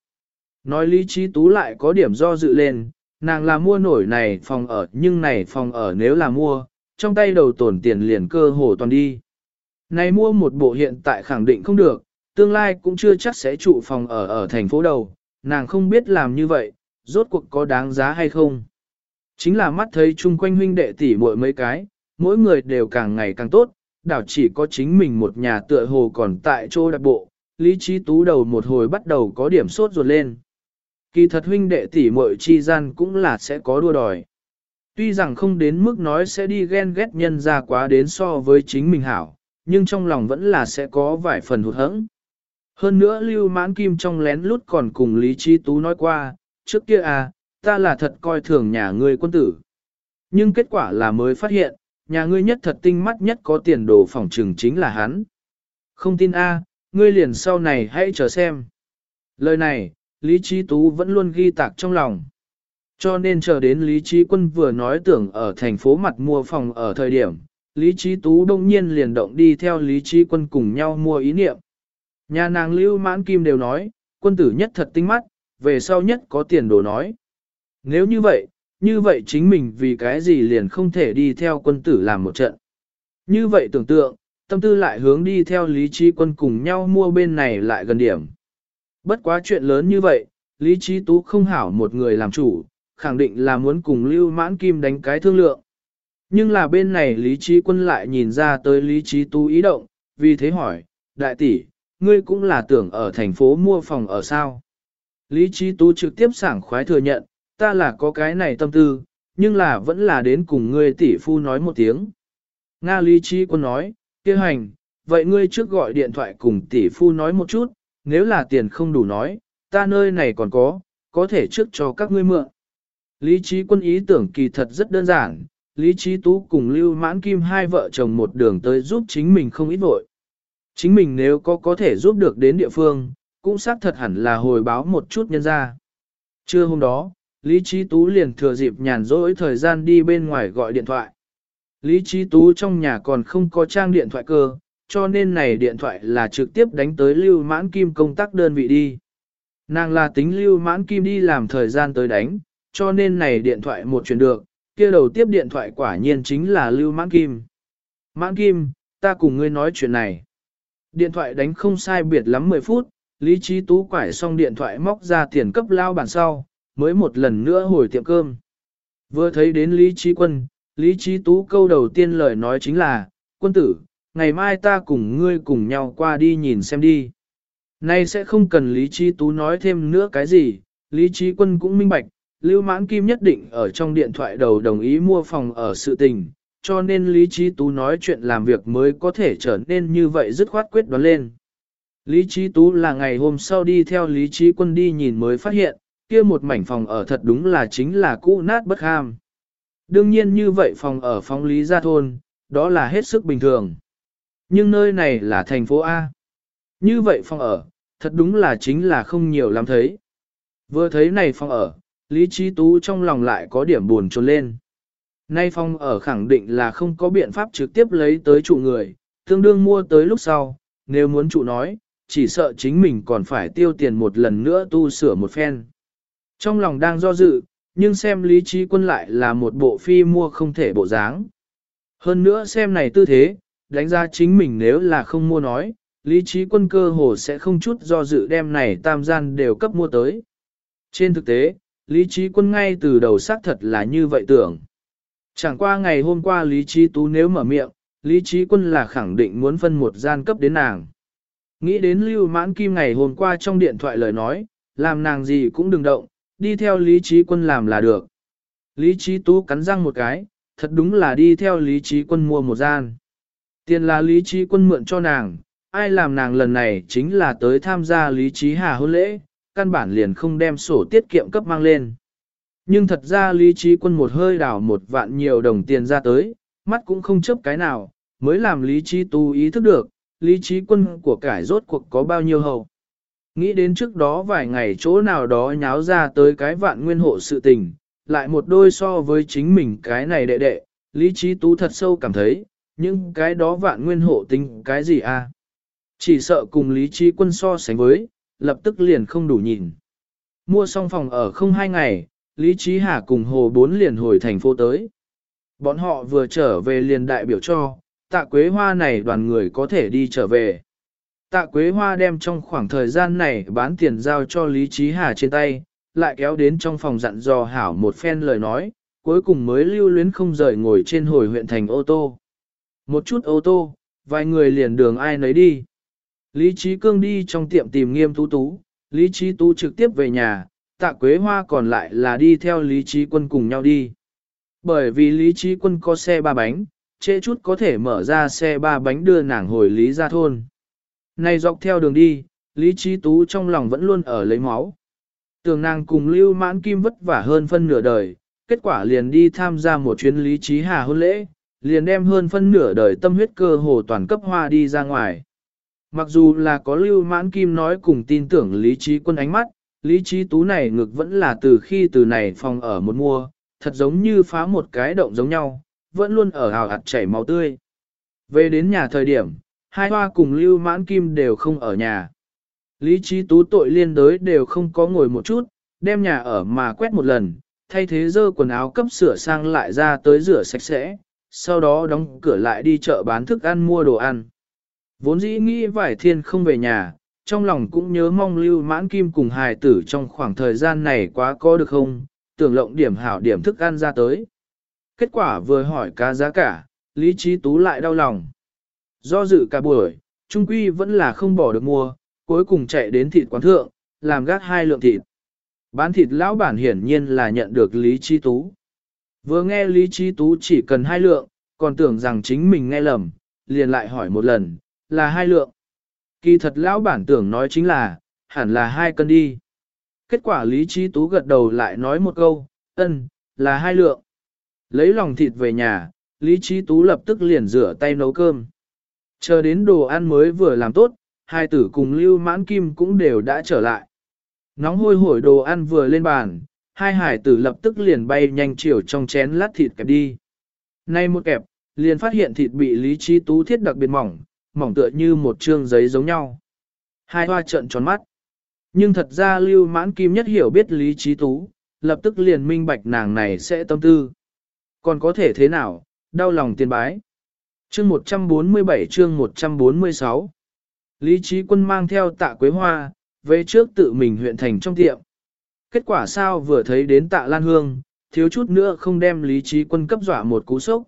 Nói Lý Trí Tú lại có điểm do dự lên, nàng là mua nổi này phòng ở nhưng này phòng ở nếu là mua, trong tay đầu tổn tiền liền cơ hồ toàn đi. Này mua một bộ hiện tại khẳng định không được, tương lai cũng chưa chắc sẽ trụ phòng ở ở thành phố đầu, nàng không biết làm như vậy, rốt cuộc có đáng giá hay không. Chính là mắt thấy chung quanh huynh đệ tỷ muội mấy cái, mỗi người đều càng ngày càng tốt, đảo chỉ có chính mình một nhà tựa hồ còn tại chỗ đặc bộ, lý trí tú đầu một hồi bắt đầu có điểm sốt ruột lên. Kỳ thật huynh đệ tỷ muội chi gian cũng là sẽ có đua đòi. Tuy rằng không đến mức nói sẽ đi ghen ghét nhân ra quá đến so với chính mình hảo, nhưng trong lòng vẫn là sẽ có vài phần hụt hẫng. Hơn nữa Lưu Mãn Kim trong lén lút còn cùng Lý Trí Tú nói qua, trước kia à, ta là thật coi thường nhà ngươi quân tử. Nhưng kết quả là mới phát hiện, nhà ngươi nhất thật tinh mắt nhất có tiền đồ phòng trừng chính là hắn. Không tin a, à, ngươi liền sau này hãy chờ xem. Lời này, Lý Trí Tú vẫn luôn ghi tạc trong lòng. Cho nên chờ đến Lý Trí Quân vừa nói tưởng ở thành phố mặt mua phòng ở thời điểm, Lý Trí Tú đông nhiên liền động đi theo Lý Trí Quân cùng nhau mua ý niệm. Nhà nàng Lưu Mãn Kim đều nói, quân tử nhất thật tinh mắt, về sau nhất có tiền đồ nói. Nếu như vậy, như vậy chính mình vì cái gì liền không thể đi theo quân tử làm một trận. Như vậy tưởng tượng, tâm tư lại hướng đi theo Lý Trí Quân cùng nhau mua bên này lại gần điểm. Bất quá chuyện lớn như vậy, Lý Trí Tú không hảo một người làm chủ, khẳng định là muốn cùng Lưu Mãn Kim đánh cái thương lượng. Nhưng là bên này Lý Trí Quân lại nhìn ra tới Lý Trí Tú ý động, vì thế hỏi, đại tỷ, ngươi cũng là tưởng ở thành phố mua phòng ở sao? Lý Trí Tú trực tiếp sảng khoái thừa nhận, ta là có cái này tâm tư, nhưng là vẫn là đến cùng ngươi tỷ phu nói một tiếng. Nga Lý Trí Quân nói, kia hành, vậy ngươi trước gọi điện thoại cùng tỷ phu nói một chút, nếu là tiền không đủ nói, ta nơi này còn có, có thể trước cho các ngươi mượn. Lý trí quân ý tưởng kỳ thật rất đơn giản, Lý trí tú cùng Lưu Mãn Kim hai vợ chồng một đường tới giúp chính mình không ít vội. Chính mình nếu có có thể giúp được đến địa phương, cũng xác thật hẳn là hồi báo một chút nhân ra. Trưa hôm đó, Lý Trí Tú liền thừa dịp nhàn rỗi thời gian đi bên ngoài gọi điện thoại. Lý Trí Tú trong nhà còn không có trang điện thoại cơ, cho nên này điện thoại là trực tiếp đánh tới Lưu Mãn Kim công tác đơn vị đi. Nàng là tính Lưu Mãn Kim đi làm thời gian tới đánh, cho nên này điện thoại một chuyển được, kia đầu tiếp điện thoại quả nhiên chính là Lưu Mãn Kim. Mãn Kim, ta cùng ngươi nói chuyện này. Điện thoại đánh không sai biệt lắm 10 phút, Lý Trí Tú quải xong điện thoại móc ra tiền cấp lao bản sau, mới một lần nữa hồi tiệm cơm. Vừa thấy đến Lý Trí Quân, Lý Trí Tú câu đầu tiên lời nói chính là, quân tử, ngày mai ta cùng ngươi cùng nhau qua đi nhìn xem đi. Nay sẽ không cần Lý Trí Tú nói thêm nữa cái gì, Lý Trí Quân cũng minh bạch, Lưu Mãn Kim nhất định ở trong điện thoại đầu đồng ý mua phòng ở sự tình, cho nên Lý Trí Tú nói chuyện làm việc mới có thể trở nên như vậy dứt khoát quyết đoán lên. Lý Trí Tú là ngày hôm sau đi theo Lý Trí Quân đi nhìn mới phát hiện, kia một mảnh phòng ở thật đúng là chính là cũ nát bất ham. Đương nhiên như vậy phòng ở phóng Lý Gia Thôn, đó là hết sức bình thường. Nhưng nơi này là thành phố A. Như vậy phòng ở, thật đúng là chính là không nhiều lắm thấy. Vừa thấy này phòng ở, Lý Trí Tú trong lòng lại có điểm buồn trốn lên. Nay phòng ở khẳng định là không có biện pháp trực tiếp lấy tới chủ người, tương đương mua tới lúc sau, nếu muốn trụ nói, chỉ sợ chính mình còn phải tiêu tiền một lần nữa tu sửa một phen. Trong lòng đang do dự, nhưng xem lý trí quân lại là một bộ phi mua không thể bộ dáng. Hơn nữa xem này tư thế, đánh giá chính mình nếu là không mua nói, lý trí quân cơ hồ sẽ không chút do dự đem này tam gian đều cấp mua tới. Trên thực tế, lý trí quân ngay từ đầu xác thật là như vậy tưởng. Chẳng qua ngày hôm qua lý trí tú nếu mở miệng, lý trí quân là khẳng định muốn phân một gian cấp đến nàng. Nghĩ đến lưu mãn kim ngày hôm qua trong điện thoại lời nói, làm nàng gì cũng đừng động, đi theo lý trí quân làm là được. Lý trí tú cắn răng một cái, thật đúng là đi theo lý trí quân mua một gian. Tiền là lý trí quân mượn cho nàng, ai làm nàng lần này chính là tới tham gia lý trí hà hôn lễ, căn bản liền không đem sổ tiết kiệm cấp mang lên. Nhưng thật ra lý trí quân một hơi đảo một vạn nhiều đồng tiền ra tới, mắt cũng không chấp cái nào, mới làm lý trí tu ý thức được, lý trí quân của cải rốt cuộc có bao nhiêu hầu. Nghĩ đến trước đó vài ngày chỗ nào đó nháo ra tới cái vạn nguyên hộ sự tình, lại một đôi so với chính mình cái này đệ đệ, lý trí tú thật sâu cảm thấy, nhưng cái đó vạn nguyên hộ tính cái gì a? Chỉ sợ cùng lý trí quân so sánh với, lập tức liền không đủ nhìn. Mua xong phòng ở không hai ngày, Lý Trí Hà cùng Hồ Bốn liền hồi thành phố tới. Bọn họ vừa trở về liền đại biểu cho, tạ quế hoa này đoàn người có thể đi trở về. Tạ quế hoa đem trong khoảng thời gian này bán tiền giao cho Lý Trí Hà trên tay, lại kéo đến trong phòng dặn dò hảo một phen lời nói, cuối cùng mới lưu luyến không rời ngồi trên hồi huyện thành ô tô. Một chút ô tô, vài người liền đường ai nấy đi. Lý Trí Cương đi trong tiệm tìm nghiêm tú tú, Lý Trí Tú trực tiếp về nhà, tạ quế hoa còn lại là đi theo Lý Trí Quân cùng nhau đi. Bởi vì Lý Trí Quân có xe ba bánh, trễ chút có thể mở ra xe ba bánh đưa nàng hồi Lý ra thôn. Này dọc theo đường đi, Lý Trí Tú trong lòng vẫn luôn ở lấy máu. tường nàng cùng Lưu Mãn Kim vất vả hơn phân nửa đời, kết quả liền đi tham gia một chuyến Lý Trí Hà hôn lễ, liền đem hơn phân nửa đời tâm huyết cơ hồ toàn cấp hoa đi ra ngoài. Mặc dù là có Lưu Mãn Kim nói cùng tin tưởng Lý Trí Quân ánh mắt, Lý Trí Tú này ngực vẫn là từ khi từ này phòng ở một mua, thật giống như phá một cái động giống nhau, vẫn luôn ở hào hạt chảy máu tươi. Về đến nhà thời điểm, hai hoa cùng Lưu Mãn Kim đều không ở nhà. Lý trí tú tội liên đới đều không có ngồi một chút, đem nhà ở mà quét một lần, thay thế dơ quần áo cấp sửa sang lại ra tới rửa sạch sẽ, sau đó đóng cửa lại đi chợ bán thức ăn mua đồ ăn. Vốn dĩ nghĩ vải thiên không về nhà, trong lòng cũng nhớ mong lưu mãn kim cùng hài tử trong khoảng thời gian này quá có được không, tưởng lộng điểm hảo điểm thức ăn ra tới. Kết quả vừa hỏi cá giá cả, Lý Trí Tú lại đau lòng. Do dự cả buổi, Trung Quy vẫn là không bỏ được mua, cuối cùng chạy đến thịt quán thượng, làm gác hai lượng thịt. Bán thịt lão bản hiển nhiên là nhận được Lý Trí Tú. Vừa nghe Lý Trí Tú chỉ cần hai lượng, còn tưởng rằng chính mình nghe lầm, liền lại hỏi một lần, là hai lượng. Kỳ thật lão bản tưởng nói chính là, hẳn là hai cân đi. Kết quả Lý Trí Tú gật đầu lại nói một câu, ân, là hai lượng. Lấy lòng thịt về nhà, Lý Trí Tú lập tức liền rửa tay nấu cơm. Chờ đến đồ ăn mới vừa làm tốt, hai tử cùng Lưu Mãn Kim cũng đều đã trở lại. Nóng hôi hổi đồ ăn vừa lên bàn, hai hải tử lập tức liền bay nhanh chiều trong chén lát thịt kẹp đi. Nay một kẹp, liền phát hiện thịt bị Lý Trí Tú thiết đặc biệt mỏng, mỏng tựa như một trương giấy giống nhau. Hai hoa trợn tròn mắt. Nhưng thật ra Lưu Mãn Kim nhất hiểu biết Lý Trí Tú, lập tức liền minh bạch nàng này sẽ tâm tư. Còn có thể thế nào, đau lòng tiền bái. Chương 147 chương 146 Lý Trí Quân mang theo tạ Quế Hoa, về trước tự mình huyện thành trong tiệm. Kết quả sao vừa thấy đến tạ Lan Hương, thiếu chút nữa không đem Lý Trí Quân cấp dọa một cú sốc.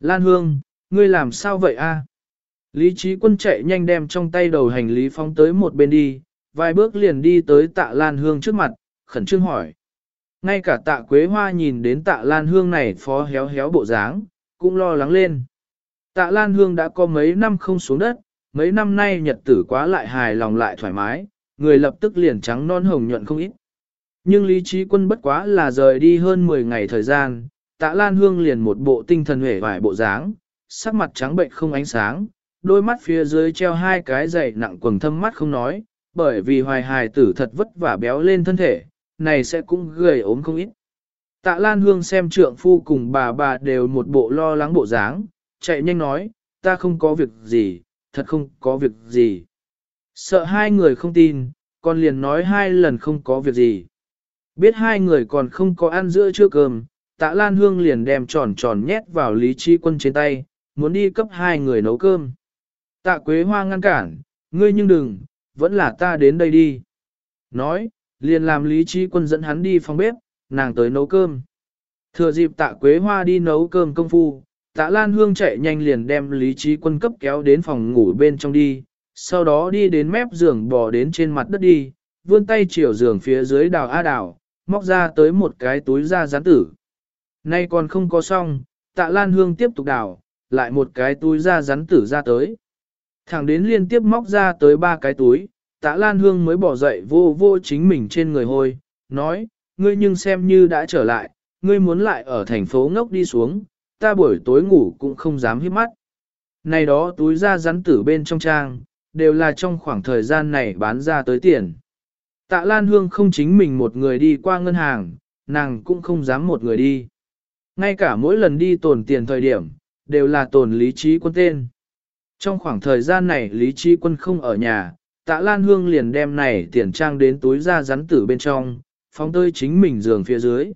Lan Hương, ngươi làm sao vậy a? Lý Trí Quân chạy nhanh đem trong tay đầu hành lý phóng tới một bên đi, vài bước liền đi tới tạ Lan Hương trước mặt, khẩn trương hỏi. Ngay cả tạ Quế Hoa nhìn đến tạ Lan Hương này phó héo héo bộ dáng, cũng lo lắng lên. Tạ Lan Hương đã có mấy năm không xuống đất, mấy năm nay nhật tử quá lại hài lòng lại thoải mái, người lập tức liền trắng non hồng nhuận không ít. Nhưng Lý Trí Quân bất quá là rời đi hơn 10 ngày thời gian, tạ Lan Hương liền một bộ tinh thần hể vải bộ dáng, sắc mặt trắng bệnh không ánh sáng, đôi mắt phía dưới treo hai cái dày nặng quầng thâm mắt không nói, bởi vì hoài hài tử thật vất vả béo lên thân thể, này sẽ cũng gầy ốm không ít. Tạ Lan Hương xem trượng phu cùng bà bà đều một bộ lo lắng bộ dáng, chạy nhanh nói, ta không có việc gì, thật không có việc gì. Sợ hai người không tin, còn liền nói hai lần không có việc gì. Biết hai người còn không có ăn giữa trưa cơm, tạ Lan Hương liền đem tròn tròn nhét vào Lý Chi Quân trên tay, muốn đi cấp hai người nấu cơm. Tạ Quế Hoa ngăn cản, ngươi nhưng đừng, vẫn là ta đến đây đi. Nói, liền làm Lý Chi Quân dẫn hắn đi phòng bếp, nàng tới nấu cơm. Thừa dịp tạ Quế Hoa đi nấu cơm công phu, tạ Lan Hương chạy nhanh liền đem Lý Trí Quân cấp kéo đến phòng ngủ bên trong đi, sau đó đi đến mép giường bò đến trên mặt đất đi, vươn tay chiều giường phía dưới đào a đào, móc ra tới một cái túi da rán tử. Nay còn không có xong, tạ Lan Hương tiếp tục đào, lại một cái túi da rắn tử ra tới. Thẳng đến liên tiếp móc ra tới ba cái túi, tạ Lan Hương mới bỏ dậy vô vô chính mình trên người hôi, nói, ngươi nhưng xem như đã trở lại, ngươi muốn lại ở thành phố ngốc đi xuống, ta buổi tối ngủ cũng không dám hít mắt. Này đó túi ra rắn tử bên trong trang, đều là trong khoảng thời gian này bán ra tới tiền. Tạ Lan Hương không chính mình một người đi qua ngân hàng, nàng cũng không dám một người đi. Ngay cả mỗi lần đi tồn tiền thời điểm, đều là tồn lý trí quân tên. Trong khoảng thời gian này Lý Trí Quân không ở nhà, tạ Lan Hương liền đem này tiền trang đến túi ra rắn tử bên trong, phóng tơi chính mình giường phía dưới.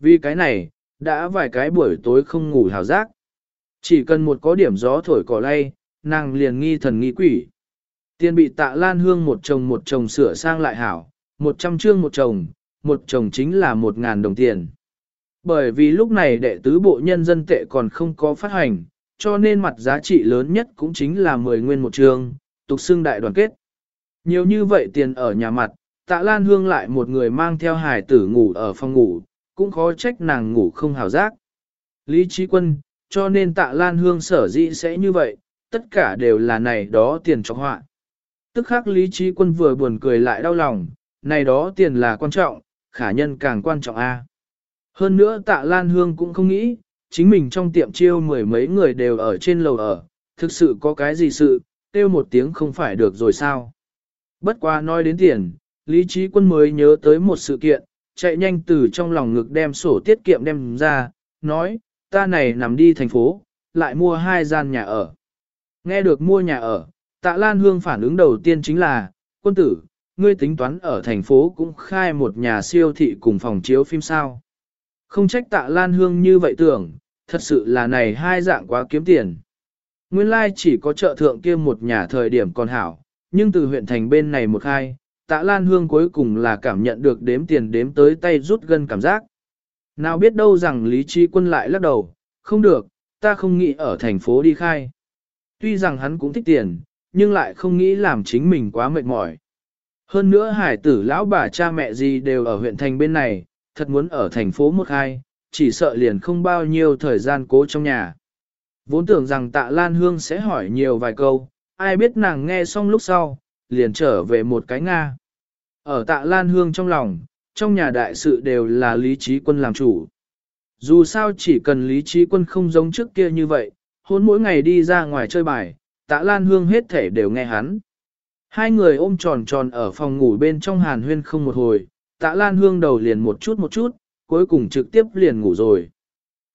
Vì cái này, đã vài cái buổi tối không ngủ hào giác. Chỉ cần một có điểm gió thổi cỏ lay, nàng liền nghi thần nghi quỷ. Tiền bị tạ Lan Hương một chồng một chồng sửa sang lại hảo, một trăm chương một chồng, một chồng chính là một ngàn đồng tiền. Bởi vì lúc này đệ tứ bộ nhân dân tệ còn không có phát hành, cho nên mặt giá trị lớn nhất cũng chính là 10 nguyên một trường, tục xưng đại đoàn kết. Nhiều như vậy tiền ở nhà mặt, tạ Lan Hương lại một người mang theo hải tử ngủ ở phòng ngủ, cũng khó trách nàng ngủ không hào giác. Lý trí quân, cho nên tạ Lan Hương sở dĩ sẽ như vậy, tất cả đều là này đó tiền cho họa. Tức khắc Lý trí quân vừa buồn cười lại đau lòng, này đó tiền là quan trọng, khả nhân càng quan trọng a. À. Hơn nữa tạ Lan Hương cũng không nghĩ, chính mình trong tiệm chiêu mười mấy người đều ở trên lầu ở, thực sự có cái gì sự, kêu một tiếng không phải được rồi sao. Bất quá nói đến tiền, Lý Trí Quân mới nhớ tới một sự kiện, chạy nhanh từ trong lòng ngực đem sổ tiết kiệm đem ra, nói, ta này nằm đi thành phố, lại mua hai gian nhà ở. Nghe được mua nhà ở, tạ Lan Hương phản ứng đầu tiên chính là, quân tử, ngươi tính toán ở thành phố cũng khai một nhà siêu thị cùng phòng chiếu phim sao. Không trách tạ Lan Hương như vậy tưởng, thật sự là này hai dạng quá kiếm tiền. Nguyên lai like chỉ có chợ thượng kia một nhà thời điểm còn hảo, nhưng từ huyện thành bên này một khai, tạ Lan Hương cuối cùng là cảm nhận được đếm tiền đếm tới tay rút gân cảm giác. Nào biết đâu rằng Lý Trí Quân lại lắc đầu, không được, ta không nghĩ ở thành phố đi khai. Tuy rằng hắn cũng thích tiền, nhưng lại không nghĩ làm chính mình quá mệt mỏi. Hơn nữa hải tử lão bà cha mẹ gì đều ở huyện thành bên này, thật muốn ở thành phố một hai, chỉ sợ liền không bao nhiêu thời gian cố trong nhà. Vốn tưởng rằng tạ Lan Hương sẽ hỏi nhiều vài câu, ai biết nàng nghe xong lúc sau, liền trở về một cái Nga. Ở tạ Lan Hương trong lòng, trong nhà đại sự đều là lý trí quân làm chủ. Dù sao chỉ cần lý trí quân không giống trước kia như vậy, hôn mỗi ngày đi ra ngoài chơi bài, tạ Lan Hương hết thể đều nghe hắn. Hai người ôm tròn tròn ở phòng ngủ bên trong hàn huyên không một hồi, tạ Lan Hương đầu liền một chút một chút, cuối cùng trực tiếp liền ngủ rồi.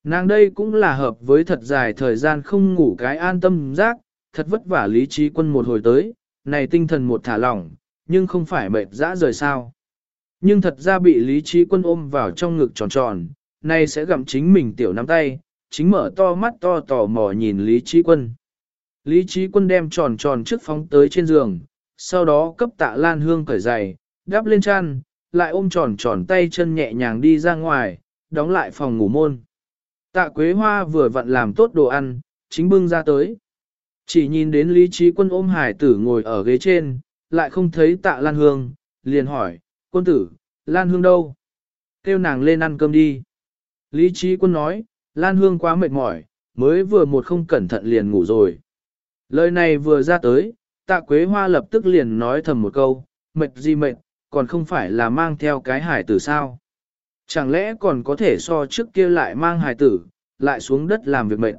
Nàng đây cũng là hợp với thật dài thời gian không ngủ cái an tâm giác, thật vất vả lý trí quân một hồi tới, này tinh thần một thả lỏng, nhưng không phải mệt dã rời sao. Nhưng thật ra bị lý trí quân ôm vào trong ngực tròn tròn, này sẽ gặm chính mình tiểu nắm tay, chính mở to mắt to tò mò nhìn lý trí quân. Lý trí quân đem tròn tròn trước phóng tới trên giường, sau đó cấp tạ lan hương cởi giày, đắp lên chăn, lại ôm tròn tròn tay chân nhẹ nhàng đi ra ngoài, đóng lại phòng ngủ môn. Tạ Quế Hoa vừa vặn làm tốt đồ ăn, chính bưng ra tới. Chỉ nhìn đến Lý Trí Quân ôm hải tử ngồi ở ghế trên, lại không thấy tạ Lan Hương, liền hỏi, quân tử, Lan Hương đâu? Kêu nàng lên ăn cơm đi. Lý Trí Quân nói, Lan Hương quá mệt mỏi, mới vừa một không cẩn thận liền ngủ rồi. Lời này vừa ra tới, tạ Quế Hoa lập tức liền nói thầm một câu, mệt gì mệt, còn không phải là mang theo cái hải tử sao. Chẳng lẽ còn có thể so trước kia lại mang hải tử, lại xuống đất làm việc mệnh.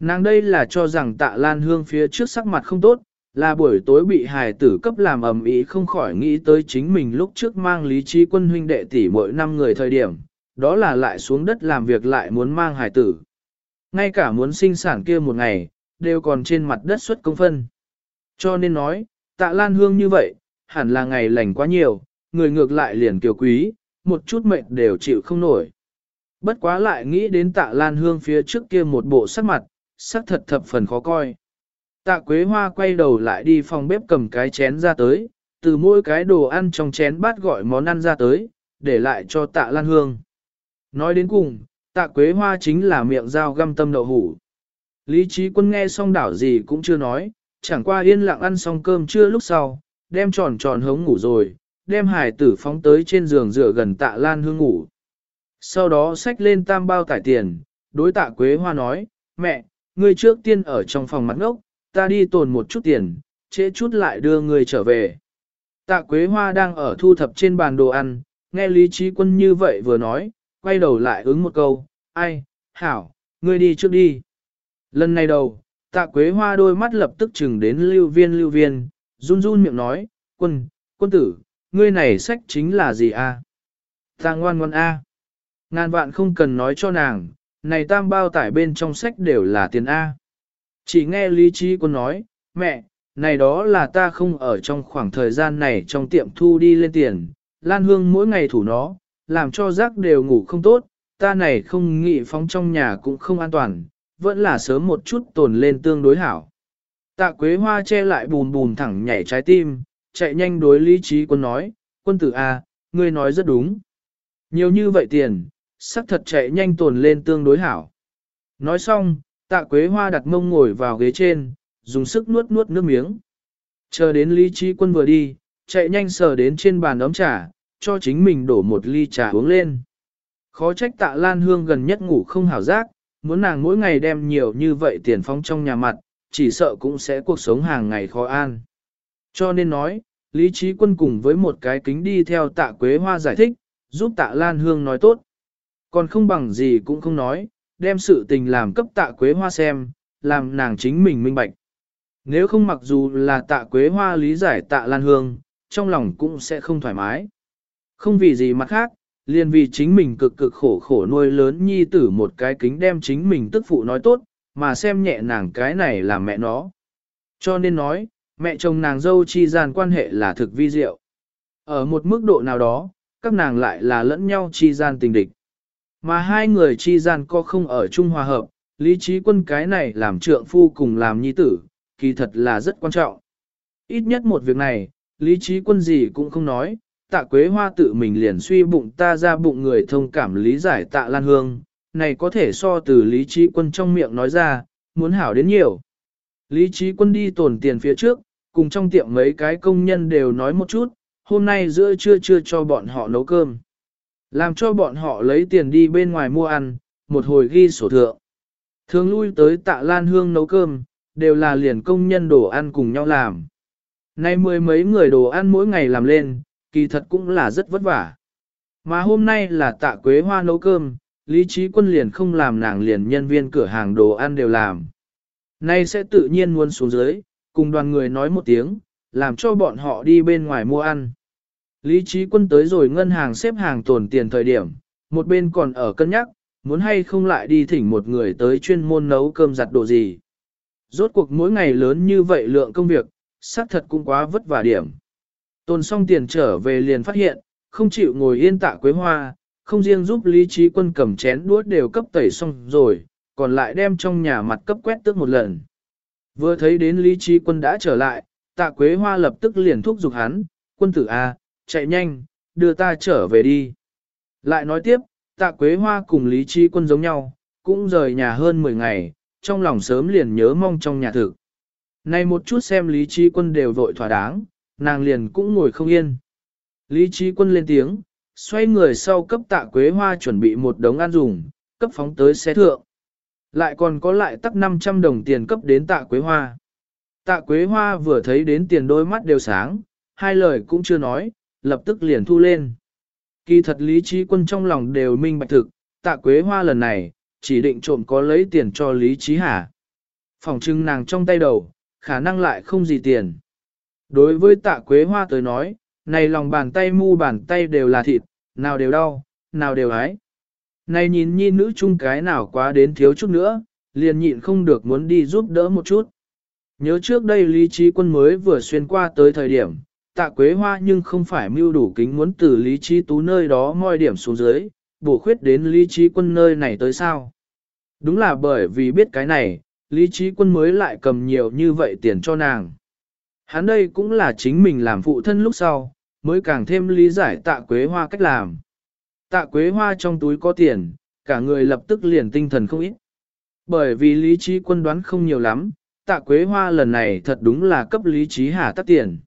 Nàng đây là cho rằng tạ lan hương phía trước sắc mặt không tốt, là buổi tối bị hải tử cấp làm ầm ĩ không khỏi nghĩ tới chính mình lúc trước mang lý trí quân huynh đệ tỷ mỗi năm người thời điểm, đó là lại xuống đất làm việc lại muốn mang hải tử. Ngay cả muốn sinh sản kia một ngày, đều còn trên mặt đất xuất công phân. Cho nên nói, tạ lan hương như vậy, hẳn là ngày lành quá nhiều, người ngược lại liền kiều quý, một chút mệnh đều chịu không nổi. Bất quá lại nghĩ đến tạ lan hương phía trước kia một bộ sắc mặt, sắc thật thập phần khó coi. Tạ Quế Hoa quay đầu lại đi phòng bếp cầm cái chén ra tới, từ mỗi cái đồ ăn trong chén bát gọi món ăn ra tới, để lại cho tạ lan hương. Nói đến cùng, tạ Quế Hoa chính là miệng dao găm tâm đậu hủ. Lý trí quân nghe xong đảo gì cũng chưa nói, chẳng qua yên lặng ăn xong cơm trưa lúc sau, đem tròn tròn hống ngủ rồi, đem hải tử phóng tới trên giường dựa gần tạ lan hương ngủ. Sau đó xách lên tam bao tải tiền, đối tạ Quế Hoa nói, mẹ, ngươi trước tiên ở trong phòng mặt ngốc, ta đi tồn một chút tiền, trễ chút lại đưa ngươi trở về. Tạ Quế Hoa đang ở thu thập trên bàn đồ ăn, nghe Lý Trí Quân như vậy vừa nói, quay đầu lại ứng một câu, ai, hảo, ngươi đi trước đi. Lần này đầu, tạ Quế Hoa đôi mắt lập tức chừng đến lưu viên lưu viên, run run miệng nói, quân, quân tử, ngươi này sách chính là gì a? Ta ngoan ngoan a. Ngàn vạn không cần nói cho nàng, này tam bao tải bên trong sách đều là tiền A. Chỉ nghe Lý Trí Quân nói, mẹ, này đó là ta không ở trong khoảng thời gian này trong tiệm thu đi lên tiền, Lan Hương mỗi ngày thủ nó, làm cho rác đều ngủ không tốt, ta này không nghĩ phóng trong nhà cũng không an toàn, vẫn là sớm một chút tồn lên tương đối hảo. Tạ Quế Hoa che lại bùn bùn thẳng nhảy trái tim, chạy nhanh đối lý trí quân nói, quân tử A, ngươi nói rất đúng. Nhiều như vậy tiền, sắc thật chạy nhanh tồn lên tương đối hảo. Nói xong, tạ Quế Hoa đặt mông ngồi vào ghế trên, dùng sức nuốt nuốt nước miếng. Chờ đến lý trí quân vừa đi, chạy nhanh sờ đến trên bàn ấm trà, cho chính mình đổ một ly trà uống lên. Khó trách tạ Lan Hương gần nhất ngủ không hảo giác, muốn nàng mỗi ngày đem nhiều như vậy tiền phong trong nhà mặt, chỉ sợ cũng sẽ cuộc sống hàng ngày khó an. Cho nên nói, Lý Trí Quân cùng với một cái kính đi theo tạ Quế Hoa giải thích, giúp tạ Lan Hương nói tốt. Còn không bằng gì cũng không nói, đem sự tình làm cấp tạ Quế Hoa xem, làm nàng chính mình minh bạch. Nếu không mặc dù là tạ Quế Hoa lý giải tạ Lan Hương, trong lòng cũng sẽ không thoải mái. Không vì gì mặt khác, liền vì chính mình cực cực khổ khổ nuôi lớn nhi tử một cái kính đem chính mình tức phụ nói tốt, mà xem nhẹ nàng cái này là mẹ nó. Cho nên nói, mẹ chồng nàng dâu chi gian quan hệ là thực vi diệu. Ở một mức độ nào đó, các nàng lại là lẫn nhau chi gian tình địch. Mà hai người chi gian co không ở chung hòa hợp, lý trí quân cái này làm trượng phu cùng làm nhi tử, kỳ thật là rất quan trọng. Ít nhất một việc này, lý trí quân gì cũng không nói, tạ quế hoa tự mình liền suy bụng ta ra bụng người thông cảm lý giải tạ lan hương, này có thể so từ lý trí quân trong miệng nói ra, muốn hảo đến nhiều. Lý trí quân đi tổn tiền phía trước, cùng trong tiệm mấy cái công nhân đều nói một chút, hôm nay giữa trưa chưa cho bọn họ nấu cơm. Làm cho bọn họ lấy tiền đi bên ngoài mua ăn, một hồi ghi sổ thượng. Thường lui tới tạ lan hương nấu cơm, đều là liền công nhân đồ ăn cùng nhau làm. Nay mười mấy người đồ ăn mỗi ngày làm lên, kỳ thật cũng là rất vất vả. Mà hôm nay là tạ quế hoa nấu cơm, lý trí quân liền không làm nàng liền nhân viên cửa hàng đồ ăn đều làm. Nay sẽ tự nhiên muốn xuống dưới, cùng đoàn người nói một tiếng, làm cho bọn họ đi bên ngoài mua ăn. Lý trí quân tới rồi ngân hàng xếp hàng tồn tiền thời điểm, một bên còn ở cân nhắc, muốn hay không lại đi thỉnh một người tới chuyên môn nấu cơm giặt đồ gì. Rốt cuộc mỗi ngày lớn như vậy lượng công việc, xác thật cũng quá vất vả điểm. Tồn xong tiền trở về liền phát hiện, không chịu ngồi yên tạ quế hoa, không riêng giúp lý trí quân cầm chén đũa đều cấp tẩy xong rồi, còn lại đem trong nhà mặt cấp quét tước một lần. Vừa thấy đến lý trí quân đã trở lại, tạ quế hoa lập tức liền thúc giục hắn, quân tử A, chạy nhanh, đưa ta trở về đi. Lại nói tiếp, tạ quế hoa cùng lý trí quân giống nhau, cũng rời nhà hơn 10 ngày, trong lòng sớm liền nhớ mong trong nhà thực. Này một chút xem lý trí quân đều vội thỏa đáng, nàng liền cũng ngồi không yên. Lý trí quân lên tiếng, xoay người sau cấp tạ quế hoa chuẩn bị một đống ăn dùng, cấp phóng tới xe thượng. Lại còn có lại tắc 500 đồng tiền cấp đến tạ quế hoa. Tạ quế hoa vừa thấy đến tiền đôi mắt đều sáng, hai lời cũng chưa nói, lập tức liền thu lên. Kỳ thật lý trí quân trong lòng đều minh bạch thực, tạ quế hoa lần này, chỉ định trộm có lấy tiền cho lý trí hả. Phòng trưng nàng trong tay đầu, khả năng lại không gì tiền. Đối với tạ quế hoa tới nói, này lòng bàn tay mu bàn tay đều là thịt, nào đều đau, nào đều ái. Này nhìn nhi nữ chung cái nào quá đến thiếu chút nữa, liền nhịn không được muốn đi giúp đỡ một chút. Nhớ trước đây lý trí quân mới vừa xuyên qua tới thời điểm, tạ quế hoa nhưng không phải mưu đủ kính muốn từ lý trí tú nơi đó moi điểm xuống dưới, bổ khuyết đến lý trí quân nơi này tới sao. Đúng là bởi vì biết cái này, lý trí quân mới lại cầm nhiều như vậy tiền cho nàng. Hắn đây cũng là chính mình làm phụ thân lúc sau, mới càng thêm lý giải tạ quế hoa cách làm. Tạ quế hoa trong túi có tiền, cả người lập tức liền tinh thần không ít. Bởi vì lý trí quân đoán không nhiều lắm, tạ quế hoa lần này thật đúng là cấp lý trí hà tắt tiền.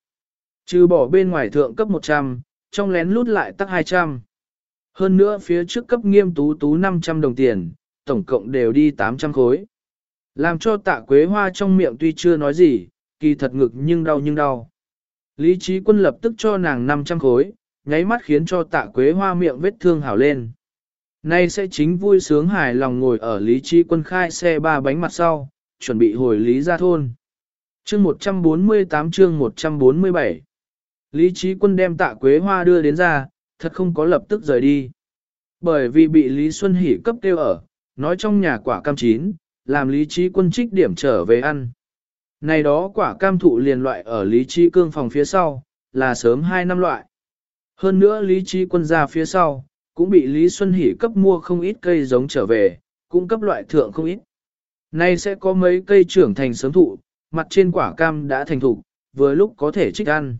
Trừ bỏ bên ngoài thượng cấp 100, trong lén lút lại tắc 200. Hơn nữa phía trước cấp nghiêm tú tú 500 đồng tiền, tổng cộng đều đi 800 khối. Làm cho tạ quế hoa trong miệng tuy chưa nói gì, kỳ thật ngực nhưng đau nhưng đau. Lý trí quân lập tức cho nàng 500 khối, nháy mắt khiến cho tạ quế hoa miệng vết thương hảo lên. Nay sẽ chính vui sướng hài lòng ngồi ở lý trí quân khai xe ba bánh mặt sau, chuẩn bị hồi lý ra thôn. Chương 148 chương 147 Lý trí quân đem tạ quế hoa đưa đến ra, thật không có lập tức rời đi. Bởi vì bị Lý Xuân Hỷ cấp tiêu ở, nói trong nhà quả cam chín, làm lý trí quân trích điểm trở về ăn. Này đó quả cam thụ liền loại ở lý trí cương phòng phía sau, là sớm 2 năm loại. Hơn nữa lý trí quân ra phía sau, cũng bị Lý Xuân Hỷ cấp mua không ít cây giống trở về, cũng cấp loại thượng không ít. Nay sẽ có mấy cây trưởng thành sớm thụ, mặt trên quả cam đã thành thục, vừa lúc có thể trích ăn.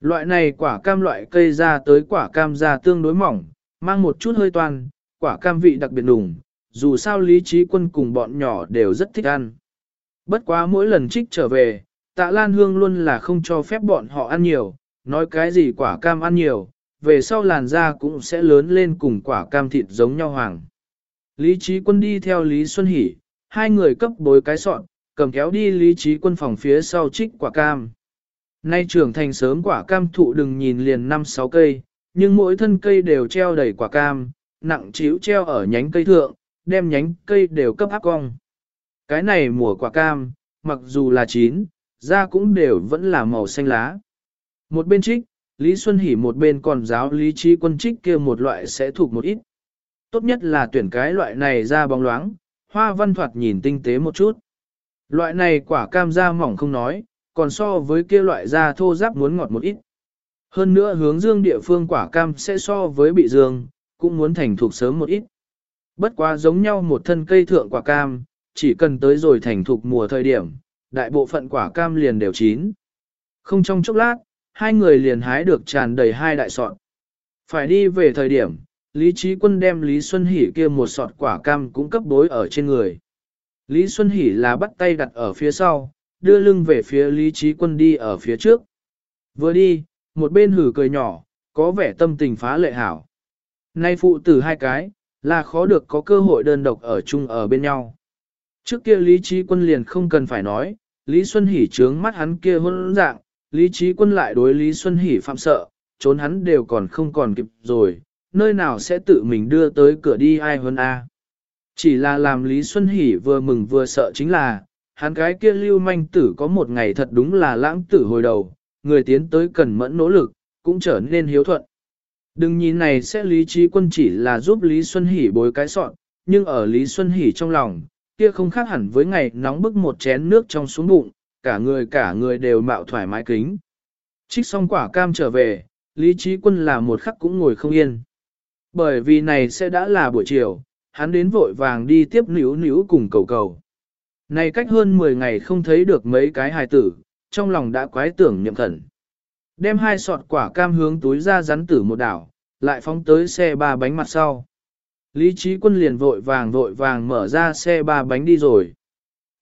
Loại này quả cam loại cây ra tới quả cam ra tương đối mỏng, mang một chút hơi toan, quả cam vị đặc biệt đủng, dù sao lý trí quân cùng bọn nhỏ đều rất thích ăn. Bất quá mỗi lần trích trở về, tạ Lan Hương luôn là không cho phép bọn họ ăn nhiều, nói cái gì quả cam ăn nhiều, về sau làn da cũng sẽ lớn lên cùng quả cam thịt giống nhau hoàng. Lý trí quân đi theo Lý Xuân Hỷ, hai người cấp bối cái sọn, cầm kéo đi Lý trí quân phòng phía sau trích quả cam. Nay trưởng thành sớm quả cam thụ đừng nhìn liền 5-6 cây, nhưng mỗi thân cây đều treo đầy quả cam, nặng chiếu treo ở nhánh cây thượng, đem nhánh cây đều cấp áp cong. Cái này mùa quả cam, mặc dù là chín, da cũng đều vẫn là màu xanh lá. Một bên trích, Lý Xuân Hỷ một bên còn giáo Lý Trí Quân trích kia một loại sẽ thuộc một ít. Tốt nhất là tuyển cái loại này ra bóng loáng, hoa văn thoạt nhìn tinh tế một chút. Loại này quả cam da mỏng không nói, còn so với kia loại da thô ráp muốn ngọt một ít. Hơn nữa hướng dương địa phương quả cam sẽ so với bị dương, cũng muốn thành thục sớm một ít. Bất quá giống nhau một thân cây thượng quả cam, chỉ cần tới rồi thành thục mùa thời điểm, đại bộ phận quả cam liền đều chín. Không trong chốc lát, hai người liền hái được tràn đầy hai đại sọt. Phải đi về thời điểm, Lý Trí Quân đem Lý Xuân Hỷ kia một sọt quả cam cũng cấp bối ở trên người. Lý Xuân Hỷ là bắt tay đặt ở phía sau, đưa lưng về phía Lý Trí Quân đi ở phía trước. Vừa đi, một bên hử cười nhỏ, có vẻ tâm tình phá lệ hảo. Nay phụ tử hai cái, là khó được có cơ hội đơn độc ở chung ở bên nhau. Trước kia Lý Trí Quân liền không cần phải nói, Lý Xuân Hỷ trướng mắt hắn kia hôn dạng, Lý Trí Quân lại đối Lý Xuân Hỷ phạm sợ, trốn hắn đều còn không còn kịp rồi, nơi nào sẽ tự mình đưa tới cửa đi ai hơn a? Chỉ là làm Lý Xuân Hỷ vừa mừng vừa sợ chính là, hắn cái kia lưu manh tử có một ngày thật đúng là lãng tử hồi đầu, người tiến tới cần mẫn nỗ lực, cũng trở nên hiếu thuận. Đừng nhìn này sẽ Lý Trí Quân chỉ là giúp Lý Xuân Hỷ bối cái sọn, nhưng ở Lý Xuân Hỷ trong lòng, kia không khác hẳn với ngày nóng bức một chén nước trong xuống bụng, cả người cả người đều mạo thoải mái kính. Trích xong quả cam trở về, Lý Trí Quân là một khắc cũng ngồi không yên. Bởi vì này sẽ đã là buổi chiều, hắn đến vội vàng đi tiếp níu níu cùng cầu cầu. Này cách hơn 10 ngày không thấy được mấy cái hài tử, trong lòng đã quái tưởng nhậm khẩn. Đem hai sọt quả cam hướng túi ra rắn tử một đảo, lại phóng tới xe ba bánh mặt sau. Lý trí quân liền vội vàng vội vàng mở ra xe ba bánh đi rồi.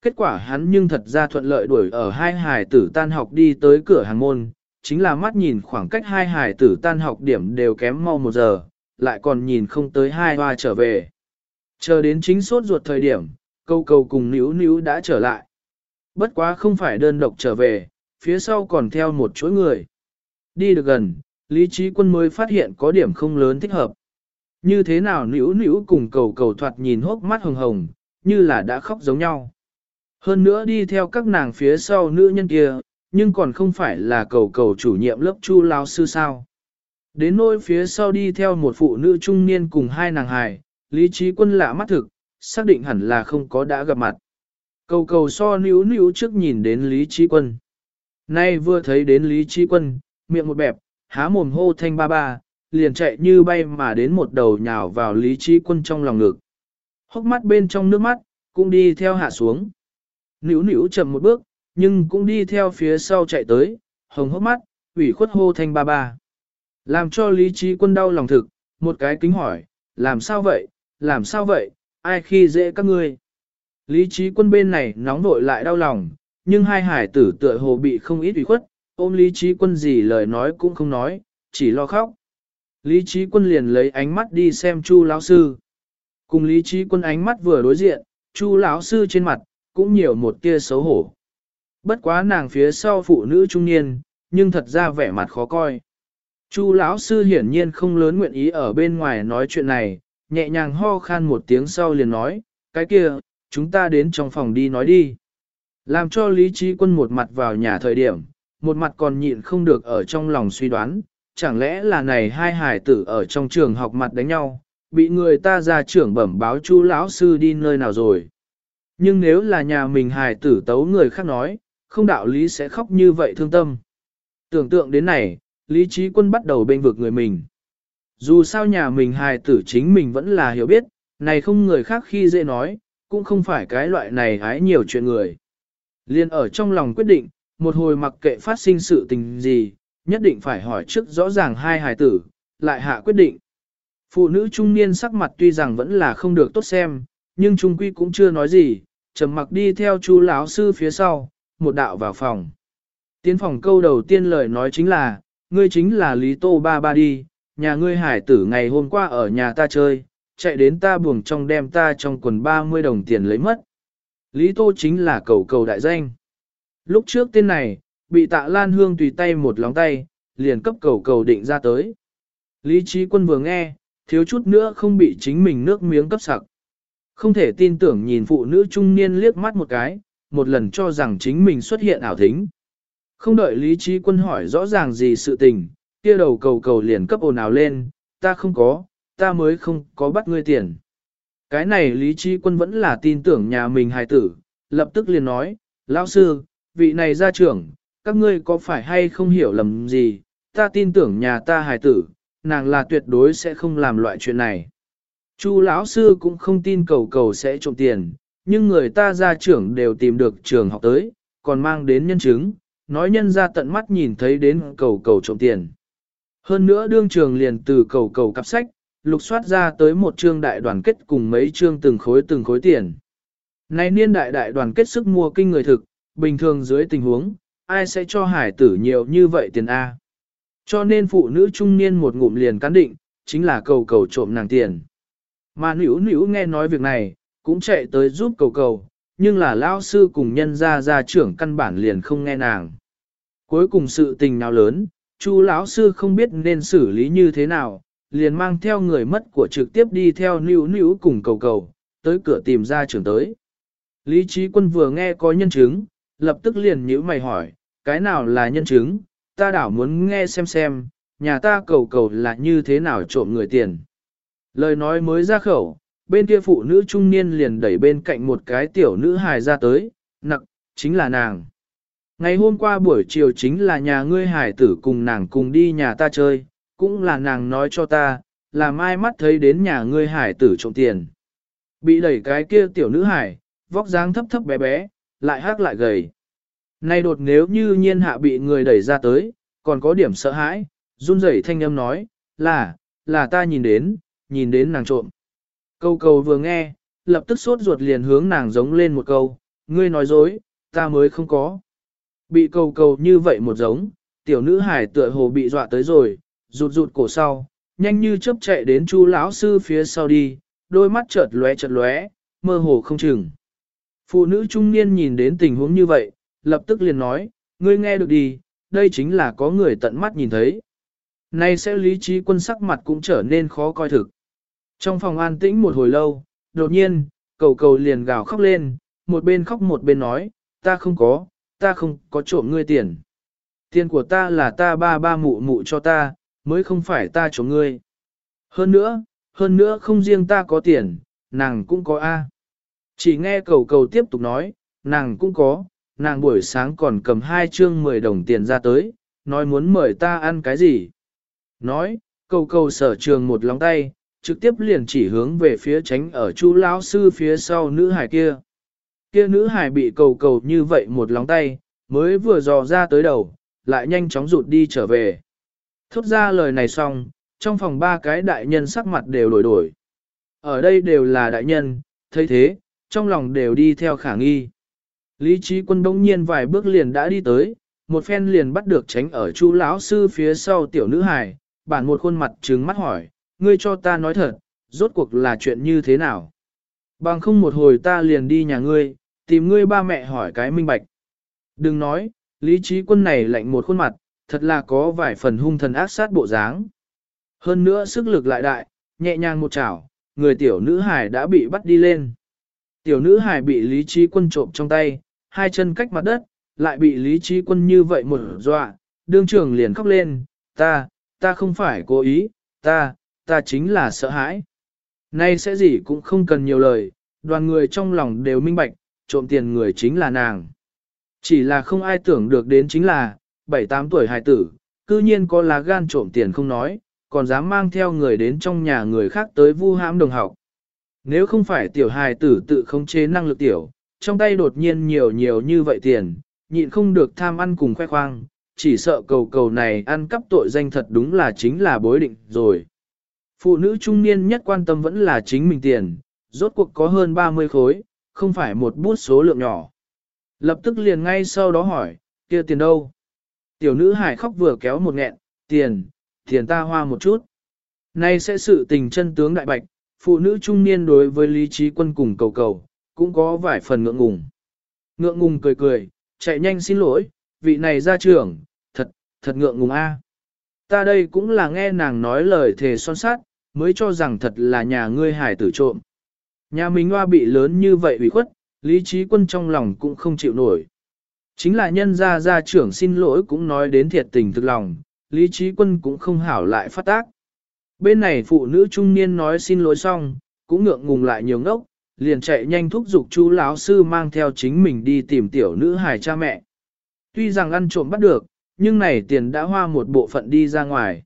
Kết quả hắn nhưng thật ra thuận lợi đuổi ở hai hài tử tan học đi tới cửa hàng môn, chính là mắt nhìn khoảng cách hai hài tử tan học điểm đều kém mau một giờ, lại còn nhìn không tới hai hoa trở về. Chờ đến chính sốt ruột thời điểm, câu câu cùng níu níu đã trở lại. Bất quá không phải đơn độc trở về, phía sau còn theo một chuỗi người. Đi được gần, Lý Trí Quân mới phát hiện có điểm không lớn thích hợp. Như thế nào níu níu cùng cầu cầu thoạt nhìn hốc mắt hồng hồng, như là đã khóc giống nhau. Hơn nữa đi theo các nàng phía sau nữ nhân kia, nhưng còn không phải là cầu cầu chủ nhiệm lớp chu lao sư sao. Đến nỗi phía sau đi theo một phụ nữ trung niên cùng hai nàng hài, lý trí quân lạ mắt thực, xác định hẳn là không có đã gặp mặt. Cầu cầu so níu níu trước nhìn đến lý trí quân. Nay vừa thấy đến lý trí quân, miệng một bẹp, há mồm hô thanh ba ba, liền chạy như bay mà đến một đầu nhào vào lý trí quân trong lòng ngực. Hốc mắt bên trong nước mắt, cũng đi theo hạ xuống. Nữu nữu chậm một bước, nhưng cũng đi theo phía sau chạy tới, hồng hốc mắt, ủy khuất hô thanh ba ba. Làm cho lý trí quân đau lòng thực, một cái kính hỏi, làm sao vậy, làm sao vậy, ai khi dễ các ngươi. Lý trí quân bên này nóng vội lại đau lòng, nhưng hai hải tử tựa hồ bị không ít ủy khuất, ôm lý trí quân gì lời nói cũng không nói, chỉ lo khóc. Lý trí quân liền lấy ánh mắt đi xem chu lão sư. Cùng lý trí quân ánh mắt vừa đối diện, chu lão sư trên mặt, cũng nhiều một tia xấu hổ. Bất quá nàng phía sau phụ nữ trung niên, nhưng thật ra vẻ mặt khó coi. Chu lão sư hiển nhiên không lớn nguyện ý ở bên ngoài nói chuyện này, nhẹ nhàng ho khan một tiếng sau liền nói, cái kia, chúng ta đến trong phòng đi nói đi. Làm cho Lý Trí Quân một mặt vào nhà thời điểm, một mặt còn nhịn không được ở trong lòng suy đoán, chẳng lẽ là này hai hải tử ở trong trường học mặt đánh nhau, bị người ta ra trưởng bẩm báo chú lão sư đi nơi nào rồi. Nhưng nếu là nhà mình hài tử tấu người khác nói, không đạo lý sẽ khóc như vậy thương tâm. Tưởng tượng đến này, lý trí quân bắt đầu bên vực người mình. Dù sao nhà mình hài tử chính mình vẫn là hiểu biết, này không người khác khi dễ nói, cũng không phải cái loại này hái nhiều chuyện người. Liên ở trong lòng quyết định, một hồi mặc kệ phát sinh sự tình gì, nhất định phải hỏi trước rõ ràng hai hài tử, lại hạ quyết định. Phụ nữ trung niên sắc mặt tuy rằng vẫn là không được tốt xem, nhưng trung quy cũng chưa nói gì, trầm mặc đi theo chú lão sư phía sau, một đạo vào phòng. Tiến phòng câu đầu tiên lời nói chính là, ngươi chính là Lý Tô Ba Ba đi, nhà ngươi hải tử ngày hôm qua ở nhà ta chơi, chạy đến ta buồng trong đem ta trong quần 30 đồng tiền lấy mất. Lý Tô chính là cầu cầu đại danh. Lúc trước tên này, bị tạ Lan Hương tùy tay một lóng tay, liền cấp cầu cầu định ra tới. Lý trí quân vừa nghe, thiếu chút nữa không bị chính mình nước miếng cấp sặc. Không thể tin tưởng nhìn phụ nữ trung niên liếc mắt một cái, một lần cho rằng chính mình xuất hiện ảo thính. Không đợi lý trí quân hỏi rõ ràng gì sự tình, kia đầu cầu cầu liền cấp ồn ào lên, ta không có, ta mới không có bắt ngươi tiền. Cái này lý trí quân vẫn là tin tưởng nhà mình hài tử, lập tức liền nói, lão sư, vị này gia trưởng, các ngươi có phải hay không hiểu lầm gì, ta tin tưởng nhà ta hài tử, nàng là tuyệt đối sẽ không làm loại chuyện này. Chu lão sư cũng không tin cầu cầu sẽ trộm tiền, nhưng người ta gia trưởng đều tìm được trường học tới, còn mang đến nhân chứng, nói nhân ra tận mắt nhìn thấy đến cầu cầu trộm tiền. Hơn nữa đương trường liền từ cầu cầu cặp sách, lục soát ra tới một chương đại đoàn kết cùng mấy chương từng khối từng khối tiền. nay niên đại đại đoàn kết sức mua kinh người thực, bình thường dưới tình huống, ai sẽ cho hải tử nhiều như vậy tiền A. Cho nên phụ nữ trung niên một ngụm liền cán định, chính là cầu cầu trộm nàng tiền. Mà nữ nữ nghe nói việc này, cũng chạy tới giúp cầu cầu, nhưng là lao sư cùng nhân gia gia trưởng căn bản liền không nghe nàng. Cuối cùng sự tình nào lớn, chu lão sư không biết nên xử lý như thế nào, liền mang theo người mất của trực tiếp đi theo Nữu Nữu cùng cầu cầu, tới cửa tìm ra trưởng tới. Lý trí quân vừa nghe có nhân chứng, lập tức liền nhíu mày hỏi, cái nào là nhân chứng, ta đảo muốn nghe xem xem, nhà ta cầu cầu là như thế nào trộm người tiền. Lời nói mới ra khẩu, bên kia phụ nữ trung niên liền đẩy bên cạnh một cái tiểu nữ hài ra tới, nặng, chính là nàng. Ngày hôm qua buổi chiều chính là nhà ngươi hải tử cùng nàng cùng đi nhà ta chơi, cũng là nàng nói cho ta, là mai mắt thấy đến nhà ngươi hải tử trộm tiền. Bị đẩy cái kia tiểu nữ hải, vóc dáng thấp thấp bé bé, lại hát lại gầy. Nay đột nếu như nhiên hạ bị người đẩy ra tới, còn có điểm sợ hãi, run rẩy thanh âm nói, là, là ta nhìn đến, nhìn đến nàng trộm. Câu cầu vừa nghe, lập tức sốt ruột liền hướng nàng giống lên một câu, ngươi nói dối, ta mới không có. Bị cầu cầu như vậy một giống, tiểu nữ hải tựa hồ bị dọa tới rồi, rụt rụt cổ sau, nhanh như chớp chạy đến chu lão sư phía sau đi, đôi mắt chợt lóe chợt lóe, mơ hồ không chừng. Phụ nữ trung niên nhìn đến tình huống như vậy, lập tức liền nói, ngươi nghe được đi, đây chính là có người tận mắt nhìn thấy. Nay sẽ lý trí quân sắc mặt cũng trở nên khó coi thực. Trong phòng an tĩnh một hồi lâu, đột nhiên, cầu cầu liền gào khóc lên, một bên khóc một bên nói, ta không có, ta không có trộm ngươi tiền. Tiền của ta là ta ba ba mụ mụ cho ta, mới không phải ta trộm ngươi. Hơn nữa, hơn nữa không riêng ta có tiền, nàng cũng có A. Chỉ nghe cầu cầu tiếp tục nói, nàng cũng có, nàng buổi sáng còn cầm hai chương 10 đồng tiền ra tới, nói muốn mời ta ăn cái gì. Nói, cầu cầu sở trường một lòng tay, trực tiếp liền chỉ hướng về phía tránh ở chu lão sư phía sau nữ hải kia. Kia nữ hải bị cầu cầu như vậy một lóng tay, mới vừa dò ra tới đầu, lại nhanh chóng rụt đi trở về. Thốt ra lời này xong, trong phòng ba cái đại nhân sắc mặt đều đổi đổi. Ở đây đều là đại nhân, thấy thế, trong lòng đều đi theo khả nghi. Lý trí quân đông nhiên vài bước liền đã đi tới, một phen liền bắt được tránh ở chu lão sư phía sau tiểu nữ hài, bản một khuôn mặt trừng mắt hỏi, ngươi cho ta nói thật, rốt cuộc là chuyện như thế nào? Bằng không một hồi ta liền đi nhà ngươi, tìm ngươi ba mẹ hỏi cái minh bạch. Đừng nói, lý trí quân này lạnh một khuôn mặt, thật là có vài phần hung thần ác sát bộ dáng. Hơn nữa sức lực lại đại, nhẹ nhàng một chảo, người tiểu nữ hải đã bị bắt đi lên. Tiểu nữ hải bị lý trí quân trộm trong tay, hai chân cách mặt đất, lại bị lý trí quân như vậy một dọa, đương trưởng liền khóc lên, ta, ta không phải cố ý, ta, ta chính là sợ hãi. Nay sẽ gì cũng không cần nhiều lời, đoàn người trong lòng đều minh bạch, trộm tiền người chính là nàng. Chỉ là không ai tưởng được đến chính là, 7-8 tuổi hài tử, cư nhiên có lá gan trộm tiền không nói, còn dám mang theo người đến trong nhà người khác tới vu hãm đồng học. Nếu không phải tiểu hài tử tự khống chế năng lực tiểu, trong tay đột nhiên nhiều nhiều như vậy tiền, nhịn không được tham ăn cùng khoe khoang, chỉ sợ cầu cầu này ăn cắp tội danh thật đúng là chính là bối định rồi. Phụ nữ trung niên nhất quan tâm vẫn là chính mình tiền, rốt cuộc có hơn 30 khối, không phải một bút số lượng nhỏ. Lập tức liền ngay sau đó hỏi, kia tiền đâu? Tiểu nữ hải khóc vừa kéo một nghẹn, tiền, tiền ta hoa một chút. Nay sẽ sự tình chân tướng đại bạch, phụ nữ trung niên đối với lý trí quân cùng cầu cầu, cũng có vài phần ngượng ngùng. Ngượng ngùng cười cười, chạy nhanh xin lỗi, vị này ra trưởng, thật, thật ngượng ngùng a. Ta đây cũng là nghe nàng nói lời thề son sát, mới cho rằng thật là nhà ngươi hải tử trộm. Nhà mình hoa bị lớn như vậy ủy khuất, lý trí quân trong lòng cũng không chịu nổi. Chính là nhân gia gia trưởng xin lỗi cũng nói đến thiệt tình thực lòng, lý trí quân cũng không hảo lại phát tác. Bên này phụ nữ trung niên nói xin lỗi xong, cũng ngượng ngùng lại nhiều ngốc, liền chạy nhanh thúc giục chú lão sư mang theo chính mình đi tìm tiểu nữ hài cha mẹ. Tuy rằng ăn trộm bắt được, nhưng này tiền đã hoa một bộ phận đi ra ngoài.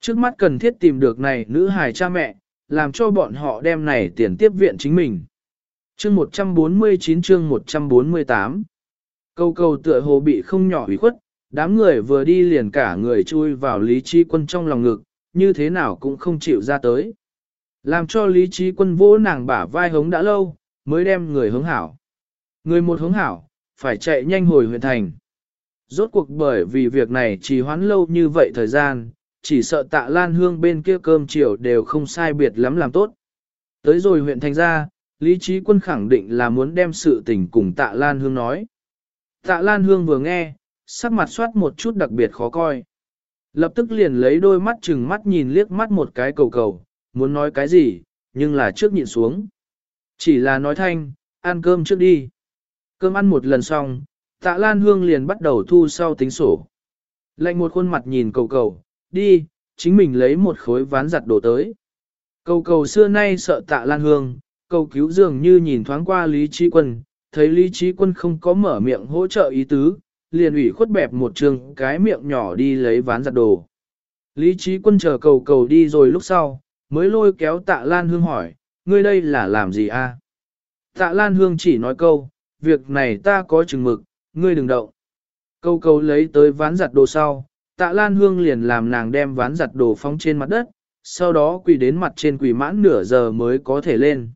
Trước mắt cần thiết tìm được này nữ hài cha mẹ, làm cho bọn họ đem này tiền tiếp viện chính mình. Chương 149 chương 148 Câu câu tựa hồ bị không nhỏ hủy khuất, đám người vừa đi liền cả người chui vào lý trí quân trong lòng ngực, như thế nào cũng không chịu ra tới. Làm cho lý trí quân vỗ nàng bả vai hống đã lâu, mới đem người hướng hảo. Người một hướng hảo, phải chạy nhanh hồi huyện thành. Rốt cuộc bởi vì việc này trì hoãn lâu như vậy thời gian, chỉ sợ tạ lan hương bên kia cơm chiều đều không sai biệt lắm làm tốt. Tới rồi huyện thành ra, Lý Trí Quân khẳng định là muốn đem sự tình cùng tạ lan hương nói. Tạ lan hương vừa nghe, sắc mặt soát một chút đặc biệt khó coi. Lập tức liền lấy đôi mắt chừng mắt nhìn liếc mắt một cái cầu cầu, muốn nói cái gì, nhưng là trước nhịn xuống. Chỉ là nói thanh, ăn cơm trước đi. Cơm ăn một lần xong, tạ lan hương liền bắt đầu thu sau tính sổ. Lạnh một khuôn mặt nhìn cầu cầu, đi, chính mình lấy một khối ván giặt đổ tới. Cầu cầu xưa nay sợ tạ lan hương, cầu cứu dường như nhìn thoáng qua Lý Trí Quân, thấy Lý Trí Quân không có mở miệng hỗ trợ ý tứ, liền ủy khuất bẹp một trường cái miệng nhỏ đi lấy ván giặt đồ. Lý Trí Quân chờ cầu cầu đi rồi lúc sau, mới lôi kéo tạ Lan Hương hỏi, ngươi đây là làm gì a? Tạ Lan Hương chỉ nói câu, việc này ta có chừng mực, ngươi đừng động. Câu cầu lấy tới ván giặt đồ sau, tạ Lan Hương liền làm nàng đem ván giặt đồ phóng trên mặt đất, sau đó quỳ đến mặt trên quỳ mãn nửa giờ mới có thể lên.